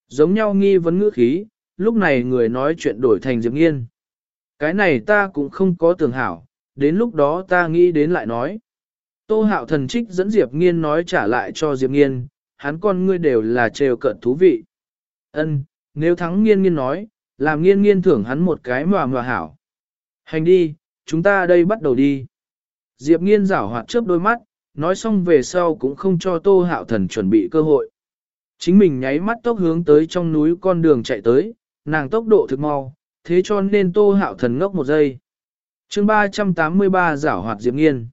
Giống nhau nghi vấn ngữ khí, lúc này người nói chuyện đổi thành Diệp Nghiên. Cái này ta cũng không có tưởng hảo, đến lúc đó ta nghĩ đến lại nói. Tô hạo thần trích dẫn Diệp Nghiên nói trả lại cho Diệp Nghiên, hắn con ngươi đều là trêu cận thú vị. Ân, nếu thắng nghiên nghiên nói, làm nghiên nghiên thưởng hắn một cái mà mà hảo. Hành đi, chúng ta đây bắt đầu đi. Diệp nghiên rảo hoạt chớp đôi mắt, nói xong về sau cũng không cho tô hạo thần chuẩn bị cơ hội. Chính mình nháy mắt tốc hướng tới trong núi con đường chạy tới, nàng tốc độ thực mau, thế cho nên tô hạo thần ngốc một giây. chương 383 giảo hoạt Diệp nghiên.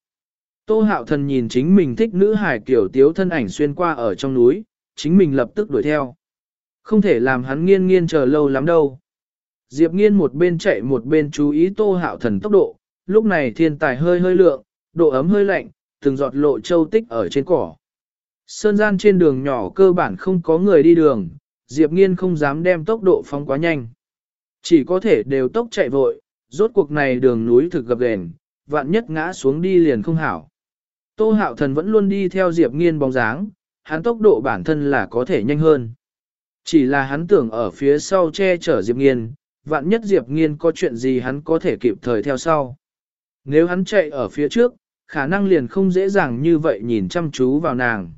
Tô hạo thần nhìn chính mình thích nữ hải kiểu tiếu thân ảnh xuyên qua ở trong núi, chính mình lập tức đuổi theo. Không thể làm hắn nghiên nghiên chờ lâu lắm đâu. Diệp nghiên một bên chạy một bên chú ý tô hạo thần tốc độ, lúc này thiên tài hơi hơi lượng, độ ấm hơi lạnh, từng giọt lộ châu tích ở trên cỏ. Sơn gian trên đường nhỏ cơ bản không có người đi đường, Diệp nghiên không dám đem tốc độ phóng quá nhanh. Chỉ có thể đều tốc chạy vội, rốt cuộc này đường núi thực gập ghềnh, vạn nhất ngã xuống đi liền không hảo. Tô hạo thần vẫn luôn đi theo Diệp nghiên bóng dáng, hắn tốc độ bản thân là có thể nhanh hơn. Chỉ là hắn tưởng ở phía sau che chở Diệp Nghiên, vạn nhất Diệp Nghiên có chuyện gì hắn có thể kịp thời theo sau. Nếu hắn chạy ở phía trước, khả năng liền không dễ dàng như vậy nhìn chăm chú vào nàng.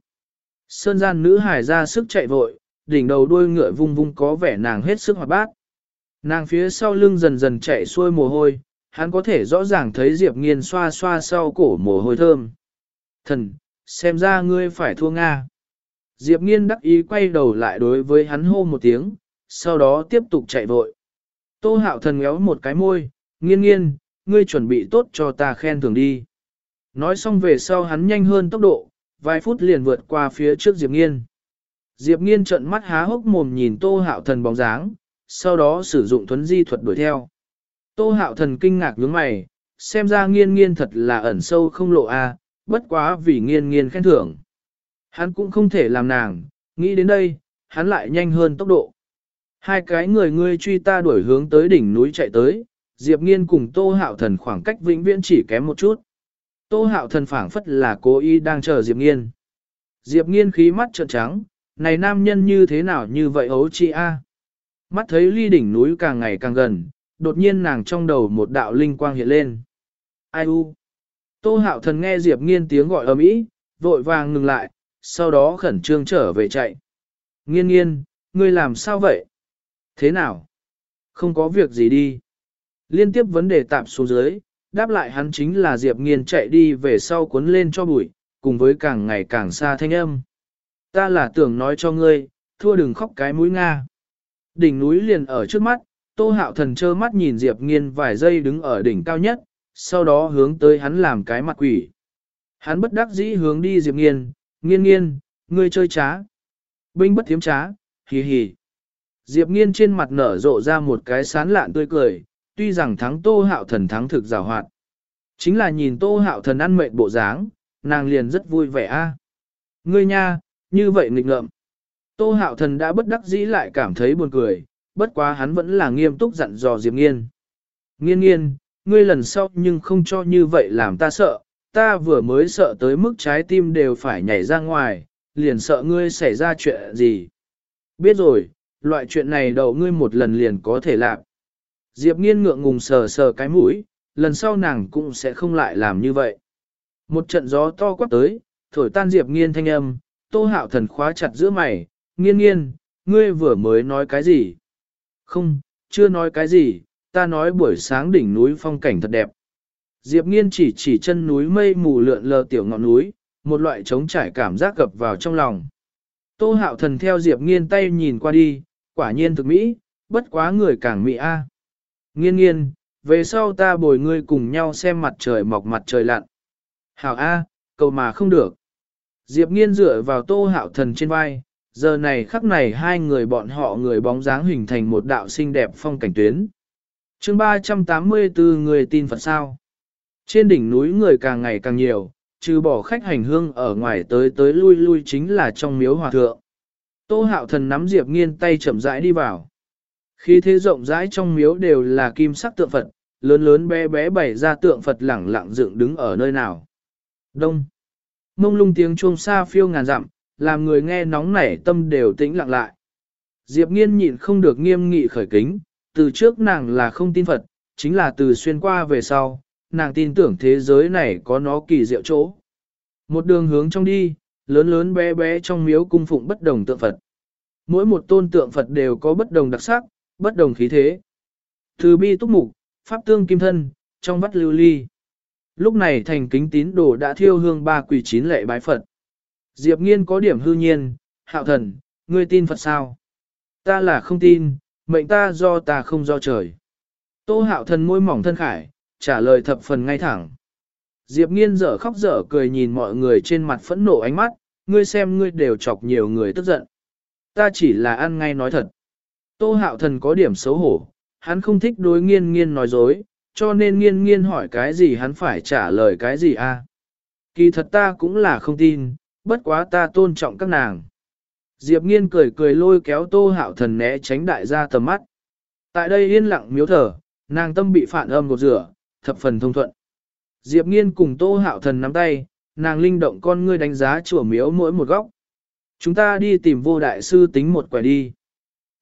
Sơn gian nữ hải ra sức chạy vội, đỉnh đầu đuôi ngựa vung vung có vẻ nàng hết sức hoạt bát. Nàng phía sau lưng dần dần chạy xuôi mồ hôi, hắn có thể rõ ràng thấy Diệp Nghiên xoa xoa sau cổ mồ hôi thơm. Thần, xem ra ngươi phải thua Nga. Diệp Nghiên đắc ý quay đầu lại đối với hắn hô một tiếng, sau đó tiếp tục chạy vội. Tô hạo thần ngéo một cái môi, nghiên nghiên, ngươi chuẩn bị tốt cho ta khen thưởng đi. Nói xong về sau hắn nhanh hơn tốc độ, vài phút liền vượt qua phía trước Diệp Nghiên. Diệp Nghiên trợn mắt há hốc mồm nhìn Tô Hạo Thần bóng dáng, sau đó sử dụng thuấn di thuật đuổi theo. Tô Hạo Thần kinh ngạc nhướng mày, xem ra nghiên nghiên thật là ẩn sâu không lộ a, bất quá vì nghiên nghiên khen thưởng. Hắn cũng không thể làm nàng, nghĩ đến đây, hắn lại nhanh hơn tốc độ. Hai cái người ngươi truy ta đuổi hướng tới đỉnh núi chạy tới, Diệp Nghiên cùng Tô Hạo Thần khoảng cách vĩnh viễn chỉ kém một chút. Tô Hạo Thần phảng phất là cố ý đang chờ Diệp Nghiên. Diệp Nghiên khí mắt trợn trắng, này nam nhân như thế nào như vậy ấu chị a? Mắt thấy ly đỉnh núi càng ngày càng gần, đột nhiên nàng trong đầu một đạo linh quang hiện lên. Ai u? Tô Hạo Thần nghe Diệp Nghiên tiếng gọi ầm ĩ, vội vàng ngừng lại, sau đó khẩn trương trở về chạy. Nghiên nghiên, ngươi làm sao vậy? Thế nào? Không có việc gì đi. Liên tiếp vấn đề tạm xuống dưới, đáp lại hắn chính là Diệp Nghiên chạy đi về sau cuốn lên cho bụi, cùng với càng ngày càng xa thanh âm. Ta là tưởng nói cho ngươi, thua đừng khóc cái mũi Nga. Đỉnh núi liền ở trước mắt, Tô Hạo Thần trơ mắt nhìn Diệp Nghiên vài giây đứng ở đỉnh cao nhất, sau đó hướng tới hắn làm cái mặt quỷ. Hắn bất đắc dĩ hướng đi Diệp Nghiên, nghiên nghiên, ngươi chơi trá. Binh bất thiếm trá, hì hì. Diệp Nghiên trên mặt nở rộ ra một cái sán lạn tươi cười, tuy rằng thắng Tô Hạo Thần thắng thực rào hoạt. Chính là nhìn Tô Hạo Thần ăn mệt bộ dáng, nàng liền rất vui vẻ a. Ngươi nha, như vậy nghịch ngợm. Tô Hạo Thần đã bất đắc dĩ lại cảm thấy buồn cười, bất quá hắn vẫn là nghiêm túc dặn dò Diệp Nghiên. Nghiên nghiên, ngươi lần sau nhưng không cho như vậy làm ta sợ, ta vừa mới sợ tới mức trái tim đều phải nhảy ra ngoài, liền sợ ngươi xảy ra chuyện gì. Biết rồi, loại chuyện này đầu ngươi một lần liền có thể làm. Diệp nghiên ngượng ngùng sờ sờ cái mũi, lần sau nàng cũng sẽ không lại làm như vậy. Một trận gió to quát tới, thổi tan Diệp nghiên thanh âm, tô hạo thần khóa chặt giữa mày, nghiên nghiên, ngươi vừa mới nói cái gì? Không, chưa nói cái gì, ta nói buổi sáng đỉnh núi phong cảnh thật đẹp. Diệp nghiên chỉ chỉ chân núi mây mù lượn lờ tiểu ngọn núi, một loại trống trải cảm giác gập vào trong lòng. Tô hạo thần theo Diệp nghiên tay nhìn qua đi, quả nhiên thực mỹ, bất quá người càng mỹ a. À. Nghiên nghiên, về sau ta bồi ngươi cùng nhau xem mặt trời mọc mặt trời lặn. Hảo A, cầu mà không được. Diệp nghiên dựa vào tô hạo thần trên vai, giờ này khắc này hai người bọn họ người bóng dáng hình thành một đạo xinh đẹp phong cảnh tuyến. chương 384 người tin Phật sao. Trên đỉnh núi người càng ngày càng nhiều, trừ bỏ khách hành hương ở ngoài tới tới lui lui chính là trong miếu hòa thượng. Tô hạo thần nắm Diệp nghiên tay chậm rãi đi vào. Khi thế rộng rãi trong miếu đều là kim sắc tượng Phật, lớn lớn bé bé bày ra tượng Phật lẳng lặng dựng đứng ở nơi nào. Đông. Mông lung tiếng chuông xa phiêu ngàn dặm, làm người nghe nóng nảy tâm đều tĩnh lặng lại. Diệp nghiên nhịn không được nghiêm nghị khởi kính, từ trước nàng là không tin Phật, chính là từ xuyên qua về sau, nàng tin tưởng thế giới này có nó kỳ diệu chỗ. Một đường hướng trong đi, lớn lớn bé bé trong miếu cung phụng bất đồng tượng Phật. Mỗi một tôn tượng Phật đều có bất đồng đặc sắc, bất đồng khí thế. Từ bi túc mục, pháp tương kim thân, trong vắt lưu ly. Lúc này thành kính tín đồ đã thiêu hương ba quỷ chín lệ bái Phật. Diệp nghiên có điểm hư nhiên, hạo thần, ngươi tin Phật sao? Ta là không tin, mệnh ta do ta không do trời. Tô hạo thần môi mỏng thân khải, trả lời thập phần ngay thẳng. Diệp nghiên dở khóc dở cười nhìn mọi người trên mặt phẫn nộ ánh mắt, ngươi xem ngươi đều chọc nhiều người tức giận. Ta chỉ là ăn ngay nói thật. Tô hạo thần có điểm xấu hổ, hắn không thích đối nghiên nghiên nói dối, cho nên nghiên nghiên hỏi cái gì hắn phải trả lời cái gì a? Kỳ thật ta cũng là không tin, bất quá ta tôn trọng các nàng. Diệp nghiên cười cười lôi kéo tô hạo thần né tránh đại gia tầm mắt. Tại đây yên lặng miếu thở, nàng tâm bị phản âm gột rửa, thập phần thông thuận. Diệp nghiên cùng tô hạo thần nắm tay, nàng linh động con ngươi đánh giá chùa miếu mỗi một góc. Chúng ta đi tìm vô đại sư tính một quẻ đi.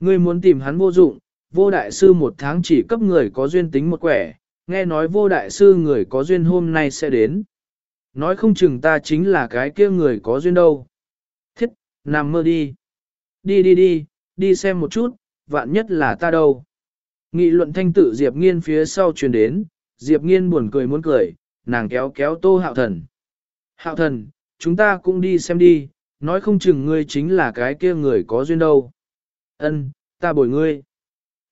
Ngươi muốn tìm hắn vô dụng, vô đại sư một tháng chỉ cấp người có duyên tính một quẻ, nghe nói vô đại sư người có duyên hôm nay sẽ đến. Nói không chừng ta chính là cái kia người có duyên đâu. Thiết, nằm mơ đi. Đi đi đi, đi xem một chút, vạn nhất là ta đâu. Nghị luận thanh tự Diệp Nghiên phía sau truyền đến, Diệp Nghiên buồn cười muốn cười, nàng kéo kéo tô hạo thần. Hạo thần, chúng ta cũng đi xem đi, nói không chừng ngươi chính là cái kia người có duyên đâu. Ân, ta bồi ngươi.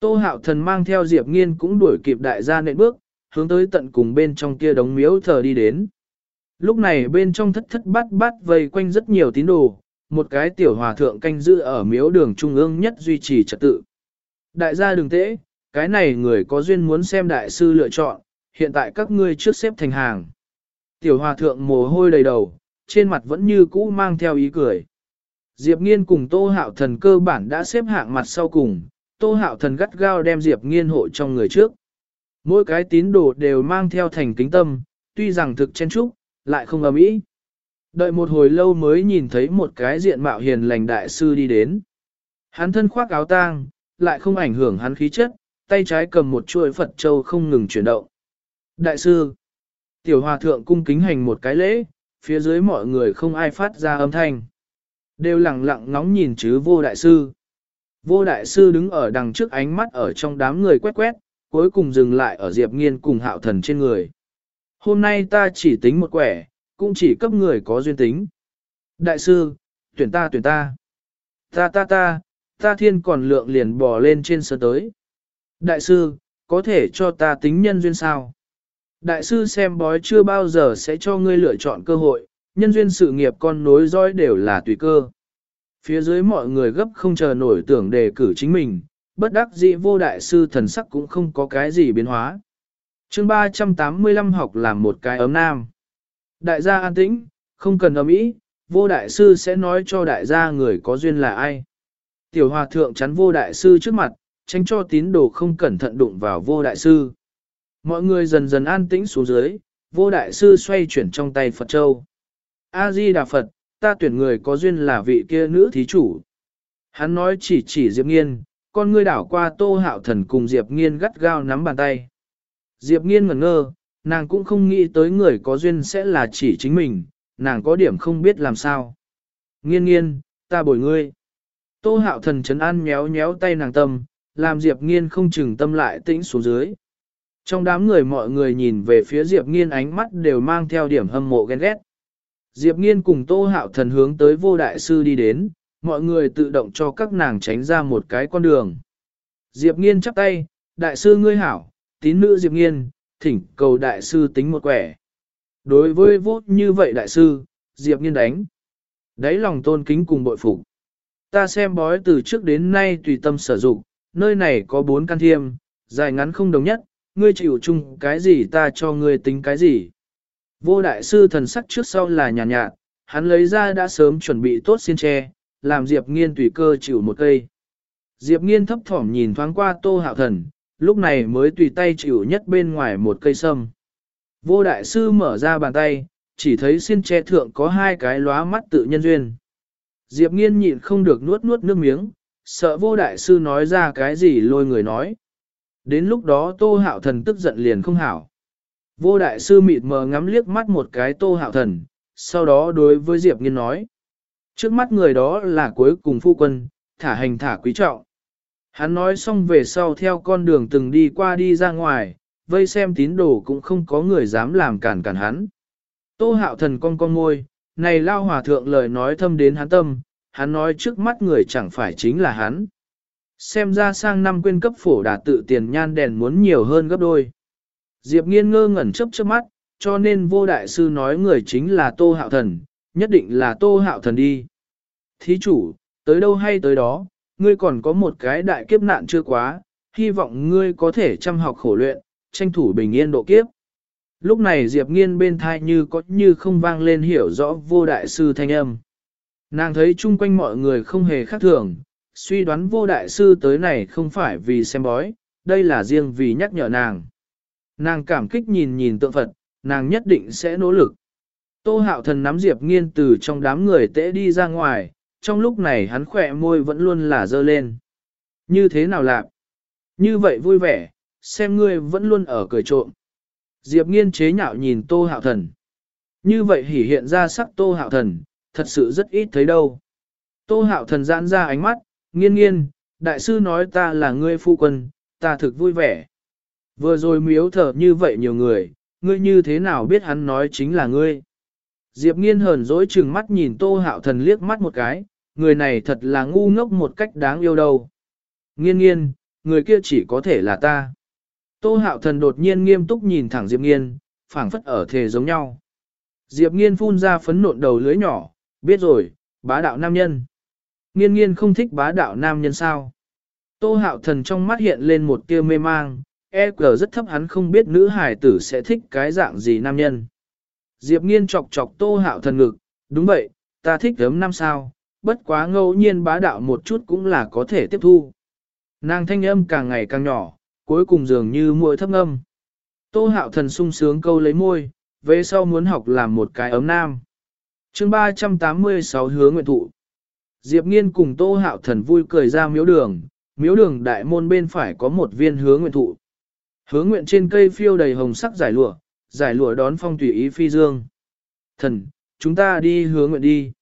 Tô hạo thần mang theo Diệp Nghiên cũng đuổi kịp đại gia nện bước, hướng tới tận cùng bên trong kia đống miếu thờ đi đến. Lúc này bên trong thất thất bát bát vây quanh rất nhiều tín đồ, một cái tiểu hòa thượng canh giữ ở miếu đường trung ương nhất duy trì trật tự. Đại gia đường tễ, cái này người có duyên muốn xem đại sư lựa chọn, hiện tại các ngươi trước xếp thành hàng. Tiểu hòa thượng mồ hôi đầy đầu, trên mặt vẫn như cũ mang theo ý cười. Diệp Nghiên cùng Tô Hạo Thần cơ bản đã xếp hạng mặt sau cùng, Tô Hạo Thần gắt gao đem Diệp Nghiên hộ trong người trước. Mỗi cái tín đồ đều mang theo thành kính tâm, tuy rằng thực chen trúc, lại không ấm ý. Đợi một hồi lâu mới nhìn thấy một cái diện mạo hiền lành đại sư đi đến. Hắn thân khoác áo tang, lại không ảnh hưởng hắn khí chất, tay trái cầm một chuỗi Phật Châu không ngừng chuyển động. Đại sư, tiểu hòa thượng cung kính hành một cái lễ, phía dưới mọi người không ai phát ra âm thanh. Đều lặng lặng ngóng nhìn chứ vô đại sư. Vô đại sư đứng ở đằng trước ánh mắt ở trong đám người quét quét, cuối cùng dừng lại ở Diệp Nghiên cùng hạo thần trên người. Hôm nay ta chỉ tính một quẻ, cũng chỉ cấp người có duyên tính. Đại sư, tuyển ta tuyển ta. Ta ta ta, ta thiên còn lượng liền bò lên trên sơ tới. Đại sư, có thể cho ta tính nhân duyên sao? Đại sư xem bói chưa bao giờ sẽ cho ngươi lựa chọn cơ hội, nhân duyên sự nghiệp con nối dõi đều là tùy cơ. Phía dưới mọi người gấp không chờ nổi tưởng đề cử chính mình, bất đắc dĩ vô đại sư thần sắc cũng không có cái gì biến hóa. chương 385 học làm một cái ấm nam. Đại gia an tĩnh, không cần ấm ý, vô đại sư sẽ nói cho đại gia người có duyên là ai. Tiểu hòa thượng chắn vô đại sư trước mặt, tránh cho tín đồ không cẩn thận đụng vào vô đại sư. Mọi người dần dần an tĩnh xuống dưới, vô đại sư xoay chuyển trong tay Phật Châu. A-di Đà Phật, ta tuyển người có duyên là vị kia nữ thí chủ. Hắn nói chỉ chỉ Diệp Nghiên, con ngươi đảo qua tô hạo thần cùng Diệp Nghiên gắt gao nắm bàn tay. Diệp Nghiên ngẩn ngơ, nàng cũng không nghĩ tới người có duyên sẽ là chỉ chính mình, nàng có điểm không biết làm sao. Nghiên nghiên, ta bồi ngươi. Tô hạo thần chấn an méo méo tay nàng tâm, làm Diệp Nghiên không chừng tâm lại tĩnh xuống dưới. Trong đám người mọi người nhìn về phía Diệp Nghiên ánh mắt đều mang theo điểm hâm mộ ghen ghét. Diệp Nghiên cùng Tô Hạo Thần hướng tới vô đại sư đi đến, mọi người tự động cho các nàng tránh ra một cái con đường. Diệp Nghiên chắp tay, đại sư ngươi hảo, tín nữ Diệp Nghiên, thỉnh cầu đại sư tính một quẻ. Đối với vô như vậy đại sư, Diệp Nghiên đánh. Đấy lòng tôn kính cùng bội phục. Ta xem bói từ trước đến nay tùy tâm sử dụng, nơi này có bốn căn thiêm, dài ngắn không đồng nhất, ngươi chịu chung cái gì ta cho ngươi tính cái gì. Vô đại sư thần sắc trước sau là nhàn nhạt, nhạt, hắn lấy ra đã sớm chuẩn bị tốt xiên tre, làm Diệp Nghiên tùy cơ chịu một cây. Diệp Nghiên thấp thỏm nhìn thoáng qua tô hạo thần, lúc này mới tùy tay chịu nhất bên ngoài một cây sâm. Vô đại sư mở ra bàn tay, chỉ thấy xiên tre thượng có hai cái lóa mắt tự nhân duyên. Diệp Nghiên nhịn không được nuốt nuốt nước miếng, sợ vô đại sư nói ra cái gì lôi người nói. Đến lúc đó tô hạo thần tức giận liền không hảo. Vô đại sư mịt mờ ngắm liếc mắt một cái tô hạo thần, sau đó đối với Diệp Nghiên nói. Trước mắt người đó là cuối cùng phu quân, thả hành thả quý trọng. Hắn nói xong về sau theo con đường từng đi qua đi ra ngoài, vây xem tín đồ cũng không có người dám làm cản cản hắn. Tô hạo thần con con ngôi này lao hòa thượng lời nói thâm đến hắn tâm, hắn nói trước mắt người chẳng phải chính là hắn. Xem ra sang năm quyên cấp phổ đà tự tiền nhan đèn muốn nhiều hơn gấp đôi. Diệp nghiên ngơ ngẩn chấp trước mắt, cho nên vô đại sư nói người chính là tô hạo thần, nhất định là tô hạo thần đi. Thí chủ, tới đâu hay tới đó, ngươi còn có một cái đại kiếp nạn chưa quá, hy vọng ngươi có thể chăm học khổ luyện, tranh thủ bình yên độ kiếp. Lúc này Diệp nghiên bên thai như có như không vang lên hiểu rõ vô đại sư thanh âm. Nàng thấy chung quanh mọi người không hề khác thường, suy đoán vô đại sư tới này không phải vì xem bói, đây là riêng vì nhắc nhở nàng. Nàng cảm kích nhìn nhìn tượng Phật, nàng nhất định sẽ nỗ lực. Tô hạo thần nắm Diệp nghiên từ trong đám người tễ đi ra ngoài, trong lúc này hắn khỏe môi vẫn luôn là dơ lên. Như thế nào lạc? Như vậy vui vẻ, xem ngươi vẫn luôn ở cười trộm. Diệp nghiên chế nhạo nhìn tô hạo thần. Như vậy hỉ hiện ra sắc tô hạo thần, thật sự rất ít thấy đâu. Tô hạo thần giãn ra ánh mắt, nghiên nghiên, đại sư nói ta là ngươi phu quân, ta thực vui vẻ. Vừa rồi miếu thở như vậy nhiều người, ngươi như thế nào biết hắn nói chính là ngươi. Diệp nghiên hờn dỗi chừng mắt nhìn tô hạo thần liếc mắt một cái, người này thật là ngu ngốc một cách đáng yêu đâu. Nghiên nghiên, người kia chỉ có thể là ta. Tô hạo thần đột nhiên nghiêm túc nhìn thẳng Diệp nghiên, phảng phất ở thể giống nhau. Diệp nghiên phun ra phấn nộn đầu lưới nhỏ, biết rồi, bá đạo nam nhân. Nghiên nghiên không thích bá đạo nam nhân sao. Tô hạo thần trong mắt hiện lên một tia mê mang, e cờ rất thấp hắn không biết nữ hải tử sẽ thích cái dạng gì nam nhân. Diệp nghiên chọc chọc tô hạo thần ngực, đúng vậy, ta thích ấm năm sao, bất quá ngẫu nhiên bá đạo một chút cũng là có thể tiếp thu. Nàng thanh âm càng ngày càng nhỏ, cuối cùng dường như môi thấp âm. Tô hạo thần sung sướng câu lấy môi, về sau muốn học làm một cái ấm nam. chương 386 hứa nguyện thụ. Diệp nghiên cùng tô hạo thần vui cười ra miếu đường, miếu đường đại môn bên phải có một viên hứa nguyện thụ. Hứa nguyện trên cây phiêu đầy hồng sắc giải lụa, giải lụa đón phong tùy ý phi dương. Thần, chúng ta đi hứa nguyện đi.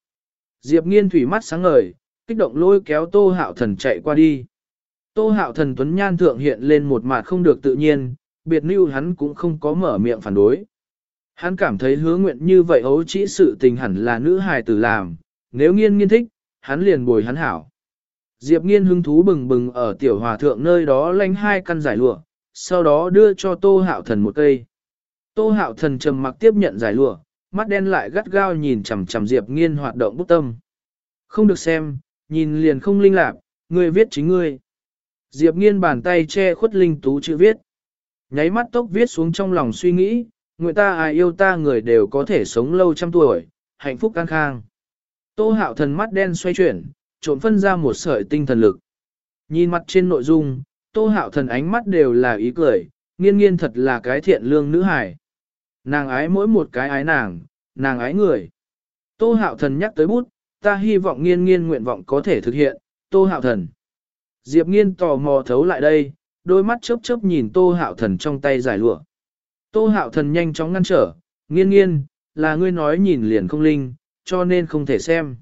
Diệp nghiên thủy mắt sáng ngời, kích động lôi kéo tô hạo thần chạy qua đi. Tô hạo thần tuấn nhan thượng hiện lên một mặt không được tự nhiên, biệt lưu hắn cũng không có mở miệng phản đối. Hắn cảm thấy hứa nguyện như vậy ấu chỉ sự tình hẳn là nữ hài tử làm, nếu nghiên nghiên thích, hắn liền bồi hắn hảo. Diệp nghiên hứng thú bừng bừng ở tiểu hòa thượng nơi đó lanh hai căn giải lụa, sau đó đưa cho tô hạo thần một cây. Tô hạo thần trầm mặc tiếp nhận giải lụa, mắt đen lại gắt gao nhìn chằm chằm Diệp nghiên hoạt động bút tâm. Không được xem, nhìn liền không linh lạc, người viết chính ngươi. Diệp nghiên bàn tay che khuất linh tú chữ viết. Nháy mắt tốc viết xuống trong lòng suy nghĩ, người ta ai yêu ta người đều có thể sống lâu trăm tuổi, hạnh phúc căng khang. Tô hạo thần mắt đen xoay chuyển, trộn phân ra một sợi tinh thần lực. Nhìn mặt trên nội dung, tô hạo thần ánh mắt đều là ý cười, nghiên nghiên thật là cái thiện lương nữ hài. Nàng ái mỗi một cái ái nàng, nàng ái người. Tô hạo thần nhắc tới bút, ta hy vọng nghiên nghiên nguyện vọng có thể thực hiện, tô hạo thần. Diệp nghiên tò mò thấu lại đây, đôi mắt chớp chớp nhìn tô hạo thần trong tay giải lụa. Tô hạo thần nhanh chóng ngăn trở, nghiên nghiên, là ngươi nói nhìn liền không linh, cho nên không thể xem.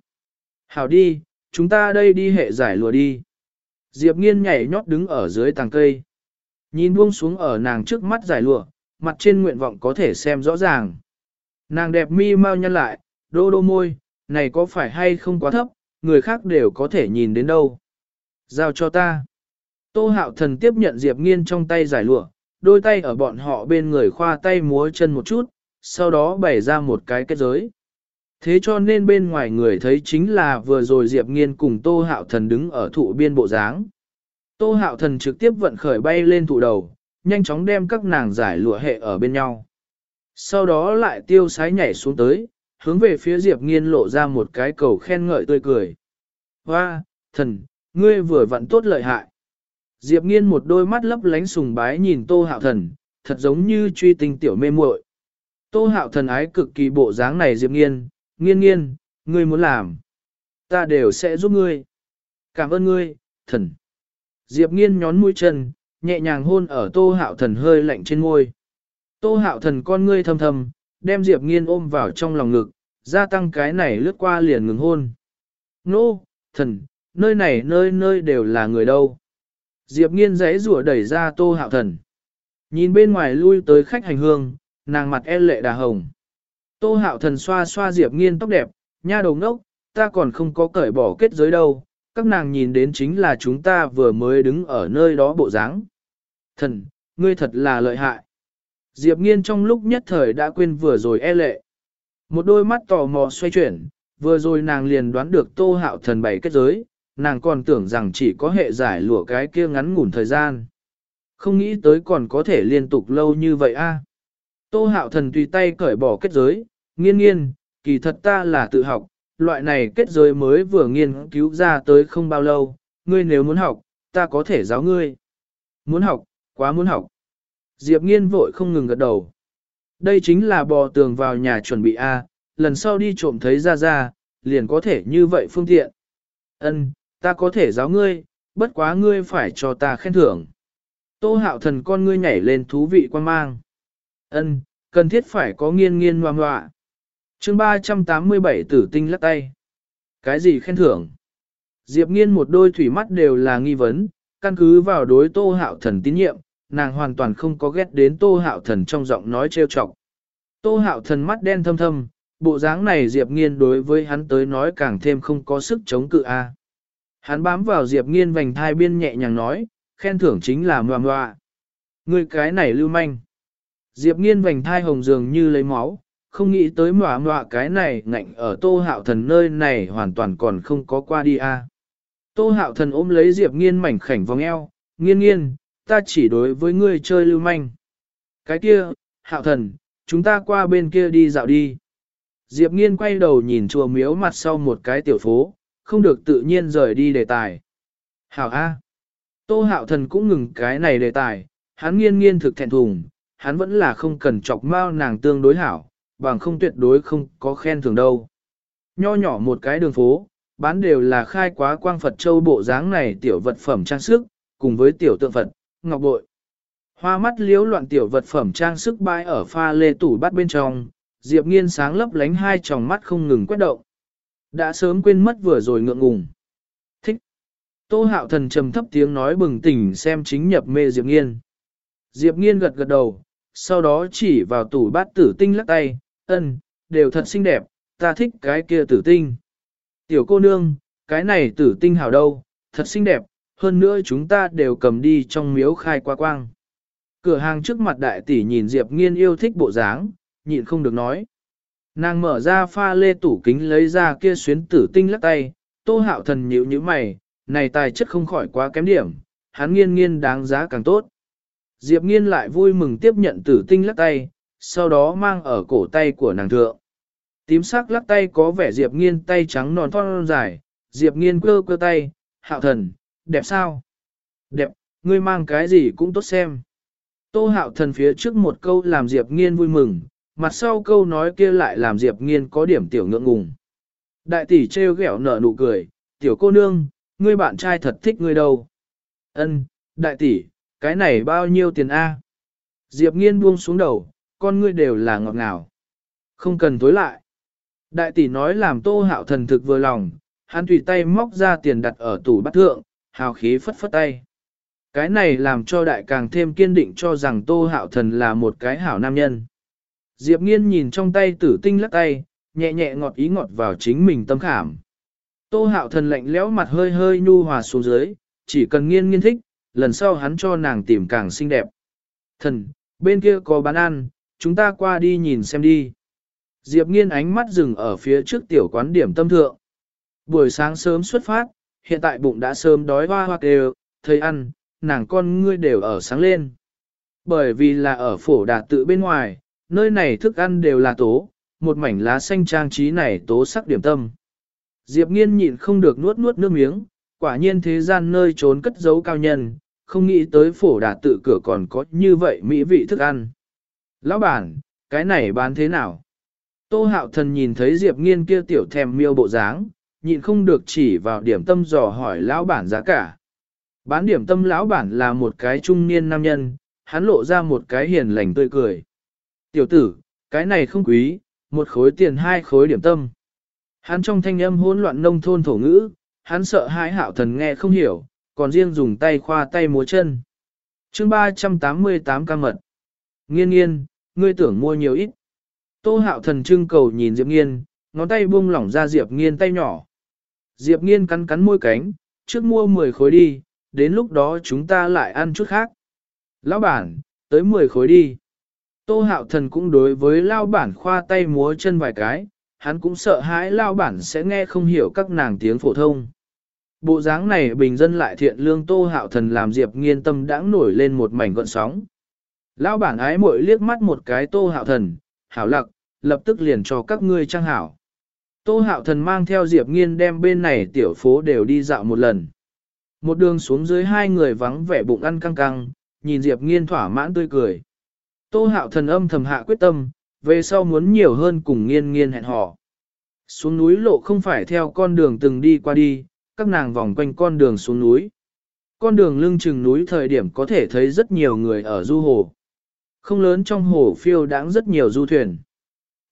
Hảo đi, chúng ta đây đi hệ giải lụa đi. Diệp nghiên nhảy nhót đứng ở dưới tàng cây. Nhìn buông xuống ở nàng trước mắt giải lụa, mặt trên nguyện vọng có thể xem rõ ràng. Nàng đẹp mi mau nhăn lại, đô đô môi, này có phải hay không quá thấp, người khác đều có thể nhìn đến đâu. Giao cho ta. Tô hạo thần tiếp nhận Diệp nghiên trong tay giải lụa, đôi tay ở bọn họ bên người khoa tay múa chân một chút, sau đó bày ra một cái kết giới. Thế cho nên bên ngoài người thấy chính là vừa rồi Diệp Nghiên cùng Tô Hạo Thần đứng ở thụ biên bộ dáng. Tô Hạo Thần trực tiếp vận khởi bay lên thụ đầu, nhanh chóng đem các nàng giải lụa hệ ở bên nhau. Sau đó lại tiêu sái nhảy xuống tới, hướng về phía Diệp Nghiên lộ ra một cái cầu khen ngợi tươi cười. Hoa, thần, ngươi vừa vặn tốt lợi hại. Diệp Nghiên một đôi mắt lấp lánh sùng bái nhìn Tô Hạo Thần, thật giống như truy tinh tiểu mê muội. Tô Hạo Thần ái cực kỳ bộ dáng này Diệp Nghiên, nghiên nghiên, ngươi muốn làm. Ta đều sẽ giúp ngươi. Cảm ơn ngươi, thần. Diệp nghiên nhón mũi chân, nhẹ nhàng hôn ở tô hạo thần hơi lạnh trên môi. Tô hạo thần con ngươi thầm thầm, đem Diệp nghiên ôm vào trong lòng ngực, gia tăng cái này lướt qua liền ngừng hôn. Nô, thần, nơi này nơi nơi đều là người đâu. Diệp nghiên giấy rủa đẩy ra tô hạo thần. Nhìn bên ngoài lui tới khách hành hương, nàng mặt e lệ đà hồng. Tô hạo thần xoa xoa Diệp nghiên tóc đẹp, nha đầu ngốc, ta còn không có cởi bỏ kết giới đâu, các nàng nhìn đến chính là chúng ta vừa mới đứng ở nơi đó bộ dáng. Thần, ngươi thật là lợi hại. Diệp nghiên trong lúc nhất thời đã quên vừa rồi e lệ. Một đôi mắt tò mò xoay chuyển, vừa rồi nàng liền đoán được tô hạo thần bảy kết giới, nàng còn tưởng rằng chỉ có hệ giải lụa cái kia ngắn ngủn thời gian. Không nghĩ tới còn có thể liên tục lâu như vậy a. Tô hạo thần tùy tay cởi bỏ kết giới, nghiên nghiên, kỳ thật ta là tự học, loại này kết giới mới vừa nghiên cứu ra tới không bao lâu, ngươi nếu muốn học, ta có thể giáo ngươi. Muốn học, quá muốn học. Diệp nghiên vội không ngừng gật đầu. Đây chính là bò tường vào nhà chuẩn bị A, lần sau đi trộm thấy ra ra, liền có thể như vậy phương tiện. Ân, ta có thể giáo ngươi, bất quá ngươi phải cho ta khen thưởng. Tô hạo thần con ngươi nhảy lên thú vị quan mang. Ân, cần thiết phải có nghiên nghiên ngoan ngoạ. chương 387 tử tinh lắc tay. Cái gì khen thưởng? Diệp nghiên một đôi thủy mắt đều là nghi vấn, căn cứ vào đối tô hạo thần tín nhiệm, nàng hoàn toàn không có ghét đến tô hạo thần trong giọng nói trêu chọc. Tô hạo thần mắt đen thâm thâm, bộ dáng này Diệp nghiên đối với hắn tới nói càng thêm không có sức chống cự a. Hắn bám vào Diệp nghiên vành thai biên nhẹ nhàng nói, khen thưởng chính là ngoà ngoà. Người cái này lưu manh. Diệp nghiên vành thai hồng dường như lấy máu, không nghĩ tới mọa mọa cái này ngạnh ở tô hạo thần nơi này hoàn toàn còn không có qua đi a. Tô hạo thần ôm lấy Diệp nghiên mảnh khảnh vòng eo, nghiên nghiên, ta chỉ đối với ngươi chơi lưu manh. Cái kia, hạo thần, chúng ta qua bên kia đi dạo đi. Diệp nghiên quay đầu nhìn chùa miếu mặt sau một cái tiểu phố, không được tự nhiên rời đi đề tài. Hảo A. Tô hạo thần cũng ngừng cái này đề tài, hắn nghiên nghiên thực thẹn thùng, hắn vẫn là không cần chọc mau nàng tương đối hảo, bằng không tuyệt đối không có khen thưởng đâu. Nho nhỏ một cái đường phố, bán đều là khai quá quang Phật châu bộ dáng này tiểu vật phẩm trang sức, cùng với tiểu tượng Phật, ngọc bội. Hoa mắt liếu loạn tiểu vật phẩm trang sức bãi ở pha lê tủ bắt bên trong, Diệp Nghiên sáng lấp lánh hai tròng mắt không ngừng quét động. Đã sớm quên mất vừa rồi ngượng ngùng. Thích. Tô hạo thần trầm thấp tiếng nói bừng tỉnh xem chính nhập mê Diệp Nghiên. Diệp Nghiên gật gật đầu, sau đó chỉ vào tủ bát tử tinh lắc tay, ân, đều thật xinh đẹp, ta thích cái kia tử tinh. Tiểu cô nương, cái này tử tinh hảo đâu, thật xinh đẹp, hơn nữa chúng ta đều cầm đi trong miếu khai qua quang. Cửa hàng trước mặt đại tỷ nhìn Diệp Nghiên yêu thích bộ dáng, nhịn không được nói. Nàng mở ra pha lê tủ kính lấy ra kia xuyến tử tinh lắc tay, tô hạo thần nhíu như mày, này tài chất không khỏi quá kém điểm, hắn nghiên nghiên đáng giá càng tốt. Diệp nghiên lại vui mừng tiếp nhận tử tinh lắc tay, sau đó mang ở cổ tay của nàng thượng. Tím sắc lắc tay có vẻ Diệp nghiên tay trắng non thon dài, Diệp nghiên cơ cơ tay, hạo thần, đẹp sao? Đẹp, ngươi mang cái gì cũng tốt xem. Tô hạo thần phía trước một câu làm Diệp nghiên vui mừng, mặt sau câu nói kia lại làm Diệp nghiên có điểm tiểu ngượng ngùng. Đại tỷ trêu ghẹo nở nụ cười, tiểu cô nương, ngươi bạn trai thật thích ngươi đâu. Ân, đại tỷ, cái này bao nhiêu tiền A? Diệp nghiên buông xuống đầu, con ngươi đều là ngọt ngào. Không cần tối lại. Đại tỷ nói làm tô hạo thần thực vừa lòng, hắn tùy tay móc ra tiền đặt ở tủ bát thượng, hào khí phất phất tay. Cái này làm cho đại càng thêm kiên định cho rằng tô hạo thần là một cái hảo nam nhân. Diệp nghiên nhìn trong tay tử tinh lắc tay, nhẹ nhẹ ngọt ý ngọt vào chính mình tâm khảm. Tô hạo thần lạnh lẽo mặt hơi hơi nhu hòa xuống dưới, chỉ cần nghiên nghiên thích, lần sau hắn cho nàng tìm càng xinh đẹp. Thần, bên kia có bán ăn, chúng ta qua đi nhìn xem đi. Diệp nghiên ánh mắt dừng ở phía trước tiểu quán điểm tâm thượng. Buổi sáng sớm xuất phát, hiện tại bụng đã sớm đói hoa hoa đều, thấy ăn, nàng con ngươi đều ở sáng lên. Bởi vì là ở phổ đạt tự bên ngoài, nơi này thức ăn đều là tố, một mảnh lá xanh trang trí này tố sắc điểm tâm. Diệp nghiên nhịn không được nuốt nuốt nước miếng, quả nhiên thế gian nơi trốn cất giấu cao nhân, không nghĩ tới phổ đạt tự cửa còn có như vậy mỹ vị thức ăn. Lão bản, cái này bán thế nào? Tô hạo thần nhìn thấy Diệp nghiên kia tiểu thèm miêu bộ dáng, nhịn không được chỉ vào điểm tâm dò hỏi lão bản giá cả. Bán điểm tâm lão bản là một cái trung niên nam nhân, hắn lộ ra một cái hiền lành tươi cười. Tiểu tử, cái này không quý, một khối tiền hai khối điểm tâm. Hắn trong thanh âm hỗn loạn nông thôn thổ ngữ, hắn sợ hãi hạo thần nghe không hiểu, còn riêng dùng tay khoa tay múa chân. chương 388 ca mật. Nghiên nghiên, ngươi tưởng mua nhiều ít. Tô hạo thần trưng cầu nhìn Diệp nghiên, ngón tay buông lỏng ra Diệp nghiên tay nhỏ. Diệp nghiên cắn cắn môi cánh, trước mua 10 khối đi, đến lúc đó chúng ta lại ăn chút khác. Lão bản, tới 10 khối đi. Tô hạo thần cũng đối với lao bản khoa tay múa chân vài cái, hắn cũng sợ hãi lao bản sẽ nghe không hiểu các nàng tiếng phổ thông. Bộ dáng này bình dân lại thiện lương tô hạo thần làm Diệp nghiên tâm đãng nổi lên một mảnh gọn sóng. Lão bản ái mội liếc mắt một cái tô hạo thần, hảo lặc, lập tức liền cho các ngươi trang hảo. Tô hạo thần mang theo Diệp nghiên đem bên này tiểu phố đều đi dạo một lần. Một đường xuống dưới hai người vắng vẻ bụng ăn căng căng, nhìn Diệp nghiên thỏa mãn tươi cười. Tô hạo thần âm thầm hạ quyết tâm, về sau muốn nhiều hơn cùng nghiên nghiên hẹn hò. Xuống núi lộ không phải theo con đường từng đi qua đi, các nàng vòng quanh con đường xuống núi. Con đường lưng chừng núi thời điểm có thể thấy rất nhiều người ở du hồ. Không lớn trong hồ phiêu đáng rất nhiều du thuyền.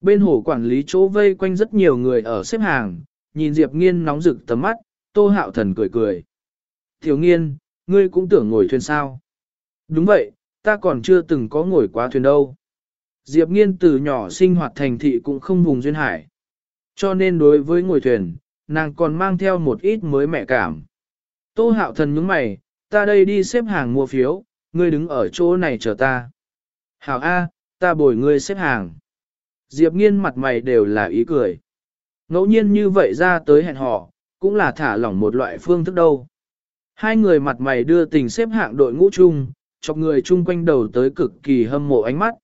Bên hồ quản lý chỗ vây quanh rất nhiều người ở xếp hàng, nhìn Diệp Nghiên nóng rực tấm mắt, Tô Hạo Thần cười cười. Thiếu Nghiên, ngươi cũng tưởng ngồi thuyền sao? Đúng vậy, ta còn chưa từng có ngồi quá thuyền đâu. Diệp Nghiên từ nhỏ sinh hoạt thành thị cũng không vùng duyên hải. Cho nên đối với ngồi thuyền, nàng còn mang theo một ít mới mẹ cảm. Tô Hạo Thần nhướng mày, ta đây đi xếp hàng mua phiếu, ngươi đứng ở chỗ này chờ ta. Hảo A, ta bồi ngươi xếp hàng. Diệp nghiên mặt mày đều là ý cười. Ngẫu nhiên như vậy ra tới hẹn hò, cũng là thả lỏng một loại phương thức đâu. Hai người mặt mày đưa tình xếp hạng đội ngũ chung, chọc người chung quanh đầu tới cực kỳ hâm mộ ánh mắt.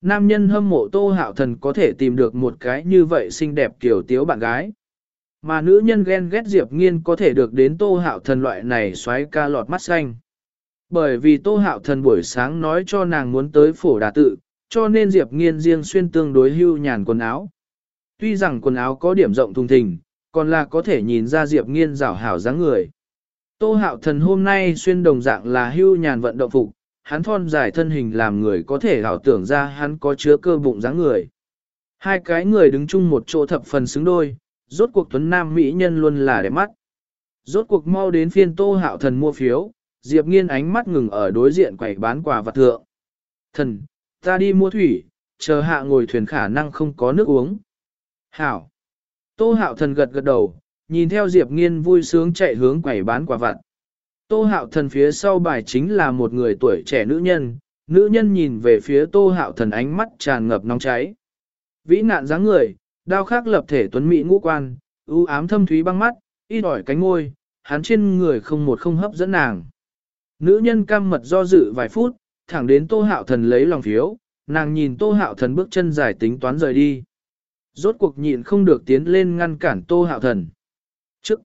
Nam nhân hâm mộ tô hạo thần có thể tìm được một cái như vậy xinh đẹp kiểu tiếu bạn gái. Mà nữ nhân ghen ghét Diệp Nghiên có thể được đến tô hạo thần loại này xoáy ca lọt mắt xanh. Bởi vì tô hạo thần buổi sáng nói cho nàng muốn tới phổ đà tự, cho nên Diệp Nghiên riêng xuyên tương đối hưu nhàn quần áo. Tuy rằng quần áo có điểm rộng thùng thình, còn là có thể nhìn ra Diệp Nghiên rảo hảo dáng người. Tô hạo thần hôm nay xuyên đồng dạng là hưu nhàn vận động phục, hắn thon dài thân hình làm người có thể ảo tưởng ra hắn có chứa cơ bụng dáng người. Hai cái người đứng chung một chỗ thập phần xứng đôi, rốt cuộc tuấn nam mỹ nhân luôn là đẹp mắt. Rốt cuộc mau đến phiên tô hạo thần mua phiếu, Diệp nghiên ánh mắt ngừng ở đối diện quầy bán quà vật thượng. Thần, ta đi mua thủy, chờ hạ ngồi thuyền khả năng không có nước uống. Hảo. Tô hạo thần gật gật đầu, nhìn theo Diệp nghiên vui sướng chạy hướng quầy bán quà vặt. Tô hạo thần phía sau bài chính là một người tuổi trẻ nữ nhân, nữ nhân nhìn về phía tô hạo thần ánh mắt tràn ngập nóng cháy. Vĩ nạn dáng người, đao khắc lập thể tuấn mỹ ngũ quan, ưu ám thâm thúy băng mắt, ít ỏi cánh môi, hắn trên người không một không hấp dẫn nàng. Nữ nhân cam mật do dự vài phút, thẳng đến tô hạo thần lấy lòng phiếu, nàng nhìn tô hạo thần bước chân dài tính toán rời đi. Rốt cuộc nhịn không được tiến lên ngăn cản tô hạo thần. Trước,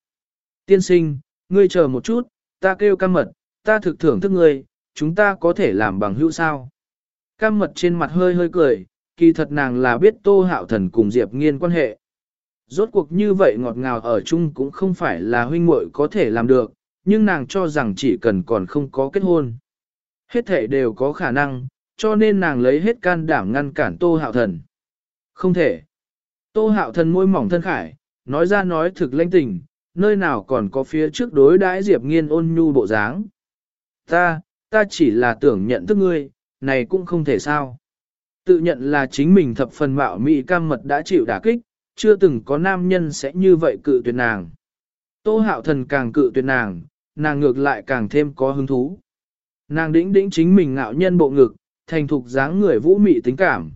tiên sinh, ngươi chờ một chút, ta kêu cam mật, ta thực thưởng thức ngươi, chúng ta có thể làm bằng hữu sao. Cam mật trên mặt hơi hơi cười, kỳ thật nàng là biết tô hạo thần cùng Diệp nghiên quan hệ. Rốt cuộc như vậy ngọt ngào ở chung cũng không phải là huynh muội có thể làm được, nhưng nàng cho rằng chỉ cần còn không có kết hôn. Hết thể đều có khả năng, cho nên nàng lấy hết can đảm ngăn cản tô hạo thần. Không thể. Tô hạo thần môi mỏng thân khải, nói ra nói thực lãnh tình, nơi nào còn có phía trước đối đãi Diệp Nghiên ôn nhu bộ dáng. Ta, ta chỉ là tưởng nhận thức ngươi, này cũng không thể sao. Tự nhận là chính mình thập phần mạo mị cam mật đã chịu đả kích, chưa từng có nam nhân sẽ như vậy cự tuyệt nàng. Tô hạo thần càng cự tuyệt nàng, nàng ngược lại càng thêm có hứng thú. Nàng đĩnh đĩnh chính mình ngạo nhân bộ ngực, thành thục dáng người vũ mị tính cảm.